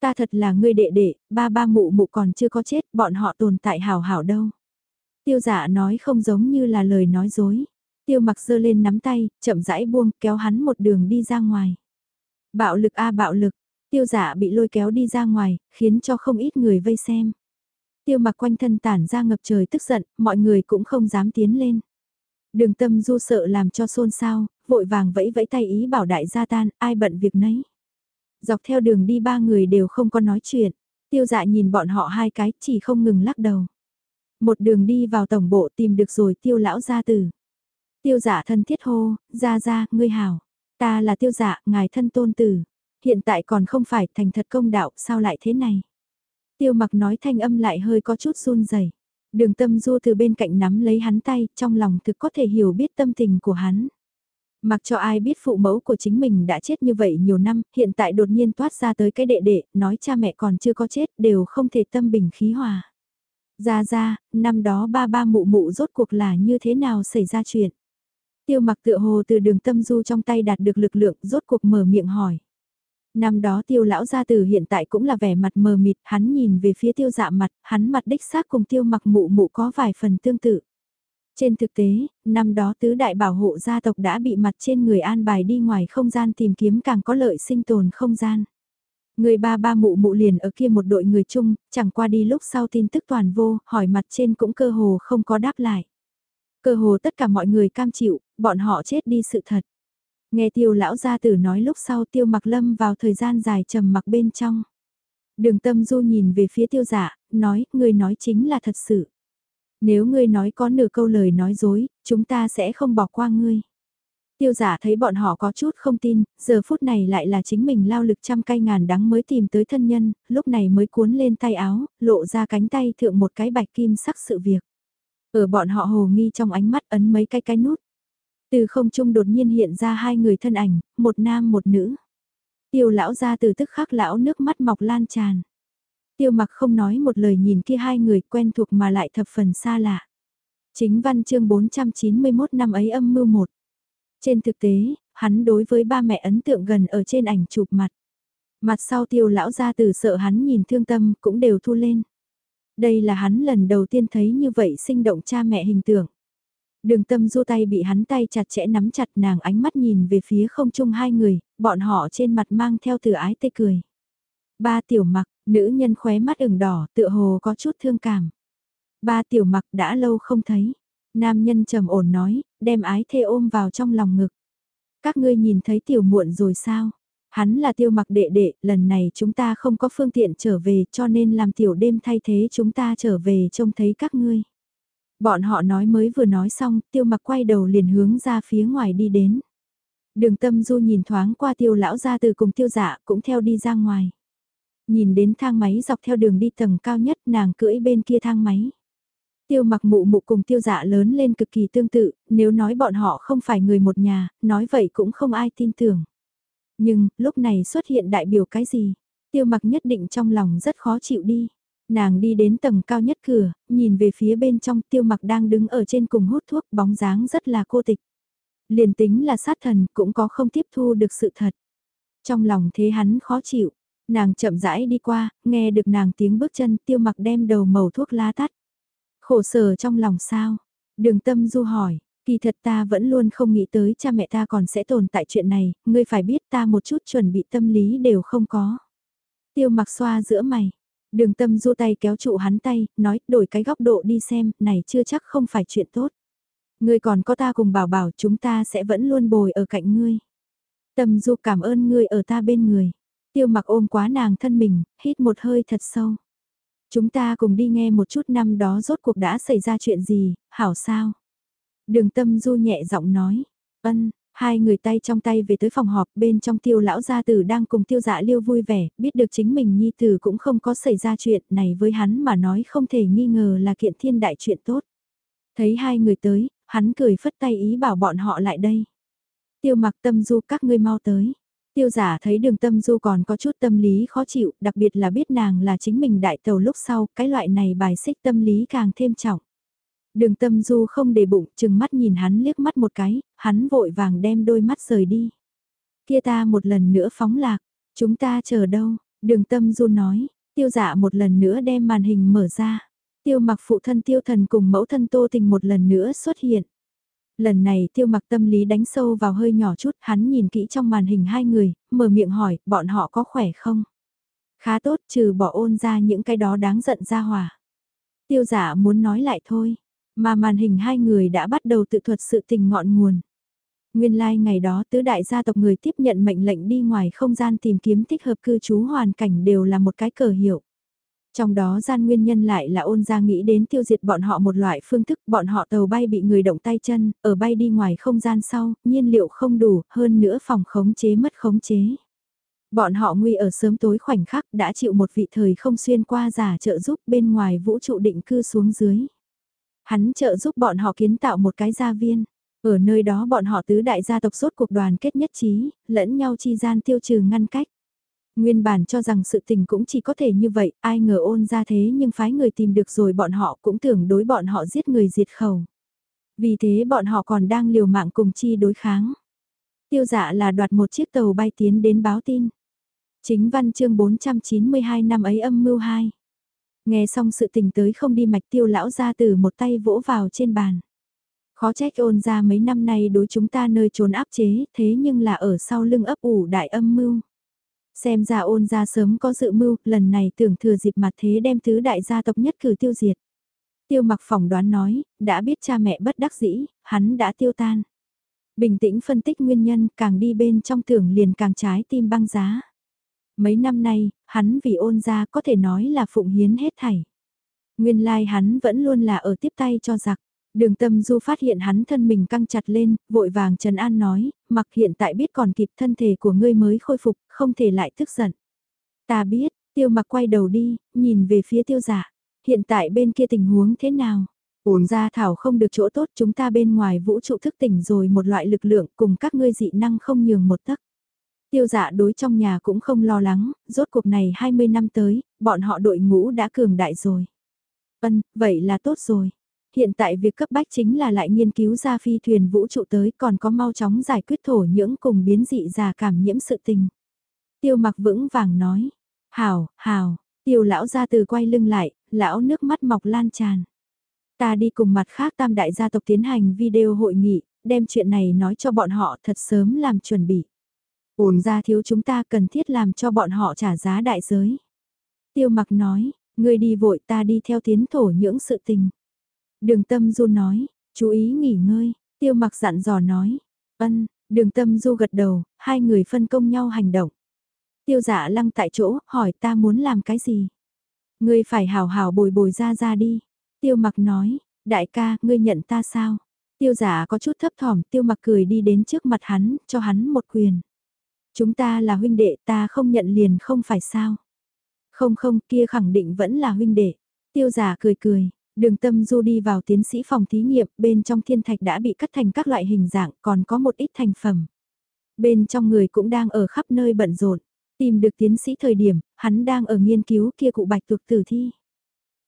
Ta thật là người đệ đệ, ba ba mụ mụ còn chưa có chết, bọn họ tồn tại hảo hảo đâu. Tiêu giả nói không giống như là lời nói dối. Tiêu mặc giơ lên nắm tay, chậm rãi buông, kéo hắn một đường đi ra ngoài. Bạo lực a bạo lực, tiêu giả bị lôi kéo đi ra ngoài, khiến cho không ít người vây xem. Tiêu mặc quanh thân tản ra ngập trời tức giận, mọi người cũng không dám tiến lên. Đường tâm du sợ làm cho xôn xao, vội vàng vẫy vẫy tay ý bảo đại gia tan, ai bận việc nấy. Dọc theo đường đi ba người đều không có nói chuyện, tiêu dạ nhìn bọn họ hai cái chỉ không ngừng lắc đầu. Một đường đi vào tổng bộ tìm được rồi tiêu lão gia tử. Tiêu dạ thân thiết hô, ra ra, ngươi hảo. Ta là tiêu dạ, ngài thân tôn tử. Hiện tại còn không phải thành thật công đạo, sao lại thế này? Tiêu mặc nói thanh âm lại hơi có chút run rẩy. Đường tâm du từ bên cạnh nắm lấy hắn tay, trong lòng thực có thể hiểu biết tâm tình của hắn. Mặc cho ai biết phụ mẫu của chính mình đã chết như vậy nhiều năm, hiện tại đột nhiên toát ra tới cái đệ đệ, nói cha mẹ còn chưa có chết, đều không thể tâm bình khí hòa. Ra ra, năm đó ba ba mụ mụ rốt cuộc là như thế nào xảy ra chuyện. Tiêu mặc tựa hồ từ đường tâm du trong tay đạt được lực lượng rốt cuộc mở miệng hỏi. Năm đó tiêu lão gia tử hiện tại cũng là vẻ mặt mờ mịt, hắn nhìn về phía tiêu dạ mặt, hắn mặt đích xác cùng tiêu mặc mụ mụ có vài phần tương tự. Trên thực tế, năm đó tứ đại bảo hộ gia tộc đã bị mặt trên người an bài đi ngoài không gian tìm kiếm càng có lợi sinh tồn không gian. Người ba ba mụ mụ liền ở kia một đội người chung, chẳng qua đi lúc sau tin tức toàn vô, hỏi mặt trên cũng cơ hồ không có đáp lại. Cơ hồ tất cả mọi người cam chịu, bọn họ chết đi sự thật. Nghe tiêu lão gia tử nói lúc sau tiêu mặc lâm vào thời gian dài trầm mặc bên trong. Đường tâm du nhìn về phía tiêu giả, nói, người nói chính là thật sự. Nếu ngươi nói có nửa câu lời nói dối, chúng ta sẽ không bỏ qua ngươi. Tiêu giả thấy bọn họ có chút không tin, giờ phút này lại là chính mình lao lực trăm cây ngàn đắng mới tìm tới thân nhân, lúc này mới cuốn lên tay áo, lộ ra cánh tay thượng một cái bạch kim sắc sự việc. Ở bọn họ hồ nghi trong ánh mắt ấn mấy cái cái nút. Từ không trung đột nhiên hiện ra hai người thân ảnh, một nam một nữ. Tiêu lão ra từ tức khắc lão nước mắt mọc lan tràn. Tiêu mặc không nói một lời nhìn kia hai người quen thuộc mà lại thập phần xa lạ. Chính văn chương 491 năm ấy âm mưu một. Trên thực tế, hắn đối với ba mẹ ấn tượng gần ở trên ảnh chụp mặt. Mặt sau tiêu lão ra từ sợ hắn nhìn thương tâm cũng đều thu lên. Đây là hắn lần đầu tiên thấy như vậy sinh động cha mẹ hình tượng. Đường tâm du tay bị hắn tay chặt chẽ nắm chặt nàng ánh mắt nhìn về phía không chung hai người, bọn họ trên mặt mang theo từ ái tê cười. Ba tiểu mặc, nữ nhân khóe mắt ửng đỏ tựa hồ có chút thương cảm. Ba tiểu mặc đã lâu không thấy. Nam nhân trầm ổn nói, đem ái thê ôm vào trong lòng ngực. Các ngươi nhìn thấy tiểu muộn rồi sao? Hắn là tiêu mặc đệ đệ, lần này chúng ta không có phương tiện trở về cho nên làm tiểu đêm thay thế chúng ta trở về trông thấy các ngươi. Bọn họ nói mới vừa nói xong, tiêu mặc quay đầu liền hướng ra phía ngoài đi đến. Đường tâm du nhìn thoáng qua tiêu lão ra từ cùng tiêu dạ cũng theo đi ra ngoài. Nhìn đến thang máy dọc theo đường đi tầng cao nhất nàng cưỡi bên kia thang máy. Tiêu mặc mụ mụ cùng tiêu dạ lớn lên cực kỳ tương tự, nếu nói bọn họ không phải người một nhà, nói vậy cũng không ai tin tưởng. Nhưng, lúc này xuất hiện đại biểu cái gì? Tiêu mặc nhất định trong lòng rất khó chịu đi. Nàng đi đến tầng cao nhất cửa, nhìn về phía bên trong tiêu mặc đang đứng ở trên cùng hút thuốc bóng dáng rất là cô tịch. Liền tính là sát thần cũng có không tiếp thu được sự thật. Trong lòng thế hắn khó chịu, nàng chậm rãi đi qua, nghe được nàng tiếng bước chân tiêu mặc đem đầu màu thuốc lá tắt. Khổ sở trong lòng sao? Đường tâm du hỏi, kỳ thật ta vẫn luôn không nghĩ tới cha mẹ ta còn sẽ tồn tại chuyện này, ngươi phải biết ta một chút chuẩn bị tâm lý đều không có. Tiêu mặc xoa giữa mày, đường tâm du tay kéo trụ hắn tay, nói đổi cái góc độ đi xem, này chưa chắc không phải chuyện tốt. Ngươi còn có ta cùng bảo bảo chúng ta sẽ vẫn luôn bồi ở cạnh ngươi. Tâm du cảm ơn ngươi ở ta bên người. Tiêu mặc ôm quá nàng thân mình, hít một hơi thật sâu. Chúng ta cùng đi nghe một chút năm đó rốt cuộc đã xảy ra chuyện gì, hảo sao? Đường tâm du nhẹ giọng nói, ân, hai người tay trong tay về tới phòng họp bên trong tiêu lão gia tử đang cùng tiêu dạ liêu vui vẻ, biết được chính mình nhi tử cũng không có xảy ra chuyện này với hắn mà nói không thể nghi ngờ là kiện thiên đại chuyện tốt. Thấy hai người tới, hắn cười phất tay ý bảo bọn họ lại đây. Tiêu mặc tâm du các ngươi mau tới. Tiêu giả thấy đường tâm du còn có chút tâm lý khó chịu, đặc biệt là biết nàng là chính mình đại tàu lúc sau, cái loại này bài xích tâm lý càng thêm trọng. Đường tâm du không để bụng, chừng mắt nhìn hắn liếc mắt một cái, hắn vội vàng đem đôi mắt rời đi. Kia ta một lần nữa phóng lạc, chúng ta chờ đâu, đường tâm du nói, tiêu giả một lần nữa đem màn hình mở ra. Tiêu mặc phụ thân tiêu thần cùng mẫu thân tô tình một lần nữa xuất hiện. Lần này tiêu mặc tâm lý đánh sâu vào hơi nhỏ chút, hắn nhìn kỹ trong màn hình hai người, mở miệng hỏi, bọn họ có khỏe không? Khá tốt, trừ bỏ ôn ra những cái đó đáng giận ra hòa. Tiêu giả muốn nói lại thôi, mà màn hình hai người đã bắt đầu tự thuật sự tình ngọn nguồn. Nguyên lai like ngày đó tứ đại gia tộc người tiếp nhận mệnh lệnh đi ngoài không gian tìm kiếm thích hợp cư trú hoàn cảnh đều là một cái cờ hiệu. Trong đó gian nguyên nhân lại là ôn gia nghĩ đến tiêu diệt bọn họ một loại phương thức, bọn họ tàu bay bị người động tay chân, ở bay đi ngoài không gian sau, nhiên liệu không đủ, hơn nữa phòng khống chế mất khống chế. Bọn họ nguy ở sớm tối khoảnh khắc đã chịu một vị thời không xuyên qua giả trợ giúp bên ngoài vũ trụ định cư xuống dưới. Hắn trợ giúp bọn họ kiến tạo một cái gia viên. Ở nơi đó bọn họ tứ đại gia tộc suốt cuộc đoàn kết nhất trí, lẫn nhau chi gian tiêu trừ ngăn cách. Nguyên bản cho rằng sự tình cũng chỉ có thể như vậy, ai ngờ ôn ra thế nhưng phái người tìm được rồi bọn họ cũng tưởng đối bọn họ giết người diệt khẩu. Vì thế bọn họ còn đang liều mạng cùng chi đối kháng. Tiêu dạ là đoạt một chiếc tàu bay tiến đến báo tin. Chính văn chương 492 năm ấy âm mưu 2. Nghe xong sự tình tới không đi mạch tiêu lão ra từ một tay vỗ vào trên bàn. Khó trách ôn ra mấy năm nay đối chúng ta nơi trốn áp chế, thế nhưng là ở sau lưng ấp ủ đại âm mưu. Xem ra ôn ra sớm có dự mưu, lần này tưởng thừa dịp mặt thế đem thứ đại gia tộc nhất cử tiêu diệt. Tiêu mặc phỏng đoán nói, đã biết cha mẹ bất đắc dĩ, hắn đã tiêu tan. Bình tĩnh phân tích nguyên nhân, càng đi bên trong tưởng liền càng trái tim băng giá. Mấy năm nay, hắn vì ôn ra có thể nói là phụng hiến hết thảy. Nguyên lai like hắn vẫn luôn là ở tiếp tay cho giặc. Đường tâm du phát hiện hắn thân mình căng chặt lên, vội vàng Trần An nói, mặc hiện tại biết còn kịp thân thể của ngươi mới khôi phục, không thể lại tức giận. Ta biết, tiêu mặc quay đầu đi, nhìn về phía tiêu giả. Hiện tại bên kia tình huống thế nào? Ổn ra thảo không được chỗ tốt chúng ta bên ngoài vũ trụ thức tỉnh rồi một loại lực lượng cùng các ngươi dị năng không nhường một tấc. Tiêu dạ đối trong nhà cũng không lo lắng, rốt cuộc này 20 năm tới, bọn họ đội ngũ đã cường đại rồi. Ân, vậy là tốt rồi. Hiện tại việc cấp bách chính là lại nghiên cứu ra phi thuyền vũ trụ tới còn có mau chóng giải quyết thổ nhưỡng cùng biến dị già cảm nhiễm sự tình. Tiêu mặc vững vàng nói. Hào, hào, tiêu lão ra từ quay lưng lại, lão nước mắt mọc lan tràn. Ta đi cùng mặt khác tam đại gia tộc tiến hành video hội nghị, đem chuyện này nói cho bọn họ thật sớm làm chuẩn bị. Ổn ra thiếu chúng ta cần thiết làm cho bọn họ trả giá đại giới. Tiêu mặc nói, ngươi đi vội ta đi theo tiến thổ những sự tình. Đường tâm du nói, chú ý nghỉ ngơi, tiêu mặc dặn dò nói, ân, đường tâm du gật đầu, hai người phân công nhau hành động. Tiêu giả lăng tại chỗ, hỏi ta muốn làm cái gì? Ngươi phải hào hào bồi bồi ra ra đi. Tiêu mặc nói, đại ca, ngươi nhận ta sao? Tiêu giả có chút thấp thỏm, tiêu mặc cười đi đến trước mặt hắn, cho hắn một quyền. Chúng ta là huynh đệ, ta không nhận liền không phải sao? Không không, kia khẳng định vẫn là huynh đệ. Tiêu giả cười cười, Đường tâm du đi vào tiến sĩ phòng thí nghiệm, bên trong thiên thạch đã bị cắt thành các loại hình dạng, còn có một ít thành phẩm. Bên trong người cũng đang ở khắp nơi bận rộn, tìm được tiến sĩ thời điểm, hắn đang ở nghiên cứu kia cụ bạch tuộc tử thi.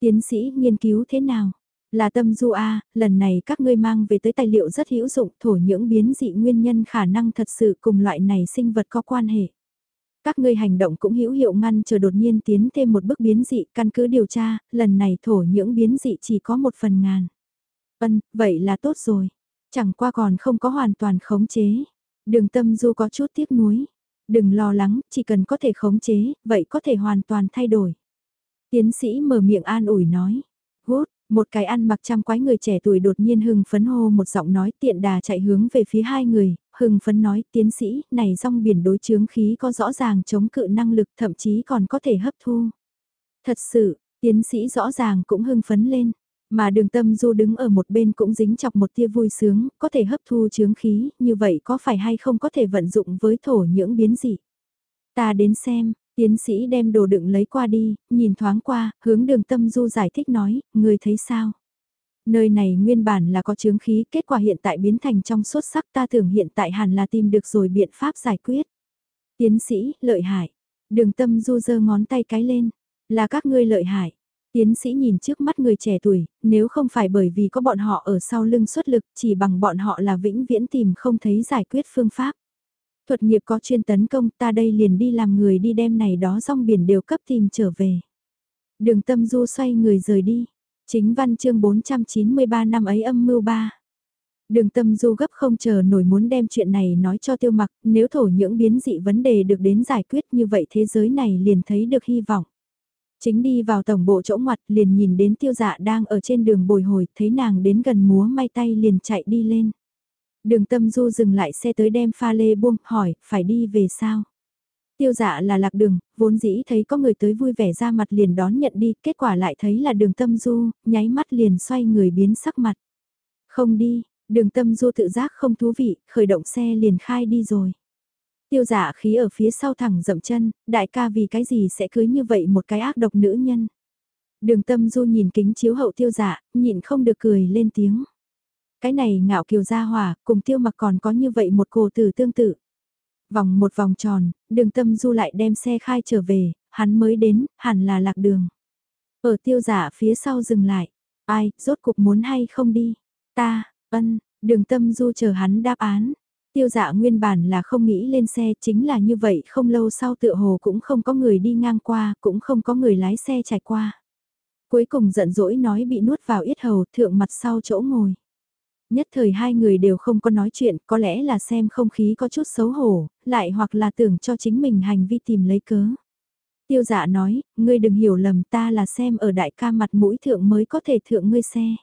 Tiến sĩ nghiên cứu thế nào? Là tâm du A, lần này các ngươi mang về tới tài liệu rất hữu dụng, thổ những biến dị nguyên nhân khả năng thật sự cùng loại này sinh vật có quan hệ. Các ngươi hành động cũng hữu hiệu ngăn chờ đột nhiên tiến thêm một bước biến dị, căn cứ điều tra, lần này thổ những biến dị chỉ có một phần ngàn. Vân, vậy là tốt rồi. Chẳng qua còn không có hoàn toàn khống chế. Đường tâm du có chút tiếc nuối. Đừng lo lắng, chỉ cần có thể khống chế, vậy có thể hoàn toàn thay đổi. Tiến sĩ mở miệng an ủi nói. Một cái ăn mặc trăm quái người trẻ tuổi đột nhiên hưng phấn hô một giọng nói tiện đà chạy hướng về phía hai người, hưng phấn nói tiến sĩ, này rong biển đối chướng khí có rõ ràng chống cự năng lực thậm chí còn có thể hấp thu. Thật sự, tiến sĩ rõ ràng cũng hưng phấn lên, mà đường tâm du đứng ở một bên cũng dính chọc một tia vui sướng, có thể hấp thu chướng khí, như vậy có phải hay không có thể vận dụng với thổ những biến dị. Ta đến xem, tiến sĩ đem đồ đựng lấy qua đi, nhìn thoáng qua, hướng đường tâm du giải thích nói, người thấy sao? Nơi này nguyên bản là có chướng khí, kết quả hiện tại biến thành trong xuất sắc ta tưởng hiện tại hẳn là tìm được rồi biện pháp giải quyết. Tiến sĩ, lợi hại. Đường tâm du giơ ngón tay cái lên. Là các ngươi lợi hại. Tiến sĩ nhìn trước mắt người trẻ tuổi, nếu không phải bởi vì có bọn họ ở sau lưng xuất lực chỉ bằng bọn họ là vĩnh viễn tìm không thấy giải quyết phương pháp. Thuật nghiệp có chuyên tấn công ta đây liền đi làm người đi đem này đó rong biển đều cấp tìm trở về. Đường tâm du xoay người rời đi. Chính văn chương 493 năm ấy âm mưu ba. Đường tâm du gấp không chờ nổi muốn đem chuyện này nói cho tiêu mặc, nếu thổ những biến dị vấn đề được đến giải quyết như vậy thế giới này liền thấy được hy vọng. Chính đi vào tổng bộ chỗ ngoặt liền nhìn đến tiêu dạ đang ở trên đường bồi hồi, thấy nàng đến gần múa may tay liền chạy đi lên. Đường tâm du dừng lại xe tới đem pha lê buông, hỏi, phải đi về sao? Tiêu dạ là lạc đường, vốn dĩ thấy có người tới vui vẻ ra mặt liền đón nhận đi, kết quả lại thấy là đường tâm du, nháy mắt liền xoay người biến sắc mặt. Không đi, đường tâm du tự giác không thú vị, khởi động xe liền khai đi rồi. Tiêu dạ khí ở phía sau thẳng dậm chân, đại ca vì cái gì sẽ cưới như vậy một cái ác độc nữ nhân. Đường tâm du nhìn kính chiếu hậu tiêu dạ, nhịn không được cười lên tiếng. Cái này ngạo kiều gia hòa, cùng tiêu mặc còn có như vậy một cô tử tương tự. Vòng một vòng tròn, đường tâm du lại đem xe khai trở về, hắn mới đến, hẳn là lạc đường. Ở tiêu giả phía sau dừng lại. Ai, rốt cục muốn hay không đi? Ta, ân, đường tâm du chờ hắn đáp án. Tiêu dạ nguyên bản là không nghĩ lên xe chính là như vậy không lâu sau tựa hồ cũng không có người đi ngang qua, cũng không có người lái xe trải qua. Cuối cùng giận dỗi nói bị nuốt vào yết hầu thượng mặt sau chỗ ngồi. Nhất thời hai người đều không có nói chuyện, có lẽ là xem không khí có chút xấu hổ, lại hoặc là tưởng cho chính mình hành vi tìm lấy cớ. Tiêu dạ nói, ngươi đừng hiểu lầm ta là xem ở đại ca mặt mũi thượng mới có thể thượng ngươi xe.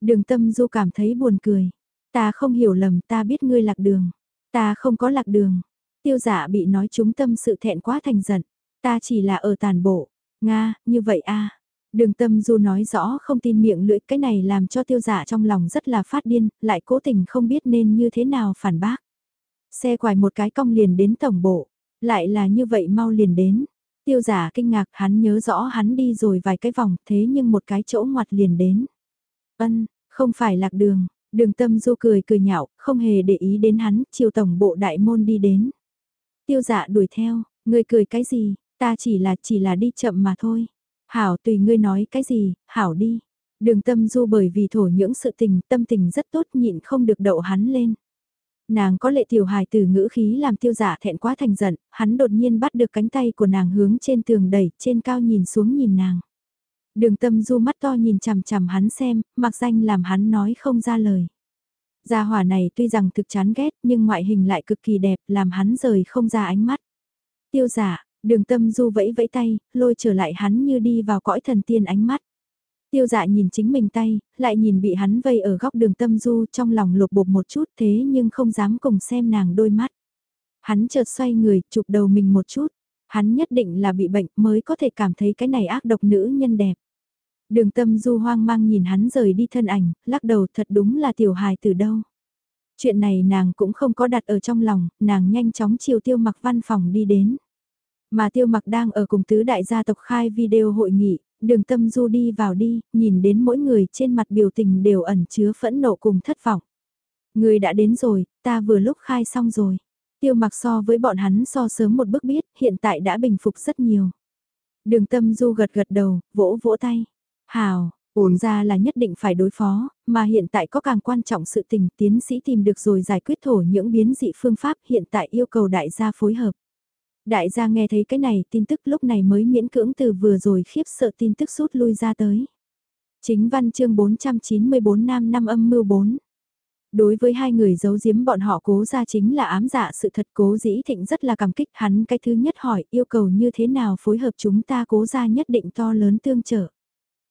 Đường tâm du cảm thấy buồn cười. Ta không hiểu lầm ta biết ngươi lạc đường. Ta không có lạc đường. Tiêu dạ bị nói chúng tâm sự thẹn quá thành giận. Ta chỉ là ở tàn bộ. Nga, như vậy a Đường tâm du nói rõ không tin miệng lưỡi cái này làm cho tiêu giả trong lòng rất là phát điên, lại cố tình không biết nên như thế nào phản bác. Xe quài một cái cong liền đến tổng bộ, lại là như vậy mau liền đến. Tiêu giả kinh ngạc hắn nhớ rõ hắn đi rồi vài cái vòng thế nhưng một cái chỗ ngoặt liền đến. Ân, không phải lạc đường, đường tâm du cười cười nhạo, không hề để ý đến hắn, chiều tổng bộ đại môn đi đến. Tiêu giả đuổi theo, người cười cái gì, ta chỉ là chỉ là đi chậm mà thôi. Hảo tùy ngươi nói cái gì, Hảo đi. Đường tâm du bởi vì thổ những sự tình, tâm tình rất tốt nhịn không được đậu hắn lên. Nàng có lệ tiểu hài từ ngữ khí làm tiêu giả thẹn quá thành giận, hắn đột nhiên bắt được cánh tay của nàng hướng trên tường đẩy, trên cao nhìn xuống nhìn nàng. Đường tâm du mắt to nhìn chằm chằm hắn xem, mặc danh làm hắn nói không ra lời. Gia hỏa này tuy rằng thực chán ghét nhưng ngoại hình lại cực kỳ đẹp làm hắn rời không ra ánh mắt. Tiêu giả, Đường tâm du vẫy vẫy tay, lôi trở lại hắn như đi vào cõi thần tiên ánh mắt. Tiêu dạ nhìn chính mình tay, lại nhìn bị hắn vây ở góc đường tâm du trong lòng lột bột một chút thế nhưng không dám cùng xem nàng đôi mắt. Hắn chợt xoay người, chụp đầu mình một chút. Hắn nhất định là bị bệnh mới có thể cảm thấy cái này ác độc nữ nhân đẹp. Đường tâm du hoang mang nhìn hắn rời đi thân ảnh, lắc đầu thật đúng là tiểu hài từ đâu. Chuyện này nàng cũng không có đặt ở trong lòng, nàng nhanh chóng chiều tiêu mặc văn phòng đi đến. Mà tiêu mặc đang ở cùng tứ đại gia tộc khai video hội nghị, đường tâm du đi vào đi, nhìn đến mỗi người trên mặt biểu tình đều ẩn chứa phẫn nộ cùng thất vọng. Người đã đến rồi, ta vừa lúc khai xong rồi. Tiêu mặc so với bọn hắn so sớm một bước biết, hiện tại đã bình phục rất nhiều. Đường tâm du gật gật đầu, vỗ vỗ tay. Hào, ổn ra là nhất định phải đối phó, mà hiện tại có càng quan trọng sự tình tiến sĩ tìm được rồi giải quyết thổ những biến dị phương pháp hiện tại yêu cầu đại gia phối hợp. Đại gia nghe thấy cái này, tin tức lúc này mới miễn cưỡng từ vừa rồi khiếp sợ tin tức rút lui ra tới. Chính văn chương 494 nam năm âm mưu 4. Đối với hai người giấu giếm bọn họ cố ra chính là ám dạ sự thật cố dĩ thịnh rất là cảm kích hắn cái thứ nhất hỏi, yêu cầu như thế nào phối hợp chúng ta cố ra nhất định to lớn tương trợ.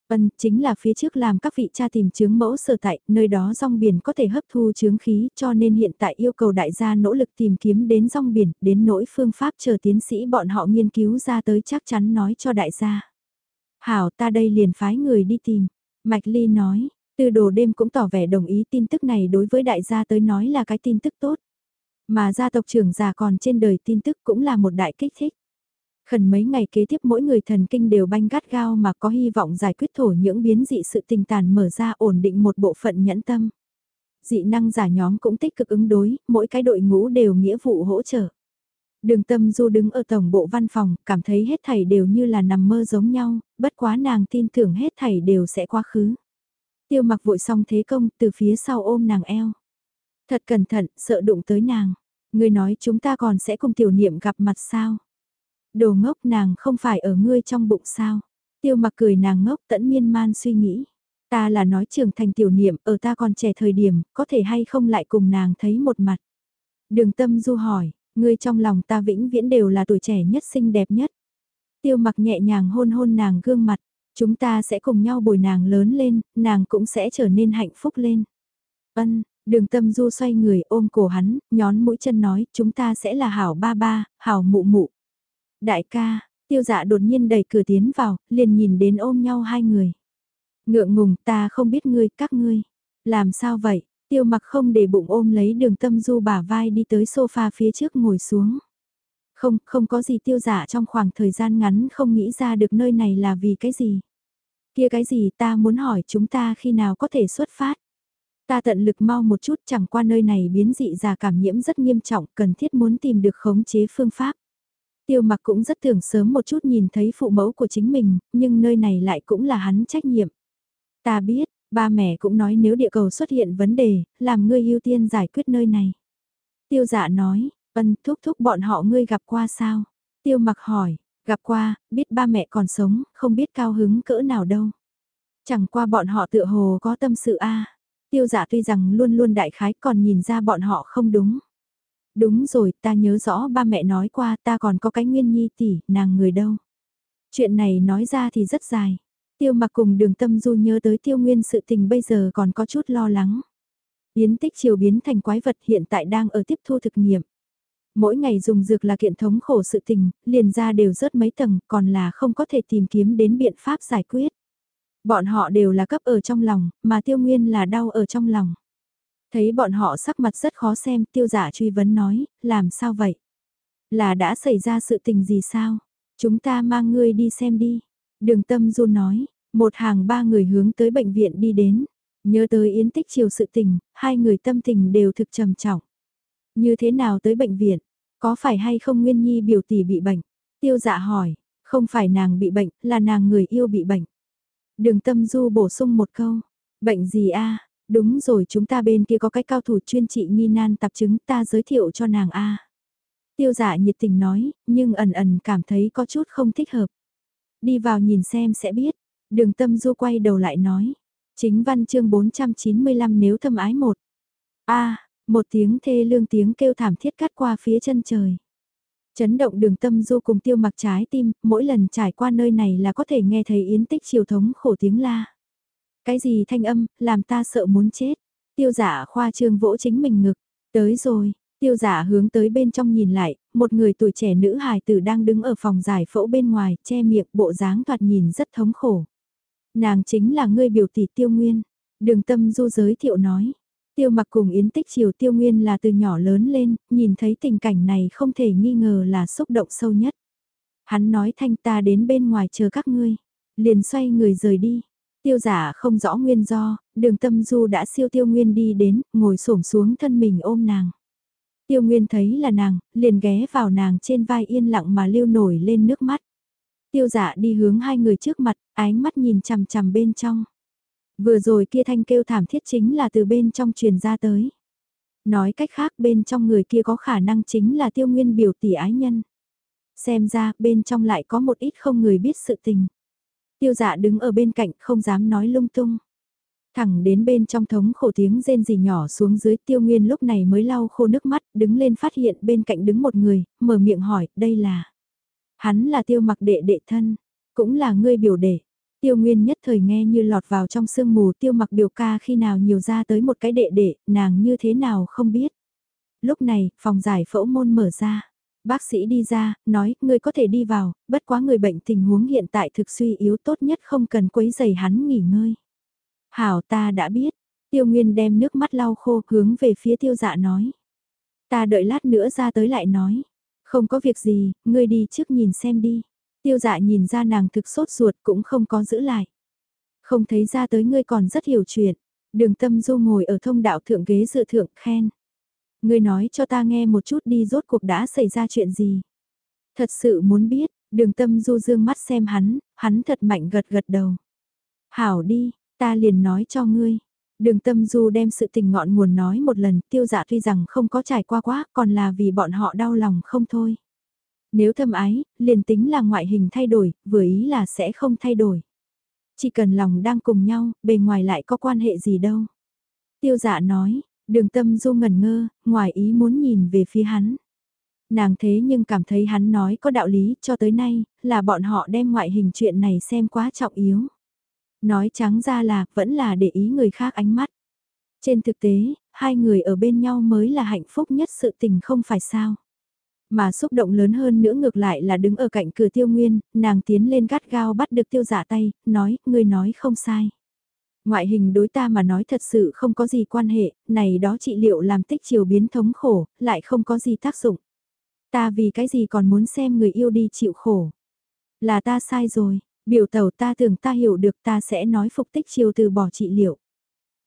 Vân, chính là phía trước làm các vị cha tìm chứng mẫu sở tại, nơi đó rong biển có thể hấp thu chứng khí cho nên hiện tại yêu cầu đại gia nỗ lực tìm kiếm đến rong biển, đến nỗi phương pháp chờ tiến sĩ bọn họ nghiên cứu ra tới chắc chắn nói cho đại gia. Hảo ta đây liền phái người đi tìm. Mạch Ly nói, từ đồ đêm cũng tỏ vẻ đồng ý tin tức này đối với đại gia tới nói là cái tin tức tốt. Mà gia tộc trưởng già còn trên đời tin tức cũng là một đại kích thích. Khẩn mấy ngày kế tiếp mỗi người thần kinh đều banh gắt gao mà có hy vọng giải quyết thổ những biến dị sự tình tàn mở ra ổn định một bộ phận nhẫn tâm. Dị năng giả nhóm cũng tích cực ứng đối, mỗi cái đội ngũ đều nghĩa vụ hỗ trợ. Đường tâm du đứng ở tổng bộ văn phòng, cảm thấy hết thảy đều như là nằm mơ giống nhau, bất quá nàng tin tưởng hết thảy đều sẽ quá khứ. Tiêu mặc vội xong thế công từ phía sau ôm nàng eo. Thật cẩn thận, sợ đụng tới nàng. Người nói chúng ta còn sẽ cùng tiểu niệm gặp mặt sao? Đồ ngốc nàng không phải ở ngươi trong bụng sao. Tiêu mặc cười nàng ngốc tẫn miên man suy nghĩ. Ta là nói trưởng thành tiểu niệm ở ta còn trẻ thời điểm, có thể hay không lại cùng nàng thấy một mặt. Đường tâm du hỏi, ngươi trong lòng ta vĩnh viễn đều là tuổi trẻ nhất xinh đẹp nhất. Tiêu mặc nhẹ nhàng hôn hôn nàng gương mặt, chúng ta sẽ cùng nhau bồi nàng lớn lên, nàng cũng sẽ trở nên hạnh phúc lên. Ân, đường tâm du xoay người ôm cổ hắn, nhón mũi chân nói chúng ta sẽ là hảo ba ba, hảo mụ mụ. Đại ca, tiêu dạ đột nhiên đẩy cửa tiến vào, liền nhìn đến ôm nhau hai người. Ngượng ngùng ta không biết ngươi, các ngươi. Làm sao vậy? Tiêu mặc không để bụng ôm lấy đường tâm du bả vai đi tới sofa phía trước ngồi xuống. Không, không có gì tiêu dạ trong khoảng thời gian ngắn không nghĩ ra được nơi này là vì cái gì. Kia cái gì ta muốn hỏi chúng ta khi nào có thể xuất phát. Ta tận lực mau một chút chẳng qua nơi này biến dị già cảm nhiễm rất nghiêm trọng cần thiết muốn tìm được khống chế phương pháp. Tiêu mặc cũng rất thường sớm một chút nhìn thấy phụ mẫu của chính mình, nhưng nơi này lại cũng là hắn trách nhiệm. Ta biết, ba mẹ cũng nói nếu địa cầu xuất hiện vấn đề, làm ngươi ưu tiên giải quyết nơi này. Tiêu dạ nói, ân thúc thúc bọn họ ngươi gặp qua sao? Tiêu mặc hỏi, gặp qua, biết ba mẹ còn sống, không biết cao hứng cỡ nào đâu. Chẳng qua bọn họ tựa hồ có tâm sự a Tiêu dạ tuy rằng luôn luôn đại khái còn nhìn ra bọn họ không đúng. Đúng rồi, ta nhớ rõ ba mẹ nói qua ta còn có cái nguyên nhi tỷ, nàng người đâu. Chuyện này nói ra thì rất dài. Tiêu mặc cùng đường tâm du nhớ tới tiêu nguyên sự tình bây giờ còn có chút lo lắng. Yến tích chiều biến thành quái vật hiện tại đang ở tiếp thu thực nghiệm. Mỗi ngày dùng dược là kiện thống khổ sự tình, liền ra đều rớt mấy tầng, còn là không có thể tìm kiếm đến biện pháp giải quyết. Bọn họ đều là cấp ở trong lòng, mà tiêu nguyên là đau ở trong lòng. Thấy bọn họ sắc mặt rất khó xem, tiêu giả truy vấn nói, làm sao vậy? Là đã xảy ra sự tình gì sao? Chúng ta mang ngươi đi xem đi. Đường tâm du nói, một hàng ba người hướng tới bệnh viện đi đến. Nhớ tới yến tích chiều sự tình, hai người tâm tình đều thực trầm trọng. Như thế nào tới bệnh viện? Có phải hay không Nguyên Nhi biểu tỷ bị bệnh? Tiêu dạ hỏi, không phải nàng bị bệnh, là nàng người yêu bị bệnh. Đường tâm du bổ sung một câu, bệnh gì a? Đúng rồi chúng ta bên kia có cái cao thủ chuyên trị nghi nan tạp chứng ta giới thiệu cho nàng a. Tiêu dạ nhiệt tình nói, nhưng ẩn ẩn cảm thấy có chút không thích hợp. Đi vào nhìn xem sẽ biết. Đường tâm du quay đầu lại nói. Chính văn chương 495 nếu thâm ái một. a một tiếng thê lương tiếng kêu thảm thiết cắt qua phía chân trời. Chấn động đường tâm du cùng tiêu mặc trái tim, mỗi lần trải qua nơi này là có thể nghe thấy yến tích chiều thống khổ tiếng la. Cái gì thanh âm, làm ta sợ muốn chết. Tiêu giả khoa trương vỗ chính mình ngực. Tới rồi, tiêu giả hướng tới bên trong nhìn lại, một người tuổi trẻ nữ hài tử đang đứng ở phòng giải phẫu bên ngoài, che miệng bộ dáng thoạt nhìn rất thống khổ. Nàng chính là ngươi biểu tỷ tiêu nguyên. Đường tâm du giới thiệu nói. Tiêu mặc cùng Yến Tích chiều Tiêu Nguyên là từ nhỏ lớn lên, nhìn thấy tình cảnh này không thể nghi ngờ là xúc động sâu nhất. Hắn nói thanh ta đến bên ngoài chờ các ngươi, liền xoay người rời đi. Tiêu giả không rõ nguyên do, đường tâm du đã siêu tiêu nguyên đi đến, ngồi xổm xuống thân mình ôm nàng. Tiêu nguyên thấy là nàng, liền ghé vào nàng trên vai yên lặng mà lưu nổi lên nước mắt. Tiêu giả đi hướng hai người trước mặt, ánh mắt nhìn chằm chằm bên trong. Vừa rồi kia thanh kêu thảm thiết chính là từ bên trong truyền ra tới. Nói cách khác bên trong người kia có khả năng chính là tiêu nguyên biểu tỷ ái nhân. Xem ra bên trong lại có một ít không người biết sự tình. Tiêu dạ đứng ở bên cạnh không dám nói lung tung. Thẳng đến bên trong thống khổ tiếng rên rỉ nhỏ xuống dưới tiêu nguyên lúc này mới lau khô nước mắt đứng lên phát hiện bên cạnh đứng một người, mở miệng hỏi đây là. Hắn là tiêu mặc đệ đệ thân, cũng là ngươi biểu đệ. Tiêu Nguyên nhất thời nghe như lọt vào trong sương mù tiêu mặc biểu ca khi nào nhiều ra tới một cái đệ đệ, nàng như thế nào không biết. Lúc này, phòng giải phẫu môn mở ra. Bác sĩ đi ra, nói, ngươi có thể đi vào, bất quá người bệnh tình huống hiện tại thực suy yếu tốt nhất không cần quấy giày hắn nghỉ ngơi. Hảo ta đã biết, tiêu nguyên đem nước mắt lau khô hướng về phía tiêu dạ nói. Ta đợi lát nữa ra tới lại nói. Không có việc gì, ngươi đi trước nhìn xem đi. Tiêu dạ nhìn ra nàng thực sốt ruột cũng không có giữ lại. Không thấy ra tới ngươi còn rất hiểu chuyện. Đường tâm du ngồi ở thông đạo thượng ghế dự thượng khen. Ngươi nói cho ta nghe một chút đi rốt cuộc đã xảy ra chuyện gì. Thật sự muốn biết, đường tâm du dương mắt xem hắn, hắn thật mạnh gật gật đầu. Hảo đi, ta liền nói cho ngươi. Đường tâm du đem sự tình ngọn nguồn nói một lần tiêu dạ tuy rằng không có trải qua quá còn là vì bọn họ đau lòng không thôi. Nếu thâm ái, liền tính là ngoại hình thay đổi, vừa ý là sẽ không thay đổi. Chỉ cần lòng đang cùng nhau, bề ngoài lại có quan hệ gì đâu. Tiêu dạ nói, đường tâm du ngẩn ngơ, ngoài ý muốn nhìn về phía hắn. Nàng thế nhưng cảm thấy hắn nói có đạo lý cho tới nay, là bọn họ đem ngoại hình chuyện này xem quá trọng yếu. Nói trắng ra là, vẫn là để ý người khác ánh mắt. Trên thực tế, hai người ở bên nhau mới là hạnh phúc nhất sự tình không phải sao. Mà xúc động lớn hơn nữa ngược lại là đứng ở cạnh cửa tiêu nguyên, nàng tiến lên gắt gao bắt được tiêu giả tay, nói, ngươi nói không sai. Ngoại hình đối ta mà nói thật sự không có gì quan hệ, này đó trị liệu làm tích chiều biến thống khổ, lại không có gì tác dụng. Ta vì cái gì còn muốn xem người yêu đi chịu khổ. Là ta sai rồi, biểu tàu ta tưởng ta hiểu được ta sẽ nói phục tích chiều từ bỏ trị liệu.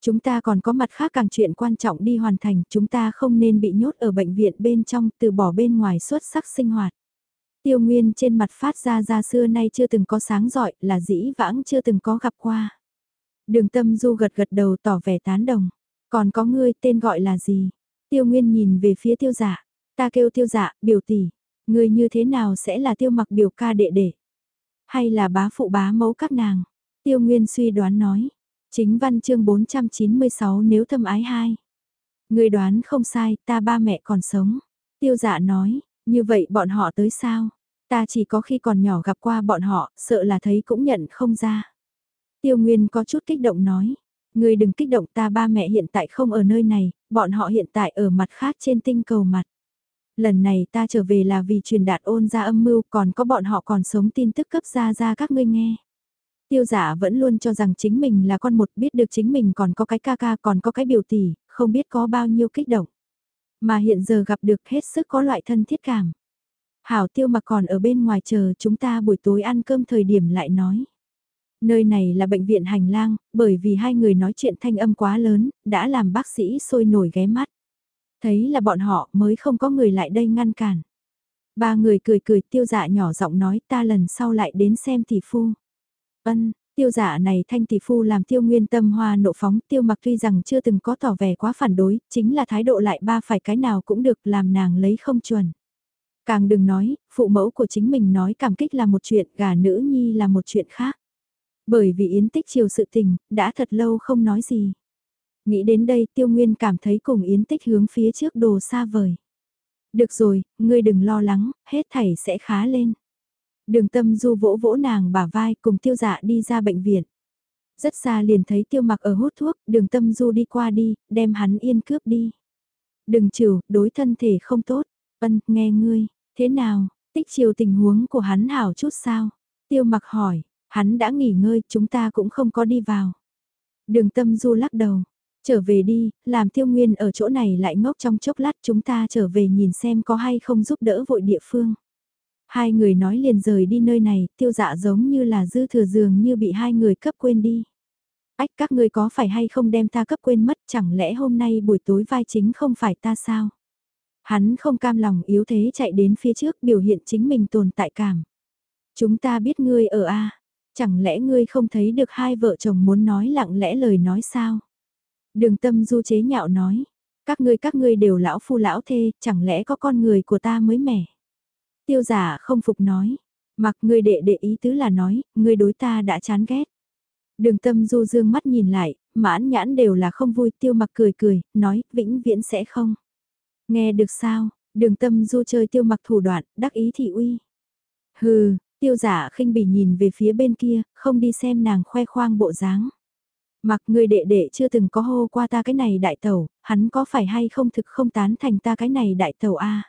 Chúng ta còn có mặt khác càng chuyện quan trọng đi hoàn thành, chúng ta không nên bị nhốt ở bệnh viện bên trong, từ bỏ bên ngoài xuất sắc sinh hoạt. Tiêu Nguyên trên mặt phát ra ra xưa nay chưa từng có sáng giỏi, là dĩ vãng chưa từng có gặp qua. Đường tâm du gật gật đầu tỏ vẻ tán đồng. Còn có ngươi tên gọi là gì? Tiêu Nguyên nhìn về phía tiêu giả. Dạ. Ta kêu tiêu giả, dạ, biểu tỷ. Ngươi như thế nào sẽ là tiêu mặc biểu ca đệ đệ? Hay là bá phụ bá mẫu các nàng? Tiêu Nguyên suy đoán nói. Chính văn chương 496 nếu thâm ái hai. ngươi đoán không sai, ta ba mẹ còn sống. Tiêu dạ nói, như vậy bọn họ tới sao? Ta chỉ có khi còn nhỏ gặp qua bọn họ, sợ là thấy cũng nhận không ra. Tiêu Nguyên có chút kích động nói, người đừng kích động ta ba mẹ hiện tại không ở nơi này, bọn họ hiện tại ở mặt khác trên tinh cầu mặt. Lần này ta trở về là vì truyền đạt ôn ra âm mưu còn có bọn họ còn sống tin tức cấp ra ra các ngươi nghe. Tiêu giả vẫn luôn cho rằng chính mình là con một biết được chính mình còn có cái ca ca còn có cái biểu tỷ, không biết có bao nhiêu kích động. Mà hiện giờ gặp được hết sức có loại thân thiết cảm. Hảo tiêu mà còn ở bên ngoài chờ chúng ta buổi tối ăn cơm thời điểm lại nói. Nơi này là bệnh viện hành lang, bởi vì hai người nói chuyện thanh âm quá lớn, đã làm bác sĩ sôi nổi ghé mắt. Thấy là bọn họ mới không có người lại đây ngăn cản. Ba người cười cười tiêu dạ nhỏ giọng nói ta lần sau lại đến xem tỷ phu. Ân, tiêu dạ này thanh tỷ phu làm tiêu nguyên tâm hoa nộ phóng tiêu mặc tuy rằng chưa từng có tỏ vẻ quá phản đối, chính là thái độ lại ba phải cái nào cũng được làm nàng lấy không chuẩn. Càng đừng nói, phụ mẫu của chính mình nói cảm kích là một chuyện, gà nữ nhi là một chuyện khác. Bởi vì Yến Tích chiều sự tình, đã thật lâu không nói gì. Nghĩ đến đây Tiêu Nguyên cảm thấy cùng Yến Tích hướng phía trước đồ xa vời. Được rồi, ngươi đừng lo lắng, hết thảy sẽ khá lên. Đường tâm du vỗ vỗ nàng bả vai cùng tiêu dạ đi ra bệnh viện. Rất xa liền thấy tiêu mặc ở hút thuốc, đường tâm du đi qua đi, đem hắn yên cướp đi. Đừng chịu, đối thân thể không tốt. vân nghe ngươi, thế nào, tích chiều tình huống của hắn hảo chút sao? Tiêu mặc hỏi, hắn đã nghỉ ngơi, chúng ta cũng không có đi vào. Đường tâm du lắc đầu, trở về đi, làm tiêu nguyên ở chỗ này lại ngốc trong chốc lát chúng ta trở về nhìn xem có hay không giúp đỡ vội địa phương. Hai người nói liền rời đi nơi này, tiêu dạ giống như là dư thừa giường như bị hai người cấp quên đi. Ách các ngươi có phải hay không đem ta cấp quên mất chẳng lẽ hôm nay buổi tối vai chính không phải ta sao? Hắn không cam lòng yếu thế chạy đến phía trước biểu hiện chính mình tồn tại cảm. Chúng ta biết ngươi ở A, chẳng lẽ ngươi không thấy được hai vợ chồng muốn nói lặng lẽ lời nói sao? Đường tâm du chế nhạo nói, các ngươi các ngươi đều lão phu lão thê, chẳng lẽ có con người của ta mới mẻ? Tiêu giả không phục nói, mặc ngươi đệ đệ ý tứ là nói, ngươi đối ta đã chán ghét. Đường tâm du dương mắt nhìn lại, mãn nhãn đều là không vui tiêu mặc cười cười, nói vĩnh viễn sẽ không. Nghe được sao, đường tâm du chơi tiêu mặc thủ đoạn, đắc ý thị uy. Hừ, tiêu giả khinh bỉ nhìn về phía bên kia, không đi xem nàng khoe khoang bộ dáng. Mặc người đệ đệ chưa từng có hô qua ta cái này đại tẩu, hắn có phải hay không thực không tán thành ta cái này đại tẩu a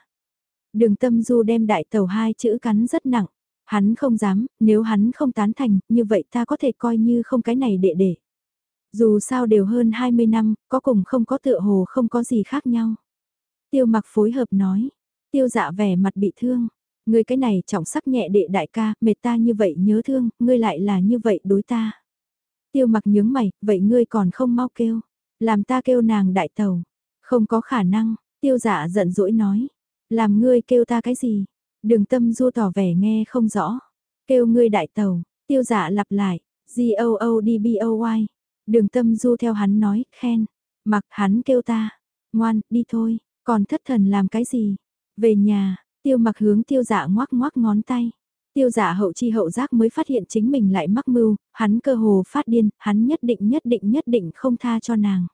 Đường tâm du đem đại tẩu hai chữ cắn rất nặng. Hắn không dám, nếu hắn không tán thành, như vậy ta có thể coi như không cái này đệ đệ. Dù sao đều hơn 20 năm, có cùng không có tựa hồ không có gì khác nhau. Tiêu mặc phối hợp nói, tiêu dạ vẻ mặt bị thương. Ngươi cái này trọng sắc nhẹ đệ đại ca, mệt ta như vậy nhớ thương, ngươi lại là như vậy đối ta. Tiêu mặc nhướng mày, vậy ngươi còn không mau kêu. Làm ta kêu nàng đại tàu. Không có khả năng, tiêu dạ giận dỗi nói. Làm ngươi kêu ta cái gì? Đường tâm du tỏ vẻ nghe không rõ. Kêu ngươi đại tàu, tiêu giả lặp lại, G-O-O-D-B-O-Y. Đường tâm du theo hắn nói, khen. Mặc hắn kêu ta. Ngoan, đi thôi, còn thất thần làm cái gì? Về nhà, tiêu mặc hướng tiêu Dạ ngoác ngoác ngón tay. Tiêu giả hậu chi hậu giác mới phát hiện chính mình lại mắc mưu, hắn cơ hồ phát điên, hắn nhất định nhất định nhất định không tha cho nàng.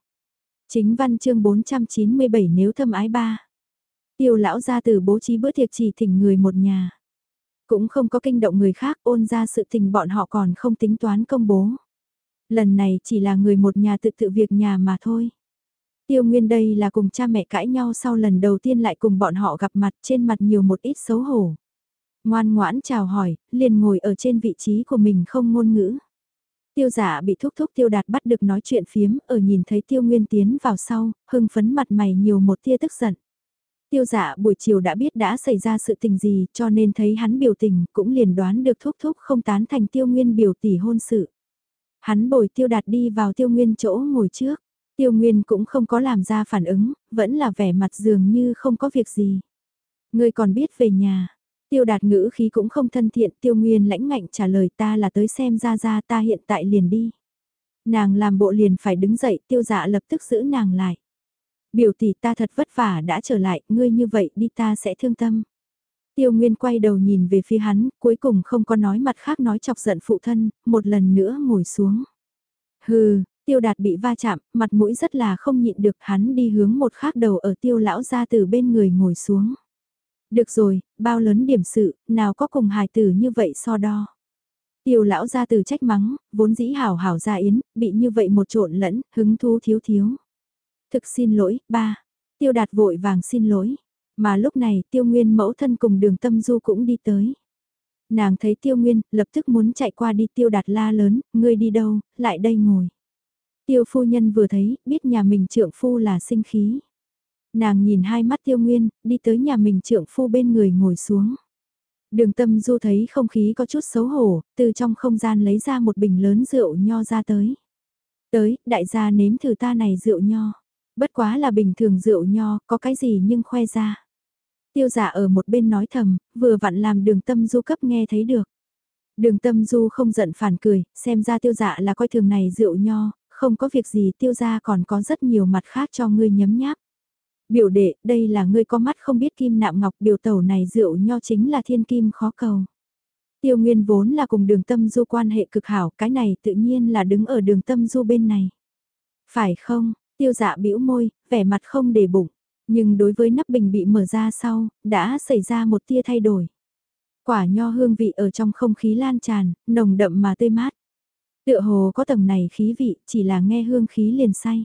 Chính văn chương 497 nếu thâm ái ba. Tiêu lão ra từ bố trí bữa tiệc chỉ thỉnh người một nhà. Cũng không có kinh động người khác ôn ra sự tình bọn họ còn không tính toán công bố. Lần này chỉ là người một nhà tự tự việc nhà mà thôi. Tiêu Nguyên đây là cùng cha mẹ cãi nhau sau lần đầu tiên lại cùng bọn họ gặp mặt trên mặt nhiều một ít xấu hổ. Ngoan ngoãn chào hỏi, liền ngồi ở trên vị trí của mình không ngôn ngữ. Tiêu giả bị thúc thúc tiêu đạt bắt được nói chuyện phiếm ở nhìn thấy tiêu nguyên tiến vào sau, hưng phấn mặt mày nhiều một tia tức giận. Tiêu dạ buổi chiều đã biết đã xảy ra sự tình gì cho nên thấy hắn biểu tình cũng liền đoán được thúc thúc không tán thành tiêu nguyên biểu tỷ hôn sự. Hắn bồi tiêu đạt đi vào tiêu nguyên chỗ ngồi trước. Tiêu nguyên cũng không có làm ra phản ứng, vẫn là vẻ mặt dường như không có việc gì. Ngươi còn biết về nhà. Tiêu đạt ngữ khí cũng không thân thiện, tiêu nguyên lãnh ngạnh trả lời ta là tới xem ra ra ta hiện tại liền đi. Nàng làm bộ liền phải đứng dậy, tiêu dạ lập tức giữ nàng lại. Biểu tỷ ta thật vất vả đã trở lại, ngươi như vậy đi ta sẽ thương tâm. Tiêu Nguyên quay đầu nhìn về phía hắn, cuối cùng không có nói mặt khác nói chọc giận phụ thân, một lần nữa ngồi xuống. Hừ, Tiêu đạt bị va chạm, mặt mũi rất là không nhịn được hắn đi hướng một khác đầu ở tiêu lão ra từ bên người ngồi xuống. Được rồi, bao lớn điểm sự, nào có cùng hài tử như vậy so đo. Tiêu lão ra từ trách mắng, vốn dĩ hảo hảo ra yến, bị như vậy một trộn lẫn, hứng thú thiếu thiếu. Thực xin lỗi, ba. Tiêu đạt vội vàng xin lỗi. Mà lúc này tiêu nguyên mẫu thân cùng đường tâm du cũng đi tới. Nàng thấy tiêu nguyên, lập tức muốn chạy qua đi tiêu đạt la lớn, ngươi đi đâu, lại đây ngồi. Tiêu phu nhân vừa thấy, biết nhà mình trượng phu là sinh khí. Nàng nhìn hai mắt tiêu nguyên, đi tới nhà mình trượng phu bên người ngồi xuống. Đường tâm du thấy không khí có chút xấu hổ, từ trong không gian lấy ra một bình lớn rượu nho ra tới. Tới, đại gia nếm thử ta này rượu nho. Bất quá là bình thường rượu nho, có cái gì nhưng khoe ra. Tiêu giả ở một bên nói thầm, vừa vặn làm đường tâm du cấp nghe thấy được. Đường tâm du không giận phản cười, xem ra tiêu dạ là coi thường này rượu nho, không có việc gì tiêu ra còn có rất nhiều mặt khác cho ngươi nhấm nháp. Biểu đệ, đây là ngươi có mắt không biết kim nạm ngọc biểu tẩu này rượu nho chính là thiên kim khó cầu. Tiêu Nguyên vốn là cùng đường tâm du quan hệ cực hảo, cái này tự nhiên là đứng ở đường tâm du bên này. Phải không, tiêu dạ bĩu môi, vẻ mặt không để bụng, nhưng đối với nắp bình bị mở ra sau, đã xảy ra một tia thay đổi. Quả nho hương vị ở trong không khí lan tràn, nồng đậm mà tươi mát. Tựa hồ có tầng này khí vị, chỉ là nghe hương khí liền say.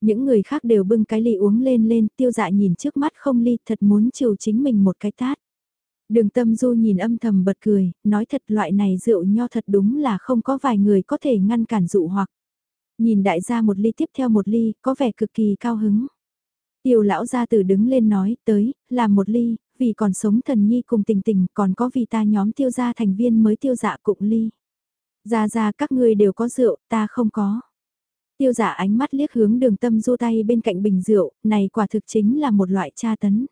Những người khác đều bưng cái ly uống lên lên, tiêu dạ nhìn trước mắt không ly thật muốn chiều chính mình một cái tát. Đường tâm du nhìn âm thầm bật cười, nói thật loại này rượu nho thật đúng là không có vài người có thể ngăn cản dụ hoặc. Nhìn đại gia một ly tiếp theo một ly, có vẻ cực kỳ cao hứng. Tiêu lão gia tử đứng lên nói, tới, làm một ly, vì còn sống thần nhi cùng tình tình, còn có vì ta nhóm tiêu gia thành viên mới tiêu dạ cụng ly. Ra ra các ngươi đều có rượu, ta không có. Tiêu giả ánh mắt liếc hướng đường tâm du tay bên cạnh bình rượu, này quả thực chính là một loại tra tấn.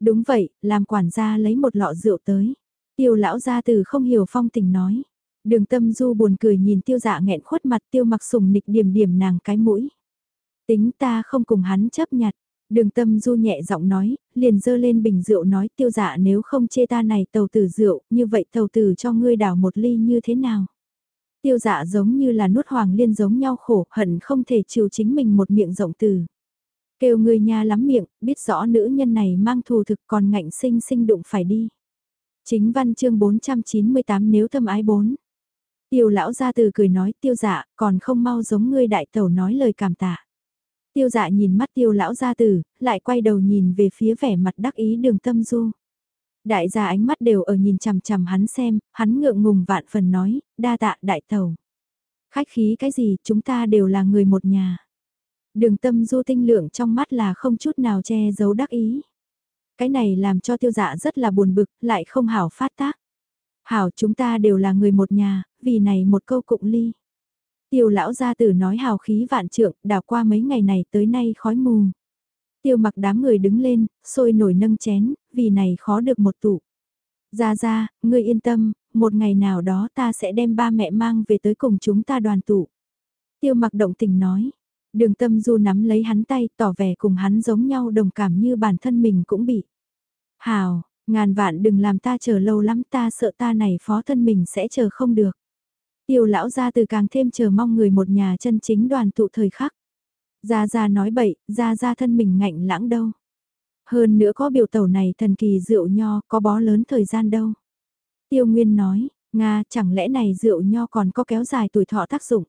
Đúng vậy, làm quản gia lấy một lọ rượu tới. Tiêu lão gia từ không hiểu phong tình nói. Đường tâm du buồn cười nhìn tiêu dạ nghẹn khuất mặt tiêu mặc sùng nịch điểm điểm nàng cái mũi. Tính ta không cùng hắn chấp nhặt. Đường tâm du nhẹ giọng nói, liền dơ lên bình rượu nói tiêu dạ nếu không chê ta này tàu tử rượu, như vậy tàu tử cho ngươi đảo một ly như thế nào? Tiêu dạ giống như là nuốt hoàng liên giống nhau khổ, hận không thể chịu chính mình một miệng rộng từ. Kêu người nhà lắm miệng, biết rõ nữ nhân này mang thù thực còn ngạnh sinh sinh đụng phải đi. Chính văn chương 498 nếu thâm ái bốn. Tiêu lão ra từ cười nói tiêu dạ, còn không mau giống ngươi đại tẩu nói lời cảm tạ. Tiêu dạ nhìn mắt tiêu lão gia tử, lại quay đầu nhìn về phía vẻ mặt đắc ý đường tâm du. Đại gia ánh mắt đều ở nhìn chằm chằm hắn xem, hắn ngượng ngùng vạn phần nói, đa tạ đại tàu. Khách khí cái gì, chúng ta đều là người một nhà. Đường tâm du tinh lượng trong mắt là không chút nào che giấu đắc ý. Cái này làm cho tiêu dạ rất là buồn bực, lại không hảo phát tác. Hảo chúng ta đều là người một nhà, vì này một câu cụng ly. Tiêu lão gia tử nói hào khí vạn trượng, đảo qua mấy ngày này tới nay khói mù. Tiêu mặc đám người đứng lên, sôi nổi nâng chén, vì này khó được một tụ. Ra ra, ngươi yên tâm, một ngày nào đó ta sẽ đem ba mẹ mang về tới cùng chúng ta đoàn tụ. Tiêu mặc động tình nói. Đường tâm du nắm lấy hắn tay tỏ vẻ cùng hắn giống nhau đồng cảm như bản thân mình cũng bị. Hào, ngàn vạn đừng làm ta chờ lâu lắm ta sợ ta này phó thân mình sẽ chờ không được. Tiêu lão ra từ càng thêm chờ mong người một nhà chân chính đoàn tụ thời khắc. Gia Gia nói bậy, Gia Gia thân mình ngạnh lãng đâu. Hơn nữa có biểu tẩu này thần kỳ rượu nho có bó lớn thời gian đâu. Tiêu Nguyên nói, Nga chẳng lẽ này rượu nho còn có kéo dài tuổi thọ tác dụng.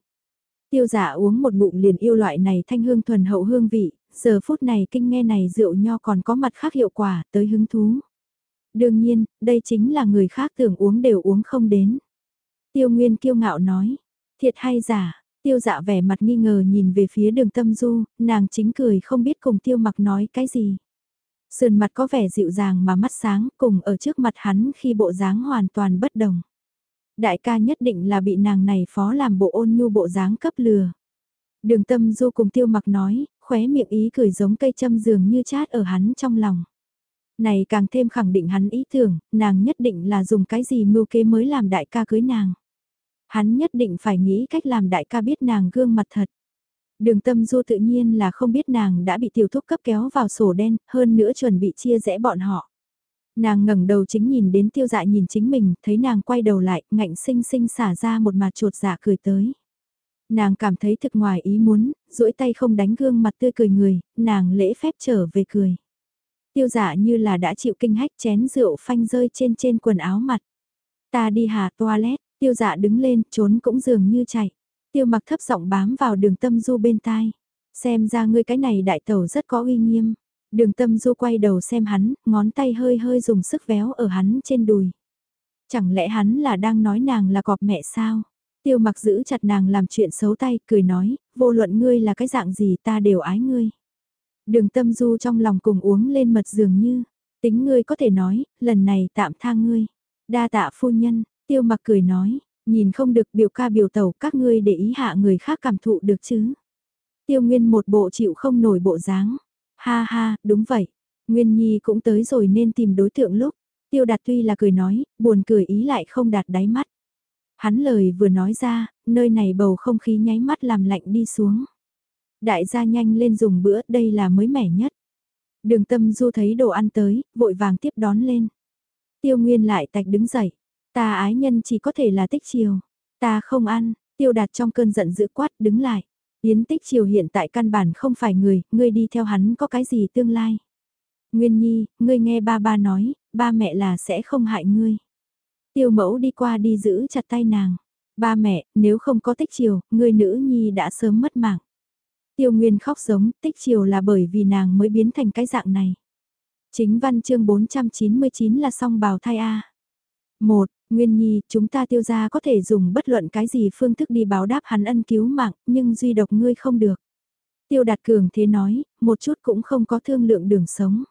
Tiêu giả uống một bụng liền yêu loại này thanh hương thuần hậu hương vị, giờ phút này kinh nghe này rượu nho còn có mặt khác hiệu quả tới hứng thú. Đương nhiên, đây chính là người khác tưởng uống đều uống không đến. Tiêu Nguyên kiêu ngạo nói, thiệt hay giả, tiêu dạ vẻ mặt nghi ngờ nhìn về phía đường tâm du, nàng chính cười không biết cùng tiêu mặc nói cái gì. Sườn mặt có vẻ dịu dàng mà mắt sáng cùng ở trước mặt hắn khi bộ dáng hoàn toàn bất đồng. Đại ca nhất định là bị nàng này phó làm bộ ôn nhu bộ dáng cấp lừa. Đường tâm du cùng tiêu mặc nói, khóe miệng ý cười giống cây châm dường như chát ở hắn trong lòng. Này càng thêm khẳng định hắn ý tưởng, nàng nhất định là dùng cái gì mưu kế mới làm đại ca cưới nàng. Hắn nhất định phải nghĩ cách làm đại ca biết nàng gương mặt thật. Đường tâm du tự nhiên là không biết nàng đã bị tiểu thúc cấp kéo vào sổ đen, hơn nữa chuẩn bị chia rẽ bọn họ. Nàng ngẩng đầu chính nhìn đến tiêu dại nhìn chính mình, thấy nàng quay đầu lại, ngạnh sinh sinh xả ra một mặt trột dạ cười tới. Nàng cảm thấy thực ngoài ý muốn, duỗi tay không đánh gương mặt tươi cười người, nàng lễ phép trở về cười. Tiêu giả như là đã chịu kinh hách chén rượu phanh rơi trên trên quần áo mặt. Ta đi hà toilet, tiêu dạ đứng lên, trốn cũng dường như chạy. Tiêu mặc thấp giọng bám vào đường tâm du bên tai. Xem ra ngươi cái này đại tẩu rất có uy nghiêm. Đường tâm du quay đầu xem hắn, ngón tay hơi hơi dùng sức véo ở hắn trên đùi. Chẳng lẽ hắn là đang nói nàng là cọp mẹ sao? Tiêu mặc giữ chặt nàng làm chuyện xấu tay, cười nói, vô luận ngươi là cái dạng gì ta đều ái ngươi. Đường tâm du trong lòng cùng uống lên mật dường như, tính ngươi có thể nói, lần này tạm tha ngươi. Đa tạ phu nhân, tiêu mặc cười nói, nhìn không được biểu ca biểu tẩu các ngươi để ý hạ người khác cảm thụ được chứ. Tiêu Nguyên một bộ chịu không nổi bộ dáng. Ha ha, đúng vậy. Nguyên Nhi cũng tới rồi nên tìm đối tượng lúc. Tiêu Đạt tuy là cười nói, buồn cười ý lại không đạt đáy mắt. Hắn lời vừa nói ra, nơi này bầu không khí nháy mắt làm lạnh đi xuống. Đại gia nhanh lên dùng bữa, đây là mới mẻ nhất. Đường tâm du thấy đồ ăn tới, vội vàng tiếp đón lên. Tiêu Nguyên lại tạch đứng dậy. Ta ái nhân chỉ có thể là tích chiều. Ta không ăn, tiêu đạt trong cơn giận dữ quát đứng lại. Yến tích chiều hiện tại căn bản không phải người, ngươi đi theo hắn có cái gì tương lai. Nguyên Nhi, ngươi nghe ba ba nói, ba mẹ là sẽ không hại ngươi. Tiêu mẫu đi qua đi giữ chặt tay nàng. Ba mẹ, nếu không có tích chiều, ngươi nữ Nhi đã sớm mất mạng. Tiêu Nguyên khóc giống, tích chiều là bởi vì nàng mới biến thành cái dạng này. Chính văn chương 499 là song bào thai A. Một, Nguyên Nhi, chúng ta tiêu gia có thể dùng bất luận cái gì phương thức đi báo đáp hắn ân cứu mạng, nhưng duy độc ngươi không được. Tiêu Đạt Cường thế nói, một chút cũng không có thương lượng đường sống.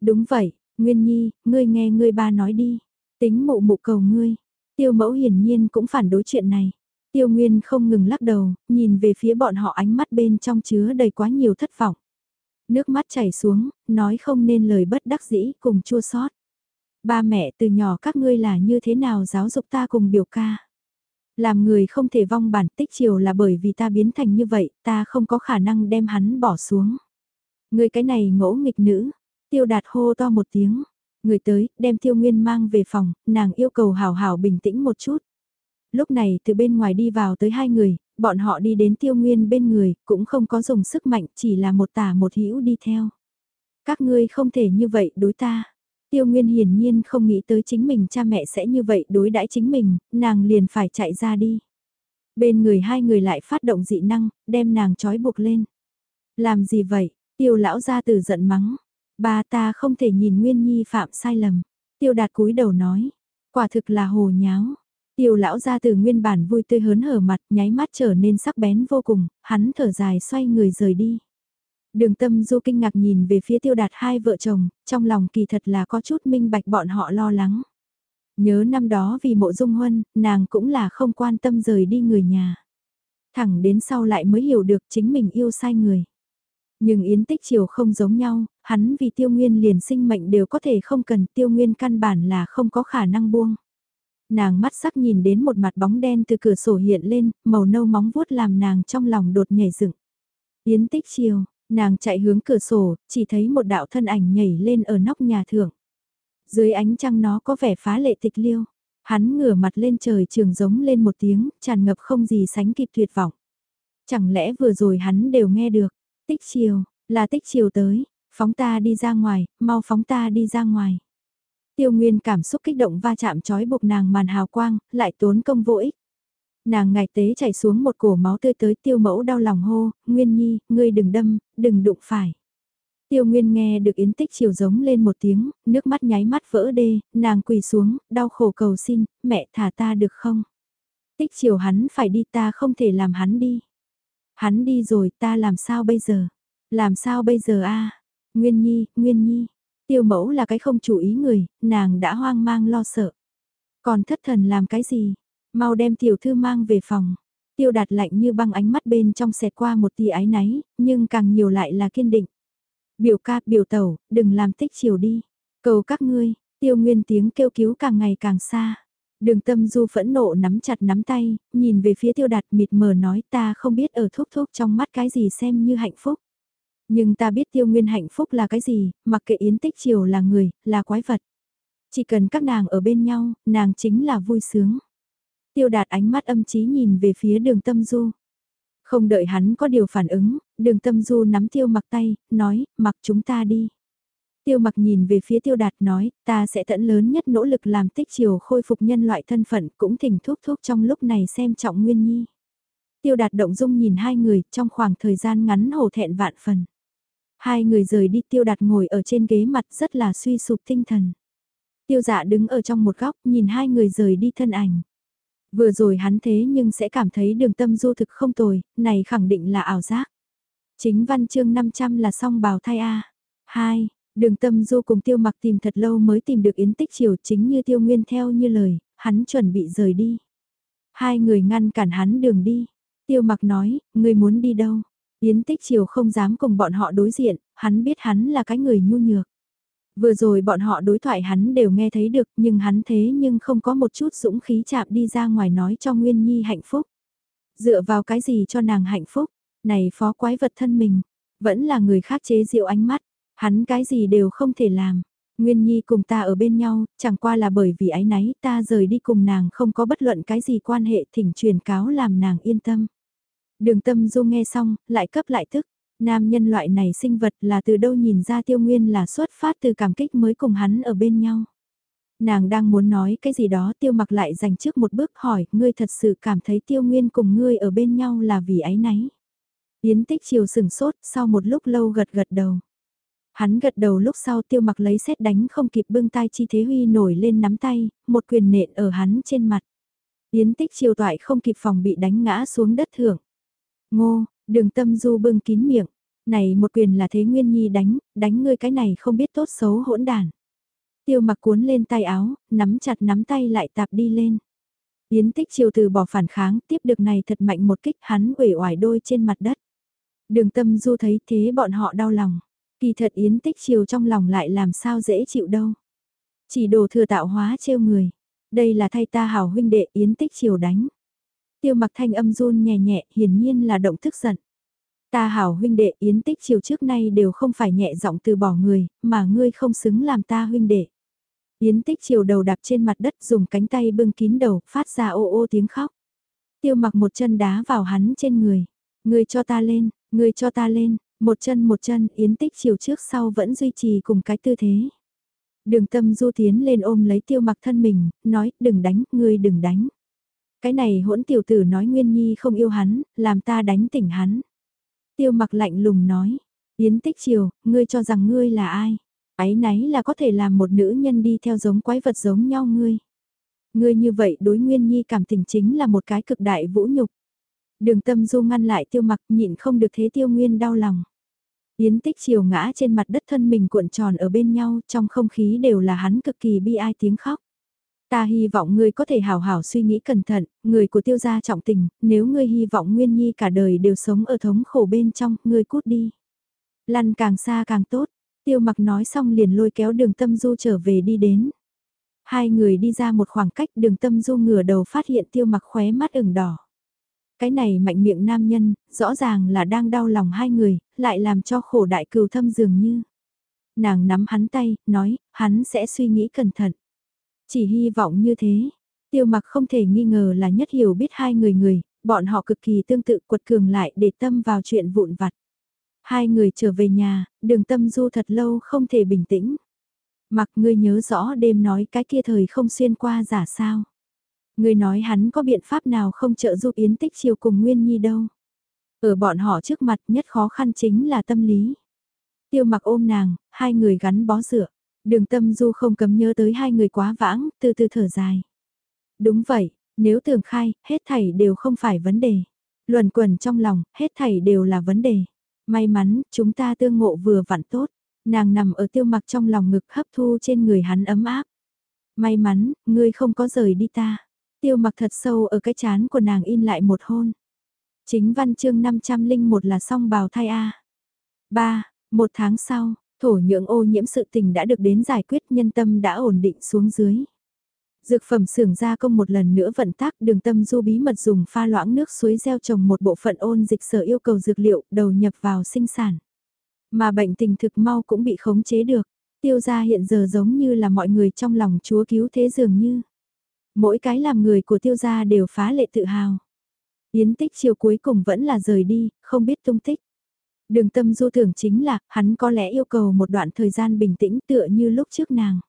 Đúng vậy, Nguyên Nhi, ngươi nghe ngươi ba nói đi. Tính mụ mụ cầu ngươi. Tiêu mẫu hiển nhiên cũng phản đối chuyện này. Tiêu Nguyên không ngừng lắc đầu, nhìn về phía bọn họ ánh mắt bên trong chứa đầy quá nhiều thất vọng. Nước mắt chảy xuống, nói không nên lời bất đắc dĩ cùng chua xót. Ba mẹ từ nhỏ các ngươi là như thế nào giáo dục ta cùng biểu ca. Làm người không thể vong bản tích chiều là bởi vì ta biến thành như vậy, ta không có khả năng đem hắn bỏ xuống. Người cái này ngỗ nghịch nữ, tiêu đạt hô to một tiếng. Người tới, đem tiêu nguyên mang về phòng, nàng yêu cầu hào hào bình tĩnh một chút. Lúc này từ bên ngoài đi vào tới hai người, bọn họ đi đến tiêu nguyên bên người, cũng không có dùng sức mạnh, chỉ là một tả một hữu đi theo. Các ngươi không thể như vậy đối ta. Tiêu Nguyên hiển nhiên không nghĩ tới chính mình cha mẹ sẽ như vậy đối đãi chính mình, nàng liền phải chạy ra đi. Bên người hai người lại phát động dị năng, đem nàng trói buộc lên. Làm gì vậy? Tiêu lão ra từ giận mắng. Ba ta không thể nhìn Nguyên Nhi phạm sai lầm. Tiêu đạt cúi đầu nói. Quả thực là hồ nháo. Tiêu lão ra từ nguyên bản vui tươi hớn hở mặt nháy mắt trở nên sắc bén vô cùng, hắn thở dài xoay người rời đi. Đường tâm du kinh ngạc nhìn về phía tiêu đạt hai vợ chồng, trong lòng kỳ thật là có chút minh bạch bọn họ lo lắng. Nhớ năm đó vì mộ dung huân, nàng cũng là không quan tâm rời đi người nhà. Thẳng đến sau lại mới hiểu được chính mình yêu sai người. Nhưng Yến Tích Triều không giống nhau, hắn vì tiêu nguyên liền sinh mệnh đều có thể không cần tiêu nguyên căn bản là không có khả năng buông. Nàng mắt sắc nhìn đến một mặt bóng đen từ cửa sổ hiện lên, màu nâu móng vuốt làm nàng trong lòng đột nhảy dựng. Yến Tích Triều, Nàng chạy hướng cửa sổ, chỉ thấy một đạo thân ảnh nhảy lên ở nóc nhà thượng. Dưới ánh trăng nó có vẻ phá lệ tịch liêu. Hắn ngửa mặt lên trời trường giống lên một tiếng, tràn ngập không gì sánh kịp tuyệt vọng. Chẳng lẽ vừa rồi hắn đều nghe được, tích chiều, là tích chiều tới, phóng ta đi ra ngoài, mau phóng ta đi ra ngoài. Tiêu Nguyên cảm xúc kích động va chạm trói buộc nàng màn hào quang, lại tốn công vô ích. Nàng ngài tế chảy xuống một cổ máu tươi tới tiêu mẫu đau lòng hô, Nguyên Nhi, ngươi đừng đâm, đừng đụng phải. Tiêu Nguyên nghe được Yến Tích chiều giống lên một tiếng, nước mắt nháy mắt vỡ đê, nàng quỳ xuống, đau khổ cầu xin, mẹ thả ta được không? Tích chiều hắn phải đi ta không thể làm hắn đi. Hắn đi rồi ta làm sao bây giờ? Làm sao bây giờ a? Nguyên Nhi, Nguyên Nhi. Tiêu mẫu là cái không chủ ý người, nàng đã hoang mang lo sợ. Còn thất thần làm cái gì? Mau đem tiểu thư mang về phòng. Tiêu đạt lạnh như băng ánh mắt bên trong xẹt qua một tia ái náy, nhưng càng nhiều lại là kiên định. Biểu ca, biểu tẩu, đừng làm tích chiều đi. Cầu các ngươi, tiêu nguyên tiếng kêu cứu càng ngày càng xa. Đường tâm du phẫn nộ nắm chặt nắm tay, nhìn về phía tiêu đạt mịt mờ nói ta không biết ở thuốc thuốc trong mắt cái gì xem như hạnh phúc. Nhưng ta biết tiêu nguyên hạnh phúc là cái gì, mặc kệ yến tích chiều là người, là quái vật. Chỉ cần các nàng ở bên nhau, nàng chính là vui sướng. Tiêu đạt ánh mắt âm trí nhìn về phía đường tâm du. Không đợi hắn có điều phản ứng, đường tâm du nắm tiêu mặc tay, nói, mặc chúng ta đi. Tiêu mặc nhìn về phía tiêu đạt nói, ta sẽ tận lớn nhất nỗ lực làm tích chiều khôi phục nhân loại thân phận cũng thỉnh thúc thúc trong lúc này xem trọng nguyên nhi. Tiêu đạt động dung nhìn hai người trong khoảng thời gian ngắn hổ thẹn vạn phần. Hai người rời đi tiêu đạt ngồi ở trên ghế mặt rất là suy sụp tinh thần. Tiêu dạ đứng ở trong một góc nhìn hai người rời đi thân ảnh. Vừa rồi hắn thế nhưng sẽ cảm thấy đường tâm du thực không tồi, này khẳng định là ảo giác. Chính văn chương 500 là song bào thai A. 2. Đường tâm du cùng tiêu mặc tìm thật lâu mới tìm được yến tích chiều chính như tiêu nguyên theo như lời, hắn chuẩn bị rời đi. Hai người ngăn cản hắn đường đi. Tiêu mặc nói, người muốn đi đâu? Yến tích chiều không dám cùng bọn họ đối diện, hắn biết hắn là cái người nhu nhược. Vừa rồi bọn họ đối thoại hắn đều nghe thấy được nhưng hắn thế nhưng không có một chút dũng khí chạm đi ra ngoài nói cho Nguyên Nhi hạnh phúc. Dựa vào cái gì cho nàng hạnh phúc, này phó quái vật thân mình, vẫn là người khác chế diệu ánh mắt, hắn cái gì đều không thể làm. Nguyên Nhi cùng ta ở bên nhau, chẳng qua là bởi vì ái náy ta rời đi cùng nàng không có bất luận cái gì quan hệ thỉnh truyền cáo làm nàng yên tâm. Đường tâm du nghe xong, lại cấp lại tức. Nam nhân loại này sinh vật là từ đâu nhìn ra tiêu nguyên là xuất phát từ cảm kích mới cùng hắn ở bên nhau. Nàng đang muốn nói cái gì đó tiêu mặc lại dành trước một bước hỏi, ngươi thật sự cảm thấy tiêu nguyên cùng ngươi ở bên nhau là vì ấy náy. Yến tích chiều sừng sốt, sau một lúc lâu gật gật đầu. Hắn gật đầu lúc sau tiêu mặc lấy xét đánh không kịp bưng tay chi thế huy nổi lên nắm tay, một quyền nện ở hắn trên mặt. Yến tích chiều toại không kịp phòng bị đánh ngã xuống đất thưởng. Ngô, đường tâm du bưng kín miệng. Này một quyền là thế Nguyên Nhi đánh, đánh ngươi cái này không biết tốt xấu hỗn đàn. Tiêu mặc cuốn lên tay áo, nắm chặt nắm tay lại tạp đi lên. Yến tích chiều từ bỏ phản kháng, tiếp được này thật mạnh một kích hắn uể oải đôi trên mặt đất. Đường tâm du thấy thế bọn họ đau lòng. Kỳ thật Yến tích chiều trong lòng lại làm sao dễ chịu đâu. Chỉ đồ thừa tạo hóa trêu người. Đây là thay ta hảo huynh đệ Yến tích chiều đánh. Tiêu mặc thanh âm run nhẹ nhẹ, hiển nhiên là động thức giận. Ta hảo huynh đệ yến tích chiều trước nay đều không phải nhẹ giọng từ bỏ người, mà ngươi không xứng làm ta huynh đệ. Yến tích chiều đầu đạp trên mặt đất dùng cánh tay bưng kín đầu, phát ra ô ô tiếng khóc. Tiêu mặc một chân đá vào hắn trên người. Ngươi cho ta lên, ngươi cho ta lên, một chân một chân, yến tích chiều trước sau vẫn duy trì cùng cái tư thế. Đường tâm du tiến lên ôm lấy tiêu mặc thân mình, nói đừng đánh, ngươi đừng đánh. Cái này hỗn tiểu tử nói Nguyên Nhi không yêu hắn, làm ta đánh tỉnh hắn. Tiêu mặc lạnh lùng nói, Yến Tích Triều, ngươi cho rằng ngươi là ai? Ái náy là có thể làm một nữ nhân đi theo giống quái vật giống nhau ngươi. Ngươi như vậy đối Nguyên Nhi cảm tình chính là một cái cực đại vũ nhục. Đường tâm du ngăn lại tiêu mặc nhịn không được thế tiêu nguyên đau lòng. Yến tích chiều ngã trên mặt đất thân mình cuộn tròn ở bên nhau trong không khí đều là hắn cực kỳ bi ai tiếng khóc. Ta hy vọng ngươi có thể hào hảo suy nghĩ cẩn thận, người của tiêu gia trọng tình, nếu ngươi hy vọng Nguyên Nhi cả đời đều sống ở thống khổ bên trong, ngươi cút đi. Lăn càng xa càng tốt, tiêu mặc nói xong liền lôi kéo đường tâm du trở về đi đến. Hai người đi ra một khoảng cách đường tâm du ngửa đầu phát hiện tiêu mặc khóe mắt ửng đỏ. Cái này mạnh miệng nam nhân, rõ ràng là đang đau lòng hai người, lại làm cho khổ đại cừu thâm dường như. Nàng nắm hắn tay, nói, hắn sẽ suy nghĩ cẩn thận. Chỉ hy vọng như thế. Tiêu mặc không thể nghi ngờ là nhất hiểu biết hai người người, bọn họ cực kỳ tương tự quật cường lại để tâm vào chuyện vụn vặt. Hai người trở về nhà, đường tâm du thật lâu không thể bình tĩnh. Mặc ngươi nhớ rõ đêm nói cái kia thời không xuyên qua giả sao. Ngươi nói hắn có biện pháp nào không trợ giúp Yến Tích chiều cùng Nguyên Nhi đâu. Ở bọn họ trước mặt nhất khó khăn chính là tâm lý. Tiêu mặc ôm nàng, hai người gắn bó dựa. Đường tâm du không cấm nhớ tới hai người quá vãng, từ từ thở dài. Đúng vậy, nếu tưởng khai, hết thảy đều không phải vấn đề. Luẩn quẩn trong lòng, hết thảy đều là vấn đề. May mắn, chúng ta tương ngộ vừa vặn tốt. Nàng nằm ở tiêu mặc trong lòng ngực hấp thu trên người hắn ấm áp. May mắn, ngươi không có rời đi ta. Tiêu mặc thật sâu ở cái chán của nàng in lại một hôn. Chính văn chương 501 là song bào thai A. 3. Một tháng sau, Thổ nhưỡng ô nhiễm sự tình đã được đến giải quyết nhân tâm đã ổn định xuống dưới. Dược phẩm xưởng gia công một lần nữa vận tác đường tâm du bí mật dùng pha loãng nước suối gieo trồng một bộ phận ôn dịch sở yêu cầu dược liệu đầu nhập vào sinh sản. Mà bệnh tình thực mau cũng bị khống chế được. Tiêu gia hiện giờ giống như là mọi người trong lòng chúa cứu thế dường như. Mỗi cái làm người của tiêu gia đều phá lệ tự hào. Yến tích chiều cuối cùng vẫn là rời đi, không biết tung tích. Đường tâm du tưởng chính là, hắn có lẽ yêu cầu một đoạn thời gian bình tĩnh tựa như lúc trước nàng.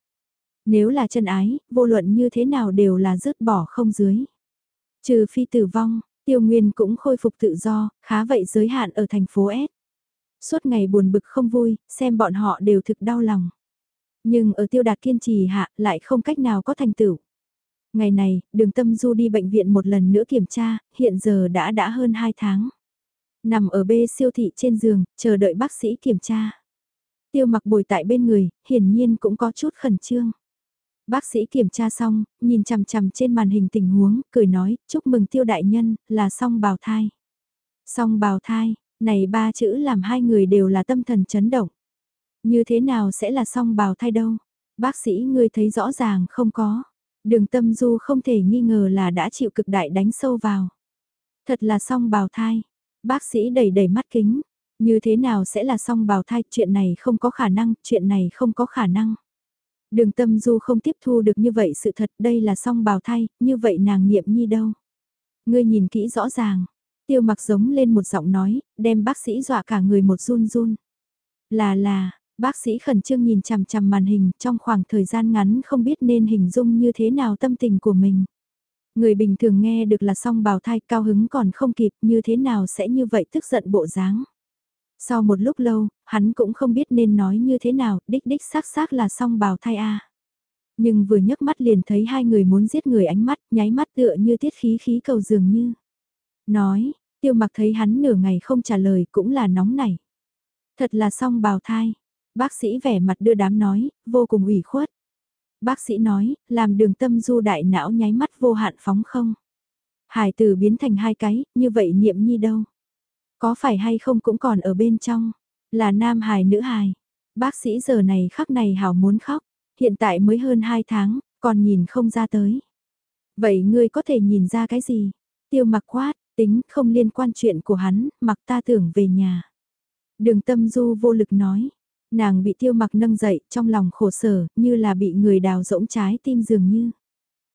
Nếu là chân ái, vô luận như thế nào đều là dứt bỏ không dưới. Trừ phi tử vong, tiêu nguyên cũng khôi phục tự do, khá vậy giới hạn ở thành phố S. Suốt ngày buồn bực không vui, xem bọn họ đều thực đau lòng. Nhưng ở tiêu đạt kiên trì hạ lại không cách nào có thành tựu. Ngày này, đường tâm du đi bệnh viện một lần nữa kiểm tra, hiện giờ đã đã hơn 2 tháng. Nằm ở bê siêu thị trên giường, chờ đợi bác sĩ kiểm tra. Tiêu mặc bồi tại bên người, hiển nhiên cũng có chút khẩn trương. Bác sĩ kiểm tra xong, nhìn chằm chằm trên màn hình tình huống, cười nói, chúc mừng tiêu đại nhân, là song bào thai. Song bào thai, này ba chữ làm hai người đều là tâm thần chấn động. Như thế nào sẽ là song bào thai đâu? Bác sĩ ngươi thấy rõ ràng không có. Đường tâm du không thể nghi ngờ là đã chịu cực đại đánh sâu vào. Thật là song bào thai. Bác sĩ đầy đầy mắt kính. Như thế nào sẽ là song bào thai? Chuyện này không có khả năng, chuyện này không có khả năng. Đường tâm du không tiếp thu được như vậy sự thật đây là song bào thai, như vậy nàng niệm nhi đâu. Ngươi nhìn kỹ rõ ràng, tiêu mặc giống lên một giọng nói, đem bác sĩ dọa cả người một run run. Là là, bác sĩ khẩn trương nhìn chằm chằm màn hình trong khoảng thời gian ngắn không biết nên hình dung như thế nào tâm tình của mình. Người bình thường nghe được là song bào thai cao hứng còn không kịp như thế nào sẽ như vậy tức giận bộ dáng. Sau một lúc lâu, hắn cũng không biết nên nói như thế nào, đích đích xác xác là song bào thai a. Nhưng vừa nhấc mắt liền thấy hai người muốn giết người ánh mắt, nháy mắt tựa như tiết khí khí cầu dường như. Nói, tiêu mặc thấy hắn nửa ngày không trả lời cũng là nóng nảy. Thật là song bào thai. Bác sĩ vẻ mặt đưa đám nói, vô cùng ủy khuất. Bác sĩ nói, làm đường tâm du đại não nháy mắt vô hạn phóng không. Hải tử biến thành hai cái, như vậy niệm nhi đâu. Có phải hay không cũng còn ở bên trong, là nam hài nữ hài. Bác sĩ giờ này khắc này hảo muốn khóc, hiện tại mới hơn 2 tháng, còn nhìn không ra tới. Vậy ngươi có thể nhìn ra cái gì? Tiêu mặc quát, tính không liên quan chuyện của hắn, mặc ta tưởng về nhà. Đường tâm du vô lực nói, nàng bị tiêu mặc nâng dậy trong lòng khổ sở như là bị người đào rỗng trái tim dường như.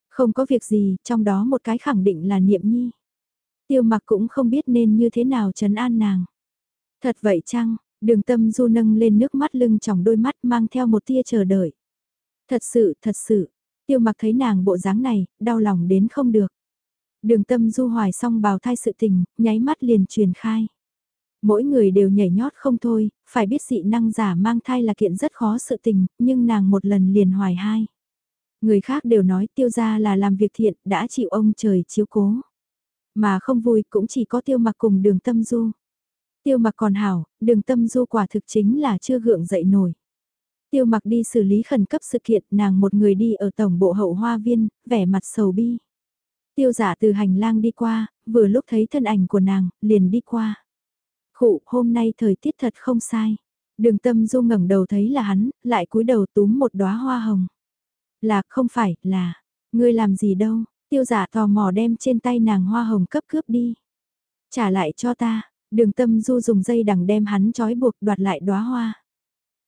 Không có việc gì, trong đó một cái khẳng định là niệm nhi. Tiêu mặc cũng không biết nên như thế nào trấn an nàng. Thật vậy chăng, đường tâm du nâng lên nước mắt lưng trong đôi mắt mang theo một tia chờ đợi. Thật sự, thật sự, tiêu mặc thấy nàng bộ dáng này, đau lòng đến không được. Đường tâm du hoài xong bào thai sự tình, nháy mắt liền truyền khai. Mỗi người đều nhảy nhót không thôi, phải biết dị năng giả mang thai là kiện rất khó sự tình, nhưng nàng một lần liền hoài hai. Người khác đều nói tiêu gia là làm việc thiện, đã chịu ông trời chiếu cố. Mà không vui cũng chỉ có tiêu mặc cùng đường tâm du. Tiêu mặc còn hảo, đường tâm du quả thực chính là chưa gượng dậy nổi. Tiêu mặc đi xử lý khẩn cấp sự kiện nàng một người đi ở tổng bộ hậu hoa viên, vẻ mặt sầu bi. Tiêu giả từ hành lang đi qua, vừa lúc thấy thân ảnh của nàng, liền đi qua. Khụ, hôm nay thời tiết thật không sai. Đường tâm du ngẩng đầu thấy là hắn, lại cúi đầu túm một đóa hoa hồng. Là, không phải, là, ngươi làm gì đâu, tiêu giả tò mò đem trên tay nàng hoa hồng cấp cướp đi. Trả lại cho ta, đường tâm du dùng dây đằng đem hắn trói buộc đoạt lại đóa hoa.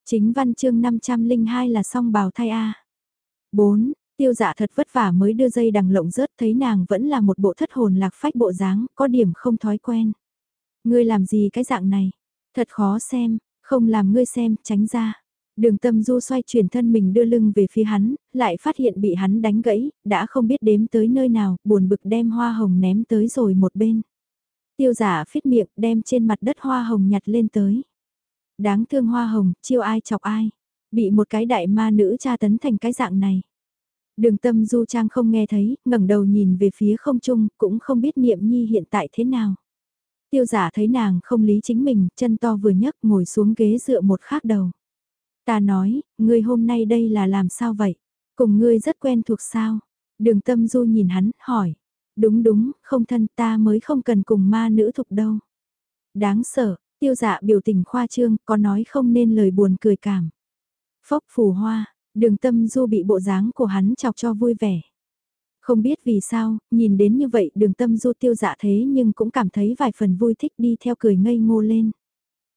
Chính văn chương 502 là song bào thai A. 4. Tiêu dạ thật vất vả mới đưa dây đằng lộng rớt thấy nàng vẫn là một bộ thất hồn lạc phách bộ dáng, có điểm không thói quen. Ngươi làm gì cái dạng này? Thật khó xem, không làm ngươi xem, tránh ra. Đường tâm du xoay chuyển thân mình đưa lưng về phía hắn, lại phát hiện bị hắn đánh gãy, đã không biết đếm tới nơi nào, buồn bực đem hoa hồng ném tới rồi một bên. Tiêu giả phết miệng đem trên mặt đất hoa hồng nhặt lên tới. Đáng thương hoa hồng, chiêu ai chọc ai. Bị một cái đại ma nữ tra tấn thành cái dạng này. Đường tâm du trang không nghe thấy, ngẩng đầu nhìn về phía không trung, cũng không biết niệm nhi hiện tại thế nào. Tiêu giả thấy nàng không lý chính mình, chân to vừa nhấc ngồi xuống ghế dựa một khác đầu. Ta nói, ngươi hôm nay đây là làm sao vậy? Cùng ngươi rất quen thuộc sao? Đường tâm du nhìn hắn, hỏi. Đúng đúng, không thân ta mới không cần cùng ma nữ thục đâu. Đáng sợ, tiêu dạ biểu tình khoa trương, có nói không nên lời buồn cười cảm. Phốc phù hoa, đường tâm du bị bộ dáng của hắn chọc cho vui vẻ. Không biết vì sao, nhìn đến như vậy đường tâm du tiêu dạ thế nhưng cũng cảm thấy vài phần vui thích đi theo cười ngây ngô lên.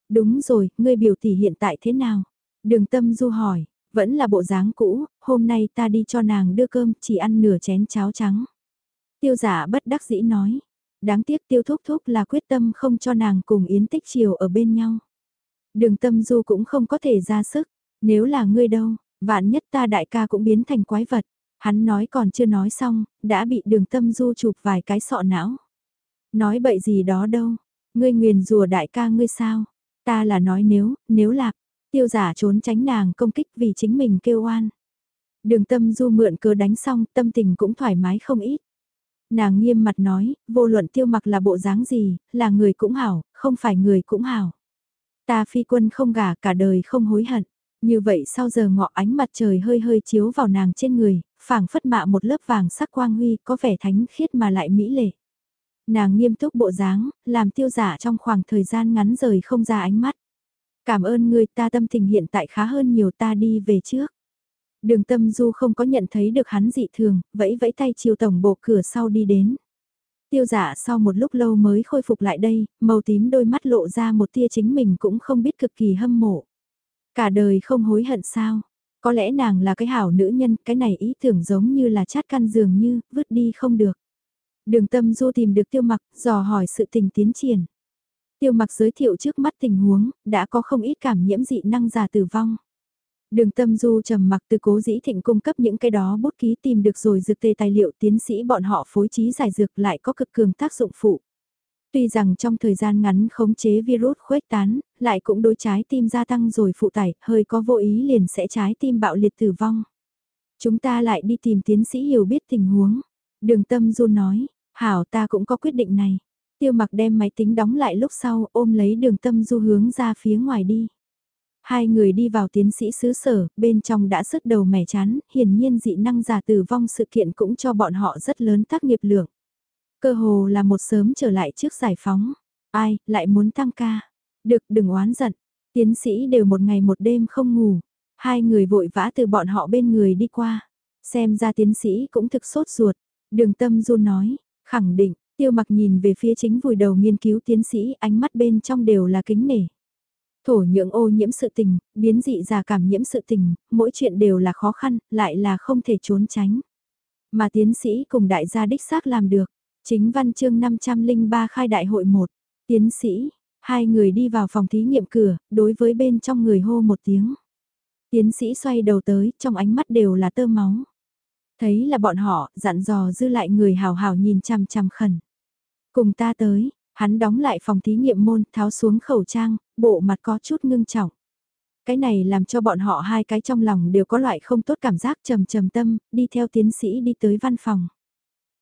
Đúng rồi, ngươi biểu tỷ hiện tại thế nào? Đường tâm du hỏi, vẫn là bộ dáng cũ, hôm nay ta đi cho nàng đưa cơm, chỉ ăn nửa chén cháo trắng. Tiêu giả bất đắc dĩ nói, Đáng tiếc tiêu thúc thúc là quyết tâm không cho nàng cùng Yến Tích Triều ở bên nhau. Đường tâm du cũng không có thể ra sức, nếu là ngươi đâu, vạn nhất ta đại ca cũng biến thành quái vật. Hắn nói còn chưa nói xong, đã bị đường tâm du chụp vài cái sọ não. Nói bậy gì đó đâu, ngươi nguyền rùa đại ca ngươi sao, ta là nói nếu, nếu lạc, tiêu giả trốn tránh nàng công kích vì chính mình kêu oan. Đường tâm du mượn cớ đánh xong, tâm tình cũng thoải mái không ít. Nàng nghiêm mặt nói, vô luận tiêu mặc là bộ dáng gì, là người cũng hảo, không phải người cũng hảo. Ta phi quân không gả cả đời không hối hận. Như vậy sau giờ ngọ ánh mặt trời hơi hơi chiếu vào nàng trên người, phảng phất mạ một lớp vàng sắc quang huy có vẻ thánh khiết mà lại mỹ lệ. Nàng nghiêm túc bộ dáng, làm tiêu giả trong khoảng thời gian ngắn rời không ra ánh mắt. Cảm ơn người ta tâm tình hiện tại khá hơn nhiều ta đi về trước. Đường tâm du không có nhận thấy được hắn dị thường, vẫy vẫy tay chiều tổng bộ cửa sau đi đến. Tiêu giả sau một lúc lâu mới khôi phục lại đây, màu tím đôi mắt lộ ra một tia chính mình cũng không biết cực kỳ hâm mộ. Cả đời không hối hận sao, có lẽ nàng là cái hảo nữ nhân, cái này ý tưởng giống như là chát căn dường như, vứt đi không được. Đường tâm du tìm được tiêu mặc, dò hỏi sự tình tiến triển. Tiêu mặc giới thiệu trước mắt tình huống, đã có không ít cảm nhiễm dị năng già tử vong. Đường tâm du trầm mặc từ cố dĩ thịnh cung cấp những cái đó bút ký tìm được rồi dược tề tài liệu tiến sĩ bọn họ phối trí giải dược lại có cực cường tác dụng phụ. Tuy rằng trong thời gian ngắn khống chế virus khuếch tán, lại cũng đối trái tim gia tăng rồi phụ tải, hơi có vô ý liền sẽ trái tim bạo liệt tử vong. Chúng ta lại đi tìm tiến sĩ hiểu biết tình huống. Đường tâm du nói, hảo ta cũng có quyết định này. Tiêu mặc đem máy tính đóng lại lúc sau ôm lấy đường tâm du hướng ra phía ngoài đi. Hai người đi vào tiến sĩ xứ sở, bên trong đã sứt đầu mẻ chán, hiển nhiên dị năng giả tử vong sự kiện cũng cho bọn họ rất lớn tác nghiệp lượng. Cơ hồ là một sớm trở lại trước giải phóng. Ai, lại muốn tăng ca. Được, đừng oán giận. Tiến sĩ đều một ngày một đêm không ngủ. Hai người vội vã từ bọn họ bên người đi qua. Xem ra tiến sĩ cũng thực sốt ruột. Đường tâm du nói, khẳng định, tiêu mặc nhìn về phía chính vùi đầu nghiên cứu tiến sĩ ánh mắt bên trong đều là kính nể. Thổ nhưỡng ô nhiễm sự tình, biến dị già cảm nhiễm sự tình, mỗi chuyện đều là khó khăn, lại là không thể trốn tránh. Mà tiến sĩ cùng đại gia đích xác làm được. Chính văn chương 503 khai đại hội 1, tiến sĩ, hai người đi vào phòng thí nghiệm cửa, đối với bên trong người hô một tiếng. Tiến sĩ xoay đầu tới, trong ánh mắt đều là tơ máu. Thấy là bọn họ, dặn dò dư lại người hào hào nhìn chằm chằm khẩn. Cùng ta tới, hắn đóng lại phòng thí nghiệm môn, tháo xuống khẩu trang, bộ mặt có chút ngưng trọng. Cái này làm cho bọn họ hai cái trong lòng đều có loại không tốt cảm giác trầm trầm tâm, đi theo tiến sĩ đi tới văn phòng.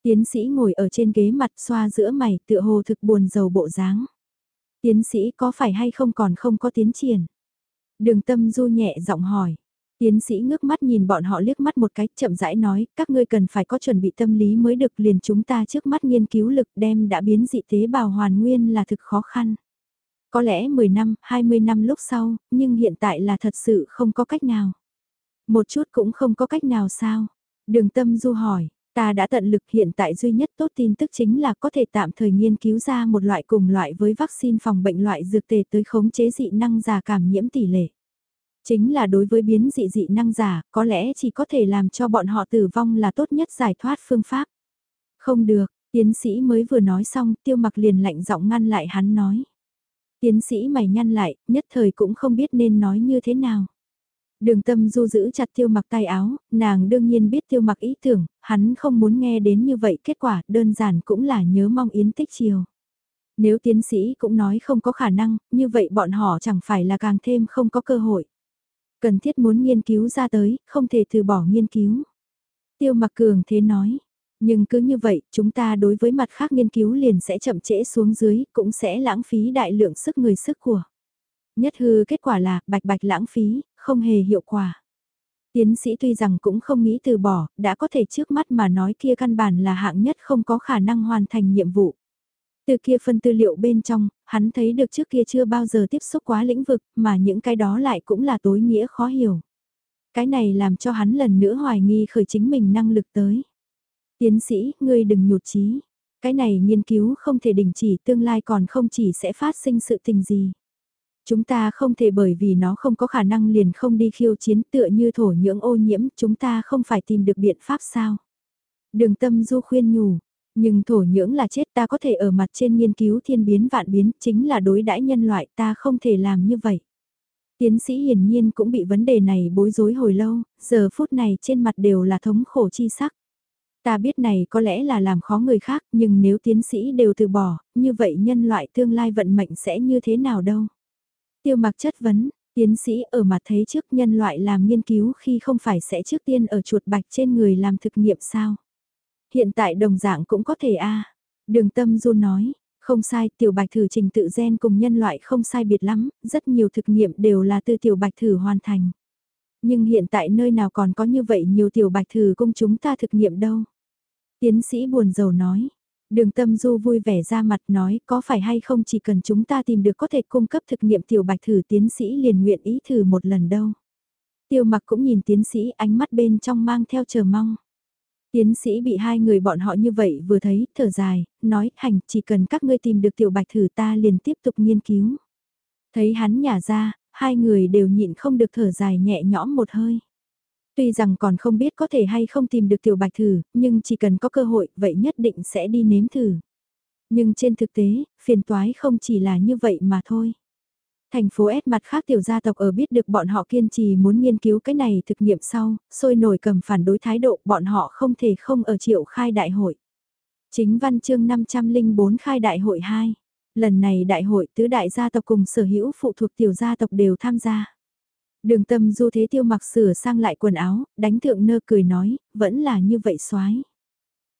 Tiến sĩ ngồi ở trên ghế mặt xoa giữa mày tựa hồ thực buồn giàu bộ dáng. Tiến sĩ có phải hay không còn không có tiến triển? Đường tâm du nhẹ giọng hỏi. Tiến sĩ ngước mắt nhìn bọn họ liếc mắt một cái chậm rãi nói, các ngươi cần phải có chuẩn bị tâm lý mới được liền chúng ta trước mắt nghiên cứu lực đem đã biến dị tế bào hoàn nguyên là thực khó khăn. Có lẽ 10 năm, 20 năm lúc sau, nhưng hiện tại là thật sự không có cách nào. Một chút cũng không có cách nào sao? Đường tâm du hỏi, Ta đã tận lực hiện tại duy nhất tốt tin tức chính là có thể tạm thời nghiên cứu ra một loại cùng loại với vaccine phòng bệnh loại dược tề tới khống chế dị năng giả cảm nhiễm tỷ lệ. Chính là đối với biến dị dị năng giả, có lẽ chỉ có thể làm cho bọn họ tử vong là tốt nhất giải thoát phương pháp. Không được, tiến sĩ mới vừa nói xong tiêu mặc liền lạnh giọng ngăn lại hắn nói. Tiến sĩ mày nhăn lại, nhất thời cũng không biết nên nói như thế nào. Đường tâm du giữ chặt tiêu mặc tay áo, nàng đương nhiên biết tiêu mặc ý tưởng, hắn không muốn nghe đến như vậy kết quả đơn giản cũng là nhớ mong yến tích chiều. Nếu tiến sĩ cũng nói không có khả năng, như vậy bọn họ chẳng phải là càng thêm không có cơ hội. Cần thiết muốn nghiên cứu ra tới, không thể từ bỏ nghiên cứu. Tiêu mặc cường thế nói, nhưng cứ như vậy, chúng ta đối với mặt khác nghiên cứu liền sẽ chậm trễ xuống dưới, cũng sẽ lãng phí đại lượng sức người sức của. Nhất hư kết quả là, bạch bạch lãng phí, không hề hiệu quả. Tiến sĩ tuy rằng cũng không nghĩ từ bỏ, đã có thể trước mắt mà nói kia căn bản là hạng nhất không có khả năng hoàn thành nhiệm vụ. Từ kia phân tư liệu bên trong, hắn thấy được trước kia chưa bao giờ tiếp xúc quá lĩnh vực, mà những cái đó lại cũng là tối nghĩa khó hiểu. Cái này làm cho hắn lần nữa hoài nghi khởi chính mình năng lực tới. Tiến sĩ, ngươi đừng nhụt chí Cái này nghiên cứu không thể đình chỉ tương lai còn không chỉ sẽ phát sinh sự tình gì. Chúng ta không thể bởi vì nó không có khả năng liền không đi khiêu chiến tựa như thổ nhưỡng ô nhiễm, chúng ta không phải tìm được biện pháp sao. Đường tâm du khuyên nhủ, Nhưng thổ nhưỡng là chết ta có thể ở mặt trên nghiên cứu thiên biến vạn biến, chính là đối đãi nhân loại ta không thể làm như vậy. Tiến sĩ hiển nhiên cũng bị vấn đề này bối rối hồi lâu, giờ phút này trên mặt đều là thống khổ chi sắc. Ta biết này có lẽ là làm khó người khác, nhưng nếu tiến sĩ đều từ bỏ, như vậy nhân loại tương lai vận mệnh sẽ như thế nào đâu? Tiêu mặc chất vấn, tiến sĩ ở mặt thấy trước nhân loại làm nghiên cứu khi không phải sẽ trước tiên ở chuột bạch trên người làm thực nghiệm sao? Hiện tại đồng dạng cũng có thể a Đường tâm du nói, không sai, tiểu bạch thử trình tự gen cùng nhân loại không sai biệt lắm, rất nhiều thực nghiệm đều là từ tiểu bạch thử hoàn thành. Nhưng hiện tại nơi nào còn có như vậy nhiều tiểu bạch thử cung chúng ta thực nghiệm đâu. Tiến sĩ buồn rầu nói. Đường tâm du vui vẻ ra mặt nói có phải hay không chỉ cần chúng ta tìm được có thể cung cấp thực nghiệm tiểu bạch thử tiến sĩ liền nguyện ý thử một lần đâu. Tiêu mặc cũng nhìn tiến sĩ ánh mắt bên trong mang theo chờ mong. Tiến sĩ bị hai người bọn họ như vậy vừa thấy, thở dài, nói, hành, chỉ cần các ngươi tìm được tiểu bạch thử ta liền tiếp tục nghiên cứu. Thấy hắn nhả ra, hai người đều nhịn không được thở dài nhẹ nhõm một hơi. Tuy rằng còn không biết có thể hay không tìm được tiểu bạch thử, nhưng chỉ cần có cơ hội, vậy nhất định sẽ đi nếm thử. Nhưng trên thực tế, phiền toái không chỉ là như vậy mà thôi. Thành phố S mặt khác tiểu gia tộc ở biết được bọn họ kiên trì muốn nghiên cứu cái này thực nghiệm sau, sôi nổi cầm phản đối thái độ bọn họ không thể không ở triệu khai đại hội. Chính văn chương 504 khai đại hội 2. Lần này đại hội tứ đại gia tộc cùng sở hữu phụ thuộc tiểu gia tộc đều tham gia. Đường tâm du thế tiêu mặc sửa sang lại quần áo, đánh thượng nơ cười nói, vẫn là như vậy soái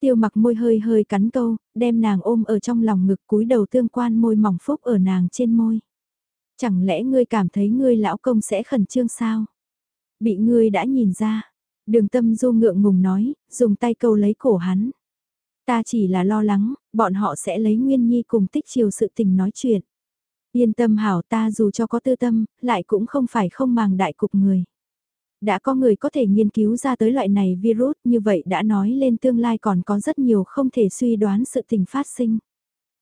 Tiêu mặc môi hơi hơi cắn câu, đem nàng ôm ở trong lòng ngực cúi đầu tương quan môi mỏng phúc ở nàng trên môi. Chẳng lẽ ngươi cảm thấy ngươi lão công sẽ khẩn trương sao? Bị ngươi đã nhìn ra. Đường tâm du ngượng ngùng nói, dùng tay câu lấy cổ hắn. Ta chỉ là lo lắng, bọn họ sẽ lấy Nguyên Nhi cùng tích chiều sự tình nói chuyện. Yên tâm hảo ta dù cho có tư tâm, lại cũng không phải không màng đại cục người. Đã có người có thể nghiên cứu ra tới loại này virus như vậy đã nói lên tương lai còn có rất nhiều không thể suy đoán sự tình phát sinh.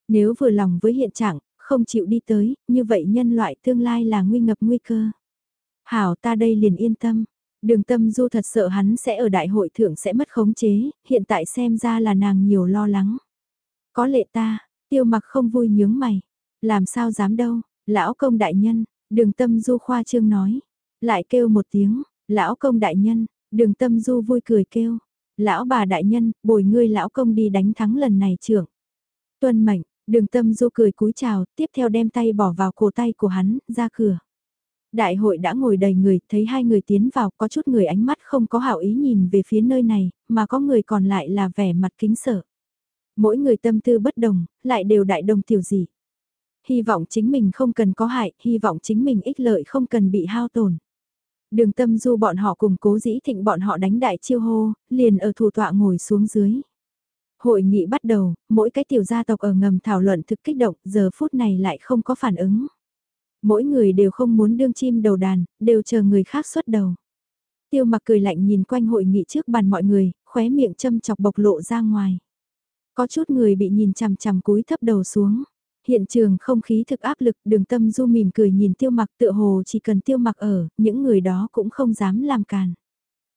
Nếu vừa lòng với hiện trạng, không chịu đi tới, như vậy nhân loại tương lai là nguy ngập nguy cơ. Hảo ta đây liền yên tâm. Đường tâm du thật sợ hắn sẽ ở đại hội thượng sẽ mất khống chế, hiện tại xem ra là nàng nhiều lo lắng. Có lệ ta, tiêu mặc không vui nhướng mày. Làm sao dám đâu, lão công đại nhân, đường tâm du khoa trương nói. Lại kêu một tiếng, lão công đại nhân, đường tâm du vui cười kêu. Lão bà đại nhân, bồi ngươi lão công đi đánh thắng lần này trưởng. Tuân mệnh, đường tâm du cười cúi chào, tiếp theo đem tay bỏ vào cổ tay của hắn, ra cửa. Đại hội đã ngồi đầy người, thấy hai người tiến vào, có chút người ánh mắt không có hảo ý nhìn về phía nơi này, mà có người còn lại là vẻ mặt kính sợ. Mỗi người tâm tư bất đồng, lại đều đại đồng tiểu dị hy vọng chính mình không cần có hại, hy vọng chính mình ích lợi không cần bị hao tổn. Đường tâm du bọn họ cùng cố dĩ thịnh bọn họ đánh đại chiêu hô, liền ở thủ tọa ngồi xuống dưới. Hội nghị bắt đầu, mỗi cái tiểu gia tộc ở ngầm thảo luận thực kích động, giờ phút này lại không có phản ứng. Mỗi người đều không muốn đương chim đầu đàn, đều chờ người khác xuất đầu. Tiêu mặc cười lạnh nhìn quanh hội nghị trước bàn mọi người, khóe miệng châm chọc bộc lộ ra ngoài. Có chút người bị nhìn chằm chằm cúi thấp đầu xuống. Hiện trường không khí thực áp lực đường tâm du mỉm cười nhìn tiêu mặc tựa hồ chỉ cần tiêu mặc ở, những người đó cũng không dám làm càn.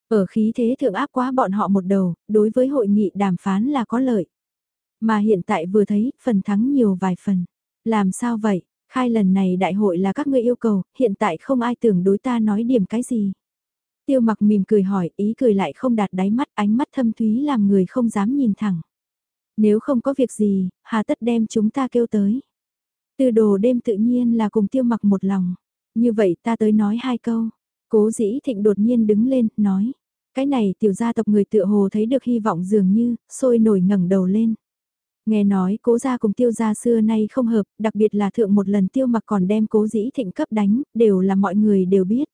Ở khí thế thượng áp quá bọn họ một đầu, đối với hội nghị đàm phán là có lợi. Mà hiện tại vừa thấy, phần thắng nhiều vài phần. Làm sao vậy? Khai lần này đại hội là các ngươi yêu cầu, hiện tại không ai tưởng đối ta nói điểm cái gì. Tiêu mặc mỉm cười hỏi, ý cười lại không đạt đáy mắt, ánh mắt thâm thúy làm người không dám nhìn thẳng. Nếu không có việc gì, hà tất đem chúng ta kêu tới. Từ đồ đêm tự nhiên là cùng tiêu mặc một lòng. Như vậy ta tới nói hai câu. Cố dĩ thịnh đột nhiên đứng lên, nói. Cái này tiểu gia tộc người tựa hồ thấy được hy vọng dường như, sôi nổi ngẩng đầu lên. Nghe nói cố gia cùng tiêu gia xưa nay không hợp, đặc biệt là thượng một lần tiêu mặc còn đem cố dĩ thịnh cấp đánh, đều là mọi người đều biết.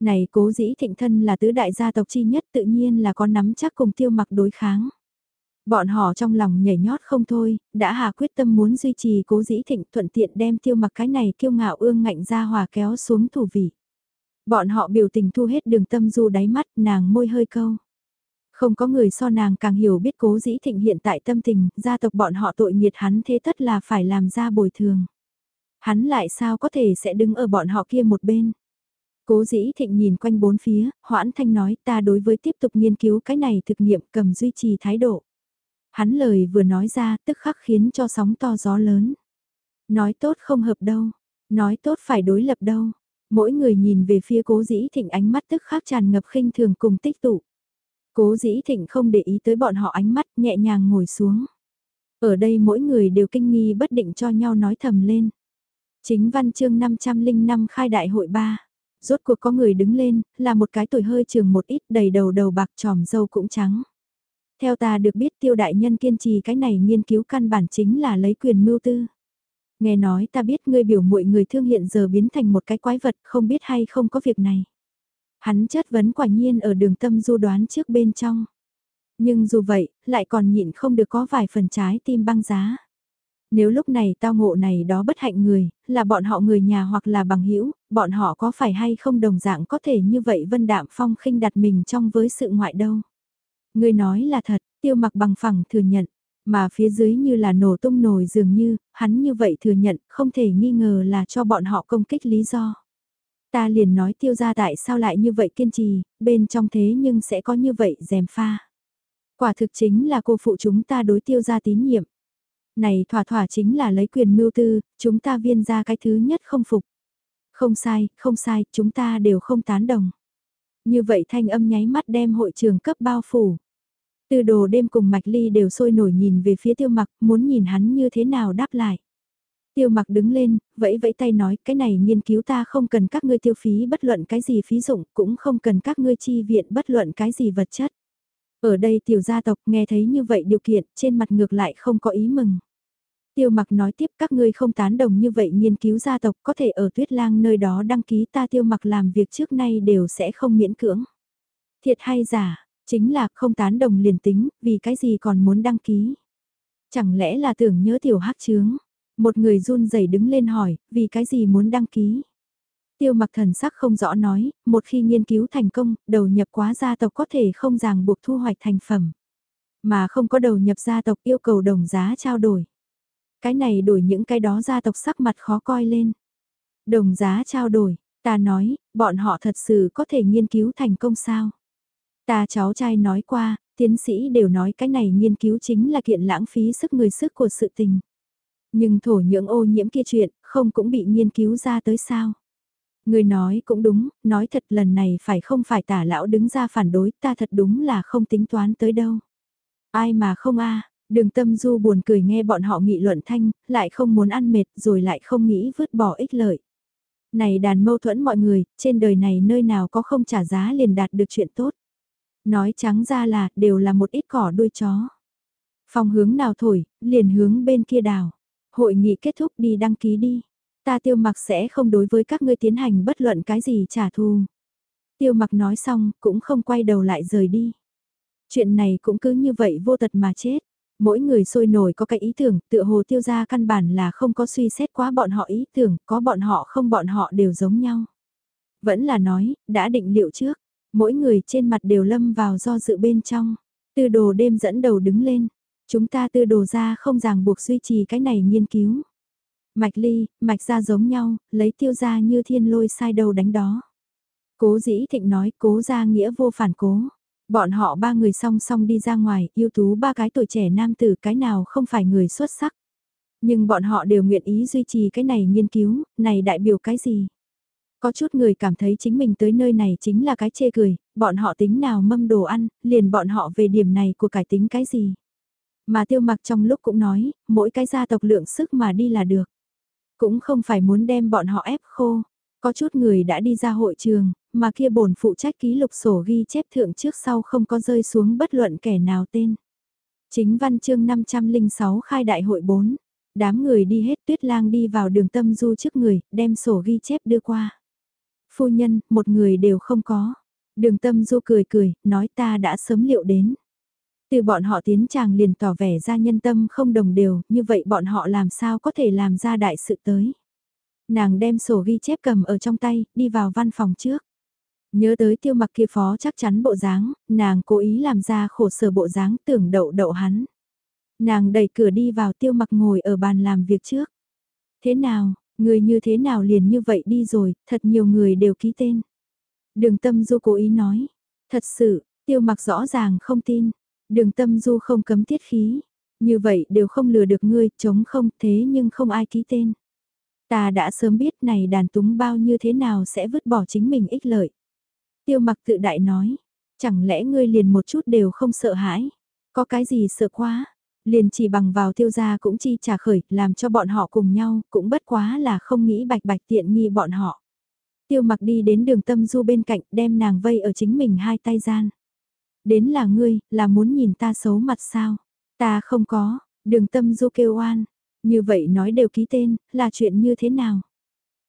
Này cố dĩ thịnh thân là tứ đại gia tộc chi nhất tự nhiên là có nắm chắc cùng tiêu mặc đối kháng. Bọn họ trong lòng nhảy nhót không thôi, đã hà quyết tâm muốn duy trì cố dĩ thịnh thuận tiện đem tiêu mặc cái này kiêu ngạo ương ngạnh ra hòa kéo xuống thủ vị. Bọn họ biểu tình thu hết đường tâm du đáy mắt nàng môi hơi câu. Không có người so nàng càng hiểu biết cố dĩ thịnh hiện tại tâm tình, gia tộc bọn họ tội nghiệt hắn thế tất là phải làm ra bồi thường. Hắn lại sao có thể sẽ đứng ở bọn họ kia một bên. Cố dĩ thịnh nhìn quanh bốn phía, hoãn thanh nói ta đối với tiếp tục nghiên cứu cái này thực nghiệm cầm duy trì thái độ. Hắn lời vừa nói ra tức khắc khiến cho sóng to gió lớn. Nói tốt không hợp đâu, nói tốt phải đối lập đâu. Mỗi người nhìn về phía cố dĩ thịnh ánh mắt tức khắc tràn ngập khinh thường cùng tích tụ. Cố dĩ thịnh không để ý tới bọn họ ánh mắt nhẹ nhàng ngồi xuống. Ở đây mỗi người đều kinh nghi bất định cho nhau nói thầm lên. Chính văn chương 505 khai đại hội 3. Rốt cuộc có người đứng lên, là một cái tuổi hơi trường một ít đầy đầu đầu bạc tròm dâu cũng trắng. Theo ta được biết tiêu đại nhân kiên trì cái này nghiên cứu căn bản chính là lấy quyền mưu tư. Nghe nói ta biết ngươi biểu muội người thương hiện giờ biến thành một cái quái vật không biết hay không có việc này. Hắn chất vấn quả nhiên ở đường tâm du đoán trước bên trong. Nhưng dù vậy, lại còn nhịn không được có vài phần trái tim băng giá. Nếu lúc này tao ngộ này đó bất hạnh người, là bọn họ người nhà hoặc là bằng hữu bọn họ có phải hay không đồng dạng có thể như vậy vân đạm phong khinh đặt mình trong với sự ngoại đâu. Người nói là thật, tiêu mặc bằng phẳng thừa nhận, mà phía dưới như là nổ tung nồi dường như, hắn như vậy thừa nhận, không thể nghi ngờ là cho bọn họ công kích lý do. Ta liền nói tiêu ra tại sao lại như vậy kiên trì, bên trong thế nhưng sẽ có như vậy dèm pha. Quả thực chính là cô phụ chúng ta đối tiêu ra tín nhiệm. Này thỏa thỏa chính là lấy quyền mưu tư, chúng ta viên ra cái thứ nhất không phục. Không sai, không sai, chúng ta đều không tán đồng. Như vậy thanh âm nháy mắt đem hội trường cấp bao phủ. Từ đồ đêm cùng Mạch Ly đều sôi nổi nhìn về phía tiêu mặc, muốn nhìn hắn như thế nào đáp lại. Tiêu mặc đứng lên, vẫy vẫy tay nói cái này nghiên cứu ta không cần các ngươi tiêu phí bất luận cái gì phí dụng, cũng không cần các ngươi chi viện bất luận cái gì vật chất. Ở đây tiểu gia tộc nghe thấy như vậy điều kiện, trên mặt ngược lại không có ý mừng. Tiêu mặc nói tiếp các ngươi không tán đồng như vậy nghiên cứu gia tộc có thể ở tuyết lang nơi đó đăng ký ta tiêu mặc làm việc trước nay đều sẽ không miễn cưỡng. Thiệt hay giả, chính là không tán đồng liền tính, vì cái gì còn muốn đăng ký. Chẳng lẽ là tưởng nhớ tiểu hắc chướng, một người run rẩy đứng lên hỏi, vì cái gì muốn đăng ký. Tiêu mặc thần sắc không rõ nói, một khi nghiên cứu thành công, đầu nhập quá gia tộc có thể không ràng buộc thu hoạch thành phẩm. Mà không có đầu nhập gia tộc yêu cầu đồng giá trao đổi. Cái này đổi những cái đó gia tộc sắc mặt khó coi lên. Đồng giá trao đổi, ta nói, bọn họ thật sự có thể nghiên cứu thành công sao? Ta cháu trai nói qua, tiến sĩ đều nói cái này nghiên cứu chính là kiện lãng phí sức người sức của sự tình. Nhưng thổ nhưỡng ô nhiễm kia chuyện, không cũng bị nghiên cứu ra tới sao? Người nói cũng đúng, nói thật lần này phải không phải tả lão đứng ra phản đối, ta thật đúng là không tính toán tới đâu. Ai mà không a Đường tâm du buồn cười nghe bọn họ nghị luận thanh, lại không muốn ăn mệt rồi lại không nghĩ vứt bỏ ích lợi. Này đàn mâu thuẫn mọi người, trên đời này nơi nào có không trả giá liền đạt được chuyện tốt. Nói trắng ra là, đều là một ít cỏ đuôi chó. Phòng hướng nào thổi, liền hướng bên kia đào. Hội nghị kết thúc đi đăng ký đi. Ta tiêu mặc sẽ không đối với các ngươi tiến hành bất luận cái gì trả thù. Tiêu mặc nói xong, cũng không quay đầu lại rời đi. Chuyện này cũng cứ như vậy vô tật mà chết. Mỗi người sôi nổi có cái ý tưởng, tựa hồ tiêu ra căn bản là không có suy xét quá bọn họ ý tưởng, có bọn họ không bọn họ đều giống nhau. Vẫn là nói, đã định liệu trước, mỗi người trên mặt đều lâm vào do dự bên trong. Tư đồ đêm dẫn đầu đứng lên, chúng ta tư đồ ra không ràng buộc duy trì cái này nghiên cứu. Mạch ly, mạch ra giống nhau, lấy tiêu ra như thiên lôi sai đầu đánh đó. Cố dĩ thịnh nói cố ra nghĩa vô phản cố. Bọn họ ba người song song đi ra ngoài, ưu tú ba cái tuổi trẻ nam tử cái nào không phải người xuất sắc. Nhưng bọn họ đều nguyện ý duy trì cái này nghiên cứu, này đại biểu cái gì? Có chút người cảm thấy chính mình tới nơi này chính là cái chê cười, bọn họ tính nào mâm đồ ăn, liền bọn họ về điểm này của cải tính cái gì? Mà tiêu mặc trong lúc cũng nói, mỗi cái gia tộc lượng sức mà đi là được. Cũng không phải muốn đem bọn họ ép khô. Có chút người đã đi ra hội trường, mà kia bổn phụ trách ký lục sổ ghi chép thượng trước sau không có rơi xuống bất luận kẻ nào tên. Chính văn chương 506 khai đại hội 4. Đám người đi hết tuyết lang đi vào đường tâm du trước người, đem sổ ghi chép đưa qua. Phu nhân, một người đều không có. Đường tâm du cười cười, nói ta đã sớm liệu đến. Từ bọn họ tiến chàng liền tỏ vẻ ra nhân tâm không đồng đều, như vậy bọn họ làm sao có thể làm ra đại sự tới. Nàng đem sổ ghi chép cầm ở trong tay, đi vào văn phòng trước. Nhớ tới tiêu mặc kia phó chắc chắn bộ dáng, nàng cố ý làm ra khổ sở bộ dáng tưởng đậu đậu hắn. Nàng đẩy cửa đi vào tiêu mặc ngồi ở bàn làm việc trước. Thế nào, người như thế nào liền như vậy đi rồi, thật nhiều người đều ký tên. Đường tâm du cố ý nói, thật sự, tiêu mặc rõ ràng không tin, Đường tâm du không cấm tiết khí. Như vậy đều không lừa được ngươi, chống không thế nhưng không ai ký tên. Ta đã sớm biết này đàn túng bao như thế nào sẽ vứt bỏ chính mình ích lợi. Tiêu mặc tự đại nói, chẳng lẽ ngươi liền một chút đều không sợ hãi? Có cái gì sợ quá? Liền chỉ bằng vào tiêu gia cũng chi trả khởi, làm cho bọn họ cùng nhau, cũng bất quá là không nghĩ bạch bạch tiện nghi bọn họ. Tiêu mặc đi đến đường tâm du bên cạnh, đem nàng vây ở chính mình hai tay gian. Đến là ngươi, là muốn nhìn ta xấu mặt sao? Ta không có, đường tâm du kêu oan. Như vậy nói đều ký tên, là chuyện như thế nào?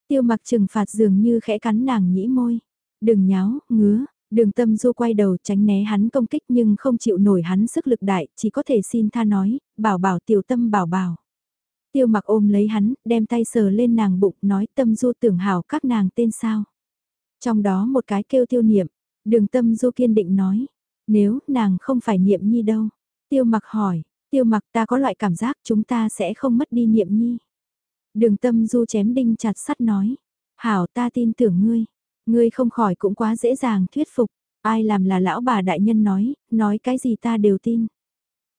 Tiêu mặc trừng phạt dường như khẽ cắn nàng nhĩ môi. Đừng nháo, ngứa, Đường tâm du quay đầu tránh né hắn công kích nhưng không chịu nổi hắn sức lực đại, chỉ có thể xin tha nói, bảo bảo tiểu tâm bảo bảo. Tiêu mặc ôm lấy hắn, đem tay sờ lên nàng bụng, nói tâm du tưởng hảo các nàng tên sao. Trong đó một cái kêu tiêu niệm, đường tâm du kiên định nói, nếu nàng không phải niệm nhi đâu. Tiêu mặc hỏi, tiêu mặc ta có loại cảm giác chúng ta sẽ không mất đi niệm nhi. Đường tâm du chém đinh chặt sắt nói, hảo ta tin tưởng ngươi, Ngươi không khỏi cũng quá dễ dàng thuyết phục, ai làm là lão bà đại nhân nói, nói cái gì ta đều tin.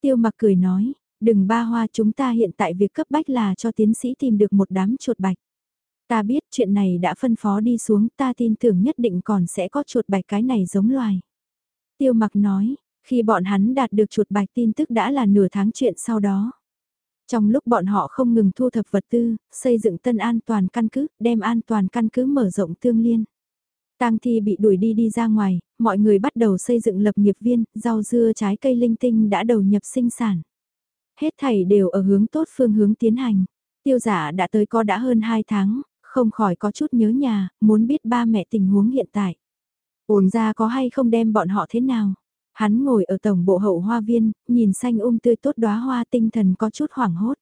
Tiêu mặc cười nói, đừng ba hoa chúng ta hiện tại việc cấp bách là cho tiến sĩ tìm được một đám chuột bạch. Ta biết chuyện này đã phân phó đi xuống ta tin tưởng nhất định còn sẽ có chuột bạch cái này giống loài. Tiêu mặc nói, khi bọn hắn đạt được chuột bạch tin tức đã là nửa tháng chuyện sau đó. Trong lúc bọn họ không ngừng thu thập vật tư, xây dựng tân an toàn căn cứ, đem an toàn căn cứ mở rộng tương liên. Tang thi bị đuổi đi đi ra ngoài, mọi người bắt đầu xây dựng lập nghiệp viên, rau dưa trái cây linh tinh đã đầu nhập sinh sản. Hết thảy đều ở hướng tốt phương hướng tiến hành. Tiêu giả đã tới có đã hơn 2 tháng, không khỏi có chút nhớ nhà, muốn biết ba mẹ tình huống hiện tại. Ổn ra có hay không đem bọn họ thế nào? Hắn ngồi ở tổng bộ hậu hoa viên, nhìn xanh um tươi tốt đóa hoa tinh thần có chút hoảng hốt.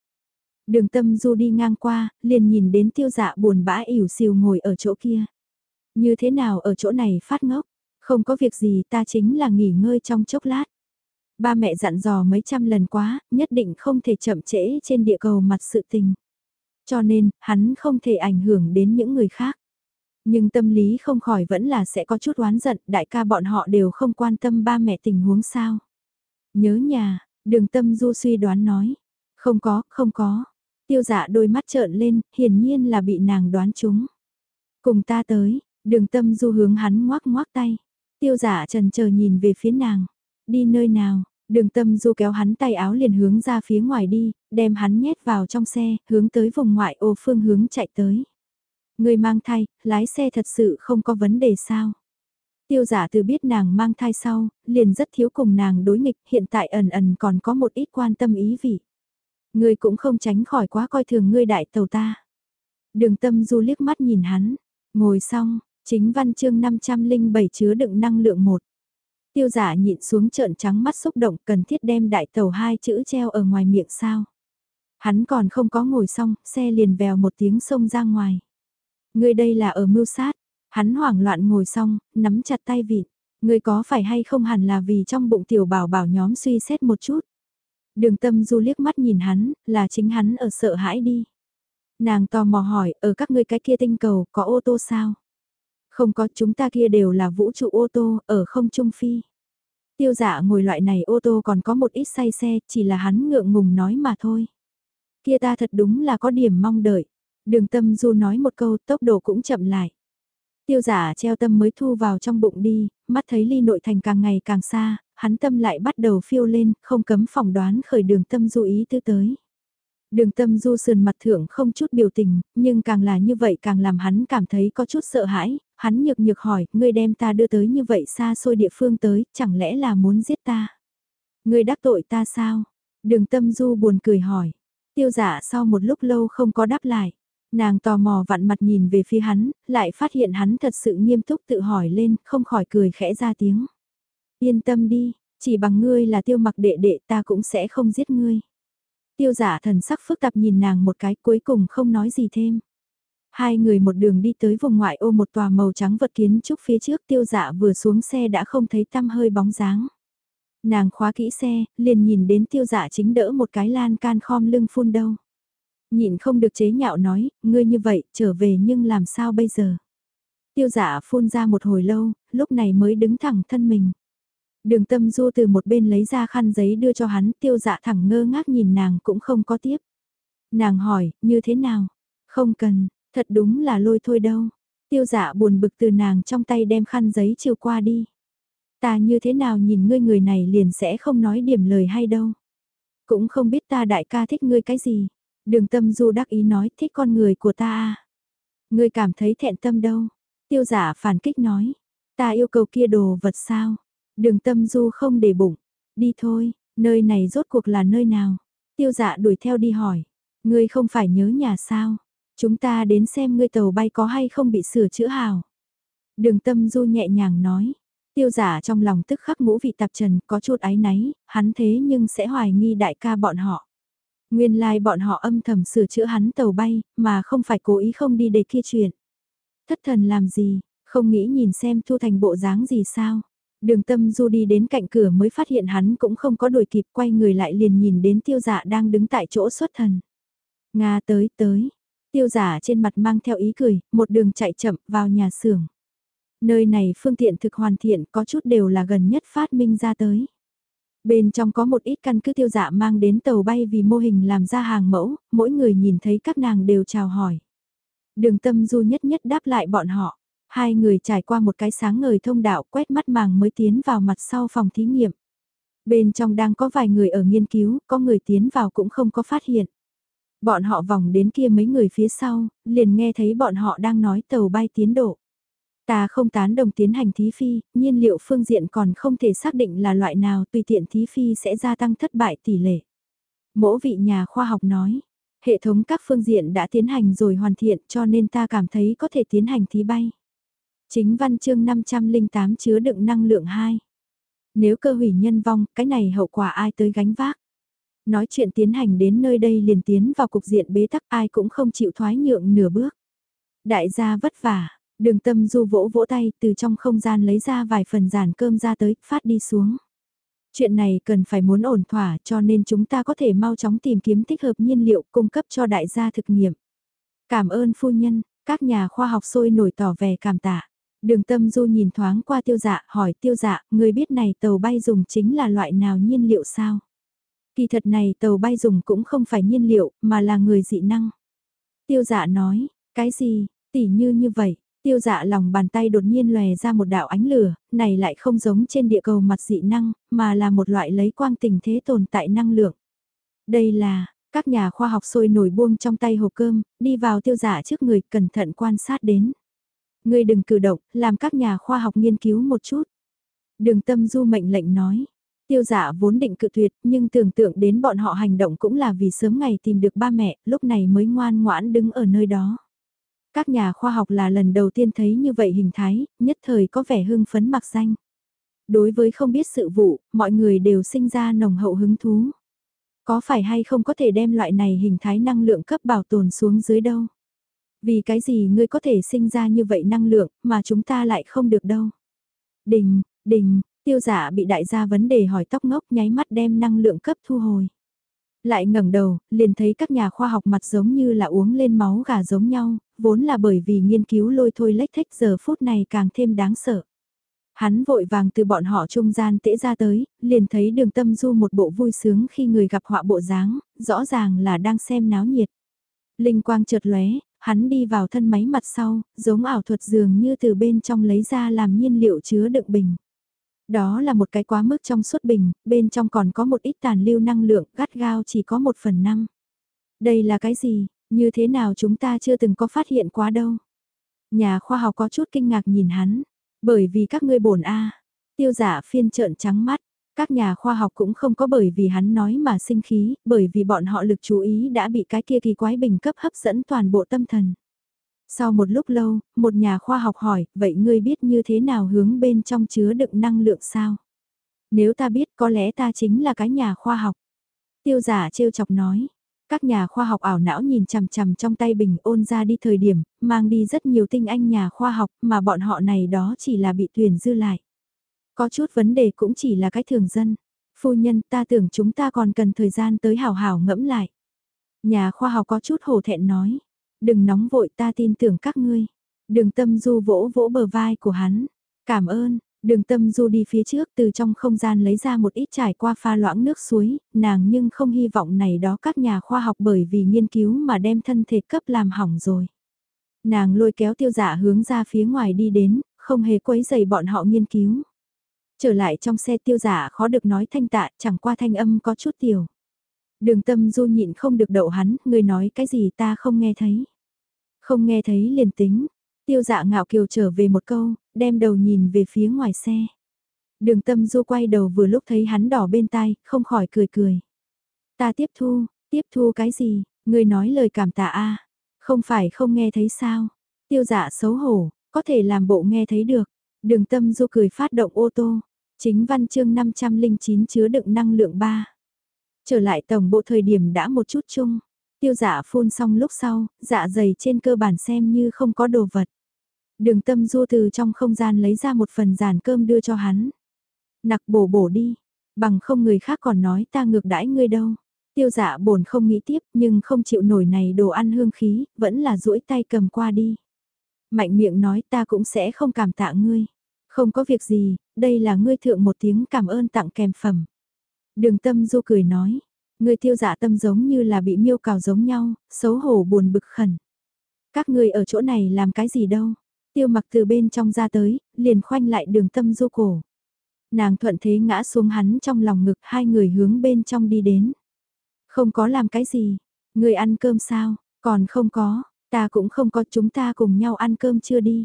Đường tâm du đi ngang qua, liền nhìn đến tiêu dạ buồn bã ỉu xìu ngồi ở chỗ kia. Như thế nào ở chỗ này phát ngốc? Không có việc gì ta chính là nghỉ ngơi trong chốc lát. Ba mẹ dặn dò mấy trăm lần quá, nhất định không thể chậm trễ trên địa cầu mặt sự tình. Cho nên, hắn không thể ảnh hưởng đến những người khác. Nhưng tâm lý không khỏi vẫn là sẽ có chút oán giận, đại ca bọn họ đều không quan tâm ba mẹ tình huống sao. Nhớ nhà, đường tâm du suy đoán nói. Không có, không có. Tiêu dạ đôi mắt trợn lên, hiển nhiên là bị nàng đoán chúng. Cùng ta tới, Đường tâm du hướng hắn ngoác ngoác tay. Tiêu giả trần chờ nhìn về phía nàng. Đi nơi nào, đường tâm du kéo hắn tay áo liền hướng ra phía ngoài đi, đem hắn nhét vào trong xe, hướng tới vùng ngoại ô phương hướng chạy tới. Người mang thai, lái xe thật sự không có vấn đề sao. Tiêu giả từ biết nàng mang thai sau, liền rất thiếu cùng nàng đối nghịch, hiện tại ẩn ẩn còn có một ít quan tâm ý vị. người cũng không tránh khỏi quá coi thường ngươi đại tàu ta. Đường tâm du liếc mắt nhìn hắn, ngồi xong, Chính văn chương 507 chứa đựng năng lượng một. Tiêu giả nhịn xuống trợn trắng mắt xúc động cần thiết đem đại tàu hai chữ treo ở ngoài miệng sao. Hắn còn không có ngồi xong, xe liền vèo một tiếng xông ra ngoài. Người đây là ở mưu sát, hắn hoảng loạn ngồi xong, nắm chặt tay vịt. Người có phải hay không hẳn là vì trong bụng tiểu bảo bảo nhóm suy xét một chút. Đường tâm du liếc mắt nhìn hắn, là chính hắn ở sợ hãi đi. Nàng tò mò hỏi, ở các ngươi cái kia tinh cầu, có ô tô sao? Không có chúng ta kia đều là vũ trụ ô tô, ở không trung phi. Tiêu giả ngồi loại này ô tô còn có một ít say xe, chỉ là hắn ngượng ngùng nói mà thôi. Kia ta thật đúng là có điểm mong đợi. Đường tâm du nói một câu tốc độ cũng chậm lại. Tiêu giả treo tâm mới thu vào trong bụng đi, mắt thấy ly nội thành càng ngày càng xa, hắn tâm lại bắt đầu phiêu lên, không cấm phỏng đoán khởi đường tâm du ý tư tới. Đường tâm du sườn mặt thượng không chút biểu tình, nhưng càng là như vậy càng làm hắn cảm thấy có chút sợ hãi, hắn nhược nhược hỏi, ngươi đem ta đưa tới như vậy xa xôi địa phương tới, chẳng lẽ là muốn giết ta? Ngươi đắc tội ta sao? Đường tâm du buồn cười hỏi. Tiêu giả sau một lúc lâu không có đáp lại. Nàng tò mò vặn mặt nhìn về phía hắn, lại phát hiện hắn thật sự nghiêm túc tự hỏi lên, không khỏi cười khẽ ra tiếng. Yên tâm đi, chỉ bằng ngươi là tiêu mặc đệ đệ ta cũng sẽ không giết ngươi. Tiêu giả thần sắc phức tạp nhìn nàng một cái cuối cùng không nói gì thêm. Hai người một đường đi tới vùng ngoại ô một tòa màu trắng vật kiến trúc phía trước tiêu dạ vừa xuống xe đã không thấy tăm hơi bóng dáng. Nàng khóa kỹ xe, liền nhìn đến tiêu dạ chính đỡ một cái lan can khom lưng phun đâu. Nhìn không được chế nhạo nói, ngươi như vậy, trở về nhưng làm sao bây giờ? Tiêu dạ phun ra một hồi lâu, lúc này mới đứng thẳng thân mình. Đường tâm du từ một bên lấy ra khăn giấy đưa cho hắn tiêu dạ thẳng ngơ ngác nhìn nàng cũng không có tiếp. Nàng hỏi, như thế nào? Không cần, thật đúng là lôi thôi đâu. Tiêu dạ buồn bực từ nàng trong tay đem khăn giấy chiều qua đi. Ta như thế nào nhìn ngươi người này liền sẽ không nói điểm lời hay đâu. Cũng không biết ta đại ca thích ngươi cái gì. Đường tâm du đắc ý nói thích con người của ta à. Ngươi cảm thấy thẹn tâm đâu. Tiêu giả phản kích nói. Ta yêu cầu kia đồ vật sao. Đường tâm du không để bụng. Đi thôi, nơi này rốt cuộc là nơi nào. Tiêu dạ đuổi theo đi hỏi. Ngươi không phải nhớ nhà sao. Chúng ta đến xem ngươi tàu bay có hay không bị sửa chữa hào. Đường tâm du nhẹ nhàng nói. Tiêu giả trong lòng tức khắc ngũ vị tạp trần có chút ái náy, hắn thế nhưng sẽ hoài nghi đại ca bọn họ. Nguyên lai like bọn họ âm thầm sửa chữa hắn tàu bay, mà không phải cố ý không đi để kia chuyện. Thất thần làm gì, không nghĩ nhìn xem thu thành bộ dáng gì sao. Đường tâm du đi đến cạnh cửa mới phát hiện hắn cũng không có đuổi kịp quay người lại liền nhìn đến tiêu giả đang đứng tại chỗ xuất thần. Nga tới tới, tiêu giả trên mặt mang theo ý cười, một đường chạy chậm vào nhà xưởng. Nơi này phương tiện thực hoàn thiện có chút đều là gần nhất phát minh ra tới. Bên trong có một ít căn cứ tiêu dạ mang đến tàu bay vì mô hình làm ra hàng mẫu, mỗi người nhìn thấy các nàng đều chào hỏi. Đường tâm du nhất nhất đáp lại bọn họ. Hai người trải qua một cái sáng ngời thông đạo quét mắt màng mới tiến vào mặt sau phòng thí nghiệm. Bên trong đang có vài người ở nghiên cứu, có người tiến vào cũng không có phát hiện. Bọn họ vòng đến kia mấy người phía sau, liền nghe thấy bọn họ đang nói tàu bay tiến độ. Ta không tán đồng tiến hành thí phi, nhiên liệu phương diện còn không thể xác định là loại nào tùy tiện thí phi sẽ gia tăng thất bại tỷ lệ. Mỗi vị nhà khoa học nói, hệ thống các phương diện đã tiến hành rồi hoàn thiện cho nên ta cảm thấy có thể tiến hành thí bay. Chính văn chương 508 chứa đựng năng lượng 2. Nếu cơ hủy nhân vong, cái này hậu quả ai tới gánh vác? Nói chuyện tiến hành đến nơi đây liền tiến vào cục diện bế tắc ai cũng không chịu thoái nhượng nửa bước. Đại gia vất vả, Đường tâm du vỗ vỗ tay từ trong không gian lấy ra vài phần giản cơm ra tới, phát đi xuống. Chuyện này cần phải muốn ổn thỏa cho nên chúng ta có thể mau chóng tìm kiếm thích hợp nhiên liệu cung cấp cho đại gia thực nghiệm. Cảm ơn phu nhân, các nhà khoa học sôi nổi tỏ vẻ cảm tạ. Đường tâm du nhìn thoáng qua tiêu dạ hỏi tiêu dạ, người biết này tàu bay dùng chính là loại nào nhiên liệu sao? Kỳ thật này tàu bay dùng cũng không phải nhiên liệu, mà là người dị năng. Tiêu dạ nói, cái gì, tỉ như như vậy, Tiêu dạ lòng bàn tay đột nhiên lòe ra một đạo ánh lửa, này lại không giống trên địa cầu mặt dị năng, mà là một loại lấy quang tình thế tồn tại năng lượng. Đây là, các nhà khoa học sôi nổi buông trong tay hộp cơm, đi vào tiêu dạ trước người cẩn thận quan sát đến. Ngươi đừng cử động, làm các nhà khoa học nghiên cứu một chút. Đường tâm du mệnh lệnh nói. Tiêu dạ vốn định cự tuyệt nhưng tưởng tượng đến bọn họ hành động cũng là vì sớm ngày tìm được ba mẹ, lúc này mới ngoan ngoãn đứng ở nơi đó. Các nhà khoa học là lần đầu tiên thấy như vậy hình thái, nhất thời có vẻ hưng phấn mặc danh. Đối với không biết sự vụ, mọi người đều sinh ra nồng hậu hứng thú. Có phải hay không có thể đem loại này hình thái năng lượng cấp bảo tồn xuống dưới đâu? Vì cái gì ngươi có thể sinh ra như vậy năng lượng mà chúng ta lại không được đâu? Đình, đình, tiêu giả bị đại gia vấn đề hỏi tóc ngốc nháy mắt đem năng lượng cấp thu hồi. Lại ngẩng đầu, liền thấy các nhà khoa học mặt giống như là uống lên máu gà giống nhau, vốn là bởi vì nghiên cứu lôi thôi lách thách giờ phút này càng thêm đáng sợ. Hắn vội vàng từ bọn họ trung gian tễ ra tới, liền thấy đường tâm du một bộ vui sướng khi người gặp họa bộ dáng, rõ ràng là đang xem náo nhiệt. Linh quang chợt lóe, hắn đi vào thân máy mặt sau, giống ảo thuật dường như từ bên trong lấy ra làm nhiên liệu chứa đựng bình. Đó là một cái quá mức trong suốt bình, bên trong còn có một ít tàn lưu năng lượng, gắt gao chỉ có một phần năm. Đây là cái gì, như thế nào chúng ta chưa từng có phát hiện quá đâu. Nhà khoa học có chút kinh ngạc nhìn hắn, bởi vì các ngươi bổn A, tiêu giả phiên trợn trắng mắt, các nhà khoa học cũng không có bởi vì hắn nói mà sinh khí, bởi vì bọn họ lực chú ý đã bị cái kia kỳ quái bình cấp hấp dẫn toàn bộ tâm thần. Sau một lúc lâu, một nhà khoa học hỏi, vậy ngươi biết như thế nào hướng bên trong chứa đựng năng lượng sao? Nếu ta biết có lẽ ta chính là cái nhà khoa học. Tiêu giả trêu chọc nói, các nhà khoa học ảo não nhìn chằm chằm trong tay bình ôn ra đi thời điểm, mang đi rất nhiều tinh anh nhà khoa học mà bọn họ này đó chỉ là bị tuyển dư lại. Có chút vấn đề cũng chỉ là cái thường dân. Phu nhân ta tưởng chúng ta còn cần thời gian tới hào hào ngẫm lại. Nhà khoa học có chút hổ thẹn nói. Đừng nóng vội ta tin tưởng các ngươi. Đường tâm du vỗ vỗ bờ vai của hắn. Cảm ơn, Đường tâm du đi phía trước từ trong không gian lấy ra một ít trải qua pha loãng nước suối, nàng nhưng không hy vọng này đó các nhà khoa học bởi vì nghiên cứu mà đem thân thể cấp làm hỏng rồi. Nàng lôi kéo tiêu giả hướng ra phía ngoài đi đến, không hề quấy dày bọn họ nghiên cứu. Trở lại trong xe tiêu giả khó được nói thanh tạ, chẳng qua thanh âm có chút tiểu. Đường tâm du nhịn không được đậu hắn, người nói cái gì ta không nghe thấy. Không nghe thấy liền tính, tiêu dạ ngạo kiều trở về một câu, đem đầu nhìn về phía ngoài xe. Đường tâm du quay đầu vừa lúc thấy hắn đỏ bên tai, không khỏi cười cười. Ta tiếp thu, tiếp thu cái gì, người nói lời cảm tạ a không phải không nghe thấy sao. Tiêu dạ xấu hổ, có thể làm bộ nghe thấy được. Đường tâm du cười phát động ô tô. Chính văn chương 509 chứa đựng năng lượng 3. Trở lại tổng bộ thời điểm đã một chút chung. Tiêu giả phun xong lúc sau, dạ dày trên cơ bản xem như không có đồ vật. Đường tâm du từ trong không gian lấy ra một phần giàn cơm đưa cho hắn. Nặc bổ bổ đi, bằng không người khác còn nói ta ngược đãi ngươi đâu. Tiêu giả bổn không nghĩ tiếp nhưng không chịu nổi này đồ ăn hương khí, vẫn là duỗi tay cầm qua đi. Mạnh miệng nói ta cũng sẽ không cảm tạ ngươi. Không có việc gì, đây là ngươi thượng một tiếng cảm ơn tặng kèm phẩm. Đường tâm du cười nói, người tiêu dạ tâm giống như là bị miêu cào giống nhau, xấu hổ buồn bực khẩn. Các ngươi ở chỗ này làm cái gì đâu? Tiêu mặc từ bên trong ra tới, liền khoanh lại đường tâm du cổ. Nàng thuận thế ngã xuống hắn trong lòng ngực hai người hướng bên trong đi đến. Không có làm cái gì, người ăn cơm sao, còn không có, ta cũng không có chúng ta cùng nhau ăn cơm chưa đi.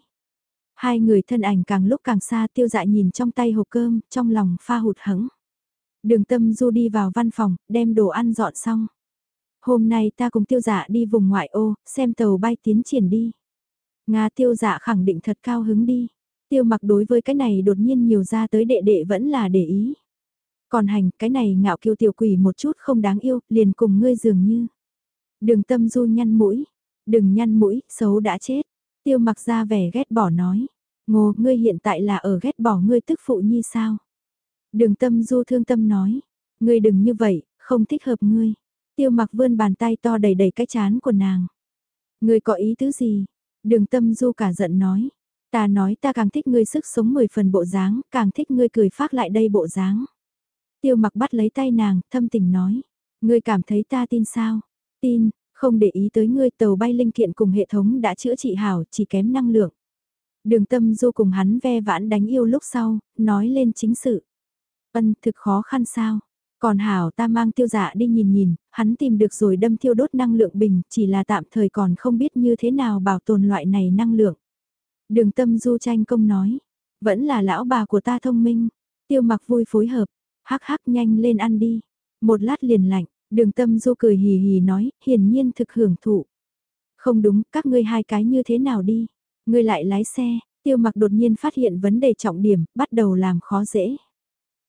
Hai người thân ảnh càng lúc càng xa tiêu dại nhìn trong tay hộp cơm, trong lòng pha hụt hẫng. Đường tâm du đi vào văn phòng, đem đồ ăn dọn xong. Hôm nay ta cùng tiêu dạ đi vùng ngoại ô, xem tàu bay tiến triển đi. Nga tiêu dạ khẳng định thật cao hứng đi. Tiêu mặc đối với cái này đột nhiên nhiều ra tới đệ đệ vẫn là để ý. Còn hành, cái này ngạo kiêu tiểu quỷ một chút không đáng yêu, liền cùng ngươi dường như. Đường tâm du nhăn mũi, đừng nhăn mũi, xấu đã chết. Tiêu mặc ra vẻ ghét bỏ nói. Ngô, ngươi hiện tại là ở ghét bỏ ngươi tức phụ nhi sao? Đường tâm du thương tâm nói. Ngươi đừng như vậy, không thích hợp ngươi. Tiêu mặc vươn bàn tay to đầy đầy cái chán của nàng. Ngươi có ý tứ gì? Đường tâm du cả giận nói. Ta nói ta càng thích ngươi sức sống mười phần bộ dáng, càng thích ngươi cười phát lại đây bộ dáng. Tiêu mặc bắt lấy tay nàng, thâm tình nói. Ngươi cảm thấy ta tin sao? Tin, không để ý tới ngươi tàu bay linh kiện cùng hệ thống đã chữa trị hảo, chỉ kém năng lượng. Đường tâm du cùng hắn ve vãn đánh yêu lúc sau, nói lên chính sự. Ân thực khó khăn sao? Còn hảo ta mang tiêu dạ đi nhìn nhìn, hắn tìm được rồi đâm tiêu đốt năng lượng bình, chỉ là tạm thời còn không biết như thế nào bảo tồn loại này năng lượng. Đường tâm du tranh công nói, vẫn là lão bà của ta thông minh, tiêu mặc vui phối hợp, hắc hắc nhanh lên ăn đi, một lát liền lạnh, đường tâm du cười hì hì nói, hiển nhiên thực hưởng thụ. Không đúng, các ngươi hai cái như thế nào đi, ngươi lại lái xe, tiêu mặc đột nhiên phát hiện vấn đề trọng điểm, bắt đầu làm khó dễ.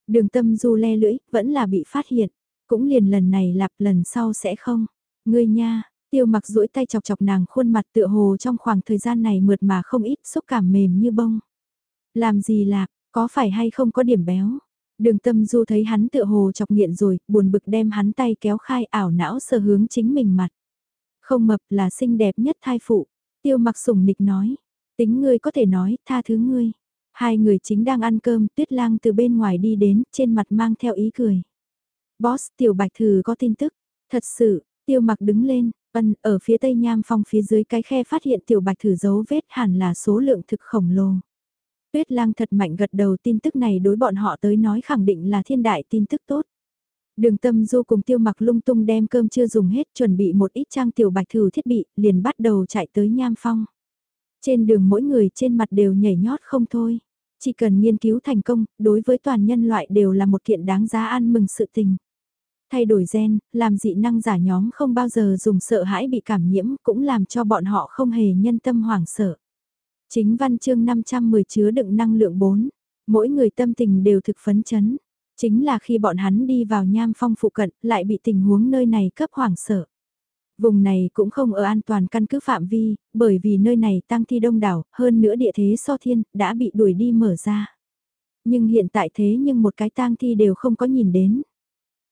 Đường tâm du le lưỡi, vẫn là bị phát hiện, cũng liền lần này lặp lần sau sẽ không. Ngươi nha, tiêu mặc duỗi tay chọc chọc nàng khuôn mặt tựa hồ trong khoảng thời gian này mượt mà không ít xúc cảm mềm như bông. Làm gì lạc, có phải hay không có điểm béo? Đường tâm du thấy hắn tựa hồ chọc nghiện rồi, buồn bực đem hắn tay kéo khai ảo não sờ hướng chính mình mặt. Không mập là xinh đẹp nhất thai phụ. Tiêu mặc sủng nịch nói. Tính ngươi có thể nói, tha thứ ngươi. Hai người chính đang ăn cơm, tuyết lang từ bên ngoài đi đến, trên mặt mang theo ý cười. Boss, tiểu bạch thử có tin tức. Thật sự, tiêu mặc đứng lên, ân, ở phía tây nham phong phía dưới cái khe phát hiện tiểu bạch thử dấu vết hẳn là số lượng thực khổng lồ. Tuyết lang thật mạnh gật đầu tin tức này đối bọn họ tới nói khẳng định là thiên đại tin tức tốt. Đường tâm du cùng tiêu mặc lung tung đem cơm chưa dùng hết chuẩn bị một ít trang tiểu bạch thử thiết bị, liền bắt đầu chạy tới nham phong. Trên đường mỗi người trên mặt đều nhảy nhót không thôi. Chỉ cần nghiên cứu thành công, đối với toàn nhân loại đều là một kiện đáng giá ăn mừng sự tình. Thay đổi gen, làm dị năng giả nhóm không bao giờ dùng sợ hãi bị cảm nhiễm cũng làm cho bọn họ không hề nhân tâm hoảng sợ. Chính văn chương 510 chứa đựng năng lượng 4, mỗi người tâm tình đều thực phấn chấn. Chính là khi bọn hắn đi vào nham phong phụ cận, lại bị tình huống nơi này cấp hoảng sợ. Vùng này cũng không ở an toàn căn cứ phạm vi, bởi vì nơi này tăng thi đông đảo, hơn nữa địa thế so thiên, đã bị đuổi đi mở ra. Nhưng hiện tại thế nhưng một cái tang thi đều không có nhìn đến.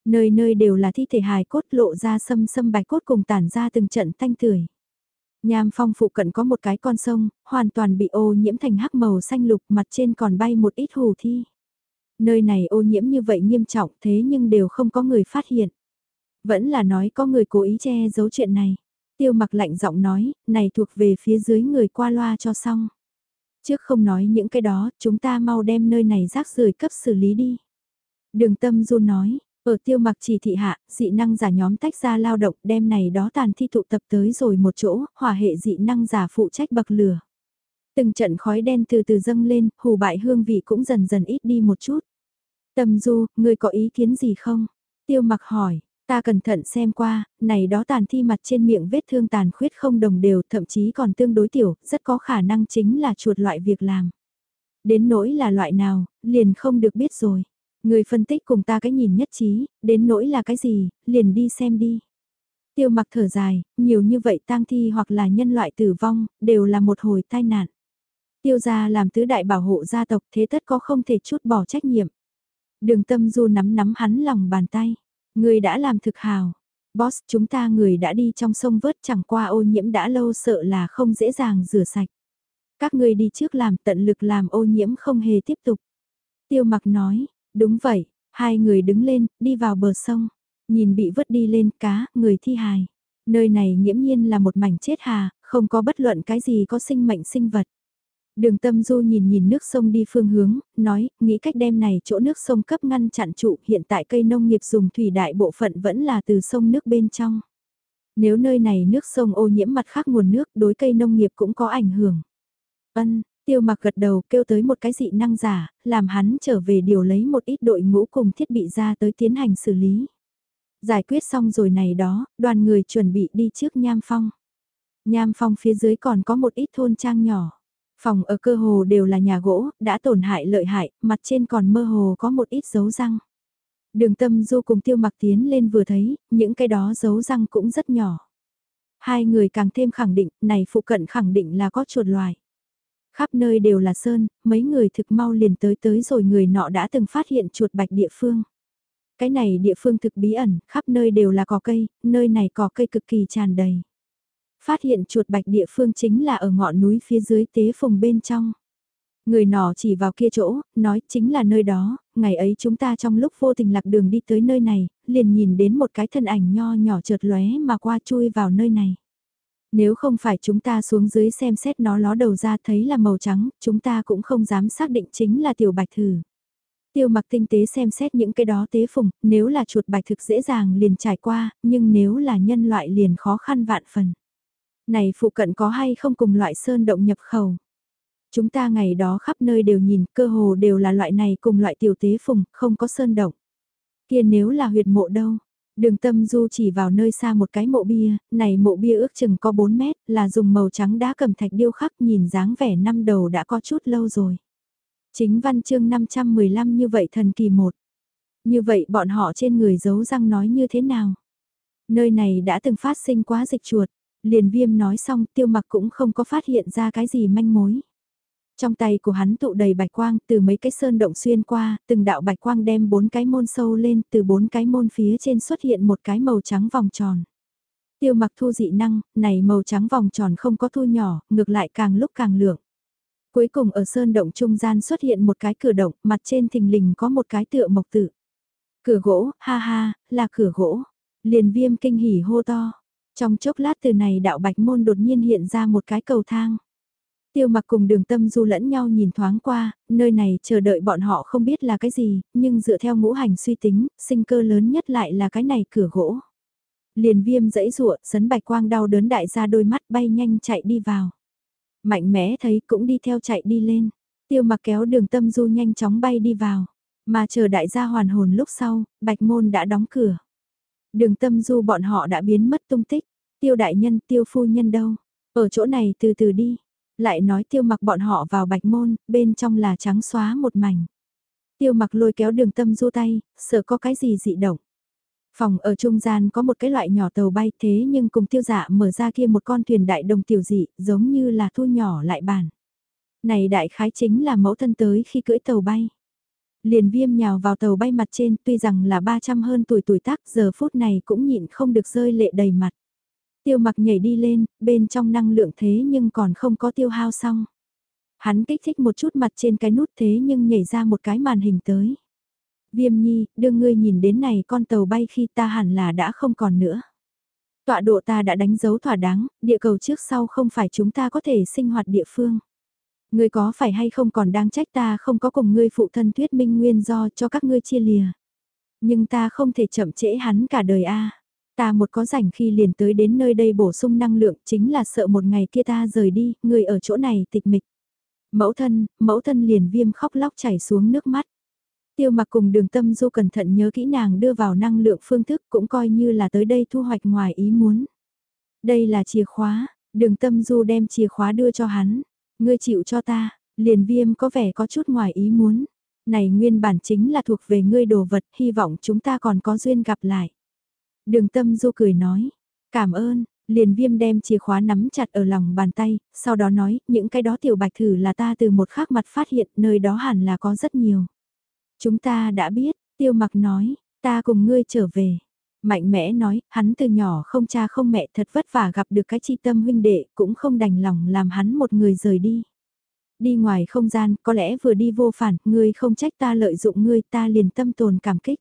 Nơi nơi đều là thi thể hài cốt lộ ra sâm sâm bạch cốt cùng tản ra từng trận thanh tửi. Nham phong phụ cận có một cái con sông, hoàn toàn bị ô nhiễm thành hắc màu xanh lục mặt trên còn bay một ít hù thi. Nơi này ô nhiễm như vậy nghiêm trọng thế nhưng đều không có người phát hiện. Vẫn là nói có người cố ý che giấu chuyện này. Tiêu mặc lạnh giọng nói, này thuộc về phía dưới người qua loa cho xong. Trước không nói những cái đó, chúng ta mau đem nơi này rác rưởi cấp xử lý đi. Đường tâm du nói, ở tiêu mặc chỉ thị hạ, dị năng giả nhóm tách ra lao động đem này đó tàn thi tụ tập tới rồi một chỗ, hỏa hệ dị năng giả phụ trách bậc lửa. Từng trận khói đen từ từ dâng lên, hù bại hương vị cũng dần dần ít đi một chút. tầm du, người có ý kiến gì không? Tiêu mặc hỏi, ta cẩn thận xem qua, này đó tàn thi mặt trên miệng vết thương tàn khuyết không đồng đều, thậm chí còn tương đối tiểu, rất có khả năng chính là chuột loại việc làm. Đến nỗi là loại nào, liền không được biết rồi. Người phân tích cùng ta cái nhìn nhất trí, đến nỗi là cái gì, liền đi xem đi. Tiêu mặc thở dài, nhiều như vậy tang thi hoặc là nhân loại tử vong, đều là một hồi tai nạn. Tiêu gia làm tứ đại bảo hộ gia tộc thế tất có không thể chút bỏ trách nhiệm. Đường tâm du nắm nắm hắn lòng bàn tay. Người đã làm thực hào. Boss chúng ta người đã đi trong sông vớt chẳng qua ô nhiễm đã lâu sợ là không dễ dàng rửa sạch. Các người đi trước làm tận lực làm ô nhiễm không hề tiếp tục. Tiêu mặc nói, đúng vậy, hai người đứng lên, đi vào bờ sông. Nhìn bị vứt đi lên cá, người thi hài. Nơi này nghiễm nhiên là một mảnh chết hà, không có bất luận cái gì có sinh mệnh sinh vật. Đường tâm du nhìn nhìn nước sông đi phương hướng, nói, nghĩ cách đem này chỗ nước sông cấp ngăn chặn trụ, hiện tại cây nông nghiệp dùng thủy đại bộ phận vẫn là từ sông nước bên trong. Nếu nơi này nước sông ô nhiễm mặt khác nguồn nước, đối cây nông nghiệp cũng có ảnh hưởng. vân tiêu mặc gật đầu kêu tới một cái dị năng giả, làm hắn trở về điều lấy một ít đội ngũ cùng thiết bị ra tới tiến hành xử lý. Giải quyết xong rồi này đó, đoàn người chuẩn bị đi trước Nham Phong. Nham Phong phía dưới còn có một ít thôn trang nhỏ. Phòng ở cơ hồ đều là nhà gỗ, đã tổn hại lợi hại, mặt trên còn mơ hồ có một ít dấu răng. Đường tâm du cùng tiêu mặc tiến lên vừa thấy, những cái đó dấu răng cũng rất nhỏ. Hai người càng thêm khẳng định, này phụ cận khẳng định là có chuột loài. Khắp nơi đều là sơn, mấy người thực mau liền tới tới rồi người nọ đã từng phát hiện chuột bạch địa phương. Cái này địa phương thực bí ẩn, khắp nơi đều là cỏ cây, nơi này cỏ cây cực kỳ tràn đầy. Phát hiện chuột bạch địa phương chính là ở ngọn núi phía dưới tế phùng bên trong. Người nọ chỉ vào kia chỗ, nói chính là nơi đó, ngày ấy chúng ta trong lúc vô tình lạc đường đi tới nơi này, liền nhìn đến một cái thân ảnh nho nhỏ chợt lóe mà qua chui vào nơi này. Nếu không phải chúng ta xuống dưới xem xét nó ló đầu ra thấy là màu trắng, chúng ta cũng không dám xác định chính là tiểu bạch thử. Tiêu mặc tinh tế xem xét những cái đó tế phùng, nếu là chuột bạch thực dễ dàng liền trải qua, nhưng nếu là nhân loại liền khó khăn vạn phần. Này phụ cận có hay không cùng loại sơn động nhập khẩu? Chúng ta ngày đó khắp nơi đều nhìn, cơ hồ đều là loại này cùng loại tiểu tế phùng, không có sơn động. Kia nếu là huyệt mộ đâu? Đường tâm du chỉ vào nơi xa một cái mộ bia, này mộ bia ước chừng có 4 mét, là dùng màu trắng đá cầm thạch điêu khắc nhìn dáng vẻ năm đầu đã có chút lâu rồi. Chính văn chương 515 như vậy thần kỳ một. Như vậy bọn họ trên người giấu răng nói như thế nào? Nơi này đã từng phát sinh quá dịch chuột. Liền viêm nói xong tiêu mặc cũng không có phát hiện ra cái gì manh mối. Trong tay của hắn tụ đầy bạch quang từ mấy cái sơn động xuyên qua, từng đạo bạch quang đem bốn cái môn sâu lên từ bốn cái môn phía trên xuất hiện một cái màu trắng vòng tròn. Tiêu mặc thu dị năng, này màu trắng vòng tròn không có thu nhỏ, ngược lại càng lúc càng lượng. Cuối cùng ở sơn động trung gian xuất hiện một cái cửa động, mặt trên thình lình có một cái tựa mộc tự Cửa gỗ, ha ha, là cửa gỗ. Liền viêm kinh hỉ hô to. Trong chốc lát từ này đạo bạch môn đột nhiên hiện ra một cái cầu thang. Tiêu mặc cùng đường tâm du lẫn nhau nhìn thoáng qua, nơi này chờ đợi bọn họ không biết là cái gì, nhưng dựa theo ngũ hành suy tính, sinh cơ lớn nhất lại là cái này cửa gỗ. Liền viêm dãy rụa, sấn bạch quang đau đớn đại ra đôi mắt bay nhanh chạy đi vào. Mạnh mẽ thấy cũng đi theo chạy đi lên. Tiêu mặc kéo đường tâm du nhanh chóng bay đi vào. Mà chờ đại gia hoàn hồn lúc sau, bạch môn đã đóng cửa. Đường tâm du bọn họ đã biến mất tung tích. Tiêu đại nhân tiêu phu nhân đâu? Ở chỗ này từ từ đi. Lại nói tiêu mặc bọn họ vào bạch môn, bên trong là trắng xóa một mảnh. Tiêu mặc lôi kéo đường tâm du tay, sợ có cái gì dị động. Phòng ở trung gian có một cái loại nhỏ tàu bay thế nhưng cùng tiêu dạ mở ra kia một con thuyền đại đồng tiểu dị, giống như là thu nhỏ lại bàn. Này đại khái chính là mẫu thân tới khi cưỡi tàu bay. Liền viêm nhào vào tàu bay mặt trên tuy rằng là 300 hơn tuổi tuổi tác giờ phút này cũng nhịn không được rơi lệ đầy mặt. Tiêu mặc nhảy đi lên, bên trong năng lượng thế nhưng còn không có tiêu hao xong. Hắn kích thích một chút mặt trên cái nút thế nhưng nhảy ra một cái màn hình tới. Viêm nhi, đưa ngươi nhìn đến này con tàu bay khi ta hẳn là đã không còn nữa. Tọa độ ta đã đánh dấu thỏa đáng, địa cầu trước sau không phải chúng ta có thể sinh hoạt địa phương. Ngươi có phải hay không còn đang trách ta không có cùng ngươi phụ thân thuyết minh nguyên do cho các ngươi chia lìa. Nhưng ta không thể chậm trễ hắn cả đời a. Ta một có rảnh khi liền tới đến nơi đây bổ sung năng lượng chính là sợ một ngày kia ta rời đi, người ở chỗ này tịch mịch. Mẫu thân, mẫu thân liền viêm khóc lóc chảy xuống nước mắt. Tiêu mặc cùng đường tâm du cẩn thận nhớ kỹ nàng đưa vào năng lượng phương thức cũng coi như là tới đây thu hoạch ngoài ý muốn. Đây là chìa khóa, đường tâm du đem chìa khóa đưa cho hắn. Ngươi chịu cho ta, liền viêm có vẻ có chút ngoài ý muốn. Này nguyên bản chính là thuộc về ngươi đồ vật, hy vọng chúng ta còn có duyên gặp lại. Đường tâm du cười nói, cảm ơn, liền viêm đem chìa khóa nắm chặt ở lòng bàn tay, sau đó nói, những cái đó tiểu bạch thử là ta từ một khác mặt phát hiện, nơi đó hẳn là có rất nhiều. Chúng ta đã biết, tiêu mặc nói, ta cùng ngươi trở về. Mạnh mẽ nói, hắn từ nhỏ không cha không mẹ thật vất vả gặp được cái chi tâm huynh đệ, cũng không đành lòng làm hắn một người rời đi. Đi ngoài không gian, có lẽ vừa đi vô phản, ngươi không trách ta lợi dụng ngươi ta liền tâm tồn cảm kích.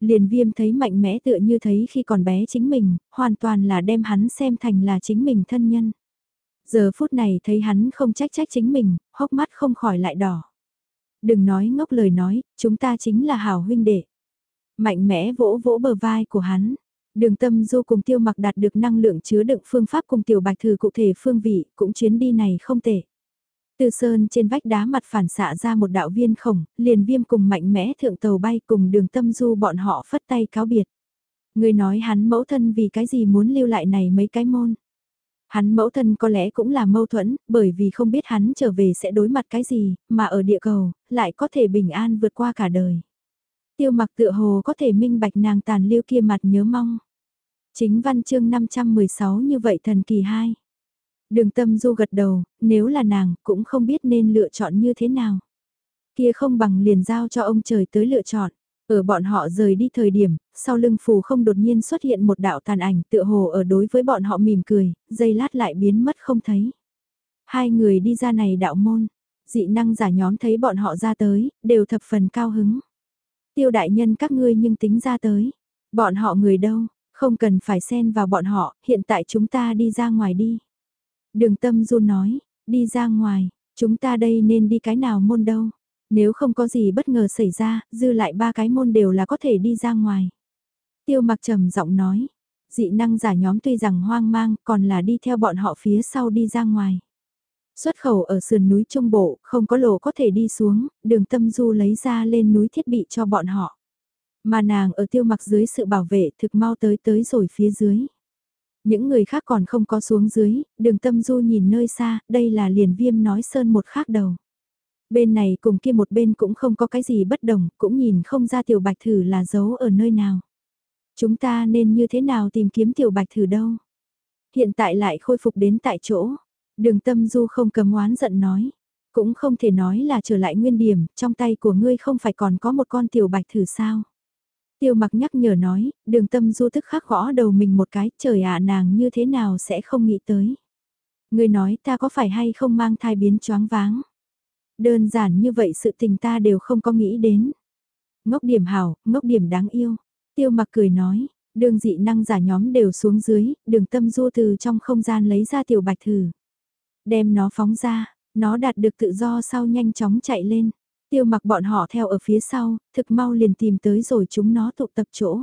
Liền viêm thấy mạnh mẽ tựa như thấy khi còn bé chính mình, hoàn toàn là đem hắn xem thành là chính mình thân nhân. Giờ phút này thấy hắn không trách trách chính mình, hốc mắt không khỏi lại đỏ. Đừng nói ngốc lời nói, chúng ta chính là hảo huynh đệ. Mạnh mẽ vỗ vỗ bờ vai của hắn. Đường tâm du cùng tiêu mặc đạt được năng lượng chứa đựng phương pháp cùng tiểu bạch thử cụ thể phương vị, cũng chuyến đi này không tệ. Từ sơn trên vách đá mặt phản xạ ra một đạo viên khổng, liền viêm cùng mạnh mẽ thượng tàu bay cùng đường tâm du bọn họ phất tay cáo biệt. Người nói hắn mẫu thân vì cái gì muốn lưu lại này mấy cái môn. Hắn mẫu thân có lẽ cũng là mâu thuẫn, bởi vì không biết hắn trở về sẽ đối mặt cái gì, mà ở địa cầu, lại có thể bình an vượt qua cả đời. Tiêu mặc tựa hồ có thể minh bạch nàng tàn lưu kia mặt nhớ mong. Chính văn chương 516 như vậy thần kỳ 2. Đường tâm du gật đầu, nếu là nàng cũng không biết nên lựa chọn như thế nào. Kia không bằng liền giao cho ông trời tới lựa chọn. Ở bọn họ rời đi thời điểm, sau lưng phù không đột nhiên xuất hiện một đạo tàn ảnh tựa hồ ở đối với bọn họ mỉm cười, dây lát lại biến mất không thấy. Hai người đi ra này đạo môn, dị năng giả nhóm thấy bọn họ ra tới, đều thập phần cao hứng. Tiêu đại nhân các ngươi nhưng tính ra tới, bọn họ người đâu, không cần phải xen vào bọn họ, hiện tại chúng ta đi ra ngoài đi. Đường tâm du nói, đi ra ngoài, chúng ta đây nên đi cái nào môn đâu. Nếu không có gì bất ngờ xảy ra, dư lại ba cái môn đều là có thể đi ra ngoài. Tiêu mặc trầm giọng nói, dị năng giả nhóm tuy rằng hoang mang còn là đi theo bọn họ phía sau đi ra ngoài. Xuất khẩu ở sườn núi Trung Bộ, không có lỗ có thể đi xuống, đường tâm du lấy ra lên núi thiết bị cho bọn họ. Mà nàng ở tiêu mặc dưới sự bảo vệ thực mau tới tới rồi phía dưới. Những người khác còn không có xuống dưới, đường tâm du nhìn nơi xa, đây là liền viêm nói sơn một khác đầu. Bên này cùng kia một bên cũng không có cái gì bất đồng, cũng nhìn không ra tiểu bạch thử là giấu ở nơi nào. Chúng ta nên như thế nào tìm kiếm tiểu bạch thử đâu? Hiện tại lại khôi phục đến tại chỗ. Đường tâm du không cầm oán giận nói. Cũng không thể nói là trở lại nguyên điểm, trong tay của ngươi không phải còn có một con tiểu bạch thử sao? Tiêu mặc nhắc nhở nói, đường tâm du thức khắc gõ đầu mình một cái, trời ạ nàng như thế nào sẽ không nghĩ tới. Người nói ta có phải hay không mang thai biến choáng váng. Đơn giản như vậy sự tình ta đều không có nghĩ đến. Ngốc điểm hảo, ngốc điểm đáng yêu. Tiêu mặc cười nói, đường dị năng giả nhóm đều xuống dưới, đường tâm du từ trong không gian lấy ra tiểu bạch thử. Đem nó phóng ra, nó đạt được tự do sau nhanh chóng chạy lên. Tiêu mặc bọn họ theo ở phía sau, thực mau liền tìm tới rồi chúng nó tụ tập chỗ.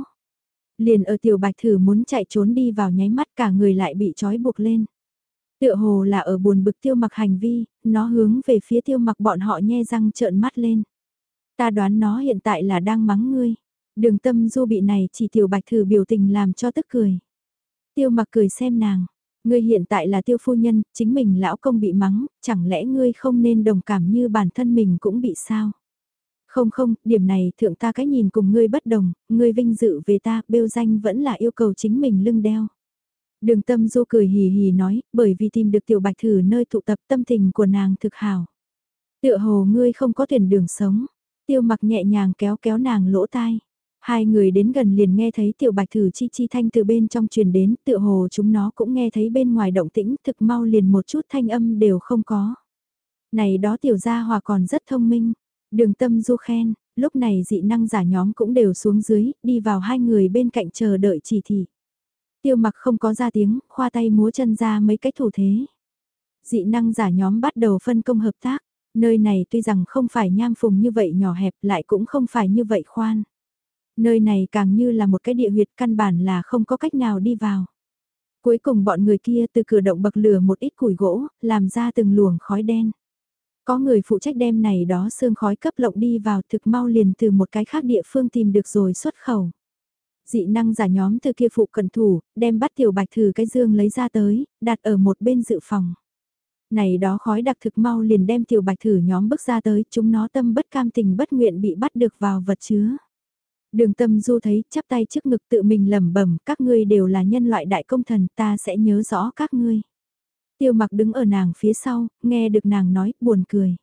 Liền ở tiểu bạch thử muốn chạy trốn đi vào nháy mắt cả người lại bị trói buộc lên. Tựa hồ là ở buồn bực tiêu mặc hành vi, nó hướng về phía tiêu mặc bọn họ nhe răng trợn mắt lên. Ta đoán nó hiện tại là đang mắng ngươi. Đường tâm du bị này chỉ tiểu bạch thử biểu tình làm cho tức cười. Tiêu mặc cười xem nàng. Ngươi hiện tại là tiêu phu nhân, chính mình lão công bị mắng, chẳng lẽ ngươi không nên đồng cảm như bản thân mình cũng bị sao? Không không, điểm này thượng ta cái nhìn cùng ngươi bất đồng, ngươi vinh dự về ta, bêu danh vẫn là yêu cầu chính mình lưng đeo. Đường tâm du cười hì hì nói, bởi vì tìm được tiểu bạch thử nơi tụ tập tâm tình của nàng thực hảo. Tựa hồ ngươi không có tuyển đường sống, tiêu mặc nhẹ nhàng kéo kéo nàng lỗ tai. Hai người đến gần liền nghe thấy tiểu bạch thử chi chi thanh từ bên trong truyền đến, tựa hồ chúng nó cũng nghe thấy bên ngoài động tĩnh, thực mau liền một chút thanh âm đều không có. Này đó tiểu gia hòa còn rất thông minh, đường tâm du khen, lúc này dị năng giả nhóm cũng đều xuống dưới, đi vào hai người bên cạnh chờ đợi chỉ thị. Tiêu mặc không có ra tiếng, khoa tay múa chân ra mấy cái thủ thế. Dị năng giả nhóm bắt đầu phân công hợp tác, nơi này tuy rằng không phải nham phùng như vậy nhỏ hẹp lại cũng không phải như vậy khoan. Nơi này càng như là một cái địa huyệt căn bản là không có cách nào đi vào. Cuối cùng bọn người kia từ cửa động bậc lửa một ít củi gỗ, làm ra từng luồng khói đen. Có người phụ trách đem này đó xương khói cấp lộng đi vào thực mau liền từ một cái khác địa phương tìm được rồi xuất khẩu. Dị năng giả nhóm từ kia phụ cận thủ, đem bắt tiểu bạch thử cái dương lấy ra tới, đặt ở một bên dự phòng. Này đó khói đặc thực mau liền đem tiểu bạch thử nhóm bước ra tới, chúng nó tâm bất cam tình bất nguyện bị bắt được vào vật chứa. Đường tâm du thấy chắp tay trước ngực tự mình lẩm bẩm các ngươi đều là nhân loại đại công thần ta sẽ nhớ rõ các ngươi. Tiêu mặc đứng ở nàng phía sau, nghe được nàng nói, buồn cười.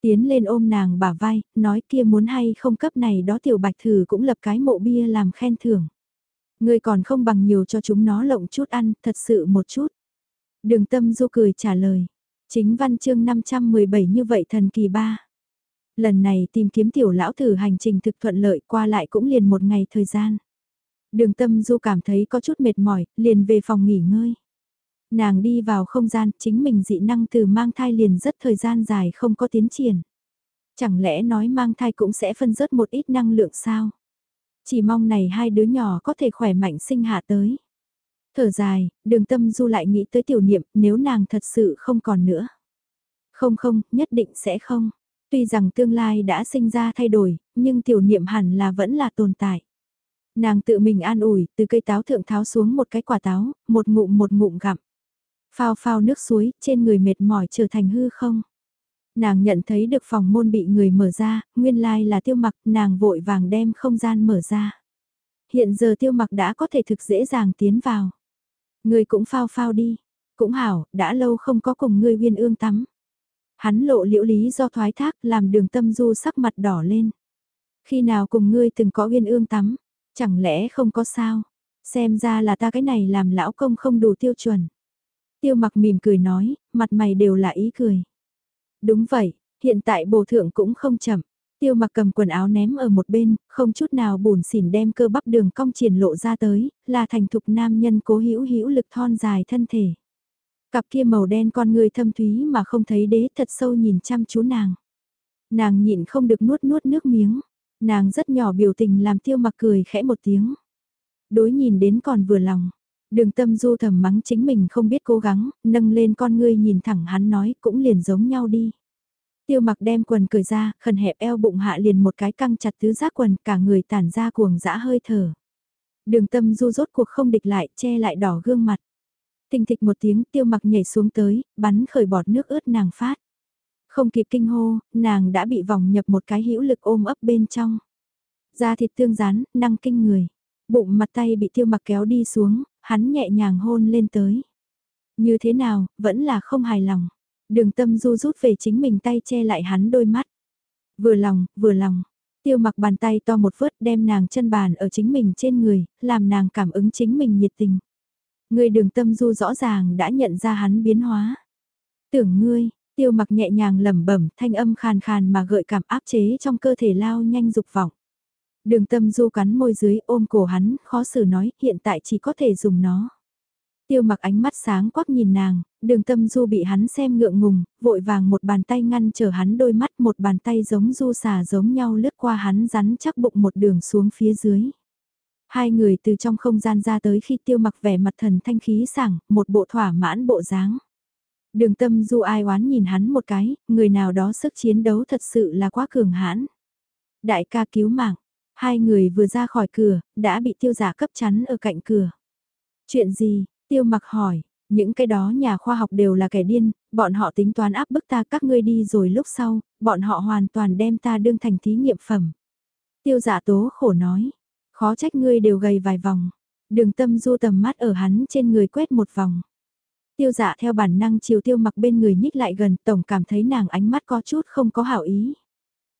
Tiến lên ôm nàng bả vai, nói kia muốn hay không cấp này đó tiểu bạch thử cũng lập cái mộ bia làm khen thưởng. Người còn không bằng nhiều cho chúng nó lộng chút ăn, thật sự một chút. Đường tâm du cười trả lời. Chính văn chương 517 như vậy thần kỳ ba. Lần này tìm kiếm tiểu lão thử hành trình thực thuận lợi qua lại cũng liền một ngày thời gian. Đường tâm du cảm thấy có chút mệt mỏi, liền về phòng nghỉ ngơi. Nàng đi vào không gian, chính mình dị năng từ mang thai liền rất thời gian dài không có tiến triển. Chẳng lẽ nói mang thai cũng sẽ phân rớt một ít năng lượng sao? Chỉ mong này hai đứa nhỏ có thể khỏe mạnh sinh hạ tới. Thở dài, đường tâm du lại nghĩ tới tiểu niệm nếu nàng thật sự không còn nữa. Không không, nhất định sẽ không. Tuy rằng tương lai đã sinh ra thay đổi, nhưng tiểu niệm hẳn là vẫn là tồn tại. Nàng tự mình an ủi, từ cây táo thượng tháo xuống một cái quả táo, một ngụm một ngụm gặm. Phao phao nước suối, trên người mệt mỏi trở thành hư không. Nàng nhận thấy được phòng môn bị người mở ra, nguyên lai là tiêu mặc, nàng vội vàng đem không gian mở ra. Hiện giờ tiêu mặc đã có thể thực dễ dàng tiến vào. Người cũng phao phao đi. Cũng hảo, đã lâu không có cùng ngươi uyên ương tắm. Hắn lộ liễu lý do thoái thác làm đường tâm du sắc mặt đỏ lên. Khi nào cùng ngươi từng có uyên ương tắm, chẳng lẽ không có sao? Xem ra là ta cái này làm lão công không đủ tiêu chuẩn. Tiêu mặc mỉm cười nói, mặt mày đều là ý cười. Đúng vậy, hiện tại bổ thượng cũng không chậm. Tiêu mặc cầm quần áo ném ở một bên, không chút nào bùn xỉn đem cơ bắp đường cong triển lộ ra tới, là thành thục nam nhân cố hữu hữu lực thon dài thân thể. Cặp kia màu đen con người thâm thúy mà không thấy đế thật sâu nhìn chăm chú nàng. Nàng nhịn không được nuốt nuốt nước miếng. Nàng rất nhỏ biểu tình làm tiêu mặc cười khẽ một tiếng. Đối nhìn đến còn vừa lòng. Đường tâm du thầm mắng chính mình không biết cố gắng, nâng lên con ngươi nhìn thẳng hắn nói cũng liền giống nhau đi. Tiêu mặc đem quần cười ra, khẩn hẹp eo bụng hạ liền một cái căng chặt tứ giác quần cả người tản ra cuồng dã hơi thở. Đường tâm du rốt cuộc không địch lại, che lại đỏ gương mặt thình thịch một tiếng tiêu mặc nhảy xuống tới, bắn khởi bọt nước ướt nàng phát. Không kịp kinh hô, nàng đã bị vòng nhập một cái hữu lực ôm ấp bên trong. Da thịt tương rán, năng kinh người. Bụng mặt tay bị tiêu mặc kéo đi xuống, hắn nhẹ nhàng hôn lên tới. Như thế nào, vẫn là không hài lòng. Đường tâm du rút về chính mình tay che lại hắn đôi mắt. Vừa lòng, vừa lòng. Tiêu mặc bàn tay to một vớt đem nàng chân bàn ở chính mình trên người, làm nàng cảm ứng chính mình nhiệt tình. Người đường tâm du rõ ràng đã nhận ra hắn biến hóa. Tưởng ngươi, tiêu mặc nhẹ nhàng lẩm bẩm thanh âm khàn khàn mà gợi cảm áp chế trong cơ thể lao nhanh dục vọng. Đường tâm du cắn môi dưới ôm cổ hắn, khó xử nói, hiện tại chỉ có thể dùng nó. Tiêu mặc ánh mắt sáng quắc nhìn nàng, đường tâm du bị hắn xem ngượng ngùng, vội vàng một bàn tay ngăn trở hắn đôi mắt một bàn tay giống du xà giống nhau lướt qua hắn rắn chắc bụng một đường xuống phía dưới. Hai người từ trong không gian ra tới khi tiêu mặc vẻ mặt thần thanh khí sảng, một bộ thỏa mãn bộ dáng. Đường tâm du ai oán nhìn hắn một cái, người nào đó sức chiến đấu thật sự là quá cường hãn. Đại ca cứu mạng, hai người vừa ra khỏi cửa, đã bị tiêu giả cấp chắn ở cạnh cửa. Chuyện gì, tiêu mặc hỏi, những cái đó nhà khoa học đều là kẻ điên, bọn họ tính toán áp bức ta các ngươi đi rồi lúc sau, bọn họ hoàn toàn đem ta đương thành thí nghiệm phẩm. Tiêu giả tố khổ nói, Khó trách ngươi đều gầy vài vòng. Đường tâm du tầm mắt ở hắn trên người quét một vòng. Tiêu dạ theo bản năng chiều tiêu mặc bên người nhích lại gần tổng cảm thấy nàng ánh mắt có chút không có hảo ý.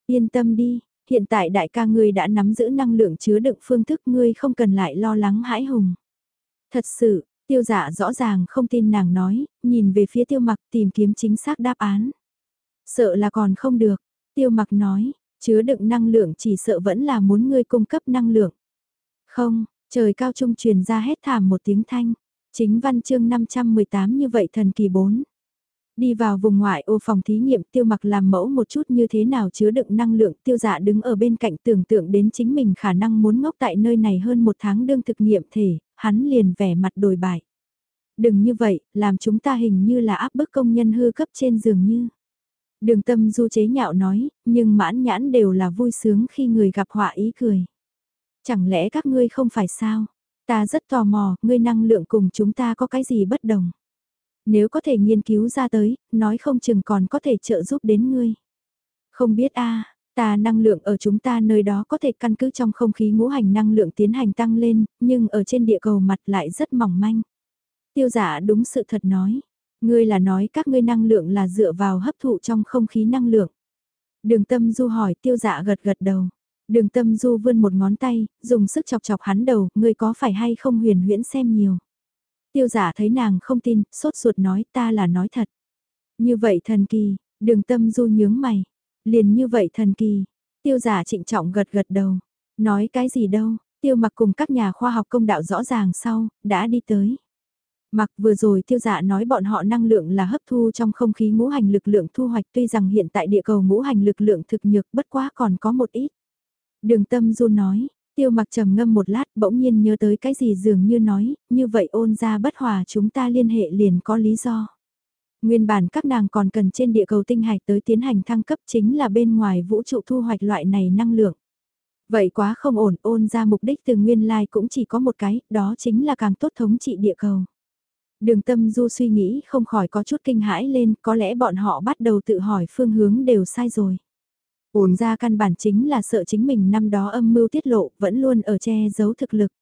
Yên tâm đi, hiện tại đại ca ngươi đã nắm giữ năng lượng chứa đựng phương thức ngươi không cần lại lo lắng hãi hùng. Thật sự, tiêu dạ rõ ràng không tin nàng nói, nhìn về phía tiêu mặc tìm kiếm chính xác đáp án. Sợ là còn không được, tiêu mặc nói, chứa đựng năng lượng chỉ sợ vẫn là muốn ngươi cung cấp năng lượng. Không, trời cao trung truyền ra hết thảm một tiếng thanh. Chính văn chương 518 như vậy thần kỳ 4. Đi vào vùng ngoại ô phòng thí nghiệm tiêu mặc làm mẫu một chút như thế nào chứa đựng năng lượng tiêu dạ đứng ở bên cạnh tưởng tượng đến chính mình khả năng muốn ngốc tại nơi này hơn một tháng đương thực nghiệm thể, hắn liền vẻ mặt đổi bại. Đừng như vậy, làm chúng ta hình như là áp bức công nhân hư cấp trên giường như. Đường tâm du chế nhạo nói, nhưng mãn nhãn đều là vui sướng khi người gặp họa ý cười. Chẳng lẽ các ngươi không phải sao? Ta rất tò mò, ngươi năng lượng cùng chúng ta có cái gì bất đồng? Nếu có thể nghiên cứu ra tới, nói không chừng còn có thể trợ giúp đến ngươi. Không biết a ta năng lượng ở chúng ta nơi đó có thể căn cứ trong không khí ngũ hành năng lượng tiến hành tăng lên, nhưng ở trên địa cầu mặt lại rất mỏng manh. Tiêu giả đúng sự thật nói. Ngươi là nói các ngươi năng lượng là dựa vào hấp thụ trong không khí năng lượng. Đường tâm du hỏi tiêu dạ gật gật đầu. Đường tâm du vươn một ngón tay, dùng sức chọc chọc hắn đầu, ngươi có phải hay không huyền huyễn xem nhiều. Tiêu giả thấy nàng không tin, sốt ruột nói ta là nói thật. Như vậy thần kỳ, đường tâm du nhướng mày. Liền như vậy thần kỳ. Tiêu giả trịnh trọng gật gật đầu. Nói cái gì đâu, tiêu mặc cùng các nhà khoa học công đạo rõ ràng sau, đã đi tới. Mặc vừa rồi tiêu dạ nói bọn họ năng lượng là hấp thu trong không khí ngũ hành lực lượng thu hoạch tuy rằng hiện tại địa cầu ngũ hành lực lượng thực nhược bất quá còn có một ít. Đường tâm du nói, tiêu mặc trầm ngâm một lát bỗng nhiên nhớ tới cái gì dường như nói, như vậy ôn ra bất hòa chúng ta liên hệ liền có lý do. Nguyên bản các nàng còn cần trên địa cầu tinh hạch tới tiến hành thăng cấp chính là bên ngoài vũ trụ thu hoạch loại này năng lượng. Vậy quá không ổn ôn ra mục đích từ nguyên lai cũng chỉ có một cái, đó chính là càng tốt thống trị địa cầu. Đường tâm du suy nghĩ không khỏi có chút kinh hãi lên, có lẽ bọn họ bắt đầu tự hỏi phương hướng đều sai rồi. Ổn ra căn bản chính là sợ chính mình năm đó âm mưu tiết lộ, vẫn luôn ở che giấu thực lực.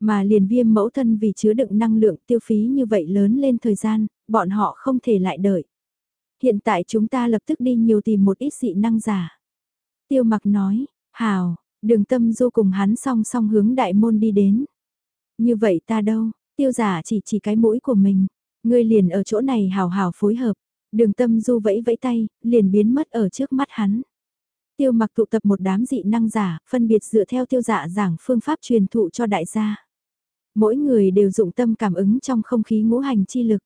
Mà liền viêm mẫu thân vì chứa đựng năng lượng tiêu phí như vậy lớn lên thời gian, bọn họ không thể lại đợi. Hiện tại chúng ta lập tức đi nhiều tìm một ít dị năng giả. Tiêu mặc nói, hào, đường tâm du cùng hắn song song hướng đại môn đi đến. Như vậy ta đâu, tiêu giả chỉ chỉ cái mũi của mình, ngươi liền ở chỗ này hào hào phối hợp. Đường tâm du vẫy vẫy tay, liền biến mất ở trước mắt hắn. Tiêu mặc tụ tập một đám dị năng giả, phân biệt dựa theo tiêu dạ giảng phương pháp truyền thụ cho đại gia. Mỗi người đều dụng tâm cảm ứng trong không khí ngũ hành chi lực.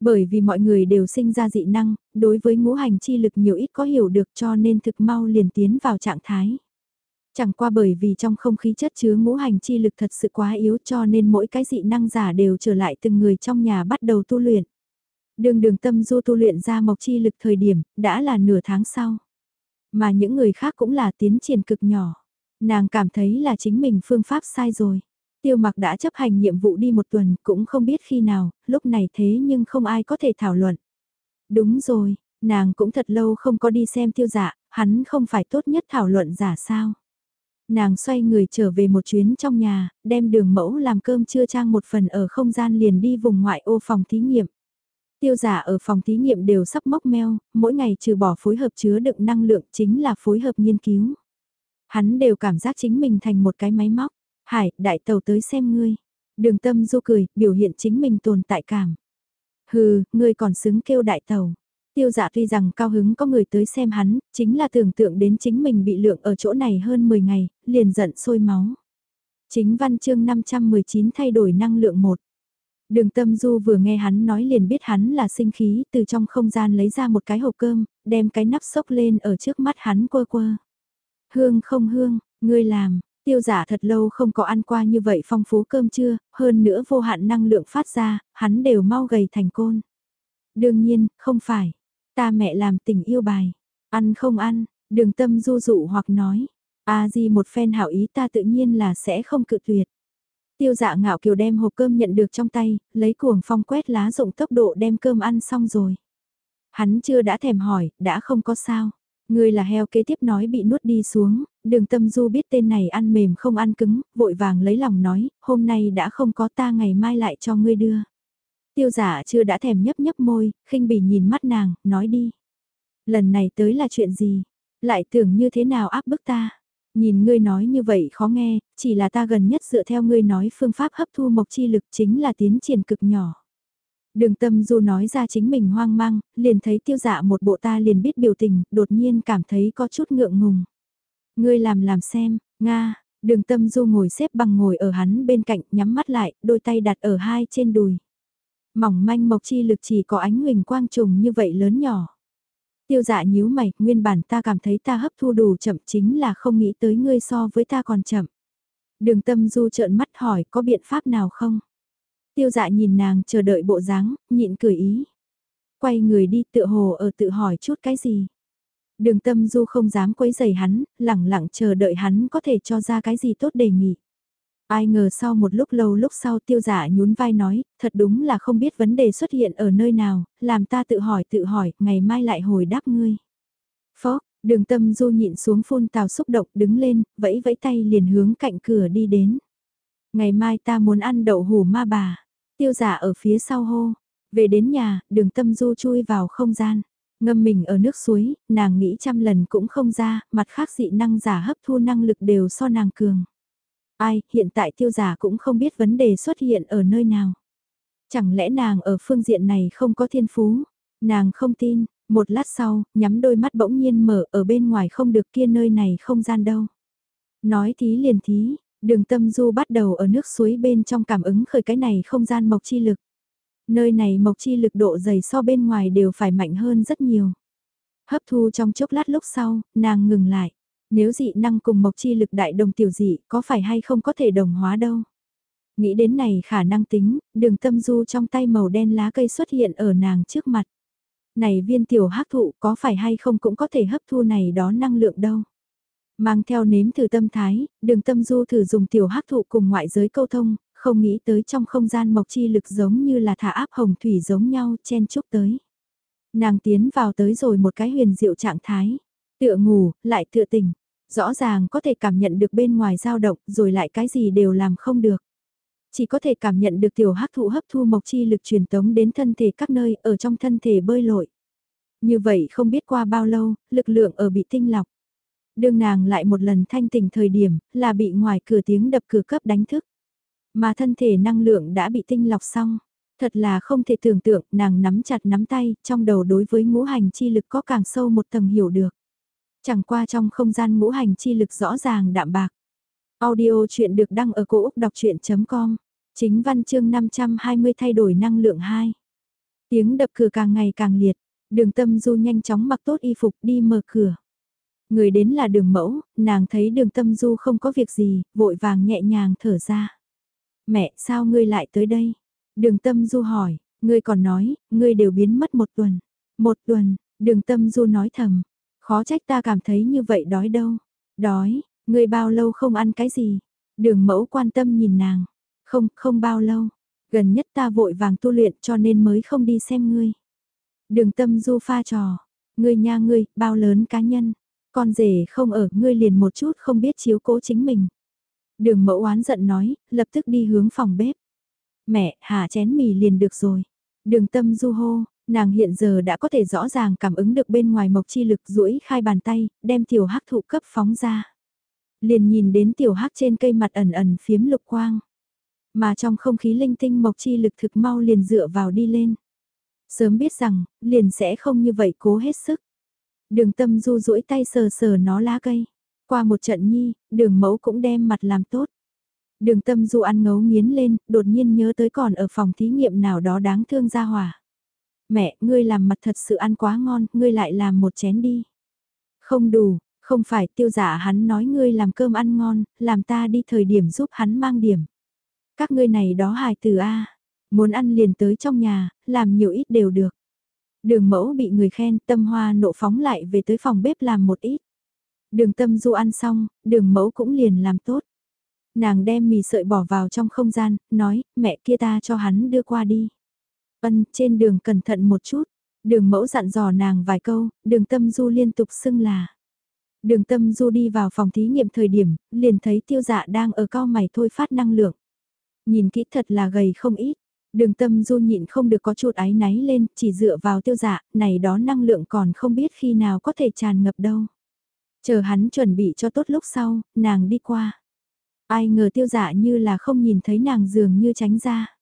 Bởi vì mọi người đều sinh ra dị năng, đối với ngũ hành chi lực nhiều ít có hiểu được cho nên thực mau liền tiến vào trạng thái. Chẳng qua bởi vì trong không khí chất chứa ngũ hành chi lực thật sự quá yếu cho nên mỗi cái dị năng giả đều trở lại từng người trong nhà bắt đầu tu luyện. Đường đường tâm du tu luyện ra mộc chi lực thời điểm, đã là nửa tháng sau. Mà những người khác cũng là tiến triển cực nhỏ. Nàng cảm thấy là chính mình phương pháp sai rồi. Tiêu mặc đã chấp hành nhiệm vụ đi một tuần cũng không biết khi nào, lúc này thế nhưng không ai có thể thảo luận. Đúng rồi, nàng cũng thật lâu không có đi xem tiêu dạ, hắn không phải tốt nhất thảo luận giả sao. Nàng xoay người trở về một chuyến trong nhà, đem đường mẫu làm cơm trưa trang một phần ở không gian liền đi vùng ngoại ô phòng thí nghiệm. Tiêu giả ở phòng thí nghiệm đều sắp mốc meo, mỗi ngày trừ bỏ phối hợp chứa đựng năng lượng chính là phối hợp nghiên cứu. Hắn đều cảm giác chính mình thành một cái máy móc. Hải, đại tàu tới xem ngươi. Đường tâm du cười, biểu hiện chính mình tồn tại cảm. Hừ, ngươi còn xứng kêu đại tàu. Tiêu giả tuy rằng cao hứng có người tới xem hắn, chính là tưởng tượng đến chính mình bị lượng ở chỗ này hơn 10 ngày, liền giận sôi máu. Chính văn chương 519 thay đổi năng lượng một. Đường tâm du vừa nghe hắn nói liền biết hắn là sinh khí, từ trong không gian lấy ra một cái hộp cơm, đem cái nắp sốc lên ở trước mắt hắn quơ quơ. Hương không hương, ngươi làm, tiêu giả thật lâu không có ăn qua như vậy phong phú cơm chưa hơn nữa vô hạn năng lượng phát ra, hắn đều mau gầy thành côn. Đương nhiên, không phải. Ta mẹ làm tình yêu bài. Ăn không ăn, đường tâm du dụ hoặc nói. a di một phen hảo ý ta tự nhiên là sẽ không cự tuyệt. Tiêu dạ ngạo kiều đem hộp cơm nhận được trong tay, lấy cuồng phong quét lá rụng tốc độ đem cơm ăn xong rồi. Hắn chưa đã thèm hỏi, đã không có sao. Người là heo kế tiếp nói bị nuốt đi xuống, đường tâm du biết tên này ăn mềm không ăn cứng, vội vàng lấy lòng nói, hôm nay đã không có ta ngày mai lại cho ngươi đưa. Tiêu giả chưa đã thèm nhấp nhấp môi, khinh bỉ nhìn mắt nàng, nói đi. Lần này tới là chuyện gì? Lại tưởng như thế nào áp bức ta? Nhìn ngươi nói như vậy khó nghe, chỉ là ta gần nhất dựa theo ngươi nói phương pháp hấp thu mộc chi lực chính là tiến triển cực nhỏ. Đường tâm du nói ra chính mình hoang mang, liền thấy tiêu dạ một bộ ta liền biết biểu tình, đột nhiên cảm thấy có chút ngượng ngùng. Ngươi làm làm xem, Nga, đường tâm du ngồi xếp bằng ngồi ở hắn bên cạnh nhắm mắt lại, đôi tay đặt ở hai trên đùi. Mỏng manh mộc chi lực chỉ có ánh huỳnh quang trùng như vậy lớn nhỏ. Tiêu dạ nhíu mày, nguyên bản ta cảm thấy ta hấp thu đủ chậm chính là không nghĩ tới ngươi so với ta còn chậm. Đường tâm du trợn mắt hỏi có biện pháp nào không? Tiêu dạ nhìn nàng chờ đợi bộ dáng, nhịn cười ý. Quay người đi tự hồ ở tự hỏi chút cái gì. Đường tâm du không dám quấy giày hắn, lẳng lặng chờ đợi hắn có thể cho ra cái gì tốt đề nghị. Ai ngờ sau một lúc lâu lúc sau tiêu giả nhún vai nói, thật đúng là không biết vấn đề xuất hiện ở nơi nào, làm ta tự hỏi tự hỏi, ngày mai lại hồi đáp ngươi. Phó, đường tâm du nhịn xuống phun tào xúc động đứng lên, vẫy vẫy tay liền hướng cạnh cửa đi đến. Ngày mai ta muốn ăn đậu hủ ma bà, tiêu giả ở phía sau hô, về đến nhà, đường tâm du chui vào không gian. Ngâm mình ở nước suối, nàng nghĩ trăm lần cũng không ra, mặt khác dị năng giả hấp thu năng lực đều so nàng cường. Ai, hiện tại tiêu giả cũng không biết vấn đề xuất hiện ở nơi nào. Chẳng lẽ nàng ở phương diện này không có thiên phú? Nàng không tin, một lát sau, nhắm đôi mắt bỗng nhiên mở ở bên ngoài không được kia nơi này không gian đâu. Nói thí liền thí, đường tâm du bắt đầu ở nước suối bên trong cảm ứng khởi cái này không gian mộc chi lực. Nơi này mộc chi lực độ dày so bên ngoài đều phải mạnh hơn rất nhiều. Hấp thu trong chốc lát lúc sau, nàng ngừng lại. Nếu dị năng cùng mộc chi lực đại đồng tiểu dị có phải hay không có thể đồng hóa đâu. Nghĩ đến này khả năng tính, đường tâm du trong tay màu đen lá cây xuất hiện ở nàng trước mặt. Này viên tiểu hắc thụ có phải hay không cũng có thể hấp thu này đó năng lượng đâu. Mang theo nếm thử tâm thái, đường tâm du thử dùng tiểu hắc thụ cùng ngoại giới câu thông, không nghĩ tới trong không gian mộc chi lực giống như là thả áp hồng thủy giống nhau chen chúc tới. Nàng tiến vào tới rồi một cái huyền diệu trạng thái, tựa ngủ, lại tựa tỉnh, rõ ràng có thể cảm nhận được bên ngoài dao động rồi lại cái gì đều làm không được. Chỉ có thể cảm nhận được tiểu hắc thụ hấp thu mộc chi lực truyền tống đến thân thể các nơi ở trong thân thể bơi lội. Như vậy không biết qua bao lâu, lực lượng ở bị tinh lọc. Đương nàng lại một lần thanh tỉnh thời điểm, là bị ngoài cửa tiếng đập cửa cấp đánh thức. Mà thân thể năng lượng đã bị tinh lọc xong. Thật là không thể tưởng tượng, nàng nắm chặt nắm tay, trong đầu đối với ngũ hành chi lực có càng sâu một tầng hiểu được. Chẳng qua trong không gian ngũ hành chi lực rõ ràng đạm bạc. Audio chuyện được đăng ở cổ Úc đọc chuyện.com, chính văn chương 520 thay đổi năng lượng 2. Tiếng đập cửa càng ngày càng liệt, đường tâm du nhanh chóng mặc tốt y phục đi mở cửa. Người đến là đường mẫu, nàng thấy đường tâm du không có việc gì, vội vàng nhẹ nhàng thở ra. Mẹ, sao ngươi lại tới đây? Đường tâm du hỏi, ngươi còn nói, ngươi đều biến mất một tuần. Một tuần, đường tâm du nói thầm, khó trách ta cảm thấy như vậy đói đâu. Đói, ngươi bao lâu không ăn cái gì? Đường mẫu quan tâm nhìn nàng, không, không bao lâu. Gần nhất ta vội vàng tu luyện cho nên mới không đi xem ngươi. Đường tâm du pha trò, ngươi nha ngươi, bao lớn cá nhân. Con rể không ở, ngươi liền một chút không biết chiếu cố chính mình. Đường mẫu oán giận nói, lập tức đi hướng phòng bếp. Mẹ, hạ chén mì liền được rồi. Đường tâm du hô, nàng hiện giờ đã có thể rõ ràng cảm ứng được bên ngoài mộc chi lực duỗi khai bàn tay, đem tiểu hắc thụ cấp phóng ra. Liền nhìn đến tiểu hắc trên cây mặt ẩn ẩn phiếm lục quang. Mà trong không khí linh tinh mộc chi lực thực mau liền dựa vào đi lên. Sớm biết rằng, liền sẽ không như vậy cố hết sức. Đường tâm du duỗi tay sờ sờ nó lá cây. Qua một trận nhi, đường mẫu cũng đem mặt làm tốt. Đường tâm du ăn ngấu nghiến lên, đột nhiên nhớ tới còn ở phòng thí nghiệm nào đó đáng thương ra hỏa. Mẹ, ngươi làm mặt thật sự ăn quá ngon, ngươi lại làm một chén đi. Không đủ, không phải tiêu giả hắn nói ngươi làm cơm ăn ngon, làm ta đi thời điểm giúp hắn mang điểm. Các ngươi này đó hài từ A, muốn ăn liền tới trong nhà, làm nhiều ít đều được. Đường mẫu bị người khen, tâm hoa nộ phóng lại về tới phòng bếp làm một ít. Đường tâm du ăn xong, đường mẫu cũng liền làm tốt. Nàng đem mì sợi bỏ vào trong không gian, nói, mẹ kia ta cho hắn đưa qua đi. Ân, trên đường cẩn thận một chút. Đường mẫu dặn dò nàng vài câu, đường tâm du liên tục xưng là. Đường tâm du đi vào phòng thí nghiệm thời điểm, liền thấy tiêu dạ đang ở cao mày thôi phát năng lượng. Nhìn kỹ thật là gầy không ít. Đường tâm du nhịn không được có chút áy náy lên, chỉ dựa vào tiêu dạ, này đó năng lượng còn không biết khi nào có thể tràn ngập đâu. Chờ hắn chuẩn bị cho tốt lúc sau, nàng đi qua. Ai ngờ tiêu dạ như là không nhìn thấy nàng dường như tránh ra.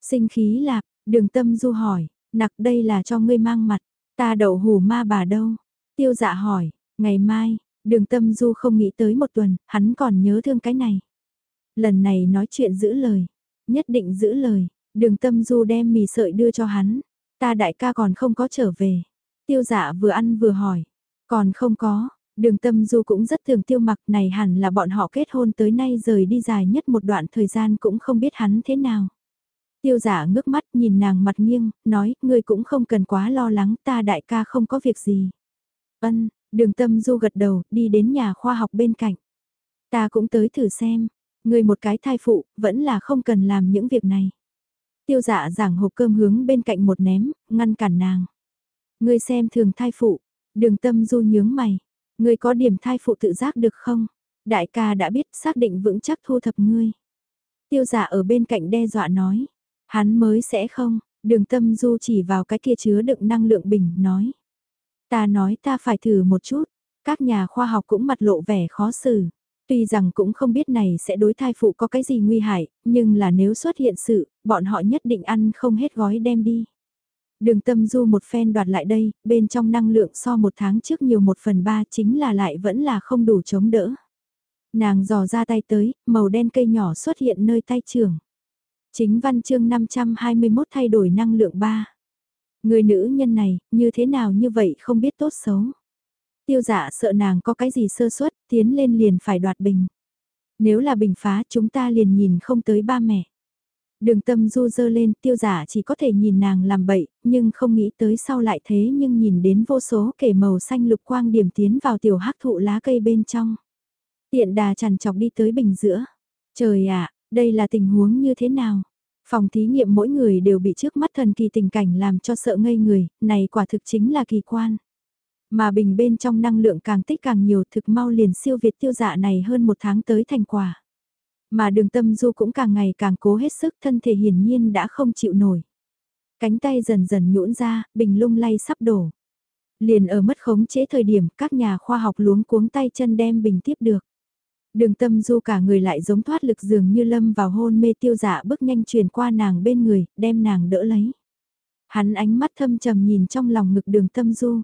Sinh khí lạp, đường tâm du hỏi, nặc đây là cho ngươi mang mặt, ta đậu hù ma bà đâu? Tiêu dạ hỏi, ngày mai, đường tâm du không nghĩ tới một tuần, hắn còn nhớ thương cái này. Lần này nói chuyện giữ lời, nhất định giữ lời, đường tâm du đem mì sợi đưa cho hắn, ta đại ca còn không có trở về. Tiêu dạ vừa ăn vừa hỏi, còn không có, đường tâm du cũng rất thường tiêu mặc này hẳn là bọn họ kết hôn tới nay rời đi dài nhất một đoạn thời gian cũng không biết hắn thế nào. Tiêu giả ngước mắt nhìn nàng mặt nghiêng, nói, ngươi cũng không cần quá lo lắng, ta đại ca không có việc gì. Ân, đường tâm du gật đầu, đi đến nhà khoa học bên cạnh. Ta cũng tới thử xem, ngươi một cái thai phụ, vẫn là không cần làm những việc này. Tiêu dạ giảng hộp cơm hướng bên cạnh một ném, ngăn cản nàng. Ngươi xem thường thai phụ, đường tâm du nhướng mày. Ngươi có điểm thai phụ tự giác được không? Đại ca đã biết xác định vững chắc thu thập ngươi. Tiêu giả ở bên cạnh đe dọa nói. Hắn mới sẽ không, đường tâm du chỉ vào cái kia chứa đựng năng lượng bình, nói. Ta nói ta phải thử một chút, các nhà khoa học cũng mặt lộ vẻ khó xử. Tuy rằng cũng không biết này sẽ đối thai phụ có cái gì nguy hại, nhưng là nếu xuất hiện sự, bọn họ nhất định ăn không hết gói đem đi. Đường tâm du một phen đoạt lại đây, bên trong năng lượng so một tháng trước nhiều một phần ba chính là lại vẫn là không đủ chống đỡ. Nàng dò ra tay tới, màu đen cây nhỏ xuất hiện nơi tay trường. Chính văn chương 521 thay đổi năng lượng 3. Người nữ nhân này, như thế nào như vậy không biết tốt xấu. Tiêu giả sợ nàng có cái gì sơ suất, tiến lên liền phải đoạt bình. Nếu là bình phá chúng ta liền nhìn không tới ba mẹ. Đường tâm du dơ lên tiêu giả chỉ có thể nhìn nàng làm bậy, nhưng không nghĩ tới sau lại thế nhưng nhìn đến vô số kể màu xanh lục quang điểm tiến vào tiểu hắc thụ lá cây bên trong. Tiện đà chằn chọc đi tới bình giữa. Trời ạ, đây là tình huống như thế nào? Phòng thí nghiệm mỗi người đều bị trước mắt thần kỳ tình cảnh làm cho sợ ngây người, này quả thực chính là kỳ quan. Mà bình bên trong năng lượng càng tích càng nhiều thực mau liền siêu việt tiêu dạ này hơn một tháng tới thành quả. Mà đường tâm du cũng càng ngày càng cố hết sức thân thể hiển nhiên đã không chịu nổi. Cánh tay dần dần nhũn ra, bình lung lay sắp đổ. Liền ở mất khống chế thời điểm các nhà khoa học luống cuống tay chân đem bình tiếp được. Đường tâm du cả người lại giống thoát lực dường như lâm vào hôn mê tiêu dạ bước nhanh truyền qua nàng bên người, đem nàng đỡ lấy. Hắn ánh mắt thâm trầm nhìn trong lòng ngực đường tâm du.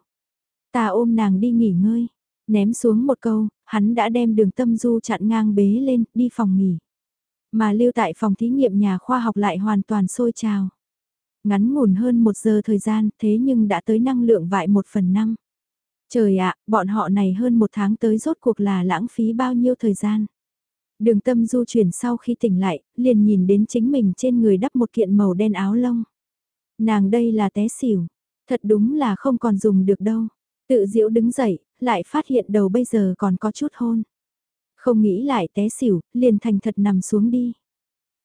Ta ôm nàng đi nghỉ ngơi. Ném xuống một câu, hắn đã đem đường tâm du chặn ngang bế lên, đi phòng nghỉ. Mà lưu tại phòng thí nghiệm nhà khoa học lại hoàn toàn sôi trào. Ngắn ngủn hơn một giờ thời gian, thế nhưng đã tới năng lượng vại một phần năm. Trời ạ, bọn họ này hơn một tháng tới rốt cuộc là lãng phí bao nhiêu thời gian. Đường tâm du chuyển sau khi tỉnh lại, liền nhìn đến chính mình trên người đắp một kiện màu đen áo lông. Nàng đây là té xỉu, thật đúng là không còn dùng được đâu. Tự diễu đứng dậy, lại phát hiện đầu bây giờ còn có chút hôn. Không nghĩ lại té xỉu, liền thành thật nằm xuống đi.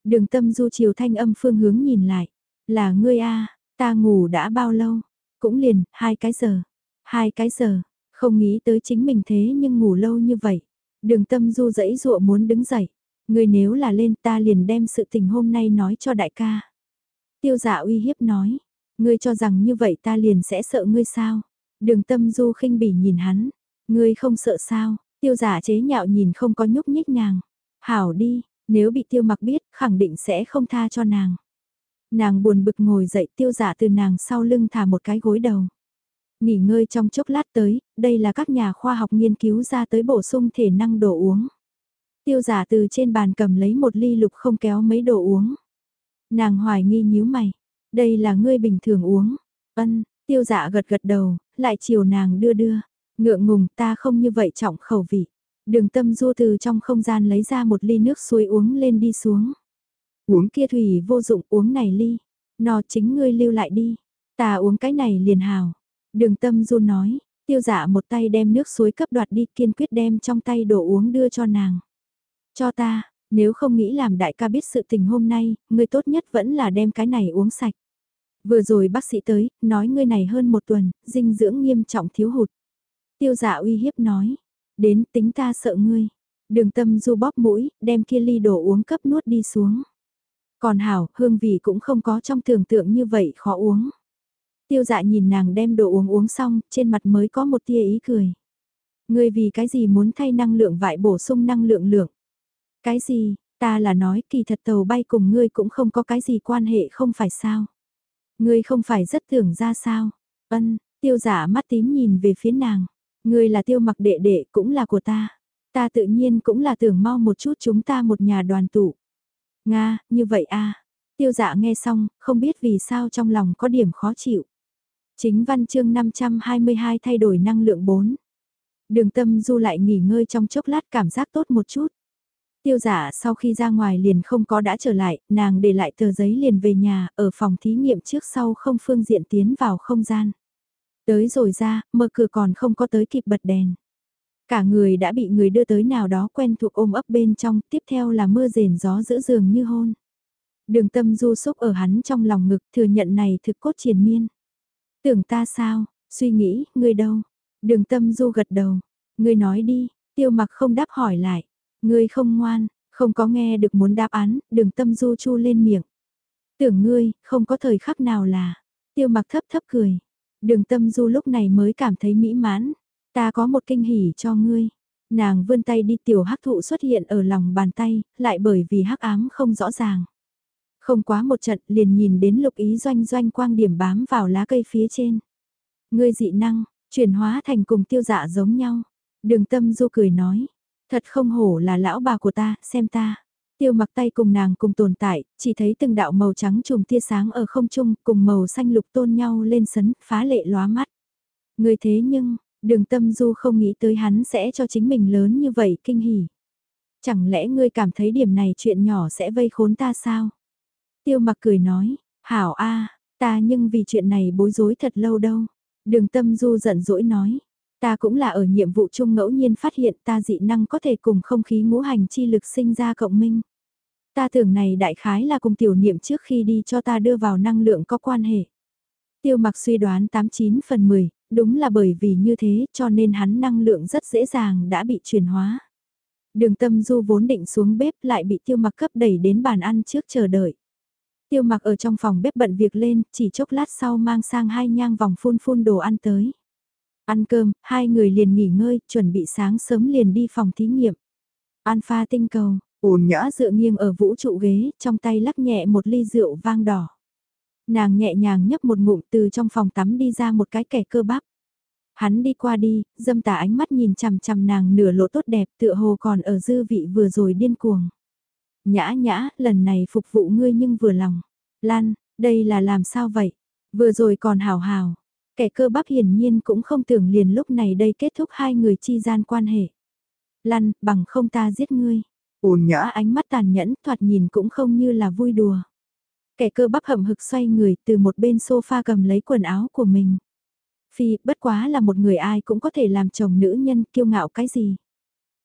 Đường tâm du chiều thanh âm phương hướng nhìn lại. Là ngươi a ta ngủ đã bao lâu? Cũng liền, hai cái giờ. Hai cái giờ, không nghĩ tới chính mình thế nhưng ngủ lâu như vậy. Đường tâm du dẫy dụa muốn đứng dậy. người nếu là lên ta liền đem sự tình hôm nay nói cho đại ca. Tiêu dạ uy hiếp nói. Ngươi cho rằng như vậy ta liền sẽ sợ ngươi sao? Đường tâm du khinh bỉ nhìn hắn. Ngươi không sợ sao? Tiêu giả chế nhạo nhìn không có nhúc nhích nàng. Hảo đi, nếu bị tiêu mặc biết khẳng định sẽ không tha cho nàng. Nàng buồn bực ngồi dậy tiêu giả từ nàng sau lưng thả một cái gối đầu. Nghỉ ngơi trong chốc lát tới, đây là các nhà khoa học nghiên cứu ra tới bổ sung thể năng đồ uống. Tiêu giả từ trên bàn cầm lấy một ly lục không kéo mấy đồ uống. Nàng hoài nghi nhíu mày, đây là ngươi bình thường uống. Ân, tiêu giả gật gật đầu, lại chiều nàng đưa đưa. Ngượng ngùng ta không như vậy trọng khẩu vị. Đường tâm du từ trong không gian lấy ra một ly nước suối uống lên đi xuống. Uống kia thủy vô dụng uống này ly. Nó chính ngươi lưu lại đi. Ta uống cái này liền hào. Đường tâm du nói, tiêu giả một tay đem nước suối cấp đoạt đi kiên quyết đem trong tay đồ uống đưa cho nàng. Cho ta, nếu không nghĩ làm đại ca biết sự tình hôm nay, ngươi tốt nhất vẫn là đem cái này uống sạch. Vừa rồi bác sĩ tới, nói ngươi này hơn một tuần, dinh dưỡng nghiêm trọng thiếu hụt. Tiêu giả uy hiếp nói, đến tính ta sợ ngươi. Đường tâm du bóp mũi, đem kia ly đồ uống cấp nuốt đi xuống. Còn hảo, hương vị cũng không có trong tưởng tượng như vậy khó uống. Tiêu dạ nhìn nàng đem đồ uống uống xong, trên mặt mới có một tia ý cười. Ngươi vì cái gì muốn thay năng lượng vải bổ sung năng lượng lượng? Cái gì, ta là nói kỳ thật tàu bay cùng ngươi cũng không có cái gì quan hệ không phải sao? Ngươi không phải rất tưởng ra sao? Ân, tiêu giả mắt tím nhìn về phía nàng. Ngươi là tiêu mặc đệ đệ cũng là của ta. Ta tự nhiên cũng là tưởng mau một chút chúng ta một nhà đoàn tụ. Nga, như vậy a à. Tiêu dạ nghe xong, không biết vì sao trong lòng có điểm khó chịu. Chính văn chương 522 thay đổi năng lượng 4. Đường tâm du lại nghỉ ngơi trong chốc lát cảm giác tốt một chút. Tiêu giả sau khi ra ngoài liền không có đã trở lại, nàng để lại tờ giấy liền về nhà, ở phòng thí nghiệm trước sau không phương diện tiến vào không gian. Tới rồi ra, mở cửa còn không có tới kịp bật đèn. Cả người đã bị người đưa tới nào đó quen thuộc ôm ấp bên trong, tiếp theo là mưa rền gió giữa giường như hôn. Đường tâm du xúc ở hắn trong lòng ngực thừa nhận này thực cốt triền miên. Tưởng ta sao, suy nghĩ, ngươi đâu? Đường tâm du gật đầu. Ngươi nói đi, tiêu mặc không đáp hỏi lại. Ngươi không ngoan, không có nghe được muốn đáp án, đường tâm du chu lên miệng. Tưởng ngươi, không có thời khắc nào là. Tiêu mặc thấp thấp cười. Đường tâm du lúc này mới cảm thấy mỹ mãn. Ta có một kinh hỉ cho ngươi. Nàng vươn tay đi tiểu hắc thụ xuất hiện ở lòng bàn tay, lại bởi vì hắc ám không rõ ràng. Không quá một trận liền nhìn đến lục ý doanh doanh quang điểm bám vào lá cây phía trên. Ngươi dị năng, chuyển hóa thành cùng tiêu dạ giống nhau. Đường tâm du cười nói, thật không hổ là lão bà của ta, xem ta. Tiêu mặc tay cùng nàng cùng tồn tại, chỉ thấy từng đạo màu trắng trùm tia sáng ở không trung cùng màu xanh lục tôn nhau lên sấn, phá lệ lóa mắt. Người thế nhưng, đường tâm du không nghĩ tới hắn sẽ cho chính mình lớn như vậy kinh hỉ. Chẳng lẽ ngươi cảm thấy điểm này chuyện nhỏ sẽ vây khốn ta sao? Tiêu mặc cười nói, hảo a, ta nhưng vì chuyện này bối rối thật lâu đâu. Đường tâm du giận dỗi nói, ta cũng là ở nhiệm vụ chung ngẫu nhiên phát hiện ta dị năng có thể cùng không khí ngũ hành chi lực sinh ra cộng minh. Ta tưởng này đại khái là cùng tiểu niệm trước khi đi cho ta đưa vào năng lượng có quan hệ. Tiêu mặc suy đoán 89 phần 10, đúng là bởi vì như thế cho nên hắn năng lượng rất dễ dàng đã bị chuyển hóa. Đường tâm du vốn định xuống bếp lại bị tiêu mặc cấp đẩy đến bàn ăn trước chờ đợi. Tiêu mặc ở trong phòng bếp bận việc lên, chỉ chốc lát sau mang sang hai nhang vòng phun phun đồ ăn tới. Ăn cơm, hai người liền nghỉ ngơi, chuẩn bị sáng sớm liền đi phòng thí nghiệm. Alpha tinh cầu, ồn nhã dựa nghiêng ở vũ trụ ghế, trong tay lắc nhẹ một ly rượu vang đỏ. Nàng nhẹ nhàng nhấp một ngụm từ trong phòng tắm đi ra một cái kẻ cơ bắp. Hắn đi qua đi, dâm tà ánh mắt nhìn chằm chằm nàng nửa lộ tốt đẹp tựa hồ còn ở dư vị vừa rồi điên cuồng. Nhã nhã, lần này phục vụ ngươi nhưng vừa lòng. Lan, đây là làm sao vậy? Vừa rồi còn hào hào. Kẻ cơ bắp hiển nhiên cũng không tưởng liền lúc này đây kết thúc hai người chi gian quan hệ. Lan, bằng không ta giết ngươi. Ôn nhã ánh mắt tàn nhẫn thoạt nhìn cũng không như là vui đùa. Kẻ cơ bắp hậm hực xoay người từ một bên sofa cầm lấy quần áo của mình. Phi, bất quá là một người ai cũng có thể làm chồng nữ nhân kiêu ngạo cái gì.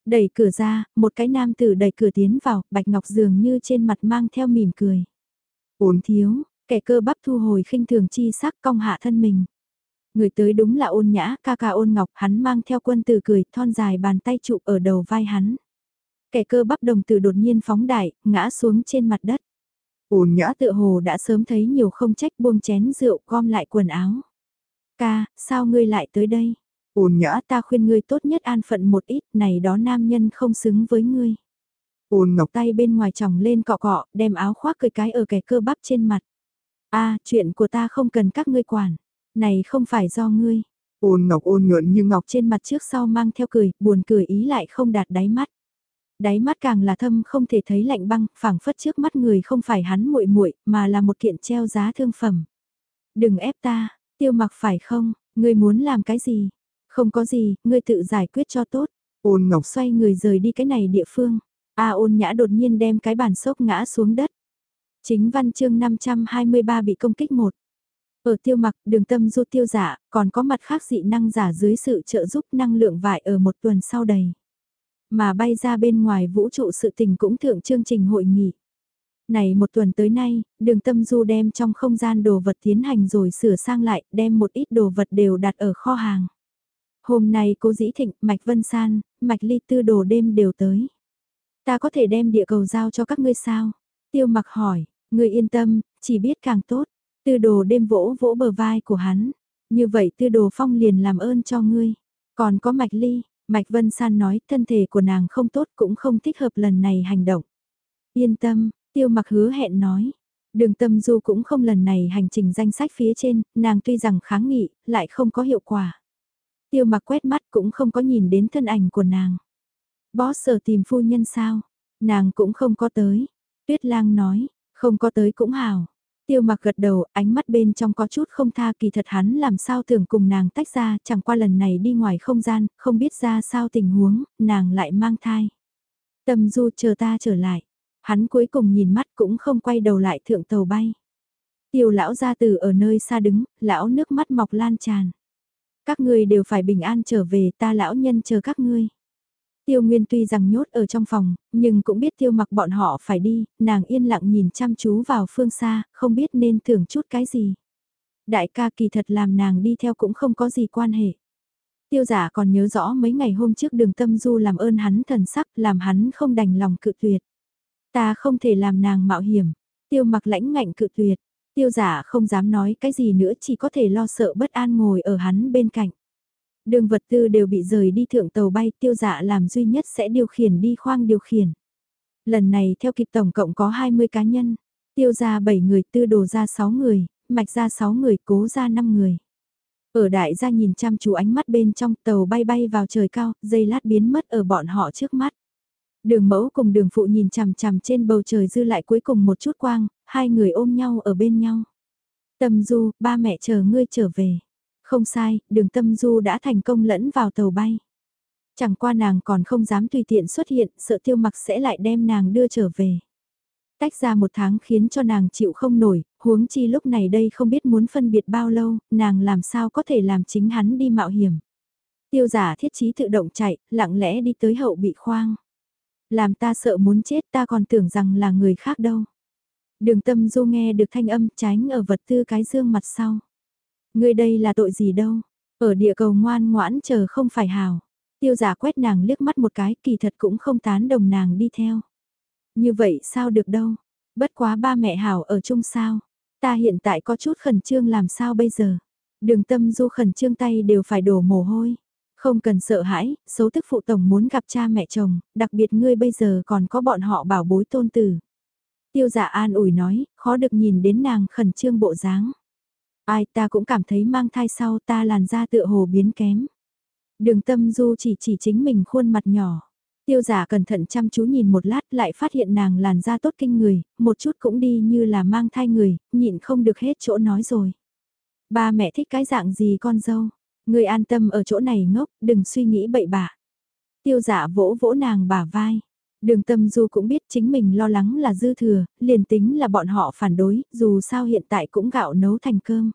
Đẩy cửa ra, một cái nam tử đẩy cửa tiến vào, Bạch Ngọc dường như trên mặt mang theo mỉm cười. Ổn thiếu, kẻ cơ bắp thu hồi khinh thường chi sắc cong hạ thân mình. Người tới đúng là ôn nhã, ca ca ôn ngọc, hắn mang theo quân tử cười, thon dài bàn tay trụ ở đầu vai hắn. Kẻ cơ bắp đồng tử đột nhiên phóng đại, ngã xuống trên mặt đất. Ôn nhã tự hồ đã sớm thấy nhiều không trách buông chén rượu gom lại quần áo. Ca, sao ngươi lại tới đây? Ôn nhã ta khuyên ngươi tốt nhất an phận một ít, này đó nam nhân không xứng với ngươi. Ôn ngọc tay bên ngoài chồng lên cọ cọ, đem áo khoác cười cái ở kẻ cơ bắp trên mặt. a chuyện của ta không cần các ngươi quản. Này không phải do ngươi. Ôn ngọc ôn nhuận như ngọc trên mặt trước sau mang theo cười, buồn cười ý lại không đạt đáy mắt. Đáy mắt càng là thâm không thể thấy lạnh băng, phảng phất trước mắt người không phải hắn muội muội mà là một kiện treo giá thương phẩm. Đừng ép ta, tiêu mặc phải không, ngươi muốn làm cái gì? Không có gì, ngươi tự giải quyết cho tốt. Ôn Ngọc xoay người rời đi cái này địa phương. A ôn nhã đột nhiên đem cái bàn sốc ngã xuống đất. Chính văn chương 523 bị công kích một. Ở tiêu mặc, đường tâm du tiêu giả, còn có mặt khác dị năng giả dưới sự trợ giúp năng lượng vải ở một tuần sau đầy. Mà bay ra bên ngoài vũ trụ sự tình cũng thượng chương trình hội nghị. Này một tuần tới nay, đường tâm du đem trong không gian đồ vật tiến hành rồi sửa sang lại, đem một ít đồ vật đều đặt ở kho hàng. Hôm nay cố dĩ thịnh, Mạch Vân San, Mạch Ly Tư đồ đêm đều tới. Ta có thể đem địa cầu giao cho các ngươi sao? Tiêu mặc hỏi, ngươi yên tâm, chỉ biết càng tốt. Tư đồ đêm vỗ vỗ bờ vai của hắn. Như vậy tư đồ phong liền làm ơn cho ngươi. Còn có Mạch Ly, Mạch Vân San nói thân thể của nàng không tốt cũng không thích hợp lần này hành động. Yên tâm, tiêu mặc hứa hẹn nói. Đường tâm du cũng không lần này hành trình danh sách phía trên, nàng tuy rằng kháng nghị, lại không có hiệu quả. Tiêu mặc quét mắt cũng không có nhìn đến thân ảnh của nàng. Boss sở tìm phu nhân sao? Nàng cũng không có tới. Tuyết lang nói, không có tới cũng hào. Tiêu mặc gật đầu, ánh mắt bên trong có chút không tha kỳ thật hắn làm sao tưởng cùng nàng tách ra, chẳng qua lần này đi ngoài không gian, không biết ra sao tình huống, nàng lại mang thai. Tâm du chờ ta trở lại. Hắn cuối cùng nhìn mắt cũng không quay đầu lại thượng tàu bay. Tiêu lão gia từ ở nơi xa đứng, lão nước mắt mọc lan tràn. Các ngươi đều phải bình an trở về ta lão nhân chờ các ngươi. Tiêu Nguyên tuy rằng nhốt ở trong phòng, nhưng cũng biết tiêu mặc bọn họ phải đi, nàng yên lặng nhìn chăm chú vào phương xa, không biết nên tưởng chút cái gì. Đại ca kỳ thật làm nàng đi theo cũng không có gì quan hệ. Tiêu giả còn nhớ rõ mấy ngày hôm trước đường tâm du làm ơn hắn thần sắc, làm hắn không đành lòng cự tuyệt. Ta không thể làm nàng mạo hiểm. Tiêu mặc lãnh ngạnh cự tuyệt. Tiêu giả không dám nói cái gì nữa chỉ có thể lo sợ bất an ngồi ở hắn bên cạnh. Đường vật tư đều bị rời đi thượng tàu bay tiêu dạ làm duy nhất sẽ điều khiển đi khoang điều khiển. Lần này theo kịp tổng cộng có 20 cá nhân, tiêu ra 7 người tư đồ ra 6 người, mạch ra 6 người cố ra 5 người. Ở đại gia nhìn chăm chú ánh mắt bên trong tàu bay bay vào trời cao, dây lát biến mất ở bọn họ trước mắt. Đường mẫu cùng đường phụ nhìn chằm chằm trên bầu trời dư lại cuối cùng một chút quang, hai người ôm nhau ở bên nhau. Tâm du, ba mẹ chờ ngươi trở về. Không sai, đường tâm du đã thành công lẫn vào tàu bay. Chẳng qua nàng còn không dám tùy tiện xuất hiện, sợ tiêu mặc sẽ lại đem nàng đưa trở về. Tách ra một tháng khiến cho nàng chịu không nổi, huống chi lúc này đây không biết muốn phân biệt bao lâu, nàng làm sao có thể làm chính hắn đi mạo hiểm. Tiêu giả thiết chí tự động chạy, lặng lẽ đi tới hậu bị khoang. Làm ta sợ muốn chết ta còn tưởng rằng là người khác đâu. Đường tâm du nghe được thanh âm tránh ở vật tư cái dương mặt sau. Người đây là tội gì đâu, ở địa cầu ngoan ngoãn chờ không phải hào. Tiêu giả quét nàng liếc mắt một cái kỳ thật cũng không tán đồng nàng đi theo. Như vậy sao được đâu, bất quá ba mẹ hảo ở chung sao. Ta hiện tại có chút khẩn trương làm sao bây giờ. Đường tâm du khẩn trương tay đều phải đổ mồ hôi. Không cần sợ hãi, số tức phụ tổng muốn gặp cha mẹ chồng, đặc biệt ngươi bây giờ còn có bọn họ bảo bối tôn tử. Tiêu giả an ủi nói, khó được nhìn đến nàng khẩn trương bộ dáng. Ai ta cũng cảm thấy mang thai sau ta làn da tựa hồ biến kém. Đường tâm du chỉ chỉ chính mình khuôn mặt nhỏ. Tiêu giả cẩn thận chăm chú nhìn một lát lại phát hiện nàng làn da tốt kinh người, một chút cũng đi như là mang thai người, nhịn không được hết chỗ nói rồi. Ba mẹ thích cái dạng gì con dâu, người an tâm ở chỗ này ngốc, đừng suy nghĩ bậy bạ. Tiêu giả vỗ vỗ nàng bả vai. Đường tâm du cũng biết chính mình lo lắng là dư thừa, liền tính là bọn họ phản đối, dù sao hiện tại cũng gạo nấu thành cơm.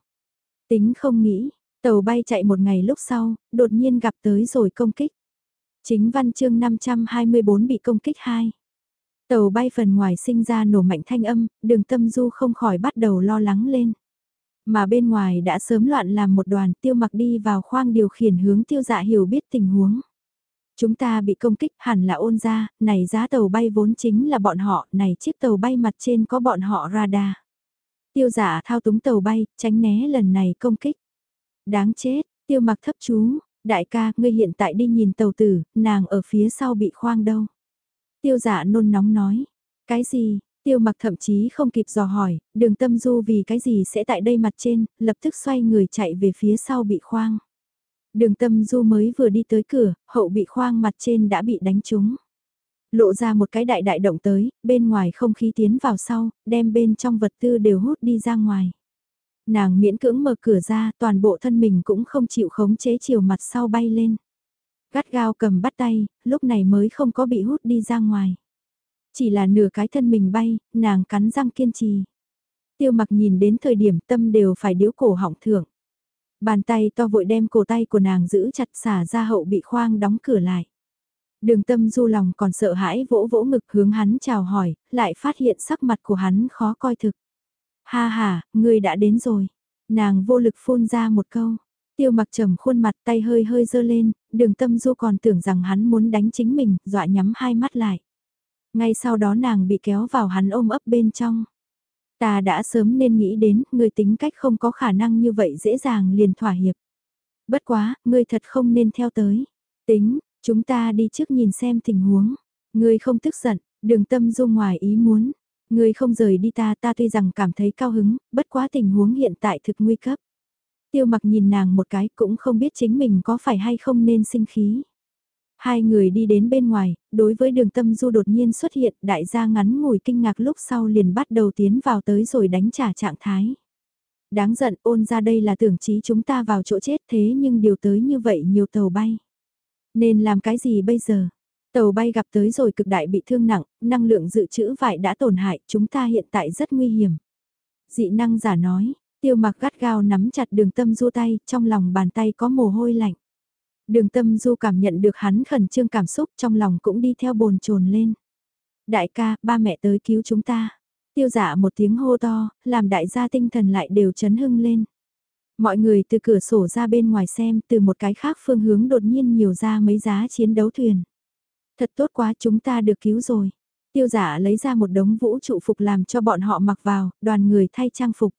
Tính không nghĩ, tàu bay chạy một ngày lúc sau, đột nhiên gặp tới rồi công kích. Chính văn chương 524 bị công kích 2. Tàu bay phần ngoài sinh ra nổ mạnh thanh âm, đường tâm du không khỏi bắt đầu lo lắng lên. Mà bên ngoài đã sớm loạn làm một đoàn tiêu mặc đi vào khoang điều khiển hướng tiêu dạ hiểu biết tình huống. Chúng ta bị công kích hẳn là ôn ra, này giá tàu bay vốn chính là bọn họ, này chiếc tàu bay mặt trên có bọn họ radar. Tiêu giả thao túng tàu bay, tránh né lần này công kích. Đáng chết, tiêu mặc thấp chú, đại ca, ngươi hiện tại đi nhìn tàu tử, nàng ở phía sau bị khoang đâu. Tiêu giả nôn nóng nói, cái gì, tiêu mặc thậm chí không kịp dò hỏi, đường tâm du vì cái gì sẽ tại đây mặt trên, lập tức xoay người chạy về phía sau bị khoang. Đường tâm du mới vừa đi tới cửa, hậu bị khoang mặt trên đã bị đánh trúng. Lộ ra một cái đại đại động tới, bên ngoài không khí tiến vào sau, đem bên trong vật tư đều hút đi ra ngoài. Nàng miễn cưỡng mở cửa ra, toàn bộ thân mình cũng không chịu khống chế chiều mặt sau bay lên. Gắt gao cầm bắt tay, lúc này mới không có bị hút đi ra ngoài. Chỉ là nửa cái thân mình bay, nàng cắn răng kiên trì. Tiêu mặc nhìn đến thời điểm tâm đều phải điếu cổ họng thưởng. Bàn tay to vội đem cổ tay của nàng giữ chặt xả ra hậu bị khoang đóng cửa lại. Đường tâm du lòng còn sợ hãi vỗ vỗ ngực hướng hắn chào hỏi, lại phát hiện sắc mặt của hắn khó coi thực. Ha ha, ngươi đã đến rồi. Nàng vô lực phun ra một câu. Tiêu mặc trầm khuôn mặt tay hơi hơi dơ lên, đường tâm du còn tưởng rằng hắn muốn đánh chính mình, dọa nhắm hai mắt lại. Ngay sau đó nàng bị kéo vào hắn ôm ấp bên trong. Ta đã sớm nên nghĩ đến, người tính cách không có khả năng như vậy dễ dàng liền thỏa hiệp. Bất quá, ngươi thật không nên theo tới. Tính, Chúng ta đi trước nhìn xem tình huống. Ngươi không tức giận, đường tâm du ngoài ý muốn. Ngươi không rời đi ta ta tuy rằng cảm thấy cao hứng, bất quá tình huống hiện tại thực nguy cấp. Tiêu mặc nhìn nàng một cái cũng không biết chính mình có phải hay không nên sinh khí. Hai người đi đến bên ngoài, đối với đường tâm du đột nhiên xuất hiện đại gia ngắn ngủi kinh ngạc lúc sau liền bắt đầu tiến vào tới rồi đánh trả trạng thái. Đáng giận ôn ra đây là tưởng trí chúng ta vào chỗ chết thế nhưng điều tới như vậy nhiều tàu bay. Nên làm cái gì bây giờ? Tàu bay gặp tới rồi cực đại bị thương nặng, năng lượng dự trữ vải đã tổn hại, chúng ta hiện tại rất nguy hiểm. Dị năng giả nói, tiêu mặc gắt gao nắm chặt đường tâm du tay, trong lòng bàn tay có mồ hôi lạnh. Đường tâm du cảm nhận được hắn khẩn trương cảm xúc trong lòng cũng đi theo bồn chồn lên. Đại ca, ba mẹ tới cứu chúng ta. Tiêu giả một tiếng hô to, làm đại gia tinh thần lại đều chấn hưng lên. Mọi người từ cửa sổ ra bên ngoài xem từ một cái khác phương hướng đột nhiên nhiều ra mấy giá chiến đấu thuyền. Thật tốt quá chúng ta được cứu rồi. Tiêu giả lấy ra một đống vũ trụ phục làm cho bọn họ mặc vào, đoàn người thay trang phục.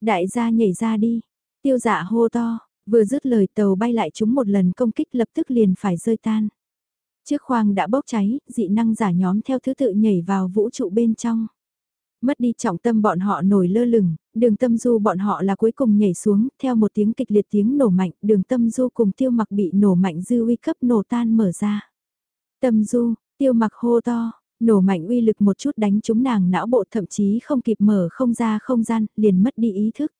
Đại gia nhảy ra đi. Tiêu giả hô to, vừa dứt lời tàu bay lại chúng một lần công kích lập tức liền phải rơi tan. chiếc khoang đã bốc cháy, dị năng giả nhóm theo thứ tự nhảy vào vũ trụ bên trong. Mất đi trọng tâm bọn họ nổi lơ lửng, đường tâm du bọn họ là cuối cùng nhảy xuống, theo một tiếng kịch liệt tiếng nổ mạnh, đường tâm du cùng tiêu mặc bị nổ mạnh dư uy cấp nổ tan mở ra. Tâm du, tiêu mặc hô to, nổ mạnh uy lực một chút đánh chúng nàng não bộ thậm chí không kịp mở không ra không gian, liền mất đi ý thức.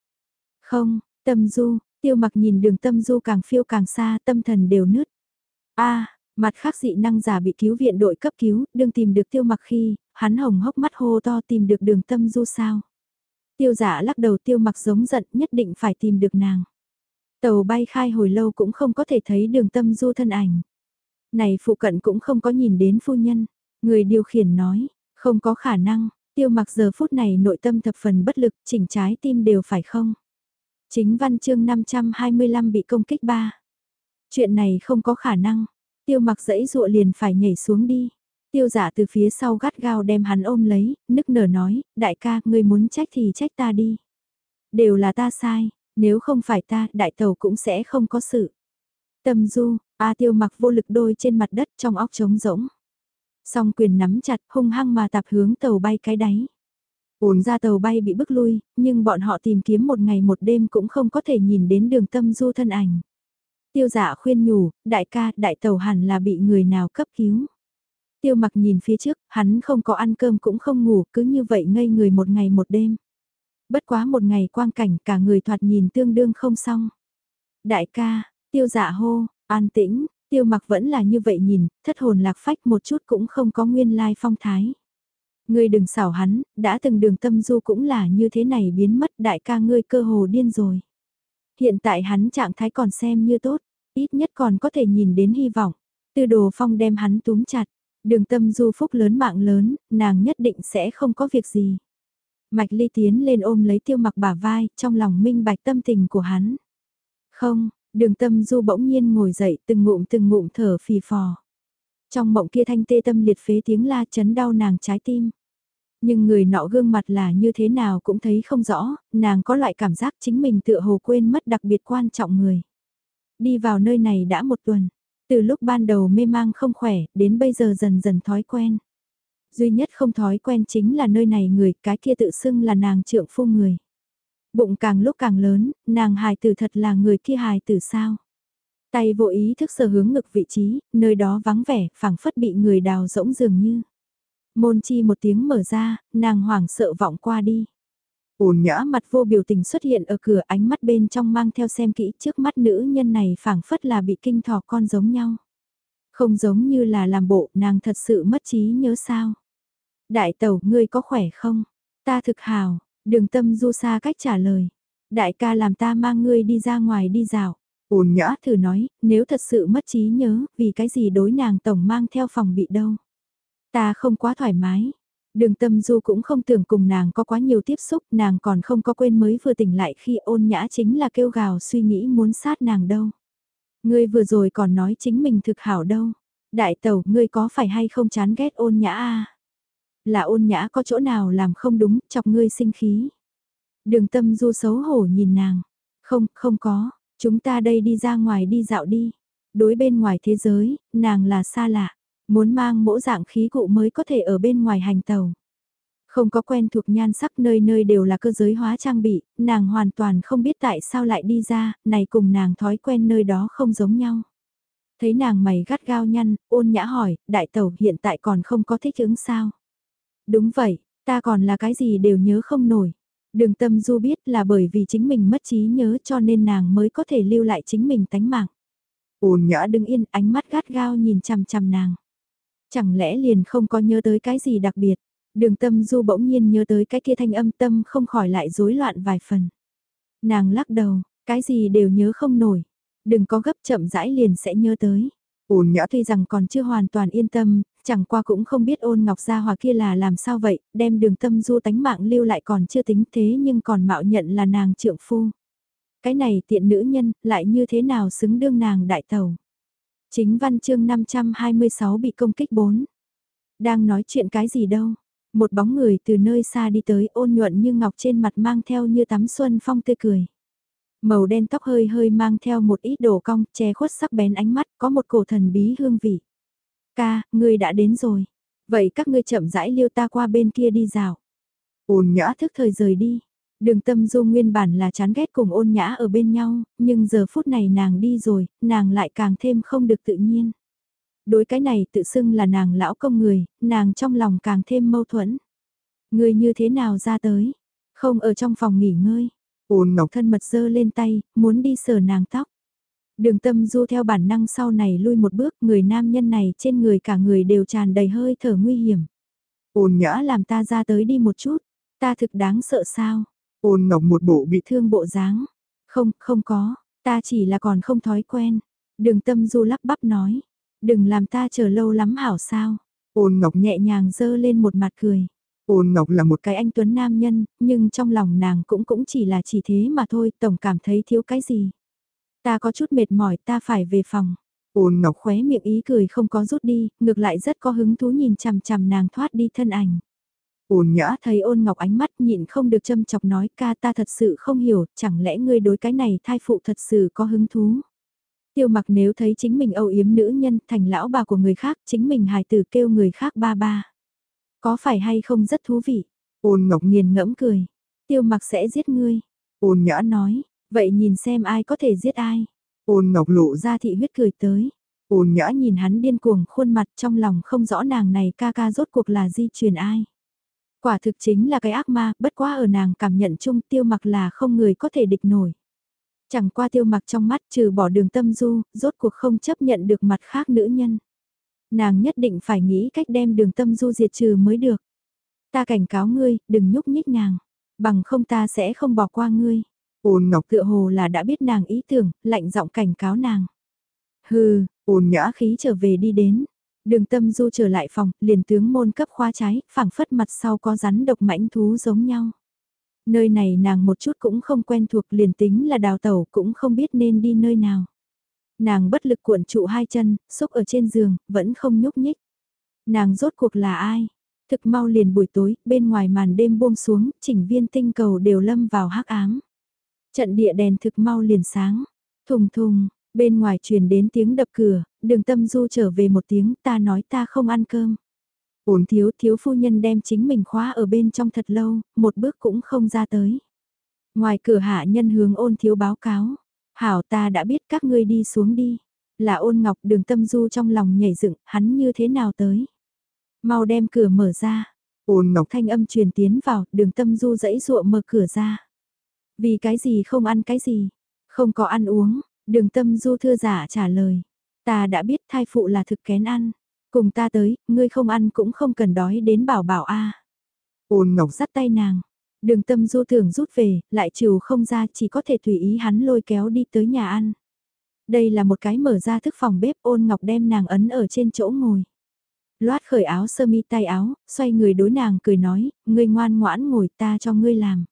Không, tâm du, tiêu mặc nhìn đường tâm du càng phiêu càng xa, tâm thần đều nứt. a mặt khác dị năng giả bị cứu viện đội cấp cứu, đừng tìm được tiêu mặc khi, hắn hồng hốc mắt hô to tìm được đường tâm du sao. Tiêu giả lắc đầu tiêu mặc giống giận nhất định phải tìm được nàng. Tàu bay khai hồi lâu cũng không có thể thấy đường tâm du thân ảnh. Này phụ cận cũng không có nhìn đến phu nhân. Người điều khiển nói, không có khả năng, tiêu mặc giờ phút này nội tâm thập phần bất lực, chỉnh trái tim đều phải không. Chính văn chương 525 bị công kích ba. Chuyện này không có khả năng, tiêu mặc dẫy dụa liền phải nhảy xuống đi. Tiêu giả từ phía sau gắt gao đem hắn ôm lấy, nức nở nói, đại ca, ngươi muốn trách thì trách ta đi. Đều là ta sai, nếu không phải ta, đại tàu cũng sẽ không có sự. Tâm du, A tiêu mặc vô lực đôi trên mặt đất trong óc trống rỗng. Song quyền nắm chặt hung hăng mà tạp hướng tàu bay cái đáy. Uống ra tàu bay bị bức lui, nhưng bọn họ tìm kiếm một ngày một đêm cũng không có thể nhìn đến đường tâm du thân ảnh. Tiêu giả khuyên nhủ, đại ca, đại tàu hẳn là bị người nào cấp cứu. Tiêu mặc nhìn phía trước, hắn không có ăn cơm cũng không ngủ, cứ như vậy ngây người một ngày một đêm. Bất quá một ngày quang cảnh cả người thoạt nhìn tương đương không xong. Đại ca, tiêu dạ hô, an tĩnh, tiêu mặc vẫn là như vậy nhìn, thất hồn lạc phách một chút cũng không có nguyên lai phong thái. Ngươi đừng xảo hắn, đã từng đường tâm du cũng là như thế này biến mất đại ca ngươi cơ hồ điên rồi. Hiện tại hắn trạng thái còn xem như tốt, ít nhất còn có thể nhìn đến hy vọng. Tư đồ phong đem hắn túm chặt, Đường tâm du phúc lớn mạng lớn, nàng nhất định sẽ không có việc gì. Mạch ly tiến lên ôm lấy tiêu mặc bả vai, trong lòng minh bạch tâm tình của hắn. Không, đường tâm du bỗng nhiên ngồi dậy từng ngụm từng ngụm thở phì phò. Trong mộng kia thanh tê tâm liệt phế tiếng la chấn đau nàng trái tim. Nhưng người nọ gương mặt là như thế nào cũng thấy không rõ, nàng có loại cảm giác chính mình tựa hồ quên mất đặc biệt quan trọng người. Đi vào nơi này đã một tuần, từ lúc ban đầu mê mang không khỏe, đến bây giờ dần dần thói quen. Duy nhất không thói quen chính là nơi này người, cái kia tự xưng là nàng trượng phu người. Bụng càng lúc càng lớn, nàng hài tử thật là người kia hài tử sao. Tay vô ý thức sờ hướng ngực vị trí, nơi đó vắng vẻ, phảng phất bị người đào rỗng dường như. Môn chi một tiếng mở ra, nàng hoảng sợ vọng qua đi. Ổn nhã mặt vô biểu tình xuất hiện ở cửa ánh mắt bên trong mang theo xem kỹ trước mắt nữ nhân này phảng phất là bị kinh thỏ con giống nhau. Không giống như là làm bộ nàng thật sự mất trí nhớ sao. Đại tẩu ngươi có khỏe không? Ta thực hào, đường tâm du xa cách trả lời. Đại ca làm ta mang ngươi đi ra ngoài đi dạo. Ổn nhã thử nói, nếu thật sự mất trí nhớ, vì cái gì đối nàng tổng mang theo phòng bị đâu. Ta không quá thoải mái, Đường tâm du cũng không tưởng cùng nàng có quá nhiều tiếp xúc, nàng còn không có quên mới vừa tỉnh lại khi ôn nhã chính là kêu gào suy nghĩ muốn sát nàng đâu. Ngươi vừa rồi còn nói chính mình thực hảo đâu. Đại tẩu, ngươi có phải hay không chán ghét ôn nhã à? Là ôn nhã có chỗ nào làm không đúng, chọc ngươi sinh khí. Đường tâm du xấu hổ nhìn nàng. Không, không có, chúng ta đây đi ra ngoài đi dạo đi. Đối bên ngoài thế giới, nàng là xa lạ, muốn mang mỗi dạng khí cụ mới có thể ở bên ngoài hành tàu. Không có quen thuộc nhan sắc nơi nơi đều là cơ giới hóa trang bị, nàng hoàn toàn không biết tại sao lại đi ra, này cùng nàng thói quen nơi đó không giống nhau. Thấy nàng mày gắt gao nhăn, ôn nhã hỏi, đại tẩu hiện tại còn không có thích ứng sao? Đúng vậy, ta còn là cái gì đều nhớ không nổi. Đường tâm du biết là bởi vì chính mình mất trí nhớ cho nên nàng mới có thể lưu lại chính mình tánh mạng. Ôn nhã đứng yên ánh mắt gắt gao nhìn chằm chằm nàng. Chẳng lẽ liền không có nhớ tới cái gì đặc biệt. Đường tâm du bỗng nhiên nhớ tới cái kia thanh âm tâm không khỏi lại rối loạn vài phần. Nàng lắc đầu, cái gì đều nhớ không nổi. Đừng có gấp chậm rãi liền sẽ nhớ tới. Ôn nhã tuy rằng còn chưa hoàn toàn yên tâm, chẳng qua cũng không biết ôn ngọc gia hòa kia là làm sao vậy, đem đường tâm du tánh mạng lưu lại còn chưa tính thế nhưng còn mạo nhận là nàng trượng phu. Cái này tiện nữ nhân, lại như thế nào xứng đương nàng đại tàu. Chính văn chương 526 bị công kích 4. Đang nói chuyện cái gì đâu. Một bóng người từ nơi xa đi tới ôn nhuận như ngọc trên mặt mang theo như tắm xuân phong tươi cười. Màu đen tóc hơi hơi mang theo một ít đồ cong, che khuất sắc bén ánh mắt, có một cổ thần bí hương vị. Ca, ngươi đã đến rồi. Vậy các ngươi chậm rãi liêu ta qua bên kia đi rào. Ôn nhã thức thời rời đi. Đường tâm du nguyên bản là chán ghét cùng ôn nhã ở bên nhau, nhưng giờ phút này nàng đi rồi, nàng lại càng thêm không được tự nhiên. Đối cái này tự xưng là nàng lão công người, nàng trong lòng càng thêm mâu thuẫn. Người như thế nào ra tới? Không ở trong phòng nghỉ ngơi. Ôn ngọc thân mật dơ lên tay, muốn đi sờ nàng tóc. Đường tâm du theo bản năng sau này lui một bước, người nam nhân này trên người cả người đều tràn đầy hơi thở nguy hiểm. Ôn nhã làm ta ra tới đi một chút, ta thực đáng sợ sao? Ôn ngọc một bộ bị thương bộ dáng. Không, không có, ta chỉ là còn không thói quen. Đường tâm du lắp bắp nói, đừng làm ta chờ lâu lắm hảo sao. Ôn ngọc nhẹ nhàng dơ lên một mặt cười. Ôn Ngọc là một cái anh tuấn nam nhân, nhưng trong lòng nàng cũng cũng chỉ là chỉ thế mà thôi, tổng cảm thấy thiếu cái gì. Ta có chút mệt mỏi, ta phải về phòng. Ôn Ngọc khóe miệng ý cười không có rút đi, ngược lại rất có hứng thú nhìn chằm chằm nàng thoát đi thân ảnh. Ôn nhã thấy ôn ngọc ánh mắt nhịn không được châm chọc nói ca ta thật sự không hiểu, chẳng lẽ ngươi đối cái này thai phụ thật sự có hứng thú. Tiêu mặc nếu thấy chính mình âu yếm nữ nhân thành lão bà của người khác, chính mình hài tử kêu người khác ba ba. Có phải hay không rất thú vị? Ôn Ngọc nghiền ngẫm cười. Tiêu mặc sẽ giết ngươi. Ôn Nhã nói, vậy nhìn xem ai có thể giết ai. Ôn Ngọc lộ ra thị huyết cười tới. Ôn Nhã nhìn hắn điên cuồng khuôn mặt trong lòng không rõ nàng này ca ca rốt cuộc là di truyền ai. Quả thực chính là cái ác ma, bất quá ở nàng cảm nhận chung tiêu mặc là không người có thể địch nổi. Chẳng qua tiêu mặc trong mắt trừ bỏ đường tâm du, rốt cuộc không chấp nhận được mặt khác nữ nhân. Nàng nhất định phải nghĩ cách đem đường tâm du diệt trừ mới được. Ta cảnh cáo ngươi, đừng nhúc nhích nàng. Bằng không ta sẽ không bỏ qua ngươi. Ôn ngọc tựa hồ là đã biết nàng ý tưởng, lạnh giọng cảnh cáo nàng. Hừ, ôn nhã khí trở về đi đến. Đường tâm du trở lại phòng, liền tướng môn cấp khoa trái, phẳng phất mặt sau có rắn độc mãnh thú giống nhau. Nơi này nàng một chút cũng không quen thuộc liền tính là đào tẩu cũng không biết nên đi nơi nào. Nàng bất lực cuộn trụ hai chân, xúc ở trên giường, vẫn không nhúc nhích. Nàng rốt cuộc là ai? Thực mau liền buổi tối, bên ngoài màn đêm buông xuống, chỉnh viên tinh cầu đều lâm vào hắc ám. Trận địa đèn thực mau liền sáng. Thùng thùng, bên ngoài truyền đến tiếng đập cửa, đường tâm du trở về một tiếng ta nói ta không ăn cơm. Ổn thiếu thiếu phu nhân đem chính mình khóa ở bên trong thật lâu, một bước cũng không ra tới. Ngoài cửa hạ nhân hướng ôn thiếu báo cáo. Hảo ta đã biết các ngươi đi xuống đi. Là ôn ngọc đường tâm du trong lòng nhảy dựng, hắn như thế nào tới. Mau đem cửa mở ra. Ôn ngọc thanh âm truyền tiến vào, đường tâm du dãy ruộng mở cửa ra. Vì cái gì không ăn cái gì, không có ăn uống, đường tâm du thưa giả trả lời. Ta đã biết thai phụ là thực kén ăn. Cùng ta tới, ngươi không ăn cũng không cần đói đến bảo bảo a. Ôn ngọc dắt tay nàng, Đường tâm du tưởng rút về, lại trừ không ra chỉ có thể tùy ý hắn lôi kéo đi tới nhà ăn. Đây là một cái mở ra thức phòng bếp ôn ngọc đem nàng ấn ở trên chỗ ngồi. Loát khởi áo sơ mi tay áo, xoay người đối nàng cười nói, ngươi ngoan ngoãn ngồi ta cho ngươi làm.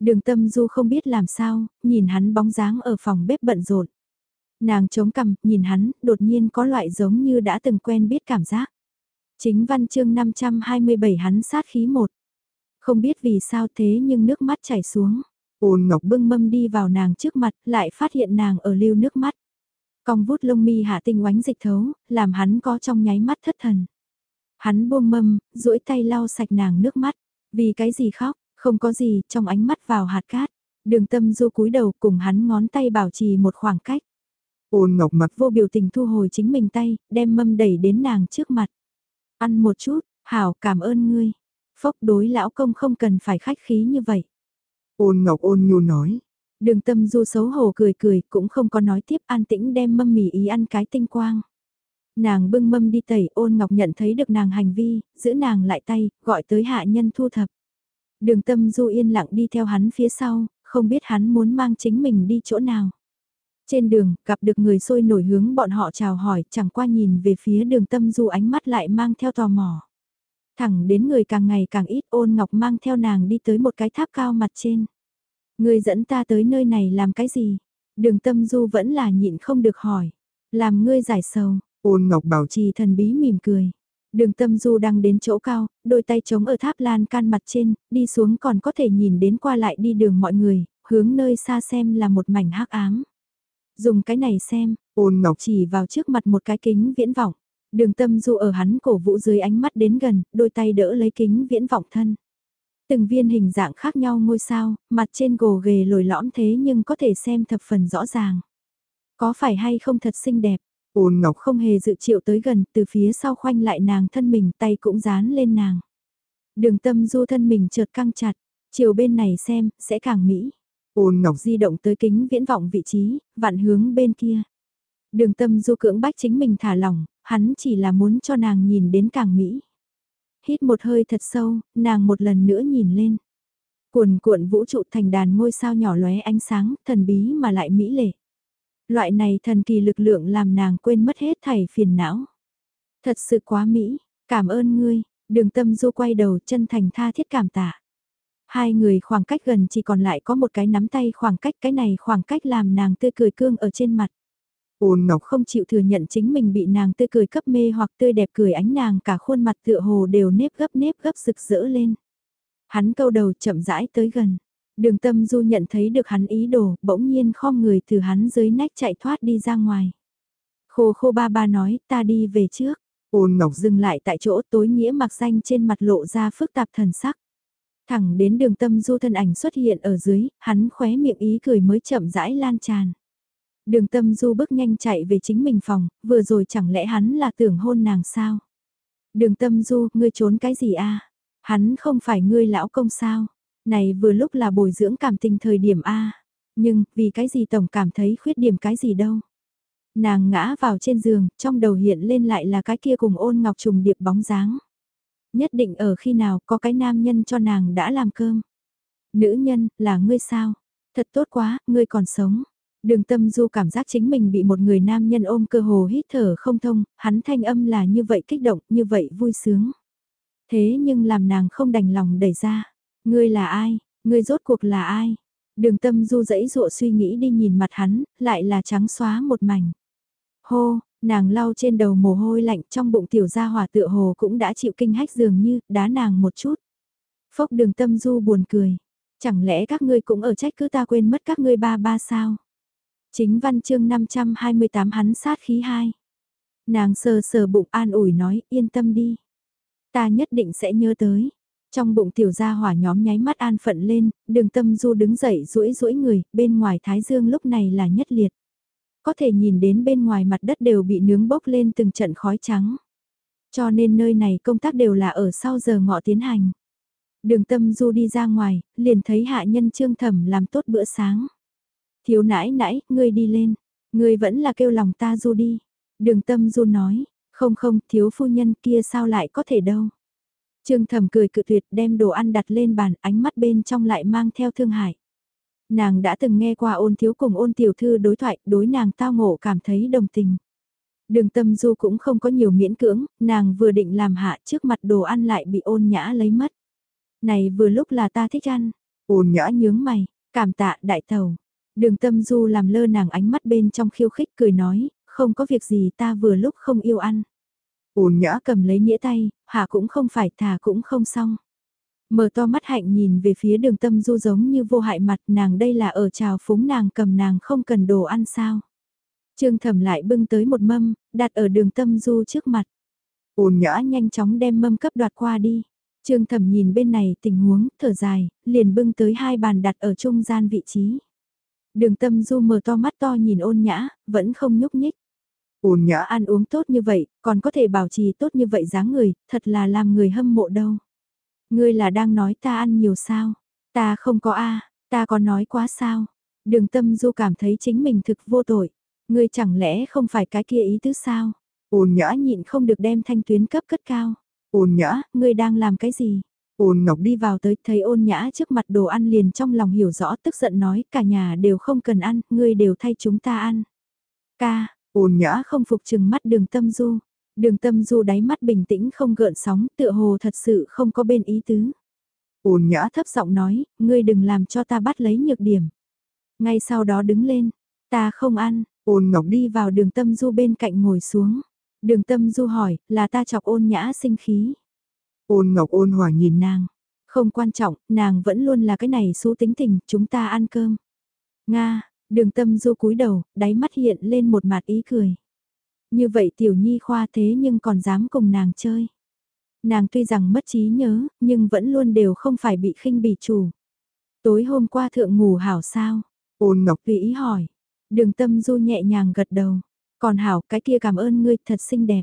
Đường tâm du không biết làm sao, nhìn hắn bóng dáng ở phòng bếp bận rộn. Nàng chống cằm, nhìn hắn, đột nhiên có loại giống như đã từng quen biết cảm giác. Chính văn chương 527 hắn sát khí một không biết vì sao thế nhưng nước mắt chảy xuống. Ôn Ngọc bưng mâm đi vào nàng trước mặt, lại phát hiện nàng ở lưu nước mắt. Cong vút lông mi hạ tinh oánh dịch thấu, làm hắn có trong nháy mắt thất thần. Hắn buông mâm, duỗi tay lau sạch nàng nước mắt. Vì cái gì khóc, không có gì, trong ánh mắt vào hạt cát. Đường tâm du cúi đầu cùng hắn ngón tay bảo trì một khoảng cách. Ôn ngọc mặt vô biểu tình thu hồi chính mình tay, đem mâm đẩy đến nàng trước mặt. Ăn một chút, hảo cảm ơn ngươi. Phốc đối lão công không cần phải khách khí như vậy. Ôn ngọc ôn nhu nói. Đường tâm du xấu hổ cười cười cũng không có nói tiếp an tĩnh đem mâm mì ý ăn cái tinh quang. Nàng bưng mâm đi tẩy ôn ngọc nhận thấy được nàng hành vi, giữ nàng lại tay, gọi tới hạ nhân thu thập. Đường tâm du yên lặng đi theo hắn phía sau, không biết hắn muốn mang chính mình đi chỗ nào. Trên đường, gặp được người sôi nổi hướng bọn họ chào hỏi, chẳng qua nhìn về phía đường tâm du ánh mắt lại mang theo tò mò. Thẳng đến người càng ngày càng ít ôn ngọc mang theo nàng đi tới một cái tháp cao mặt trên. Người dẫn ta tới nơi này làm cái gì? Đường tâm du vẫn là nhịn không được hỏi. Làm ngươi giải sầu, ôn ngọc bảo trì thần bí mỉm cười. Đường tâm du đang đến chỗ cao, đôi tay chống ở tháp lan can mặt trên, đi xuống còn có thể nhìn đến qua lại đi đường mọi người, hướng nơi xa xem là một mảnh hắc ám. Dùng cái này xem, ôn ngọc chỉ vào trước mặt một cái kính viễn vọng. Đường tâm du ở hắn cổ vũ dưới ánh mắt đến gần, đôi tay đỡ lấy kính viễn vọng thân. Từng viên hình dạng khác nhau ngôi sao, mặt trên gồ ghề lồi lõm thế nhưng có thể xem thập phần rõ ràng. Có phải hay không thật xinh đẹp? Ôn ngọc không hề dự triệu tới gần, từ phía sau khoanh lại nàng thân mình tay cũng dán lên nàng. Đường tâm du thân mình chợt căng chặt, chiều bên này xem, sẽ càng mỹ. Ôn ngọc di động tới kính viễn vọng vị trí, vạn hướng bên kia. Đường tâm du cưỡng bách chính mình thả lỏng, hắn chỉ là muốn cho nàng nhìn đến càng mỹ. Hít một hơi thật sâu, nàng một lần nữa nhìn lên. Cuồn cuộn vũ trụ thành đàn ngôi sao nhỏ lóe ánh sáng, thần bí mà lại mỹ lệ. Loại này thần kỳ lực lượng làm nàng quên mất hết thảy phiền não. Thật sự quá mỹ, cảm ơn ngươi, đường tâm du quay đầu chân thành tha thiết cảm tạ. Hai người khoảng cách gần chỉ còn lại có một cái nắm tay khoảng cách cái này khoảng cách làm nàng tươi cười cương ở trên mặt. Ôn Ngọc không chịu thừa nhận chính mình bị nàng tươi cười cấp mê hoặc tươi đẹp cười ánh nàng cả khuôn mặt tựa hồ đều nếp gấp nếp gấp rực rỡ lên. Hắn câu đầu chậm rãi tới gần. Đường tâm du nhận thấy được hắn ý đồ, bỗng nhiên khom người từ hắn dưới nách chạy thoát đi ra ngoài. Khô khô ba ba nói, ta đi về trước. Ôn Ngọc dừng lại tại chỗ tối nghĩa mặc danh trên mặt lộ ra phức tạp thần sắc. Thẳng đến đường tâm du thân ảnh xuất hiện ở dưới, hắn khóe miệng ý cười mới chậm rãi lan tràn. Đường tâm du bước nhanh chạy về chính mình phòng, vừa rồi chẳng lẽ hắn là tưởng hôn nàng sao? Đường tâm du, ngươi trốn cái gì a? Hắn không phải ngươi lão công sao? Này vừa lúc là bồi dưỡng cảm tình thời điểm a. Nhưng, vì cái gì tổng cảm thấy khuyết điểm cái gì đâu? Nàng ngã vào trên giường, trong đầu hiện lên lại là cái kia cùng ôn ngọc trùng điệp bóng dáng. Nhất định ở khi nào có cái nam nhân cho nàng đã làm cơm. Nữ nhân, là ngươi sao? Thật tốt quá, ngươi còn sống. Đường tâm du cảm giác chính mình bị một người nam nhân ôm cơ hồ hít thở không thông, hắn thanh âm là như vậy kích động, như vậy vui sướng. Thế nhưng làm nàng không đành lòng đẩy ra. Ngươi là ai? Ngươi rốt cuộc là ai? Đường tâm du dẫy dụa suy nghĩ đi nhìn mặt hắn, lại là trắng xóa một mảnh. Hô, nàng lau trên đầu mồ hôi lạnh trong bụng tiểu gia hỏa tựa hồ cũng đã chịu kinh hách dường như, đá nàng một chút. Phốc đường tâm du buồn cười. Chẳng lẽ các ngươi cũng ở trách cứ ta quên mất các ngươi ba ba sao? Chính văn chương 528 hắn sát khí hai. Nàng sờ sờ bụng an ủi nói yên tâm đi. Ta nhất định sẽ nhớ tới. Trong bụng tiểu gia hỏa nhóm nháy mắt an phận lên, đường tâm du đứng dậy rũi rũi người, bên ngoài thái dương lúc này là nhất liệt. Có thể nhìn đến bên ngoài mặt đất đều bị nướng bốc lên từng trận khói trắng. Cho nên nơi này công tác đều là ở sau giờ ngọ tiến hành. Đường tâm du đi ra ngoài, liền thấy hạ nhân trương thẩm làm tốt bữa sáng. Thiếu nãi nãi, ngươi đi lên. Ngươi vẫn là kêu lòng ta du đi. Đường tâm du nói, không không, thiếu phu nhân kia sao lại có thể đâu. Trương thẩm cười cự tuyệt đem đồ ăn đặt lên bàn, ánh mắt bên trong lại mang theo thương hại. Nàng đã từng nghe qua ôn thiếu cùng ôn tiểu thư đối thoại, đối nàng tao ngộ cảm thấy đồng tình. Đường tâm du cũng không có nhiều miễn cưỡng, nàng vừa định làm hạ trước mặt đồ ăn lại bị ôn nhã lấy mất. Này vừa lúc là ta thích ăn. Ôn nhã nhướng mày, cảm tạ đại tàu. Đường tâm du làm lơ nàng ánh mắt bên trong khiêu khích cười nói, không có việc gì ta vừa lúc không yêu ăn. Ôn nhã cầm lấy nghĩa tay, hạ cũng không phải thà cũng không xong. Mở to mắt hạnh nhìn về phía đường tâm du giống như vô hại mặt nàng đây là ở trào phúng nàng cầm nàng không cần đồ ăn sao. Trương Thẩm lại bưng tới một mâm, đặt ở đường tâm du trước mặt. Ôn nhã nhanh chóng đem mâm cấp đoạt qua đi. Trương Thẩm nhìn bên này tình huống, thở dài, liền bưng tới hai bàn đặt ở trung gian vị trí. Đường tâm du mở to mắt to nhìn ôn nhã, vẫn không nhúc nhích. Ôn nhã ăn uống tốt như vậy, còn có thể bảo trì tốt như vậy dáng người, thật là làm người hâm mộ đâu. Ngươi là đang nói ta ăn nhiều sao? Ta không có a, ta có nói quá sao? Đường tâm du cảm thấy chính mình thực vô tội. Ngươi chẳng lẽ không phải cái kia ý tứ sao? Ôn nhã nhịn không được đem thanh tuyến cấp cất cao. Ôn nhã, ngươi đang làm cái gì? Ôn Ngọc đi vào tới thấy ôn nhã trước mặt đồ ăn liền trong lòng hiểu rõ tức giận nói cả nhà đều không cần ăn, ngươi đều thay chúng ta ăn. Ca, ôn nhã không phục chừng mắt đường tâm du. Đường tâm du đáy mắt bình tĩnh không gợn sóng tựa hồ thật sự không có bên ý tứ. Ôn nhã thấp giọng nói, ngươi đừng làm cho ta bắt lấy nhược điểm. Ngay sau đó đứng lên, ta không ăn, ôn ngọc đi vào đường tâm du bên cạnh ngồi xuống. Đường tâm du hỏi, là ta chọc ôn nhã sinh khí. Ôn ngọc ôn hòa nhìn nàng. Không quan trọng, nàng vẫn luôn là cái này số tính tình, chúng ta ăn cơm. Nga, đường tâm du cúi đầu, đáy mắt hiện lên một mặt ý cười. Như vậy tiểu nhi khoa thế nhưng còn dám cùng nàng chơi. Nàng tuy rằng mất trí nhớ, nhưng vẫn luôn đều không phải bị khinh bỉ chủ. Tối hôm qua thượng ngủ hảo sao? Ôn ngọc tùy ý hỏi. Đường tâm du nhẹ nhàng gật đầu. Còn hảo cái kia cảm ơn ngươi thật xinh đẹp.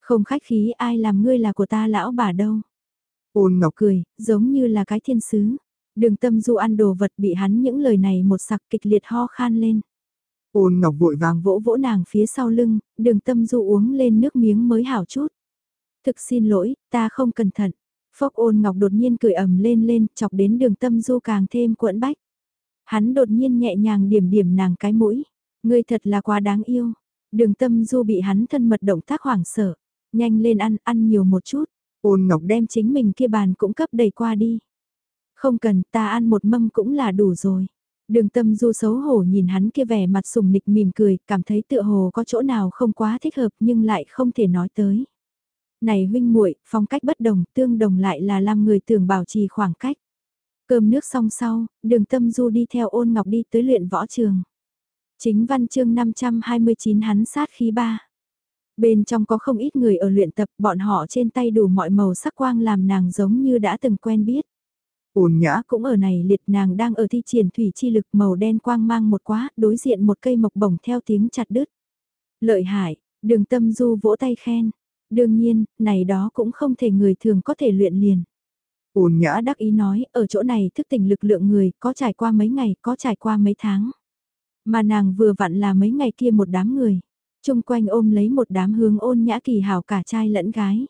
Không khách khí ai làm ngươi là của ta lão bà đâu. Ôn ngọc cười, giống như là cái thiên sứ. Đường tâm du ăn đồ vật bị hắn những lời này một sặc kịch liệt ho khan lên. Ôn ngọc vội vàng vỗ vỗ nàng phía sau lưng, đường tâm du uống lên nước miếng mới hảo chút. Thực xin lỗi, ta không cẩn thận. Phốc ôn ngọc đột nhiên cười ầm lên lên, chọc đến đường tâm du càng thêm cuộn bách. Hắn đột nhiên nhẹ nhàng điểm điểm nàng cái mũi. Ngươi thật là quá đáng yêu. Đường tâm du bị hắn thân mật động tác hoảng sợ. Nhanh lên ăn, ăn nhiều một chút. Ôn ngọc đem chính mình kia bàn cũng cấp đầy qua đi. Không cần, ta ăn một mâm cũng là đủ rồi. Đường tâm du xấu hổ nhìn hắn kia vẻ mặt sùng nịch mỉm cười, cảm thấy tựa hồ có chỗ nào không quá thích hợp nhưng lại không thể nói tới. Này huynh muội phong cách bất đồng, tương đồng lại là làm người tưởng bảo trì khoảng cách. Cơm nước xong sau, đường tâm du đi theo ôn ngọc đi tới luyện võ trường. Chính văn chương 529 hắn sát khí ba. Bên trong có không ít người ở luyện tập, bọn họ trên tay đủ mọi màu sắc quang làm nàng giống như đã từng quen biết. Ôn nhã cũng ở này liệt nàng đang ở thi triển thủy chi lực màu đen quang mang một quá, đối diện một cây mộc bổng theo tiếng chặt đứt. Lợi hại, đường tâm du vỗ tay khen. Đương nhiên, này đó cũng không thể người thường có thể luyện liền. Ôn nhã đắc ý nói, ở chỗ này thức tỉnh lực lượng người, có trải qua mấy ngày, có trải qua mấy tháng. Mà nàng vừa vặn là mấy ngày kia một đám người. chung quanh ôm lấy một đám hướng ôn nhã kỳ hảo cả trai lẫn gái.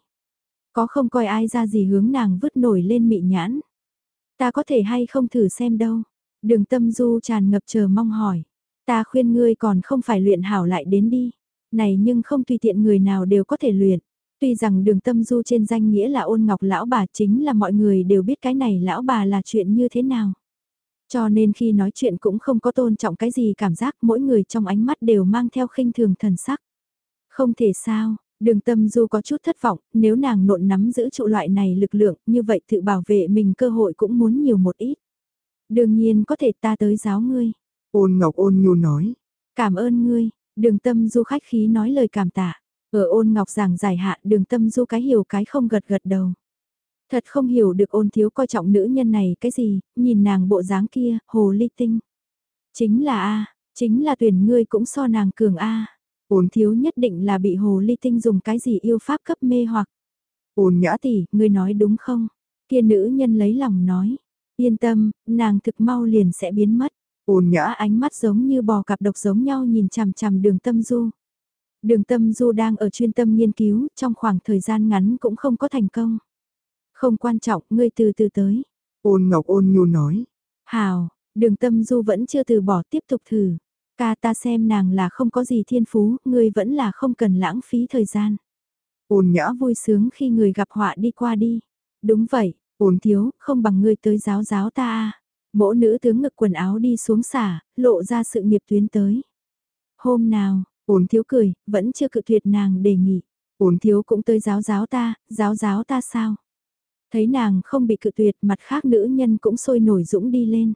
Có không coi ai ra gì hướng nàng vứt nổi lên mị nhãn. Ta có thể hay không thử xem đâu. Đường tâm du tràn ngập chờ mong hỏi. Ta khuyên ngươi còn không phải luyện hảo lại đến đi. Này nhưng không tùy tiện người nào đều có thể luyện. Tuy rằng đường tâm du trên danh nghĩa là ôn ngọc lão bà chính là mọi người đều biết cái này lão bà là chuyện như thế nào. Cho nên khi nói chuyện cũng không có tôn trọng cái gì cảm giác mỗi người trong ánh mắt đều mang theo khinh thường thần sắc. Không thể sao, đường tâm du có chút thất vọng, nếu nàng nộn nắm giữ trụ loại này lực lượng như vậy tự bảo vệ mình cơ hội cũng muốn nhiều một ít. Đương nhiên có thể ta tới giáo ngươi. Ôn ngọc ôn nhu nói. Cảm ơn ngươi, đường tâm du khách khí nói lời cảm tạ. Ở ôn ngọc giảng giải hạ đường tâm du cái hiểu cái không gật gật đầu. Thật không hiểu được ôn thiếu coi trọng nữ nhân này cái gì, nhìn nàng bộ dáng kia, hồ ly tinh. Chính là A, chính là tuyển ngươi cũng so nàng cường A. Ôn thiếu nhất định là bị hồ ly tinh dùng cái gì yêu pháp cấp mê hoặc. Ôn nhã tỷ, ngươi nói đúng không? Kia nữ nhân lấy lòng nói. Yên tâm, nàng thực mau liền sẽ biến mất. Ôn nhã ánh mắt giống như bò cặp độc giống nhau nhìn chằm chằm đường tâm du. Đường tâm du đang ở chuyên tâm nghiên cứu, trong khoảng thời gian ngắn cũng không có thành công. Không quan trọng, ngươi từ từ tới. Ôn ngọc ôn nhu nói. Hào, đường tâm du vẫn chưa từ bỏ tiếp tục thử. Ca ta xem nàng là không có gì thiên phú, ngươi vẫn là không cần lãng phí thời gian. Ôn nhã vui sướng khi người gặp họa đi qua đi. Đúng vậy, ôn thiếu, không bằng ngươi tới giáo giáo ta a. Mỗ nữ tướng ngực quần áo đi xuống xả, lộ ra sự nghiệp tuyến tới. Hôm nào, ôn thiếu cười, vẫn chưa cự tuyệt nàng đề nghị. Ôn thiếu cũng tới giáo giáo ta, giáo giáo ta sao? Thấy nàng không bị cự tuyệt mặt khác nữ nhân cũng sôi nổi dũng đi lên.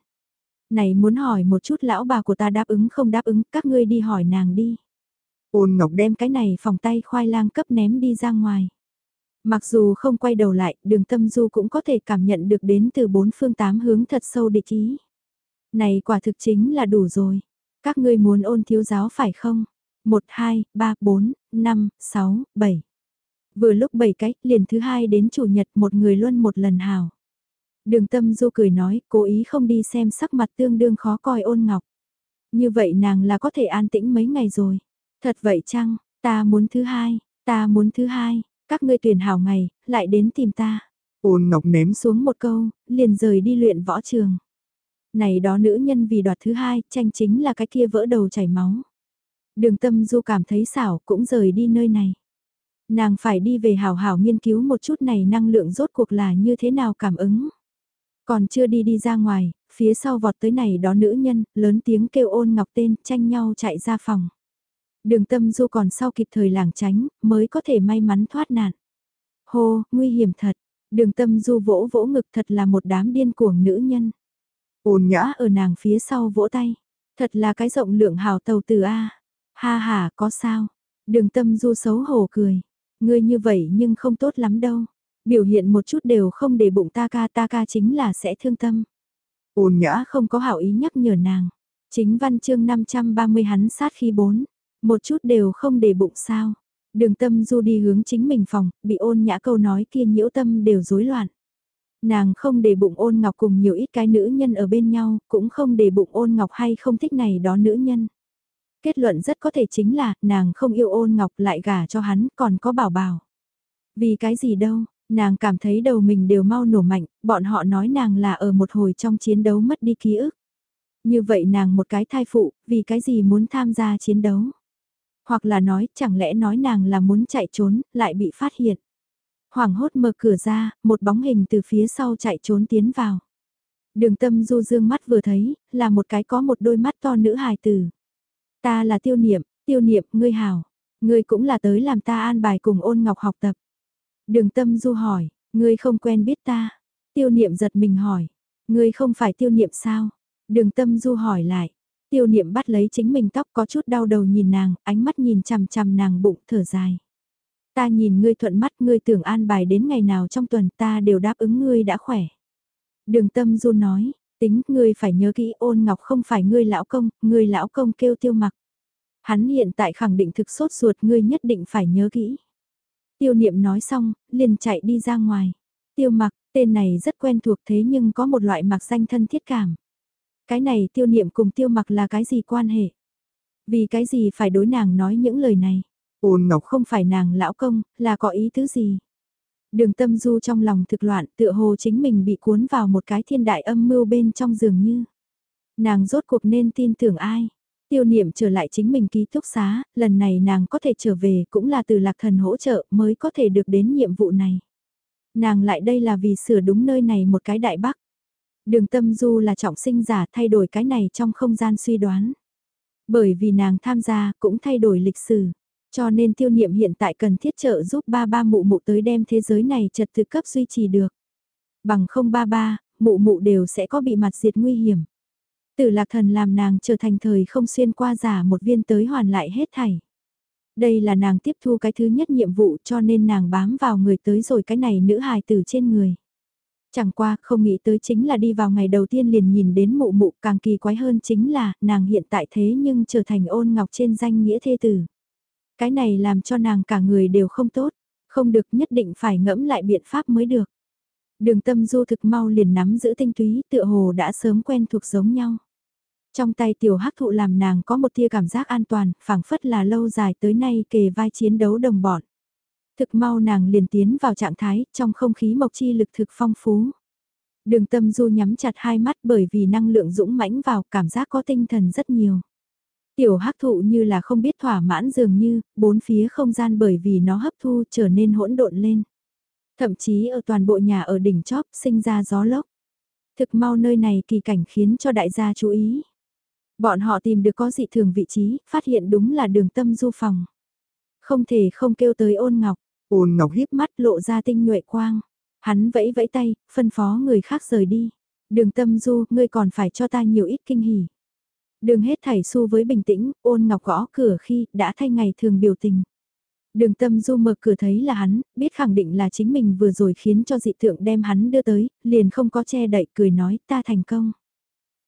Này muốn hỏi một chút lão bà của ta đáp ứng không đáp ứng, các ngươi đi hỏi nàng đi. Ôn Ngọc đem cái này phòng tay khoai lang cấp ném đi ra ngoài. Mặc dù không quay đầu lại, đường tâm du cũng có thể cảm nhận được đến từ bốn phương tám hướng thật sâu địch ý. Này quả thực chính là đủ rồi. Các ngươi muốn ôn thiếu giáo phải không? 1, 2, 3, 4, 5, 6, 7. Vừa lúc 7 cách, liền thứ hai đến chủ nhật một người luôn một lần hào. Đường tâm du cười nói, cố ý không đi xem sắc mặt tương đương khó coi ôn ngọc. Như vậy nàng là có thể an tĩnh mấy ngày rồi. Thật vậy chăng, ta muốn thứ hai, ta muốn thứ hai, các ngươi tuyển hảo ngày, lại đến tìm ta. Ôn ngọc ném xuống một câu, liền rời đi luyện võ trường. Này đó nữ nhân vì đoạt thứ hai, tranh chính là cái kia vỡ đầu chảy máu. Đường tâm du cảm thấy xảo cũng rời đi nơi này. Nàng phải đi về hào hào nghiên cứu một chút này năng lượng rốt cuộc là như thế nào cảm ứng. Còn chưa đi đi ra ngoài, phía sau vọt tới này đó nữ nhân, lớn tiếng kêu ôn ngọc tên, tranh nhau chạy ra phòng. Đường tâm du còn sau kịp thời làng tránh, mới có thể may mắn thoát nạn. Hô, nguy hiểm thật. Đường tâm du vỗ vỗ ngực thật là một đám điên cuồng nữ nhân. Ôn nhã ở nàng phía sau vỗ tay. Thật là cái rộng lượng hào tàu từ A. Ha ha, có sao? Đường tâm du xấu hổ cười. Ngươi như vậy nhưng không tốt lắm đâu. Biểu hiện một chút đều không để bụng ta ca ta ca chính là sẽ thương tâm. Ôn nhã không có hảo ý nhắc nhở nàng. Chính văn chương 530 hắn sát khi bốn. Một chút đều không để bụng sao. Đường tâm du đi hướng chính mình phòng, bị ôn nhã câu nói kia nhiễu tâm đều rối loạn. Nàng không để bụng ôn ngọc cùng nhiều ít cái nữ nhân ở bên nhau, cũng không để bụng ôn ngọc hay không thích này đó nữ nhân. Kết luận rất có thể chính là, nàng không yêu ôn ngọc lại gả cho hắn, còn có bảo bảo. Vì cái gì đâu, nàng cảm thấy đầu mình đều mau nổ mạnh, bọn họ nói nàng là ở một hồi trong chiến đấu mất đi ký ức. Như vậy nàng một cái thai phụ, vì cái gì muốn tham gia chiến đấu? Hoặc là nói, chẳng lẽ nói nàng là muốn chạy trốn, lại bị phát hiện. Hoàng hốt mở cửa ra, một bóng hình từ phía sau chạy trốn tiến vào. Đường tâm du dương mắt vừa thấy, là một cái có một đôi mắt to nữ hài tử. Ta là tiêu niệm, tiêu niệm, ngươi hảo. Ngươi cũng là tới làm ta an bài cùng ôn ngọc học tập. Đường tâm du hỏi, ngươi không quen biết ta. Tiêu niệm giật mình hỏi, ngươi không phải tiêu niệm sao? Đường tâm du hỏi lại, tiêu niệm bắt lấy chính mình tóc có chút đau đầu nhìn nàng, ánh mắt nhìn chằm chằm nàng bụng thở dài. Ta nhìn ngươi thuận mắt ngươi tưởng an bài đến ngày nào trong tuần ta đều đáp ứng ngươi đã khỏe. Đường tâm du nói, tính ngươi phải nhớ kỹ ôn ngọc không phải ngươi lão công, ngươi lão công kêu tiêu mặc. Hắn hiện tại khẳng định thực sốt ruột ngươi nhất định phải nhớ kỹ. Tiêu niệm nói xong, liền chạy đi ra ngoài. Tiêu mặc, tên này rất quen thuộc thế nhưng có một loại mặc danh thân thiết cảm. Cái này tiêu niệm cùng tiêu mặc là cái gì quan hệ? Vì cái gì phải đối nàng nói những lời này? Ôn Ngọc không phải nàng lão công, là có ý tứ gì? Đường tâm du trong lòng thực loạn tựa hồ chính mình bị cuốn vào một cái thiên đại âm mưu bên trong giường như. Nàng rốt cuộc nên tin tưởng ai? Tiêu niệm trở lại chính mình ký túc xá, lần này nàng có thể trở về cũng là từ lạc thần hỗ trợ mới có thể được đến nhiệm vụ này. Nàng lại đây là vì sửa đúng nơi này một cái đại bắc. Đường tâm du là trọng sinh giả thay đổi cái này trong không gian suy đoán. Bởi vì nàng tham gia cũng thay đổi lịch sử. Cho nên tiêu niệm hiện tại cần thiết trợ giúp ba ba mụ mụ tới đem thế giới này trật tự cấp duy trì được. Bằng không ba ba, mụ mụ đều sẽ có bị mặt diệt nguy hiểm. Tử lạc thần làm nàng trở thành thời không xuyên qua giả một viên tới hoàn lại hết thảy. Đây là nàng tiếp thu cái thứ nhất nhiệm vụ cho nên nàng bám vào người tới rồi cái này nữ hài tử trên người. Chẳng qua không nghĩ tới chính là đi vào ngày đầu tiên liền nhìn đến mụ mụ càng kỳ quái hơn chính là nàng hiện tại thế nhưng trở thành ôn ngọc trên danh nghĩa thê tử. Cái này làm cho nàng cả người đều không tốt, không được nhất định phải ngẫm lại biện pháp mới được. Đường tâm du thực mau liền nắm giữ tinh túy tựa hồ đã sớm quen thuộc giống nhau. Trong tay tiểu hắc thụ làm nàng có một tia cảm giác an toàn, phảng phất là lâu dài tới nay kề vai chiến đấu đồng bọn. Thực mau nàng liền tiến vào trạng thái, trong không khí mộc chi lực thực phong phú. Đường tâm du nhắm chặt hai mắt bởi vì năng lượng dũng mãnh vào cảm giác có tinh thần rất nhiều. Tiểu hắc thụ như là không biết thỏa mãn dường như, bốn phía không gian bởi vì nó hấp thu trở nên hỗn độn lên. Thậm chí ở toàn bộ nhà ở đỉnh chóp sinh ra gió lốc. Thực mau nơi này kỳ cảnh khiến cho đại gia chú ý. Bọn họ tìm được có dị thường vị trí, phát hiện đúng là đường tâm du phòng. Không thể không kêu tới ôn ngọc, ôn ngọc híp mắt lộ ra tinh nhuệ quang. Hắn vẫy vẫy tay, phân phó người khác rời đi. Đường tâm du, ngươi còn phải cho ta nhiều ít kinh hỉ. Đường hết thảy su với bình tĩnh, ôn ngọc gõ cửa khi đã thay ngày thường biểu tình. Đường tâm du mở cửa thấy là hắn, biết khẳng định là chính mình vừa rồi khiến cho dị tượng đem hắn đưa tới, liền không có che đậy cười nói ta thành công.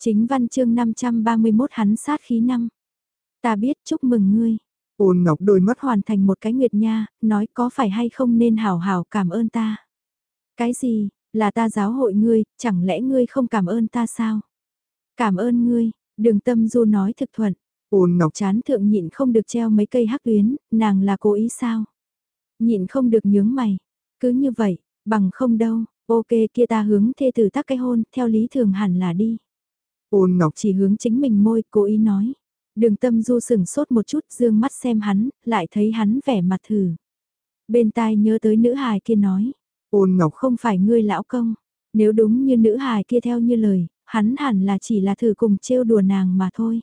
Chính văn chương 531 hắn sát khí năm. Ta biết chúc mừng ngươi. Ôn ngọc đôi mắt hoàn thành một cái nguyệt nha, nói có phải hay không nên hào hào cảm ơn ta. Cái gì, là ta giáo hội ngươi, chẳng lẽ ngươi không cảm ơn ta sao? Cảm ơn ngươi, đường tâm du nói thực thuận. Ôn ngọc chán thượng nhịn không được treo mấy cây hắc tuyến, nàng là cố ý sao? Nhịn không được nhướng mày. Cứ như vậy, bằng không đâu, ok kia ta hướng thê tử tắc cái hôn, theo lý thường hẳn là đi. Ôn ngọc chỉ hướng chính mình môi, cố ý nói. Đường tâm du sừng sốt một chút, dương mắt xem hắn, lại thấy hắn vẻ mặt thử. Bên tai nhớ tới nữ hài kia nói. Ôn ngọc không phải ngươi lão công. Nếu đúng như nữ hài kia theo như lời, hắn hẳn là chỉ là thử cùng trêu đùa nàng mà thôi.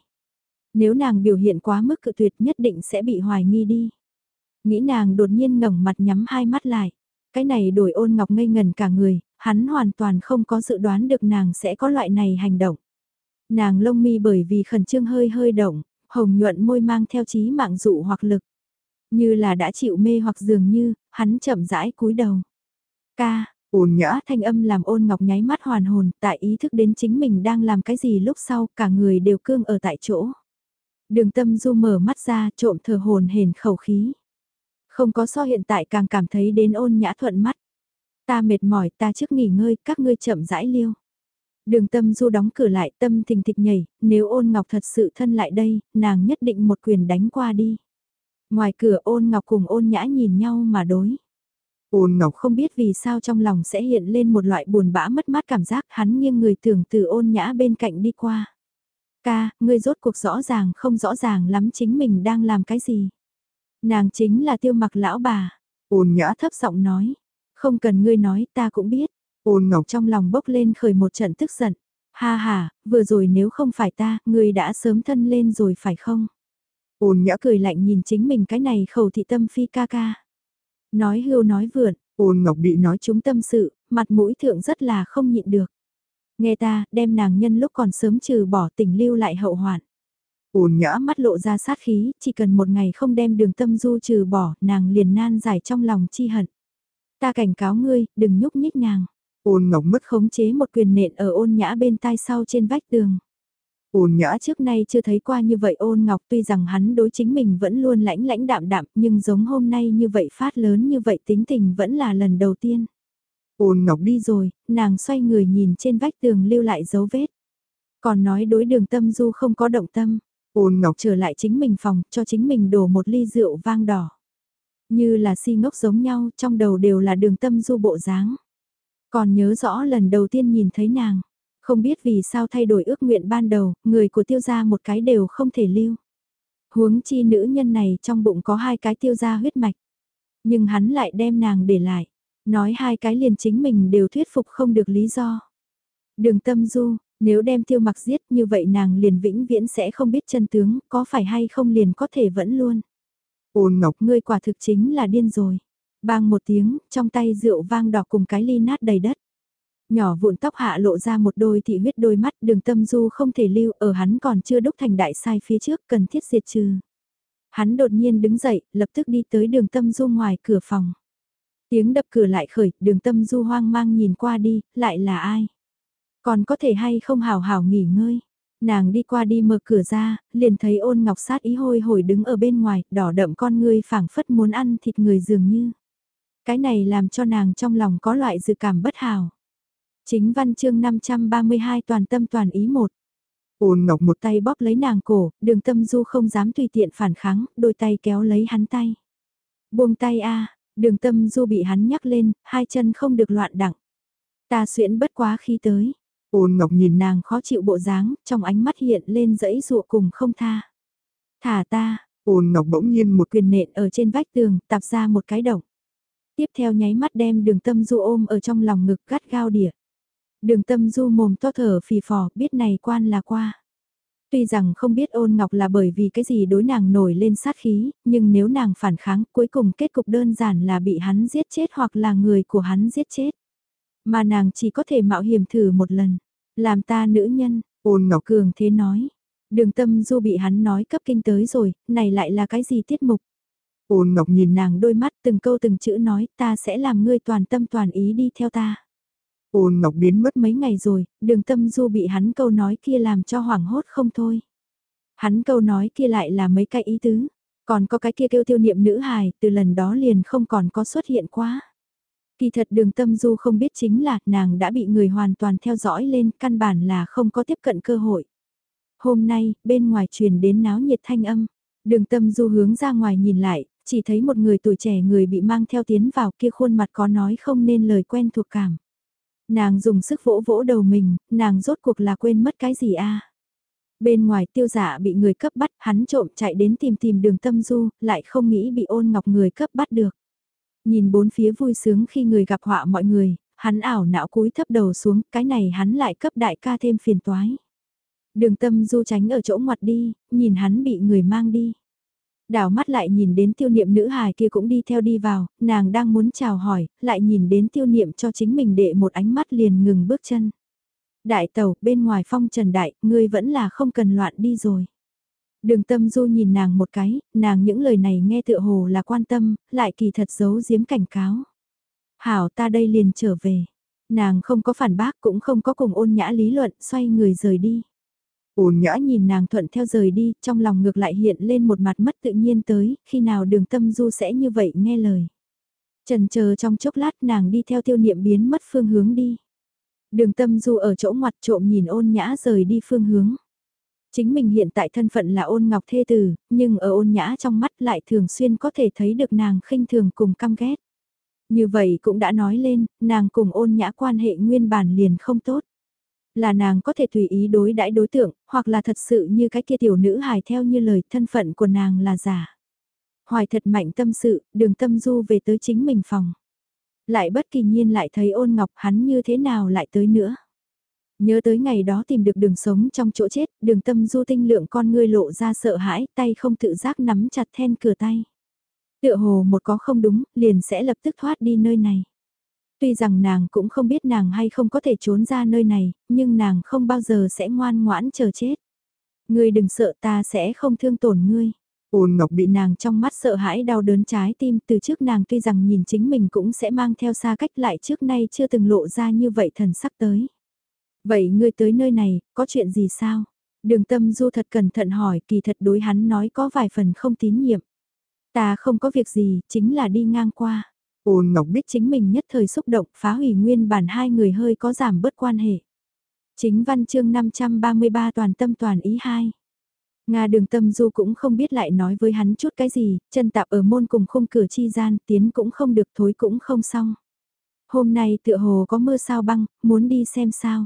Nếu nàng biểu hiện quá mức cự tuyệt nhất định sẽ bị hoài nghi đi. Nghĩ nàng đột nhiên ngẩng mặt nhắm hai mắt lại. Cái này đổi ôn ngọc ngây ngần cả người, hắn hoàn toàn không có dự đoán được nàng sẽ có loại này hành động. Nàng lông mi bởi vì khẩn trương hơi hơi động, hồng nhuận môi mang theo chí mạng dụ hoặc lực. Như là đã chịu mê hoặc dường như, hắn chậm rãi cúi đầu. Ca, ôn nhã thanh âm làm ôn ngọc nháy mắt hoàn hồn, tại ý thức đến chính mình đang làm cái gì lúc sau, cả người đều cương ở tại chỗ. Đường tâm du mở mắt ra trộm thờ hồn hền khẩu khí. Không có so hiện tại càng cảm thấy đến ôn nhã thuận mắt. Ta mệt mỏi ta trước nghỉ ngơi các ngươi chậm rãi liêu. Đường tâm du đóng cửa lại tâm thình thịch nhảy, nếu ôn ngọc thật sự thân lại đây, nàng nhất định một quyền đánh qua đi. Ngoài cửa ôn ngọc cùng ôn nhã nhìn nhau mà đối. Ôn ngọc không biết vì sao trong lòng sẽ hiện lên một loại buồn bã mất mát cảm giác hắn nghiêng người tưởng từ ôn nhã bên cạnh đi qua. Ca, ngươi rốt cuộc rõ ràng không rõ ràng lắm chính mình đang làm cái gì. Nàng chính là tiêu mặc lão bà. Ôn nhã thấp giọng nói. Không cần ngươi nói ta cũng biết. Ôn ngọc trong lòng bốc lên khởi một trận tức giận. Ha ha, vừa rồi nếu không phải ta, ngươi đã sớm thân lên rồi phải không? Ôn nhã cười lạnh nhìn chính mình cái này khẩu thị tâm phi ca ca. Nói hưu nói vượn, ôn ngọc bị nói chúng tâm sự, mặt mũi thượng rất là không nhịn được. Nghe ta, đem nàng nhân lúc còn sớm trừ bỏ tình lưu lại hậu hoạn. Ôn nhã mắt lộ ra sát khí, chỉ cần một ngày không đem đường tâm du trừ bỏ, nàng liền nan giải trong lòng chi hận. Ta cảnh cáo ngươi, đừng nhúc nhích nàng. Ôn ngọc mất khống chế một quyền nện ở ôn nhã bên tai sau trên vách tường. Ôn nhã trước nay chưa thấy qua như vậy ôn ngọc tuy rằng hắn đối chính mình vẫn luôn lãnh lãnh đạm đạm nhưng giống hôm nay như vậy phát lớn như vậy tính tình vẫn là lần đầu tiên. Ôn ngọc đi rồi, nàng xoay người nhìn trên vách tường lưu lại dấu vết. Còn nói đối đường tâm du không có động tâm. Ôn ngọc trở lại chính mình phòng cho chính mình đổ một ly rượu vang đỏ. Như là si ngốc giống nhau trong đầu đều là đường tâm du bộ dáng. Còn nhớ rõ lần đầu tiên nhìn thấy nàng, không biết vì sao thay đổi ước nguyện ban đầu, người của tiêu gia một cái đều không thể lưu. Huống chi nữ nhân này trong bụng có hai cái tiêu gia huyết mạch. Nhưng hắn lại đem nàng để lại, nói hai cái liền chính mình đều thuyết phục không được lý do. Đường tâm du, nếu đem tiêu mặc giết như vậy nàng liền vĩnh viễn sẽ không biết chân tướng, có phải hay không liền có thể vẫn luôn. Ôn ngọc, ngươi quả thực chính là điên rồi. Bang một tiếng, trong tay rượu vang đỏ cùng cái ly nát đầy đất. Nhỏ vụn tóc hạ lộ ra một đôi thị huyết đôi mắt đường tâm du không thể lưu ở hắn còn chưa đúc thành đại sai phía trước cần thiết diệt trừ. Hắn đột nhiên đứng dậy, lập tức đi tới đường tâm du ngoài cửa phòng. Tiếng đập cửa lại khởi, đường tâm du hoang mang nhìn qua đi, lại là ai? Còn có thể hay không hào hào nghỉ ngơi? Nàng đi qua đi mở cửa ra, liền thấy ôn ngọc sát ý hôi hồi đứng ở bên ngoài, đỏ đậm con ngươi phảng phất muốn ăn thịt người dường như. Cái này làm cho nàng trong lòng có loại dự cảm bất hảo. Chính văn chương 532 toàn tâm toàn ý một. Ôn ngọc một tay bóp lấy nàng cổ, đường tâm du không dám tùy tiện phản kháng, đôi tay kéo lấy hắn tay. Buông tay a đường tâm du bị hắn nhắc lên, hai chân không được loạn đặng. Ta xuyễn bất quá khi tới. Ôn ngọc nhìn nàng khó chịu bộ dáng, trong ánh mắt hiện lên dãy dụa cùng không tha. Thả ta, ôn ngọc bỗng nhiên một quyền nện ở trên vách tường, tạp ra một cái động. Tiếp theo nháy mắt đem đường tâm du ôm ở trong lòng ngực gắt gao đỉa. Đường tâm du mồm to thở phì phò, biết này quan là qua. Tuy rằng không biết ôn ngọc là bởi vì cái gì đối nàng nổi lên sát khí, nhưng nếu nàng phản kháng cuối cùng kết cục đơn giản là bị hắn giết chết hoặc là người của hắn giết chết. Mà nàng chỉ có thể mạo hiểm thử một lần, làm ta nữ nhân, ôn ngọc cường thế nói. Đường tâm du bị hắn nói cấp kinh tới rồi, này lại là cái gì tiết mục? Ôn Ngọc Nhìn nàng đôi mắt từng câu từng chữ nói ta sẽ làm ngươi toàn tâm toàn ý đi theo ta. Ôn Ngọc biến mất mấy ngày rồi, đường tâm du bị hắn câu nói kia làm cho hoảng hốt không thôi. Hắn câu nói kia lại là mấy cái ý tứ, còn có cái kia kêu tiêu niệm nữ hài, từ lần đó liền không còn có xuất hiện quá. Kỳ thật đường tâm du không biết chính là nàng đã bị người hoàn toàn theo dõi lên, căn bản là không có tiếp cận cơ hội. Hôm nay, bên ngoài truyền đến náo nhiệt thanh âm, đường tâm du hướng ra ngoài nhìn lại, chỉ thấy một người tuổi trẻ người bị mang theo tiến vào kia khuôn mặt có nói không nên lời quen thuộc cảm. Nàng dùng sức vỗ vỗ đầu mình, nàng rốt cuộc là quên mất cái gì a Bên ngoài tiêu giả bị người cấp bắt, hắn trộm chạy đến tìm tìm đường tâm du, lại không nghĩ bị ôn ngọc người cấp bắt được. Nhìn bốn phía vui sướng khi người gặp họa mọi người, hắn ảo não cúi thấp đầu xuống, cái này hắn lại cấp đại ca thêm phiền toái. Đường tâm du tránh ở chỗ ngoặt đi, nhìn hắn bị người mang đi. Đảo mắt lại nhìn đến tiêu niệm nữ hài kia cũng đi theo đi vào, nàng đang muốn chào hỏi, lại nhìn đến tiêu niệm cho chính mình đệ một ánh mắt liền ngừng bước chân. Đại tàu, bên ngoài phong trần đại, ngươi vẫn là không cần loạn đi rồi. Đường tâm du nhìn nàng một cái, nàng những lời này nghe tựa hồ là quan tâm, lại kỳ thật giấu giếm cảnh cáo. Hảo ta đây liền trở về. Nàng không có phản bác cũng không có cùng ôn nhã lý luận, xoay người rời đi. Ôn nhã nhìn nàng thuận theo rời đi, trong lòng ngược lại hiện lên một mặt mất tự nhiên tới, khi nào đường tâm du sẽ như vậy nghe lời. Trần chờ trong chốc lát nàng đi theo tiêu niệm biến mất phương hướng đi. Đường tâm du ở chỗ ngoặt trộm nhìn ôn nhã rời đi phương hướng. Chính mình hiện tại thân phận là ôn ngọc thê tử, nhưng ở ôn nhã trong mắt lại thường xuyên có thể thấy được nàng khinh thường cùng căm ghét. Như vậy cũng đã nói lên, nàng cùng ôn nhã quan hệ nguyên bản liền không tốt. Là nàng có thể tùy ý đối đãi đối tượng, hoặc là thật sự như cái kia tiểu nữ hài theo như lời thân phận của nàng là giả. Hoài thật mạnh tâm sự, đường tâm du về tới chính mình phòng. Lại bất kỳ nhiên lại thấy ôn ngọc hắn như thế nào lại tới nữa. Nhớ tới ngày đó tìm được đường sống trong chỗ chết, đường tâm du tinh lượng con ngươi lộ ra sợ hãi, tay không tự giác nắm chặt then cửa tay. Tựa hồ một có không đúng, liền sẽ lập tức thoát đi nơi này. Tuy rằng nàng cũng không biết nàng hay không có thể trốn ra nơi này, nhưng nàng không bao giờ sẽ ngoan ngoãn chờ chết. Ngươi đừng sợ ta sẽ không thương tổn ngươi. Ôn Ngọc bị nàng trong mắt sợ hãi đau đớn trái tim từ trước nàng tuy rằng nhìn chính mình cũng sẽ mang theo xa cách lại trước nay chưa từng lộ ra như vậy thần sắc tới. Vậy ngươi tới nơi này, có chuyện gì sao? Đường tâm du thật cẩn thận hỏi kỳ thật đối hắn nói có vài phần không tín nhiệm. Ta không có việc gì, chính là đi ngang qua. Ôn Ngọc biết chính mình nhất thời xúc động phá hủy nguyên bản hai người hơi có giảm bớt quan hệ. Chính văn chương 533 toàn tâm toàn ý hai. Nga đường tâm du cũng không biết lại nói với hắn chút cái gì, chân tạp ở môn cùng khung cửa chi gian, tiến cũng không được thối cũng không xong. Hôm nay tựa hồ có mưa sao băng, muốn đi xem sao.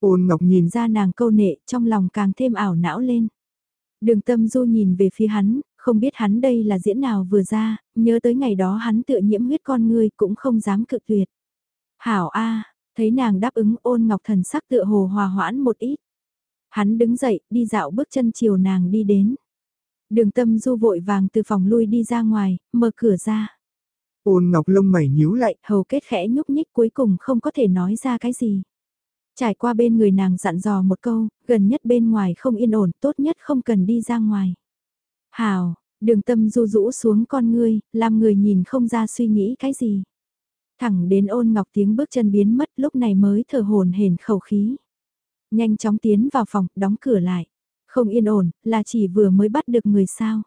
Ôn Ngọc nhìn ra nàng câu nệ, trong lòng càng thêm ảo não lên. Đường tâm du nhìn về phía hắn, không biết hắn đây là diễn nào vừa ra, nhớ tới ngày đó hắn tựa nhiễm huyết con người cũng không dám cự tuyệt. Hảo A, thấy nàng đáp ứng ôn ngọc thần sắc tựa hồ hòa hoãn một ít. Hắn đứng dậy, đi dạo bước chân chiều nàng đi đến. Đường tâm du vội vàng từ phòng lui đi ra ngoài, mở cửa ra. Ôn ngọc lông mày nhíu lại, hầu kết khẽ nhúc nhích cuối cùng không có thể nói ra cái gì. Trải qua bên người nàng dặn dò một câu, gần nhất bên ngoài không yên ổn, tốt nhất không cần đi ra ngoài. Hào, đường tâm du rũ xuống con ngươi, làm người nhìn không ra suy nghĩ cái gì. Thẳng đến ôn ngọc tiếng bước chân biến mất lúc này mới thở hồn hển khẩu khí. Nhanh chóng tiến vào phòng, đóng cửa lại. Không yên ổn, là chỉ vừa mới bắt được người sao.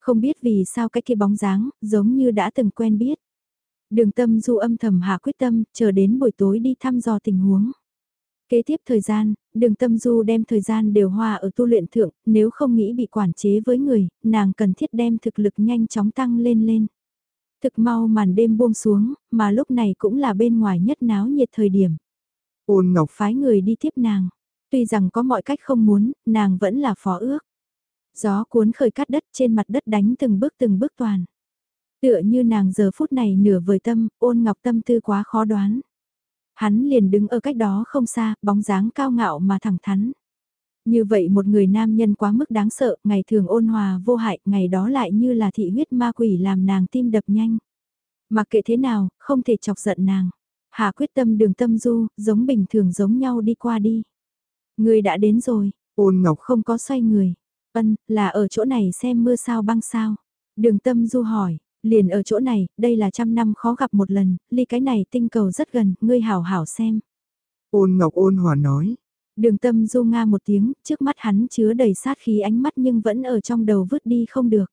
Không biết vì sao cái kia bóng dáng, giống như đã từng quen biết. Đường tâm du âm thầm hạ quyết tâm, chờ đến buổi tối đi thăm dò tình huống. Kế tiếp thời gian, đường tâm du đem thời gian đều hoa ở tu luyện thượng, nếu không nghĩ bị quản chế với người, nàng cần thiết đem thực lực nhanh chóng tăng lên lên. Thực mau màn đêm buông xuống, mà lúc này cũng là bên ngoài nhất náo nhiệt thời điểm. Ôn Ngọc phái người đi tiếp nàng, tuy rằng có mọi cách không muốn, nàng vẫn là phó ước. Gió cuốn khởi cắt đất trên mặt đất đánh từng bước từng bước toàn. Tựa như nàng giờ phút này nửa vời tâm, ôn ngọc tâm tư quá khó đoán. Hắn liền đứng ở cách đó không xa, bóng dáng cao ngạo mà thẳng thắn. Như vậy một người nam nhân quá mức đáng sợ, ngày thường ôn hòa vô hại, ngày đó lại như là thị huyết ma quỷ làm nàng tim đập nhanh. Mà kệ thế nào, không thể chọc giận nàng. Hà quyết tâm đường tâm du, giống bình thường giống nhau đi qua đi. Người đã đến rồi, Ôn Ngọc Không có xoay người. Ân, là ở chỗ này xem mưa sao băng sao. Đường tâm du hỏi, liền ở chỗ này, đây là trăm năm khó gặp một lần, ly cái này tinh cầu rất gần, ngươi hảo hảo xem. Ôn Ngọc ôn hòa nói. Đường tâm du nga một tiếng, trước mắt hắn chứa đầy sát khí ánh mắt nhưng vẫn ở trong đầu vứt đi không được.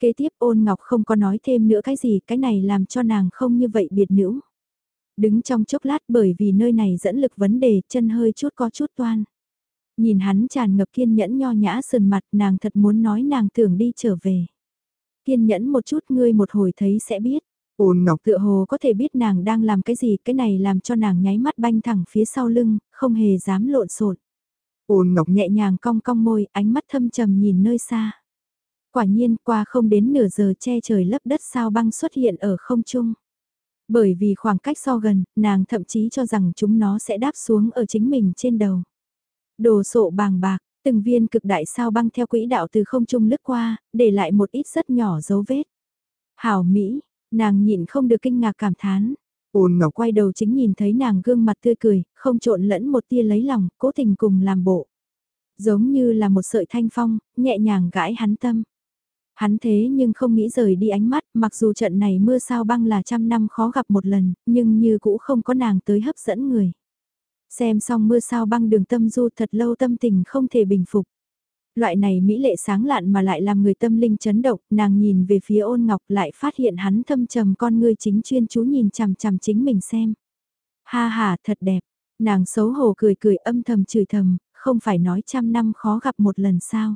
Kế tiếp ôn ngọc không có nói thêm nữa cái gì, cái này làm cho nàng không như vậy biệt nữ. Đứng trong chốc lát bởi vì nơi này dẫn lực vấn đề, chân hơi chút có chút toan. Nhìn hắn tràn ngập kiên nhẫn nho nhã sườn mặt nàng thật muốn nói nàng tưởng đi trở về. Kiên nhẫn một chút ngươi một hồi thấy sẽ biết. Ôn Ngọc tựa hồ có thể biết nàng đang làm cái gì, cái này làm cho nàng nháy mắt banh thẳng phía sau lưng, không hề dám lộn xộn. Ôn Ngọc nhẹ nhàng cong cong môi, ánh mắt thâm trầm nhìn nơi xa. Quả nhiên qua không đến nửa giờ che trời lấp đất sao băng xuất hiện ở không trung. Bởi vì khoảng cách so gần, nàng thậm chí cho rằng chúng nó sẽ đáp xuống ở chính mình trên đầu. Đồ sộ bàng bạc, từng viên cực đại sao băng theo quỹ đạo từ không trung lướt qua, để lại một ít rất nhỏ dấu vết. Hảo Mỹ, nàng nhịn không được kinh ngạc cảm thán. Ôn Ngọc quay đầu chính nhìn thấy nàng gương mặt tươi cười, không trộn lẫn một tia lấy lòng, cố tình cùng làm bộ. Giống như là một sợi thanh phong, nhẹ nhàng gãi hắn tâm. Hắn thế nhưng không nghĩ rời đi ánh mắt, mặc dù trận này mưa sao băng là trăm năm khó gặp một lần, nhưng như cũ không có nàng tới hấp dẫn người. Xem xong mưa sao băng đường tâm du thật lâu tâm tình không thể bình phục. Loại này mỹ lệ sáng lạn mà lại làm người tâm linh chấn động, nàng nhìn về phía ôn ngọc lại phát hiện hắn thâm trầm con ngươi chính chuyên chú nhìn chằm chằm chính mình xem. Ha ha, thật đẹp. Nàng xấu hổ cười cười âm thầm chửi thầm, không phải nói trăm năm khó gặp một lần sao.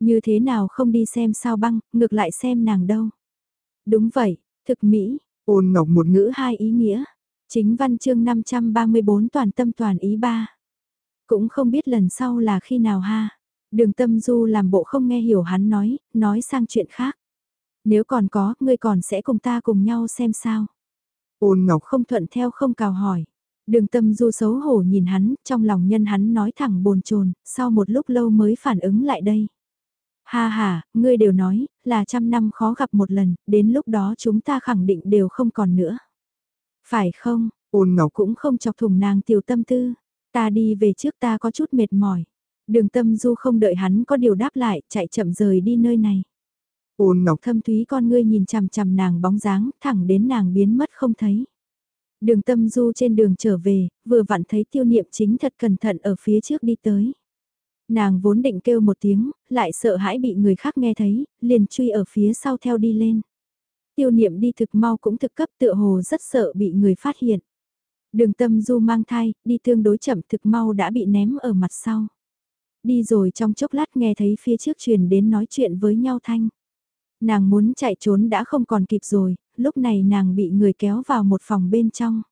Như thế nào không đi xem sao băng, ngược lại xem nàng đâu. Đúng vậy, thực mỹ, ôn ngọc một ngữ hai ý nghĩa. Chính văn chương 534 toàn tâm toàn ý ba. Cũng không biết lần sau là khi nào ha. Đường tâm du làm bộ không nghe hiểu hắn nói, nói sang chuyện khác. Nếu còn có, ngươi còn sẽ cùng ta cùng nhau xem sao. Ôn ngọc không thuận theo không cào hỏi. Đường tâm du xấu hổ nhìn hắn, trong lòng nhân hắn nói thẳng bồn chồn sau một lúc lâu mới phản ứng lại đây. Ha ha, ngươi đều nói, là trăm năm khó gặp một lần, đến lúc đó chúng ta khẳng định đều không còn nữa. Phải không, ôn ngọc cũng không chọc thủng nàng tiểu tâm tư. Ta đi về trước ta có chút mệt mỏi. Đường tâm du không đợi hắn có điều đáp lại, chạy chậm rời đi nơi này. Ôn ngọc thâm thúy con ngươi nhìn chằm chằm nàng bóng dáng, thẳng đến nàng biến mất không thấy. Đường tâm du trên đường trở về, vừa vặn thấy tiêu niệm chính thật cẩn thận ở phía trước đi tới. Nàng vốn định kêu một tiếng, lại sợ hãi bị người khác nghe thấy, liền truy ở phía sau theo đi lên. Tiêu niệm đi thực mau cũng thực cấp tựa hồ rất sợ bị người phát hiện. Đường tâm du mang thai, đi tương đối chậm thực mau đã bị ném ở mặt sau. Đi rồi trong chốc lát nghe thấy phía trước truyền đến nói chuyện với nhau thanh. Nàng muốn chạy trốn đã không còn kịp rồi, lúc này nàng bị người kéo vào một phòng bên trong.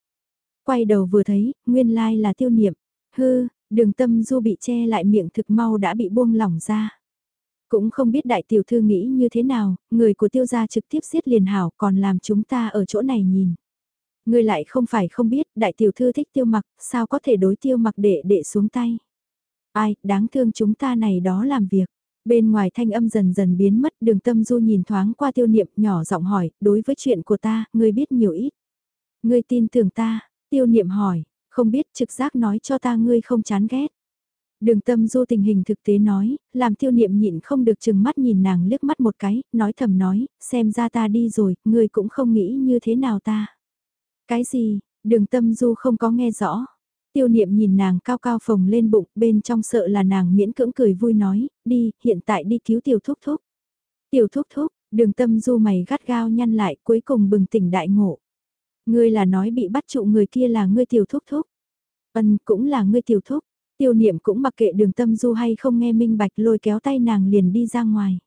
Quay đầu vừa thấy, nguyên lai là tiêu niệm. Hư, Đường tâm du bị che lại miệng thực mau đã bị buông lỏng ra. Cũng không biết đại tiểu thư nghĩ như thế nào, người của tiêu gia trực tiếp giết liền hảo còn làm chúng ta ở chỗ này nhìn. Người lại không phải không biết đại tiểu thư thích tiêu mặc, sao có thể đối tiêu mặc đệ đệ xuống tay. Ai, đáng thương chúng ta này đó làm việc. Bên ngoài thanh âm dần dần biến mất đường tâm du nhìn thoáng qua tiêu niệm nhỏ giọng hỏi, đối với chuyện của ta, ngươi biết nhiều ít. Ngươi tin tưởng ta, tiêu niệm hỏi, không biết trực giác nói cho ta ngươi không chán ghét. Đường tâm du tình hình thực tế nói, làm tiêu niệm nhịn không được chừng mắt nhìn nàng liếc mắt một cái, nói thầm nói, xem ra ta đi rồi, ngươi cũng không nghĩ như thế nào ta. Cái gì, đường tâm du không có nghe rõ. Tiêu niệm nhìn nàng cao cao phồng lên bụng, bên trong sợ là nàng miễn cưỡng cười vui nói, đi, hiện tại đi cứu tiểu thúc thúc. Tiểu thúc thúc, đường tâm du mày gắt gao nhăn lại cuối cùng bừng tỉnh đại ngộ. Ngươi là nói bị bắt trụ người kia là ngươi tiểu thúc thúc. Ân cũng là ngươi tiểu thúc. Tiêu niệm cũng mặc kệ đường tâm du hay không nghe minh bạch lôi kéo tay nàng liền đi ra ngoài.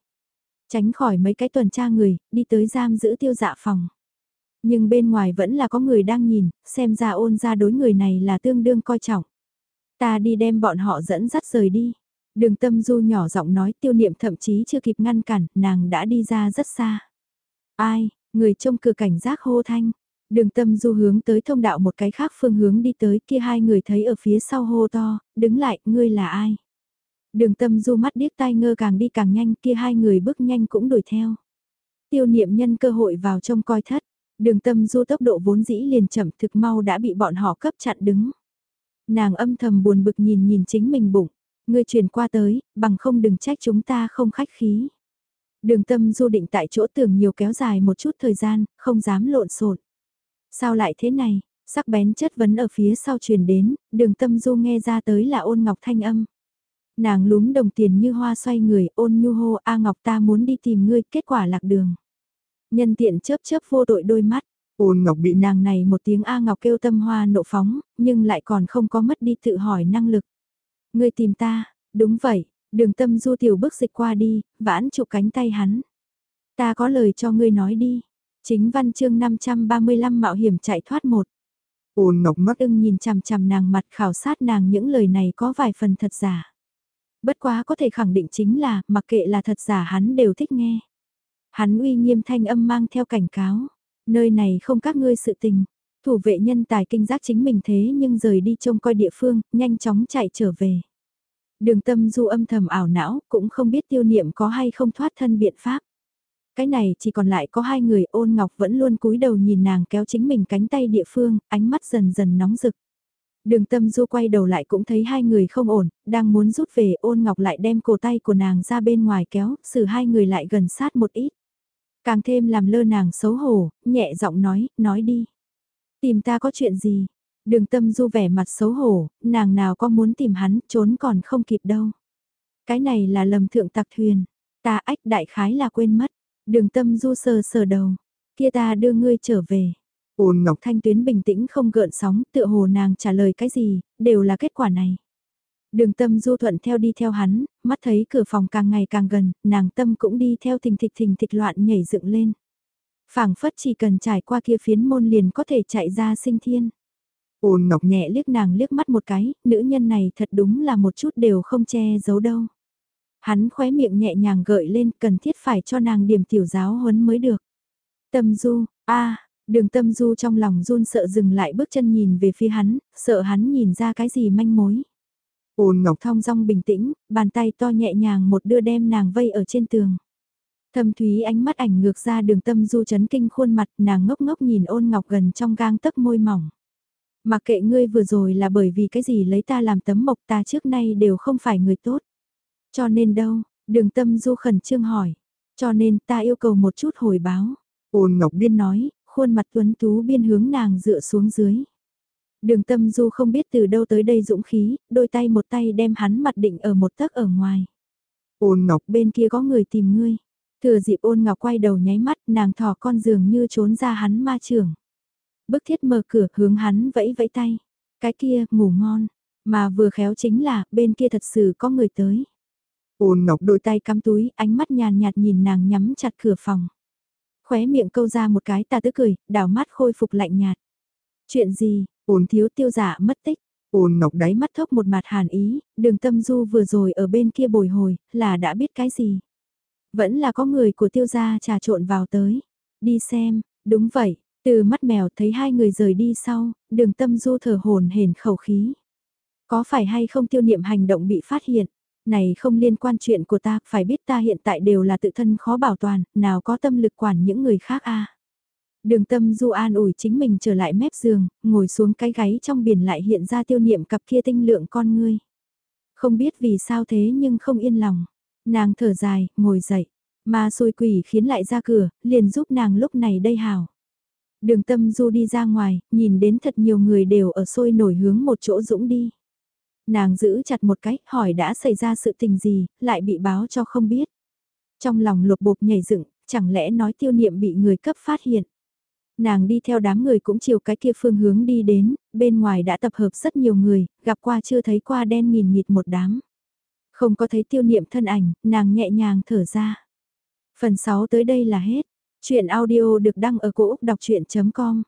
Tránh khỏi mấy cái tuần tra người, đi tới giam giữ tiêu dạ phòng. Nhưng bên ngoài vẫn là có người đang nhìn, xem ra ôn ra đối người này là tương đương coi trọng. Ta đi đem bọn họ dẫn dắt rời đi. Đường tâm du nhỏ giọng nói tiêu niệm thậm chí chưa kịp ngăn cản, nàng đã đi ra rất xa. Ai, người trông cửa cảnh giác hô thanh, Đường tâm du hướng tới thông đạo một cái khác phương hướng đi tới kia hai người thấy ở phía sau hô to, đứng lại, ngươi là ai? Đường tâm du mắt điếc tai ngơ càng đi càng nhanh kia hai người bước nhanh cũng đuổi theo. Tiêu niệm nhân cơ hội vào trong coi thất, đường tâm du tốc độ vốn dĩ liền chậm thực mau đã bị bọn họ cấp chặn đứng. Nàng âm thầm buồn bực nhìn nhìn chính mình bụng, Ngươi truyền qua tới, bằng không đừng trách chúng ta không khách khí. Đường tâm du định tại chỗ tưởng nhiều kéo dài một chút thời gian, không dám lộn xộn. Sao lại thế này, sắc bén chất vấn ở phía sau truyền đến, đường tâm du nghe ra tới là ôn ngọc thanh âm. Nàng lúm đồng tiền như hoa xoay người ôn nhu hô A Ngọc ta muốn đi tìm ngươi kết quả lạc đường. Nhân tiện chớp chớp vô tội đôi mắt. Ôn Ngọc bị nàng này một tiếng A Ngọc kêu tâm hoa nộ phóng, nhưng lại còn không có mất đi tự hỏi năng lực. Ngươi tìm ta, đúng vậy, đường tâm du tiểu bước dịch qua đi, vãn chụp cánh tay hắn. Ta có lời cho ngươi nói đi. Chính văn chương 535 mạo hiểm chạy thoát một. Ôn Ngọc mắt ưng nhìn chằm chằm nàng mặt khảo sát nàng những lời này có vài phần thật giả. Bất quá có thể khẳng định chính là, mặc kệ là thật giả hắn đều thích nghe. Hắn uy nghiêm thanh âm mang theo cảnh cáo. Nơi này không các ngươi sự tình. Thủ vệ nhân tài kinh giác chính mình thế nhưng rời đi trông coi địa phương, nhanh chóng chạy trở về. Đường tâm du âm thầm ảo não, cũng không biết tiêu niệm có hay không thoát thân biện pháp. Cái này chỉ còn lại có hai người ôn ngọc vẫn luôn cúi đầu nhìn nàng kéo chính mình cánh tay địa phương, ánh mắt dần dần nóng rực. Đường tâm du quay đầu lại cũng thấy hai người không ổn, đang muốn rút về ôn ngọc lại đem cổ tay của nàng ra bên ngoài kéo, xử hai người lại gần sát một ít. Càng thêm làm lơ nàng xấu hổ, nhẹ giọng nói, nói đi. Tìm ta có chuyện gì? Đường tâm du vẻ mặt xấu hổ, nàng nào có muốn tìm hắn, trốn còn không kịp đâu. Cái này là lầm thượng tặc thuyền, ta ách đại khái là quên mất. Đường tâm du sờ sờ đầu, kia ta đưa ngươi trở về. Ôn Ngọc Thanh Tuyến bình tĩnh không gợn sóng, tựa hồ nàng trả lời cái gì, đều là kết quả này. Đường tâm du thuận theo đi theo hắn, mắt thấy cửa phòng càng ngày càng gần, nàng tâm cũng đi theo thình thịch thình thịch loạn nhảy dựng lên. phảng phất chỉ cần trải qua kia phiến môn liền có thể chạy ra sinh thiên. Ôn Ngọc nhẹ liếc nàng liếc mắt một cái, nữ nhân này thật đúng là một chút đều không che giấu đâu. Hắn khóe miệng nhẹ nhàng gợi lên cần thiết phải cho nàng điểm tiểu giáo huấn mới được. Tâm du, a Đường tâm du trong lòng run sợ dừng lại bước chân nhìn về phía hắn, sợ hắn nhìn ra cái gì manh mối. Ôn ngọc thong dong bình tĩnh, bàn tay to nhẹ nhàng một đưa đem nàng vây ở trên tường. Thâm thúy ánh mắt ảnh ngược ra đường tâm du chấn kinh khuôn mặt nàng ngốc ngốc nhìn ôn ngọc gần trong gang tấc môi mỏng. Mặc kệ ngươi vừa rồi là bởi vì cái gì lấy ta làm tấm mộc ta trước nay đều không phải người tốt. Cho nên đâu, đường tâm du khẩn trương hỏi. Cho nên ta yêu cầu một chút hồi báo. Ôn Ngọc Biên nói, khuôn mặt tuấn tú biên hướng nàng dựa xuống dưới. Đường tâm du không biết từ đâu tới đây dũng khí, đôi tay một tay đem hắn mặt định ở một tấc ở ngoài. Ôn Ngọc bên kia có người tìm ngươi. Thừa dịp ôn ngọc quay đầu nháy mắt nàng thò con giường như trốn ra hắn ma trường. Bức thiết mở cửa hướng hắn vẫy vẫy tay. Cái kia ngủ ngon. Mà vừa khéo chính là bên kia thật sự có người tới. Ôn ngọc đôi tay cắm túi ánh mắt nhàn nhạt nhìn nàng nhắm chặt cửa phòng. Khóe miệng câu ra một cái ta tứ cười, đảo mắt khôi phục lạnh nhạt. Chuyện gì, Ôn thiếu tiêu giả mất tích. Ôn ngọc đáy mắt thốc một mặt hàn ý, đường tâm du vừa rồi ở bên kia bồi hồi, là đã biết cái gì. Vẫn là có người của tiêu gia trà trộn vào tới. Đi xem, đúng vậy, từ mắt mèo thấy hai người rời đi sau, đường tâm du thở hồn hển khẩu khí. Có phải hay không tiêu niệm hành động bị phát hiện? Này không liên quan chuyện của ta, phải biết ta hiện tại đều là tự thân khó bảo toàn, nào có tâm lực quản những người khác a Đường tâm du an ủi chính mình trở lại mép giường, ngồi xuống cái gáy trong biển lại hiện ra tiêu niệm cặp kia tinh lượng con ngươi. Không biết vì sao thế nhưng không yên lòng. Nàng thở dài, ngồi dậy. Mà xôi quỷ khiến lại ra cửa, liền giúp nàng lúc này đây hào. Đường tâm du đi ra ngoài, nhìn đến thật nhiều người đều ở sôi nổi hướng một chỗ dũng đi. Nàng giữ chặt một cách, hỏi đã xảy ra sự tình gì, lại bị báo cho không biết. Trong lòng lục bộp nhảy dựng, chẳng lẽ nói tiêu niệm bị người cấp phát hiện. Nàng đi theo đám người cũng chiều cái kia phương hướng đi đến, bên ngoài đã tập hợp rất nhiều người, gặp qua chưa thấy qua đen nghìn nghịt một đám. Không có thấy tiêu niệm thân ảnh, nàng nhẹ nhàng thở ra. Phần 6 tới đây là hết. Chuyện audio được đăng ở cổ Úc đọc chuyện.com